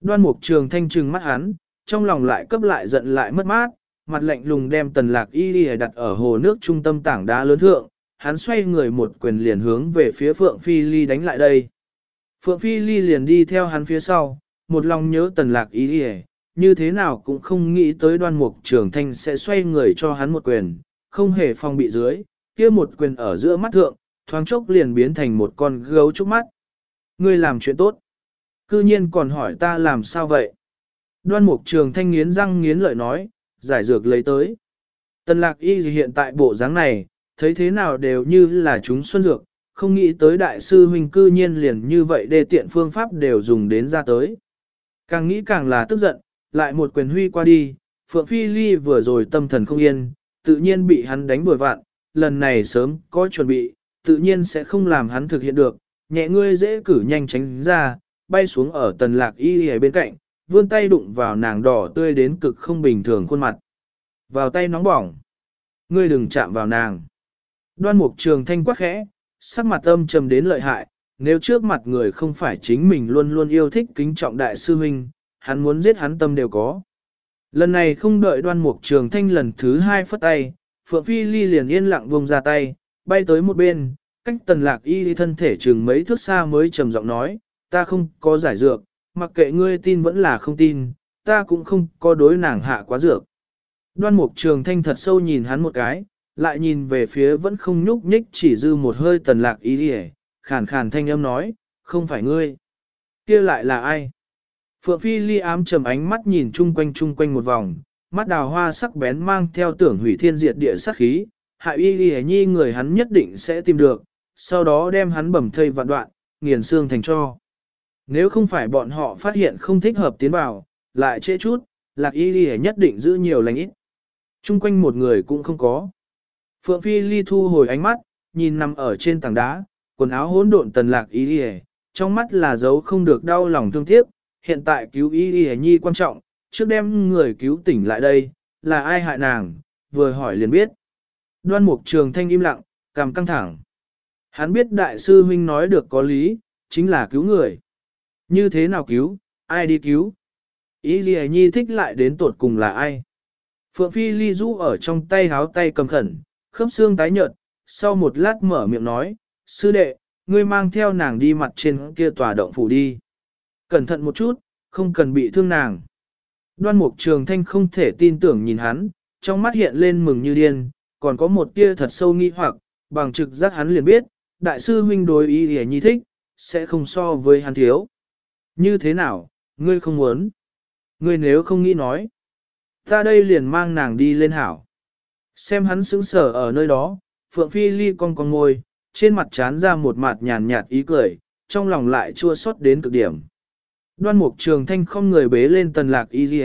Đoan mục trường thanh trừng mắt hắn, trong lòng lại cấp lại giận lại mất mát, mặt lạnh lùng đem tần lạc y y đặt ở hồ nước trung tâm tảng đá lớn thượng, hắn xoay người một quyền liền hướng về phía Phượng Phi Ly đánh lại đây. Phượng Phi Ly liền đi theo hắn phía sau, một lòng nhớ tần lạc y y, như thế nào cũng không nghĩ tới đoan mục trường thanh sẽ xoay người cho hắn một quyền, không hề phong bị dưới, kia một quyền ở giữa mắt thượng, thoáng chốc liền biến thành một con gấu trúc mắt. Ngươi làm chuyện tốt. Cư nhiên còn hỏi ta làm sao vậy? Đoan mục trường thanh nghiến răng nghiến lợi nói, giải dược lấy tới. Tần lạc y hiện tại bộ dáng này, thấy thế nào đều như là chúng xuân dược, không nghĩ tới đại sư huynh cư nhiên liền như vậy để tiện phương pháp đều dùng đến ra tới. Càng nghĩ càng là tức giận, lại một quyền huy qua đi, Phượng Phi Ly vừa rồi tâm thần không yên, tự nhiên bị hắn đánh vừa vạn, lần này sớm có chuẩn bị, tự nhiên sẽ không làm hắn thực hiện được, nhẹ ngươi dễ cử nhanh tránh ra, bay xuống ở tần lạc y ở bên cạnh, vươn tay đụng vào nàng đỏ tươi đến cực không bình thường khuôn mặt. Vào tay nóng bỏng. Ngươi đừng chạm vào nàng. Đoan mục trường thanh quắc khẽ, sắc mặt âm trầm đến lợi hại, nếu trước mặt người không phải chính mình luôn luôn yêu thích kính trọng đại sư huynh, hắn muốn giết hắn tâm đều có. Lần này không đợi đoan mục trường thanh lần thứ hai phất tay, Phượng Phi Ly liền yên lặng vùng ra tay, bay tới một bên, cách tần lạc y thân thể chừng mấy thước xa mới trầm giọng nói, ta không có giải dược, mặc kệ ngươi tin vẫn là không tin, ta cũng không có đối nàng hạ quá dược. Đoan mục trường thanh thật sâu nhìn hắn một cái, lại nhìn về phía vẫn không nhúc nhích chỉ dư một hơi tần lạc ý đi khàn khàn thanh âm nói, không phải ngươi. kia lại là ai? Phượng Phi ly ám trầm ánh mắt nhìn chung quanh chung quanh một vòng, mắt đào hoa sắc bén mang theo tưởng hủy thiên diệt địa sắc khí, hại y ly nhi người hắn nhất định sẽ tìm được, sau đó đem hắn bầm thây vạn đoạn, nghiền xương thành cho. Nếu không phải bọn họ phát hiện không thích hợp tiến vào, lại trễ chút, lạc y ly nhất định giữ nhiều lành ít. Trung quanh một người cũng không có. Phượng Phi Ly thu hồi ánh mắt, nhìn nằm ở trên tảng đá, quần áo hỗn độn tần lạc y ly trong mắt là dấu không được đau lòng thương tiếc, hiện tại cứu y ly nhi quan trọng, trước đem người cứu tỉnh lại đây, là ai hại nàng, vừa hỏi liền biết. Đoan mục trường thanh im lặng, cảm căng thẳng. Hắn biết đại sư huynh nói được có lý, chính là cứu người. Như thế nào cứu, ai đi cứu? Ý gì nhi thích lại đến tột cùng là ai? Phượng Phi ly rũ ở trong tay háo tay cầm khẩn, khớp xương tái nhợt, sau một lát mở miệng nói, sư đệ, ngươi mang theo nàng đi mặt trên kia tòa động phủ đi. Cẩn thận một chút, không cần bị thương nàng. Đoan mục trường thanh không thể tin tưởng nhìn hắn, trong mắt hiện lên mừng như điên, còn có một tia thật sâu nghi hoặc, bằng trực giác hắn liền biết, đại sư huynh đối ý hề nhi thích, sẽ không so với hắn thiếu. Như thế nào, ngươi không muốn? Ngươi nếu không nghĩ nói, ta đây liền mang nàng đi lên hảo. Xem hắn sững sờ ở nơi đó, Phượng Phi Ly con con ngôi, trên mặt chán ra một mặt nhàn nhạt ý cười, trong lòng lại chua xót đến cực điểm. Đoan mục trường thanh không người bế lên tần lạc y dì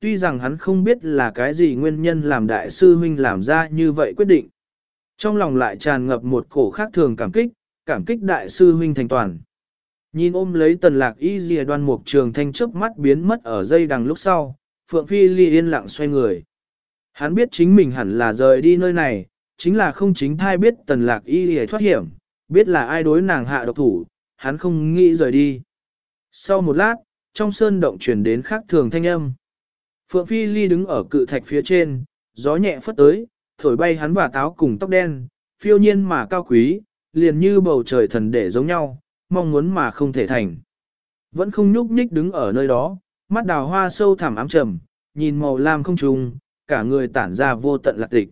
tuy rằng hắn không biết là cái gì nguyên nhân làm đại sư huynh làm ra như vậy quyết định. Trong lòng lại tràn ngập một cổ khác thường cảm kích, cảm kích đại sư huynh thành toàn. Nhìn ôm lấy tần lạc y dì đoan mục trường thanh chớp mắt biến mất ở dây đằng lúc sau, Phượng Phi Ly yên lặng xoay người. Hắn biết chính mình hẳn là rời đi nơi này, chính là không chính thai biết tần lạc y hề thoát hiểm, biết là ai đối nàng hạ độc thủ, hắn không nghĩ rời đi. Sau một lát, trong sơn động chuyển đến khắc thường thanh âm. Phượng Phi Ly đứng ở cự thạch phía trên, gió nhẹ phất tới, thổi bay hắn và táo cùng tóc đen, phiêu nhiên mà cao quý, liền như bầu trời thần để giống nhau, mong muốn mà không thể thành. Vẫn không nhúc nhích đứng ở nơi đó, mắt đào hoa sâu thẳm ám trầm, nhìn màu lam không trùng, cả người tản ra vô tận lạc tịch.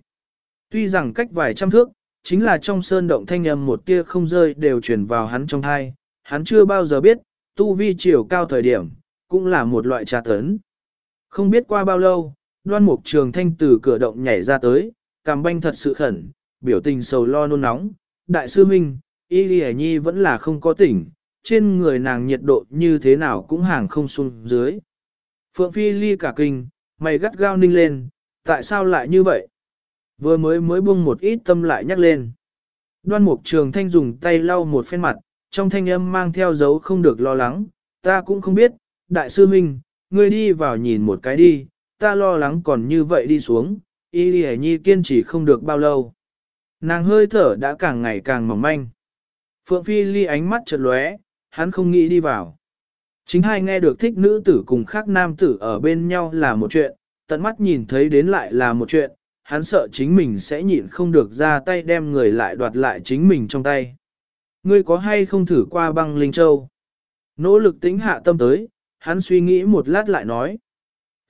Tuy rằng cách vài trăm thước, chính là trong sơn động thanh âm một tia không rơi đều truyền vào hắn trong thai, hắn chưa bao giờ biết, tu vi chiều cao thời điểm, cũng là một loại trà tấn. Không biết qua bao lâu, đoan mục trường thanh từ cửa động nhảy ra tới, cằm banh thật sự khẩn, biểu tình sầu lo nôn nóng. Đại sư Minh, Y lì Nhi vẫn là không có tỉnh, trên người nàng nhiệt độ như thế nào cũng hàng không xuống dưới. Phượng Phi ly cả kinh, mày gắt gao ninh lên, tại sao lại như vậy? Vừa mới mới buông một ít tâm lại nhắc lên. Đoan mục trường thanh dùng tay lau một phen mặt, trong thanh âm mang theo dấu không được lo lắng, ta cũng không biết, đại sư huynh, ngươi đi vào nhìn một cái đi, ta lo lắng còn như vậy đi xuống, y lì nhi kiên trì không được bao lâu. Nàng hơi thở đã càng ngày càng mỏng manh. Phượng Phi ly ánh mắt chợt lóe, hắn không nghĩ đi vào. Chính hai nghe được thích nữ tử cùng khác nam tử ở bên nhau là một chuyện, tận mắt nhìn thấy đến lại là một chuyện, hắn sợ chính mình sẽ nhịn không được ra tay đem người lại đoạt lại chính mình trong tay. Ngươi có hay không thử qua băng linh châu? Nỗ lực tính hạ tâm tới, hắn suy nghĩ một lát lại nói.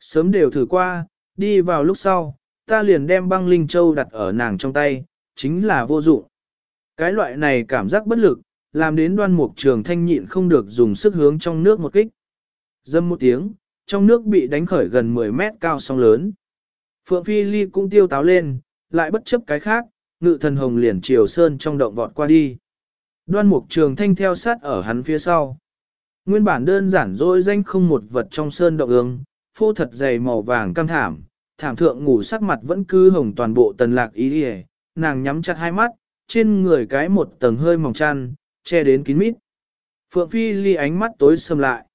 Sớm đều thử qua, đi vào lúc sau, ta liền đem băng linh châu đặt ở nàng trong tay, chính là vô dụng. Cái loại này cảm giác bất lực, làm đến đoan mục trường thanh nhịn không được dùng sức hướng trong nước một kích. Dâm một tiếng, trong nước bị đánh khởi gần 10 mét cao sóng lớn. Phượng Phi Ly cũng tiêu táo lên, lại bất chấp cái khác, ngự thần hồng liền chiều sơn trong động vọt qua đi. Đoan mục trường thanh theo sát ở hắn phía sau. Nguyên bản đơn giản dối danh không một vật trong sơn động ương, phô thật dày màu vàng cam thảm, thảm thượng ngủ sắc mặt vẫn cứ hồng toàn bộ tần lạc ý đi nàng nhắm chặt hai mắt, trên người cái một tầng hơi mỏng chăn, che đến kín mít. Phượng Phi ly ánh mắt tối sầm lại.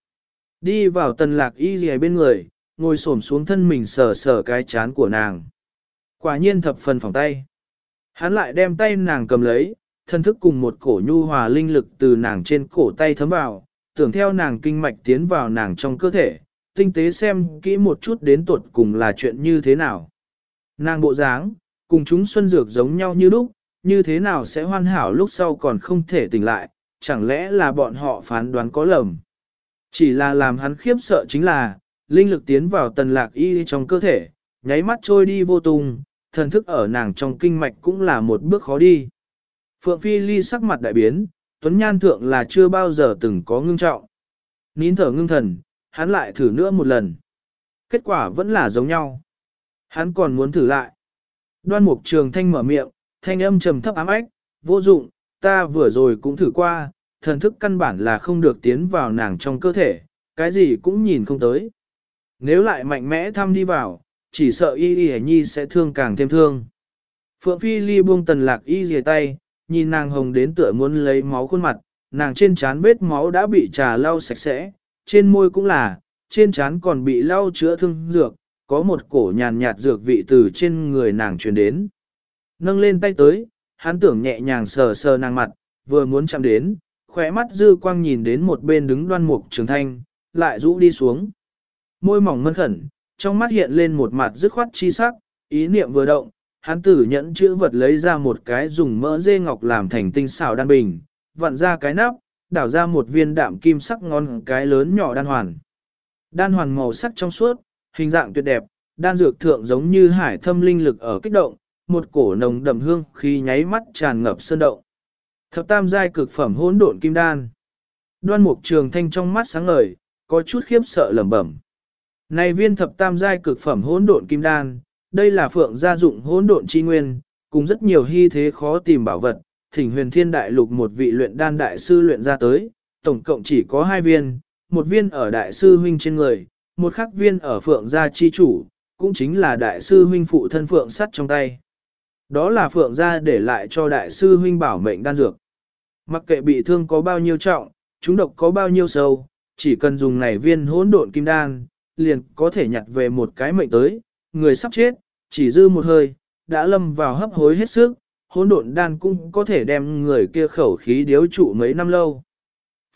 Đi vào tần lạc y gì bên người, ngồi xổm xuống thân mình sờ sờ cái chán của nàng. Quả nhiên thập phần phòng tay. Hắn lại đem tay nàng cầm lấy, thân thức cùng một cổ nhu hòa linh lực từ nàng trên cổ tay thấm vào, tưởng theo nàng kinh mạch tiến vào nàng trong cơ thể, tinh tế xem kỹ một chút đến tuột cùng là chuyện như thế nào. Nàng bộ dáng, cùng chúng xuân dược giống nhau như lúc, như thế nào sẽ hoàn hảo lúc sau còn không thể tỉnh lại, chẳng lẽ là bọn họ phán đoán có lầm. Chỉ là làm hắn khiếp sợ chính là, linh lực tiến vào tần lạc y trong cơ thể, nháy mắt trôi đi vô tung, thần thức ở nàng trong kinh mạch cũng là một bước khó đi. Phượng Phi Ly sắc mặt đại biến, Tuấn Nhan Thượng là chưa bao giờ từng có ngưng trọng. Nín thở ngưng thần, hắn lại thử nữa một lần. Kết quả vẫn là giống nhau. Hắn còn muốn thử lại. Đoan mục trường thanh mở miệng, thanh âm trầm thấp ám ách, vô dụng, ta vừa rồi cũng thử qua, thần thức căn bản là không được tiến vào nàng trong cơ thể, cái gì cũng nhìn không tới. Nếu lại mạnh mẽ thăm đi vào, chỉ sợ y y nhi sẽ thương càng thêm thương. Phượng Phi Ly buông tần lạc y dìa tay, nhìn nàng hồng đến tựa muốn lấy máu khuôn mặt, nàng trên trán vết máu đã bị trà lau sạch sẽ, trên môi cũng là, trên trán còn bị lau chữa thương dược, có một cổ nhàn nhạt dược vị từ trên người nàng truyền đến. Nâng lên tay tới, hắn tưởng nhẹ nhàng sờ sờ nàng mặt, vừa muốn chạm đến, khỏe mắt dư quang nhìn đến một bên đứng đoan mục trường thanh, lại rũ đi xuống. Môi mỏng mân khẩn, trong mắt hiện lên một mặt dứt khoát chi sắc, ý niệm vừa động, hắn tử nhẫn chữ vật lấy ra một cái dùng mỡ dê ngọc làm thành tinh xảo đan bình, vặn ra cái nắp, đảo ra một viên đạm kim sắc ngon cái lớn nhỏ đan hoàn. Đan hoàn màu sắc trong suốt, hình dạng tuyệt đẹp, đan dược thượng giống như hải thâm linh lực ở kích động, một cổ nồng đậm hương khi nháy mắt tràn ngập sơn động. Thập tam giai cực phẩm hỗn độn kim đan. Đoan mục trường thanh trong mắt sáng ngời, có chút khiếp sợ lẩm bẩm. Này viên thập tam giai cực phẩm hỗn độn kim đan, đây là phượng gia dụng hỗn độn chi nguyên, cùng rất nhiều hy thế khó tìm bảo vật, thỉnh huyền thiên đại lục một vị luyện đan đại sư luyện ra tới, tổng cộng chỉ có hai viên, một viên ở đại sư huynh trên người, một khắc viên ở phượng gia chi chủ, cũng chính là đại sư huynh phụ thân phượng sắt trong tay. Đó là phượng gia để lại cho đại sư huynh bảo mệnh đan dược. Mặc kệ bị thương có bao nhiêu trọng, chúng độc có bao nhiêu sâu, chỉ cần dùng này viên hỗn độn kim đan, liền có thể nhặt về một cái mệnh tới, người sắp chết, chỉ dư một hơi, đã lâm vào hấp hối hết sức, hỗn độn đan cũng có thể đem người kia khẩu khí điếu trụ mấy năm lâu.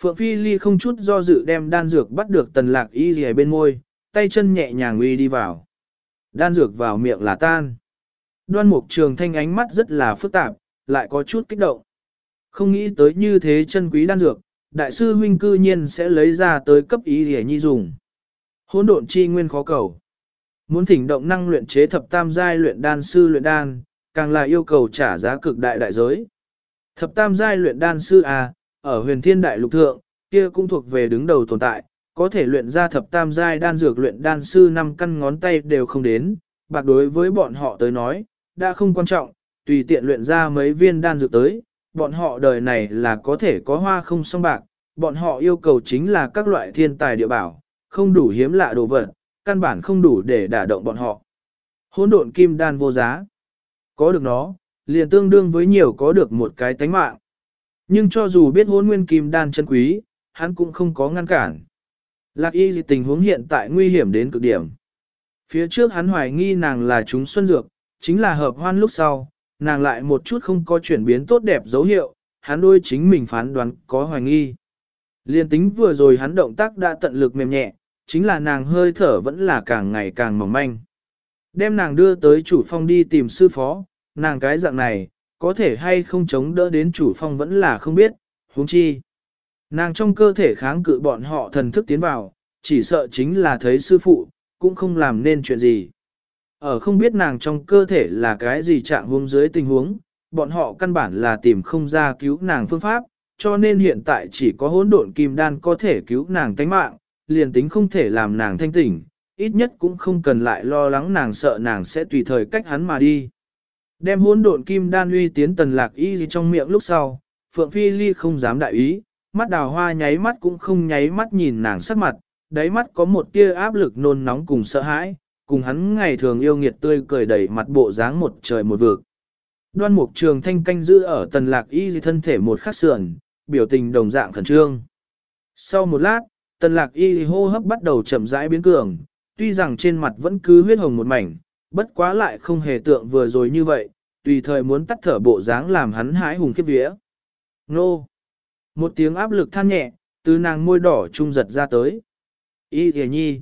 Phượng Phi Ly không chút do dự đem đan dược bắt được tần lạc y gì bên môi, tay chân nhẹ nhàng uy đi vào. Đan dược vào miệng là tan. Đoan mục trường thanh ánh mắt rất là phức tạp, lại có chút kích động. Không nghĩ tới như thế chân quý đan dược, đại sư huynh cư nhiên sẽ lấy ra tới cấp ý để nhi dùng. Hỗn độn chi nguyên khó cầu. Muốn thỉnh động năng luyện chế thập tam giai luyện đan sư luyện đan, càng là yêu cầu trả giá cực đại đại giới. Thập tam giai luyện đan sư à, ở huyền thiên đại lục thượng, kia cũng thuộc về đứng đầu tồn tại, có thể luyện ra thập tam giai đan dược luyện đan sư năm căn ngón tay đều không đến, bạc đối với bọn họ tới nói, đã không quan trọng, tùy tiện luyện ra mấy viên đan dược tới, bọn họ đời này là có thể có hoa không song bạc, bọn họ yêu cầu chính là các loại thiên tài địa bảo, không đủ hiếm lạ đồ vật, căn bản không đủ để đả động bọn họ. Hỗn độn kim đan vô giá. Có được nó, liền tương đương với nhiều có được một cái tánh mạng. Nhưng cho dù biết hỗn nguyên kim đan chân quý, hắn cũng không có ngăn cản. Lạc y tình huống hiện tại nguy hiểm đến cực điểm. Phía trước hắn hoài nghi nàng là chúng xuân dược, chính là hợp hoan lúc sau, nàng lại một chút không có chuyển biến tốt đẹp dấu hiệu, hắn đôi chính mình phán đoán có hoài nghi. Liên tính vừa rồi hắn động tác đã tận lực mềm nhẹ, chính là nàng hơi thở vẫn là càng ngày càng mỏng manh. Đem nàng đưa tới chủ phong đi tìm sư phó, nàng cái dạng này, có thể hay không chống đỡ đến chủ phong vẫn là không biết, huống chi. Nàng trong cơ thể kháng cự bọn họ thần thức tiến vào, chỉ sợ chính là thấy sư phụ, cũng không làm nên chuyện gì. Ở không biết nàng trong cơ thể là cái gì trạng huống dưới tình huống, bọn họ căn bản là tìm không ra cứu nàng phương pháp, cho nên hiện tại chỉ có hỗn độn kim đan có thể cứu nàng tánh mạng, liền tính không thể làm nàng thanh tỉnh, ít nhất cũng không cần lại lo lắng nàng sợ nàng sẽ tùy thời cách hắn mà đi. Đem hỗn độn kim đan uy tiến tần lạc y gì trong miệng lúc sau, Phượng Phi Ly không dám đại ý, mắt đào hoa nháy mắt cũng không nháy mắt nhìn nàng sắc mặt, đáy mắt có một tia áp lực nôn nóng cùng sợ hãi, cùng hắn ngày thường yêu nghiệt tươi cười đẩy mặt bộ dáng một trời một vực. Đoan mục trường thanh canh giữ ở tần lạc y gì thân thể một khắc sườn, biểu tình đồng dạng khẩn trương. Sau một lát, tần lạc y hô hấp bắt đầu chậm rãi biến cường, tuy rằng trên mặt vẫn cứ huyết hồng một mảnh, bất quá lại không hề tượng vừa rồi như vậy, tùy thời muốn tắt thở bộ dáng làm hắn hái hùng khiếp vía. Nô! Một tiếng áp lực than nhẹ, từ nàng môi đỏ trung giật ra tới. Y thề nhi!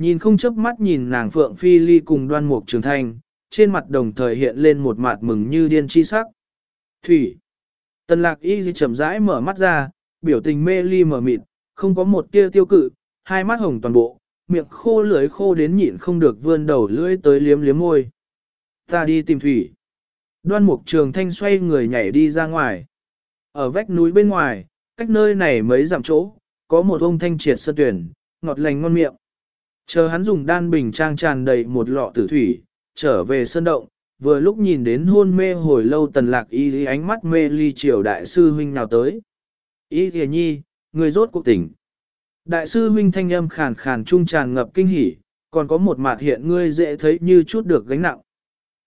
Nhìn không chớp mắt nhìn nàng Phượng Phi Ly cùng đoan mục trường thanh, trên mặt đồng thời hiện lên một mặt mừng như điên chi sắc. Thủy! Tần lạc y chậm rãi mở mắt ra, biểu tình mê ly mở mịt, không có một tia tiêu cự, hai mắt hồng toàn bộ, miệng khô lưỡi khô đến nhịn không được vươn đầu lưỡi tới liếm liếm môi. Ta đi tìm thủy. Đoan mục trường thanh xoay người nhảy đi ra ngoài. Ở vách núi bên ngoài, cách nơi này mấy dặm chỗ, có một ông thanh triệt sơn tuyển, ngọt lành ngon miệng. Chờ hắn dùng đan bình trang tràn đầy một lọ tử thủy, trở về sơn động, vừa lúc nhìn đến hôn mê hồi lâu tần lạc y lý ánh mắt mê ly triều đại sư huynh nào tới. Y thìa nhi, người rốt cuộc tỉnh. Đại sư huynh thanh âm khàn khàn trung tràn ngập kinh hỉ, còn có một mặt hiện ngươi dễ thấy như chút được gánh nặng.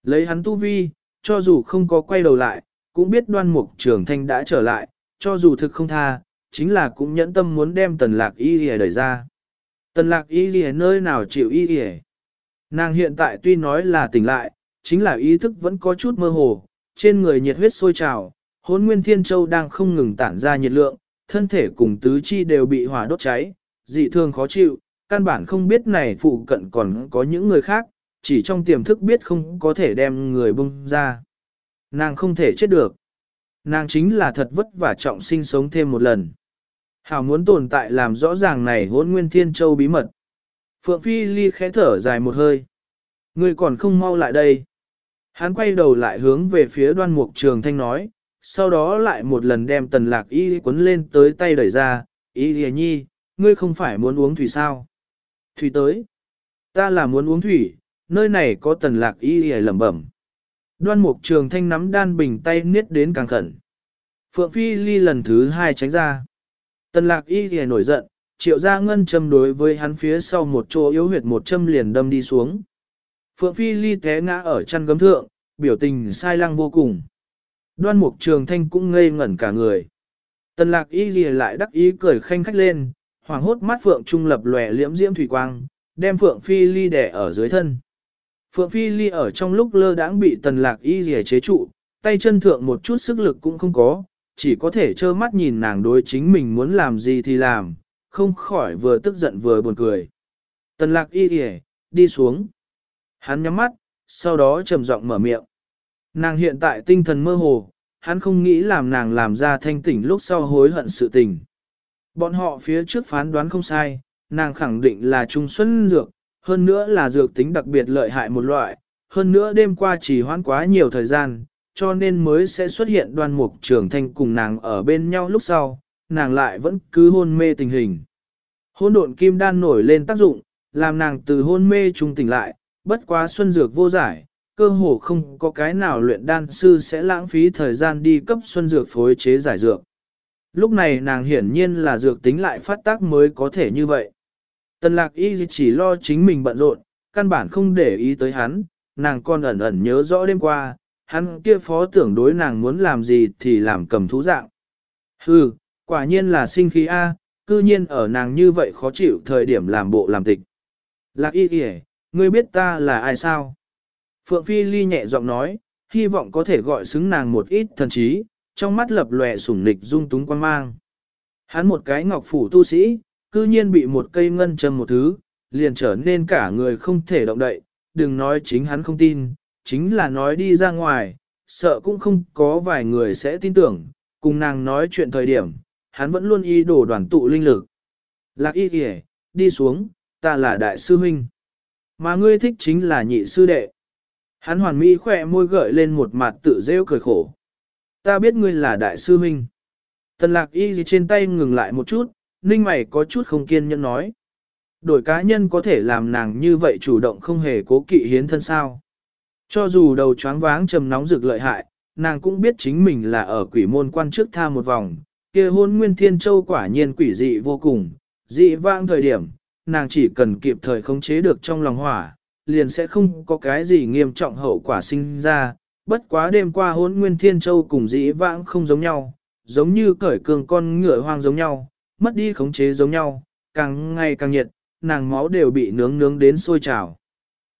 Lấy hắn tu vi, cho dù không có quay đầu lại, cũng biết đoan mục trường thanh đã trở lại, cho dù thực không tha, chính là cũng nhẫn tâm muốn đem tần lạc y hề đẩy ra. Tần lạc y gì nơi nào chịu y gì Nàng hiện tại tuy nói là tỉnh lại, chính là ý thức vẫn có chút mơ hồ, trên người nhiệt huyết sôi trào, hốn nguyên thiên châu đang không ngừng tản ra nhiệt lượng, thân thể cùng tứ chi đều bị hỏa đốt cháy, dị thường khó chịu, căn bản không biết này phụ cận còn có những người khác, chỉ trong tiềm thức biết không có thể đem người bung ra. Nàng không thể chết được. Nàng chính là thật vất vả trọng sinh sống thêm một lần. Hảo muốn tồn tại làm rõ ràng này hôn nguyên thiên châu bí mật. Phượng Phi Ly khẽ thở dài một hơi. Người còn không mau lại đây. Hắn quay đầu lại hướng về phía đoan mục trường thanh nói, sau đó lại một lần đem tần lạc y quấn lên tới tay đẩy ra, y lìa nhi, ngươi không phải muốn uống thủy sao? Thủy tới. Ta là muốn uống thủy, nơi này có tần lạc y lìa lẩm bẩm. Đoan mục trường thanh nắm đan bình tay niết đến càng khẩn. Phượng Phi Ly lần thứ hai tránh ra. Tần lạc y thì nổi giận, triệu ra ngân châm đối với hắn phía sau một chỗ yếu huyệt một châm liền đâm đi xuống. Phượng Phi Ly té ngã ở chăn gấm thượng, biểu tình sai lăng vô cùng. Đoan mục trường thanh cũng ngây ngẩn cả người. Tần lạc y gì lại đắc ý cười khanh khách lên, hoàng hốt mắt Phượng Trung lập lòe liễm diễm thủy quang, đem Phượng Phi Ly đẻ ở dưới thân. Phượng Phi Ly ở trong lúc lơ đãng bị tần lạc y gì chế trụ, tay chân thượng một chút sức lực cũng không có, chỉ có thể trơ mắt nhìn nàng đối chính mình muốn làm gì thì làm, không khỏi vừa tức giận vừa buồn cười. Tần lạc y kìa, đi xuống. Hắn nhắm mắt, sau đó trầm giọng mở miệng. Nàng hiện tại tinh thần mơ hồ, hắn không nghĩ làm nàng làm ra thanh tỉnh lúc sau hối hận sự tình. Bọn họ phía trước phán đoán không sai, nàng khẳng định là trung xuân dược, hơn nữa là dược tính đặc biệt lợi hại một loại, hơn nữa đêm qua chỉ hoãn quá nhiều thời gian, cho nên mới sẽ xuất hiện đoan mục trưởng thanh cùng nàng ở bên nhau lúc sau, nàng lại vẫn cứ hôn mê tình hình. Hôn độn kim đan nổi lên tác dụng, làm nàng từ hôn mê trung tỉnh lại, bất quá xuân dược vô giải, cơ hồ không có cái nào luyện đan sư sẽ lãng phí thời gian đi cấp xuân dược phối chế giải dược. Lúc này nàng hiển nhiên là dược tính lại phát tác mới có thể như vậy. Tần lạc y chỉ lo chính mình bận rộn, căn bản không để ý tới hắn, nàng còn ẩn ẩn nhớ rõ đêm qua, hắn kia phó tưởng đối nàng muốn làm gì thì làm cầm thú dạng. Hừ, quả nhiên là sinh khí A, cư nhiên ở nàng như vậy khó chịu thời điểm làm bộ làm tịch. Lạc y kìa, ngươi biết ta là ai sao? Phượng Phi Ly nhẹ giọng nói, hy vọng có thể gọi xứng nàng một ít thần trí, trong mắt lập lòe sủng nịch dung túng quan mang. Hắn một cái ngọc phủ tu sĩ, cư nhiên bị một cây ngân châm một thứ, liền trở nên cả người không thể động đậy, đừng nói chính hắn không tin, chính là nói đi ra ngoài, sợ cũng không có vài người sẽ tin tưởng, cùng nàng nói chuyện thời điểm, hắn vẫn luôn y đổ đoàn tụ linh lực. Lạc y kìa, đi xuống, ta là đại sư huynh. Mà ngươi thích chính là nhị sư đệ. Hắn hoàn mỹ khỏe môi gợi lên một mặt tự rêu cười khổ. Ta biết ngươi là đại sư huynh. Tần lạc y gì trên tay ngừng lại một chút, ninh mày có chút không kiên nhẫn nói. Đổi cá nhân có thể làm nàng như vậy chủ động không hề cố kỵ hiến thân sao. Cho dù đầu choáng váng trầm nóng rực lợi hại, nàng cũng biết chính mình là ở quỷ môn quan trước tha một vòng, kia hôn nguyên thiên châu quả nhiên quỷ dị vô cùng, dị vang thời điểm, nàng chỉ cần kịp thời khống chế được trong lòng hỏa, liền sẽ không có cái gì nghiêm trọng hậu quả sinh ra. Bất quá đêm qua hôn nguyên thiên châu cùng dĩ vãng không giống nhau, giống như cởi cường con ngựa hoang giống nhau, mất đi khống chế giống nhau, càng ngày càng nhiệt, nàng máu đều bị nướng nướng đến sôi trào.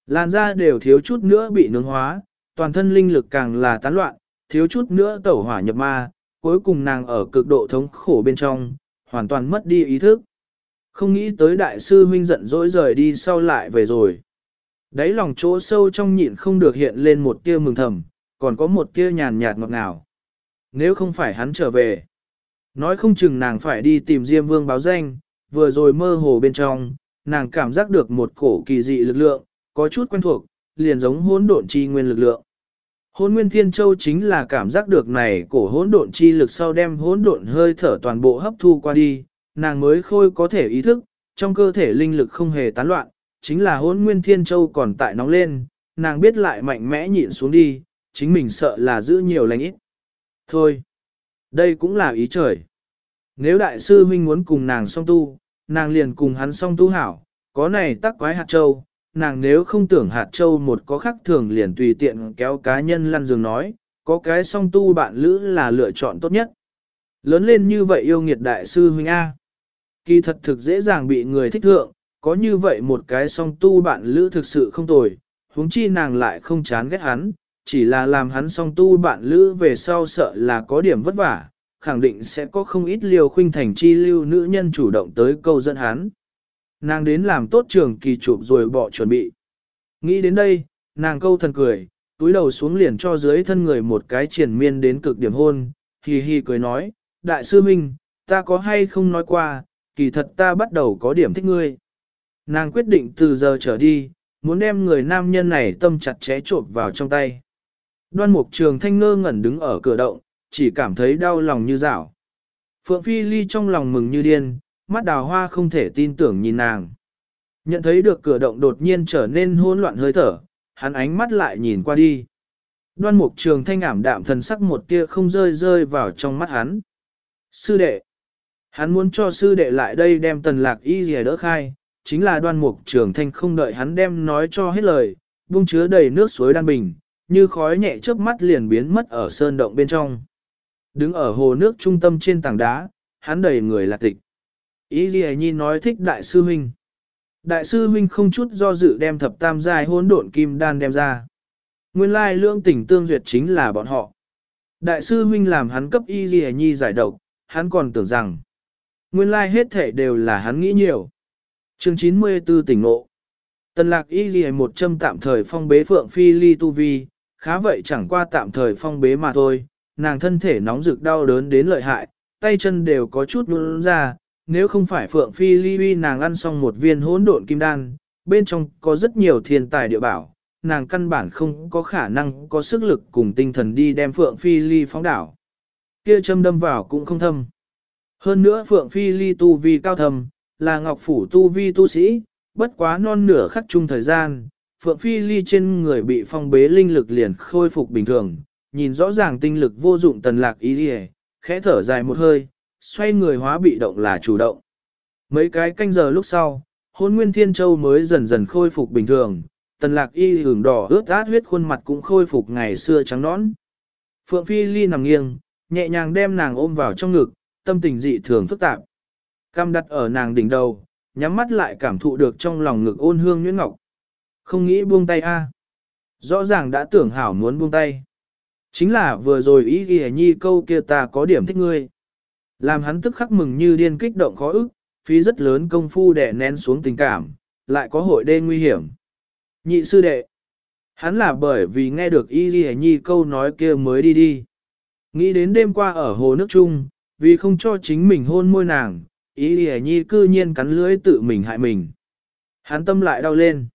Làn da đều thiếu chút nữa bị nướng hóa, toàn thân linh lực càng là tán loạn, thiếu chút nữa tẩu hỏa nhập ma, cuối cùng nàng ở cực độ thống khổ bên trong, hoàn toàn mất đi ý thức. Không nghĩ tới đại sư huynh giận dỗi rời đi sau lại về rồi. Đấy lòng chỗ sâu trong nhịn không được hiện lên một tia mừng thầm, còn có một tia nhàn nhạt ngọt ngào. Nếu không phải hắn trở về, nói không chừng nàng phải đi tìm Diêm Vương báo danh, vừa rồi mơ hồ bên trong, nàng cảm giác được một cổ kỳ dị lực lượng, có chút quen thuộc, liền giống hỗn độn chi nguyên lực lượng. Hỗn Nguyên Thiên Châu chính là cảm giác được này cổ hỗn độn chi lực sau đem hỗn độn hơi thở toàn bộ hấp thu qua đi, nàng mới khôi có thể ý thức, trong cơ thể linh lực không hề tán loạn, chính là hỗn nguyên thiên châu còn tại nóng lên, nàng biết lại mạnh mẽ nhịn xuống đi, chính mình sợ là giữ nhiều lành ít. Thôi, đây cũng là ý trời. Nếu đại sư huynh muốn cùng nàng song tu, nàng liền cùng hắn song tu hảo, có này tắc quái hạt châu, nàng nếu không tưởng hạt châu một có khắc thường liền tùy tiện kéo cá nhân lăn giường nói, có cái song tu bạn lữ là lựa chọn tốt nhất. Lớn lên như vậy yêu nghiệt đại sư huynh A. Kỳ thật thực dễ dàng bị người thích thượng, có như vậy một cái song tu bạn lữ thực sự không tồi, huống chi nàng lại không chán ghét hắn, chỉ là làm hắn song tu bạn lữ về sau sợ là có điểm vất vả, khẳng định sẽ có không ít liều khuynh thành chi lưu nữ nhân chủ động tới câu dẫn hắn. Nàng đến làm tốt trường kỳ chụp rồi bỏ chuẩn bị. Nghĩ đến đây, nàng câu thần cười, túi đầu xuống liền cho dưới thân người một cái triển miên đến cực điểm hôn, hì hì cười nói, đại sư minh, ta có hay không nói qua, kỳ thật ta bắt đầu có điểm thích ngươi. Nàng quyết định từ giờ trở đi, muốn đem người nam nhân này tâm chặt chẽ trộn vào trong tay. Đoan mục trường thanh ngơ ngẩn đứng ở cửa động, chỉ cảm thấy đau lòng như rảo. Phượng Phi Ly trong lòng mừng như điên, mắt đào hoa không thể tin tưởng nhìn nàng. Nhận thấy được cửa động đột nhiên trở nên hỗn loạn hơi thở, hắn ánh mắt lại nhìn qua đi. Đoan mục trường thanh ảm đạm thần sắc một tia không rơi rơi vào trong mắt hắn. Sư đệ. Hắn muốn cho sư đệ lại đây đem tần lạc y gì đỡ khai, chính là đoan mục trường thanh không đợi hắn đem nói cho hết lời, buông chứa đầy nước suối đan bình, như khói nhẹ chớp mắt liền biến mất ở sơn động bên trong. Đứng ở hồ nước trung tâm trên tảng đá, hắn đầy người là tịch. Ý gì nhi nói thích đại sư huynh. Đại sư huynh không chút do dự đem thập tam giai hỗn độn kim đan đem ra. Nguyên lai lương tình tương duyệt chính là bọn họ. Đại sư huynh làm hắn cấp y ghi nhi giải độc, hắn còn tưởng rằng. Nguyên lai hết thể đều là hắn nghĩ nhiều. chương 94 tỉnh ngộ. Tần lạc y ghi một châm tạm thời phong bế phượng phi ly tu vi, khá vậy chẳng qua tạm thời phong bế mà thôi. Nàng thân thể nóng rực đau đớn đến lợi hại, tay chân đều có chút nôn ra, nếu không phải Phượng Phi Ly uy nàng ăn xong một viên hỗn độn kim đan, bên trong có rất nhiều thiên tài địa bảo, nàng căn bản không có khả năng có sức lực cùng tinh thần đi đem Phượng Phi Ly phóng đảo. Kia châm đâm vào cũng không thâm. Hơn nữa Phượng Phi Ly tu vi cao thầm, là ngọc phủ tu vi tu sĩ, bất quá non nửa khắc chung thời gian, Phượng Phi Ly trên người bị phong bế linh lực liền khôi phục bình thường, nhìn rõ ràng tinh lực vô dụng tần lạc ý đi khẽ thở dài một hơi, xoay người hóa bị động là chủ động. Mấy cái canh giờ lúc sau, hôn nguyên thiên châu mới dần dần khôi phục bình thường, tần lạc y hưởng đỏ ướt át huyết khuôn mặt cũng khôi phục ngày xưa trắng nõn. Phượng Phi Ly nằm nghiêng, nhẹ nhàng đem nàng ôm vào trong ngực, tâm tình dị thường phức tạp. Cam đặt ở nàng đỉnh đầu, nhắm mắt lại cảm thụ được trong lòng ngực ôn hương nhuyễn ngọc. Không nghĩ buông tay a à. Rõ ràng đã tưởng hảo muốn buông tay. Chính là vừa rồi ý ghi nhi câu kia ta có điểm thích ngươi. Làm hắn tức khắc mừng như điên kích động khó ức, phí rất lớn công phu để nén xuống tình cảm, lại có hội đê nguy hiểm. Nhị sư đệ, hắn là bởi vì nghe được Y Ghi Nhi câu nói kia mới đi đi. Nghĩ đến đêm qua ở hồ nước chung, vì không cho chính mình hôn môi nàng, Y Ghi Nhi cư nhiên cắn lưỡi tự mình hại mình. Hắn tâm lại đau lên.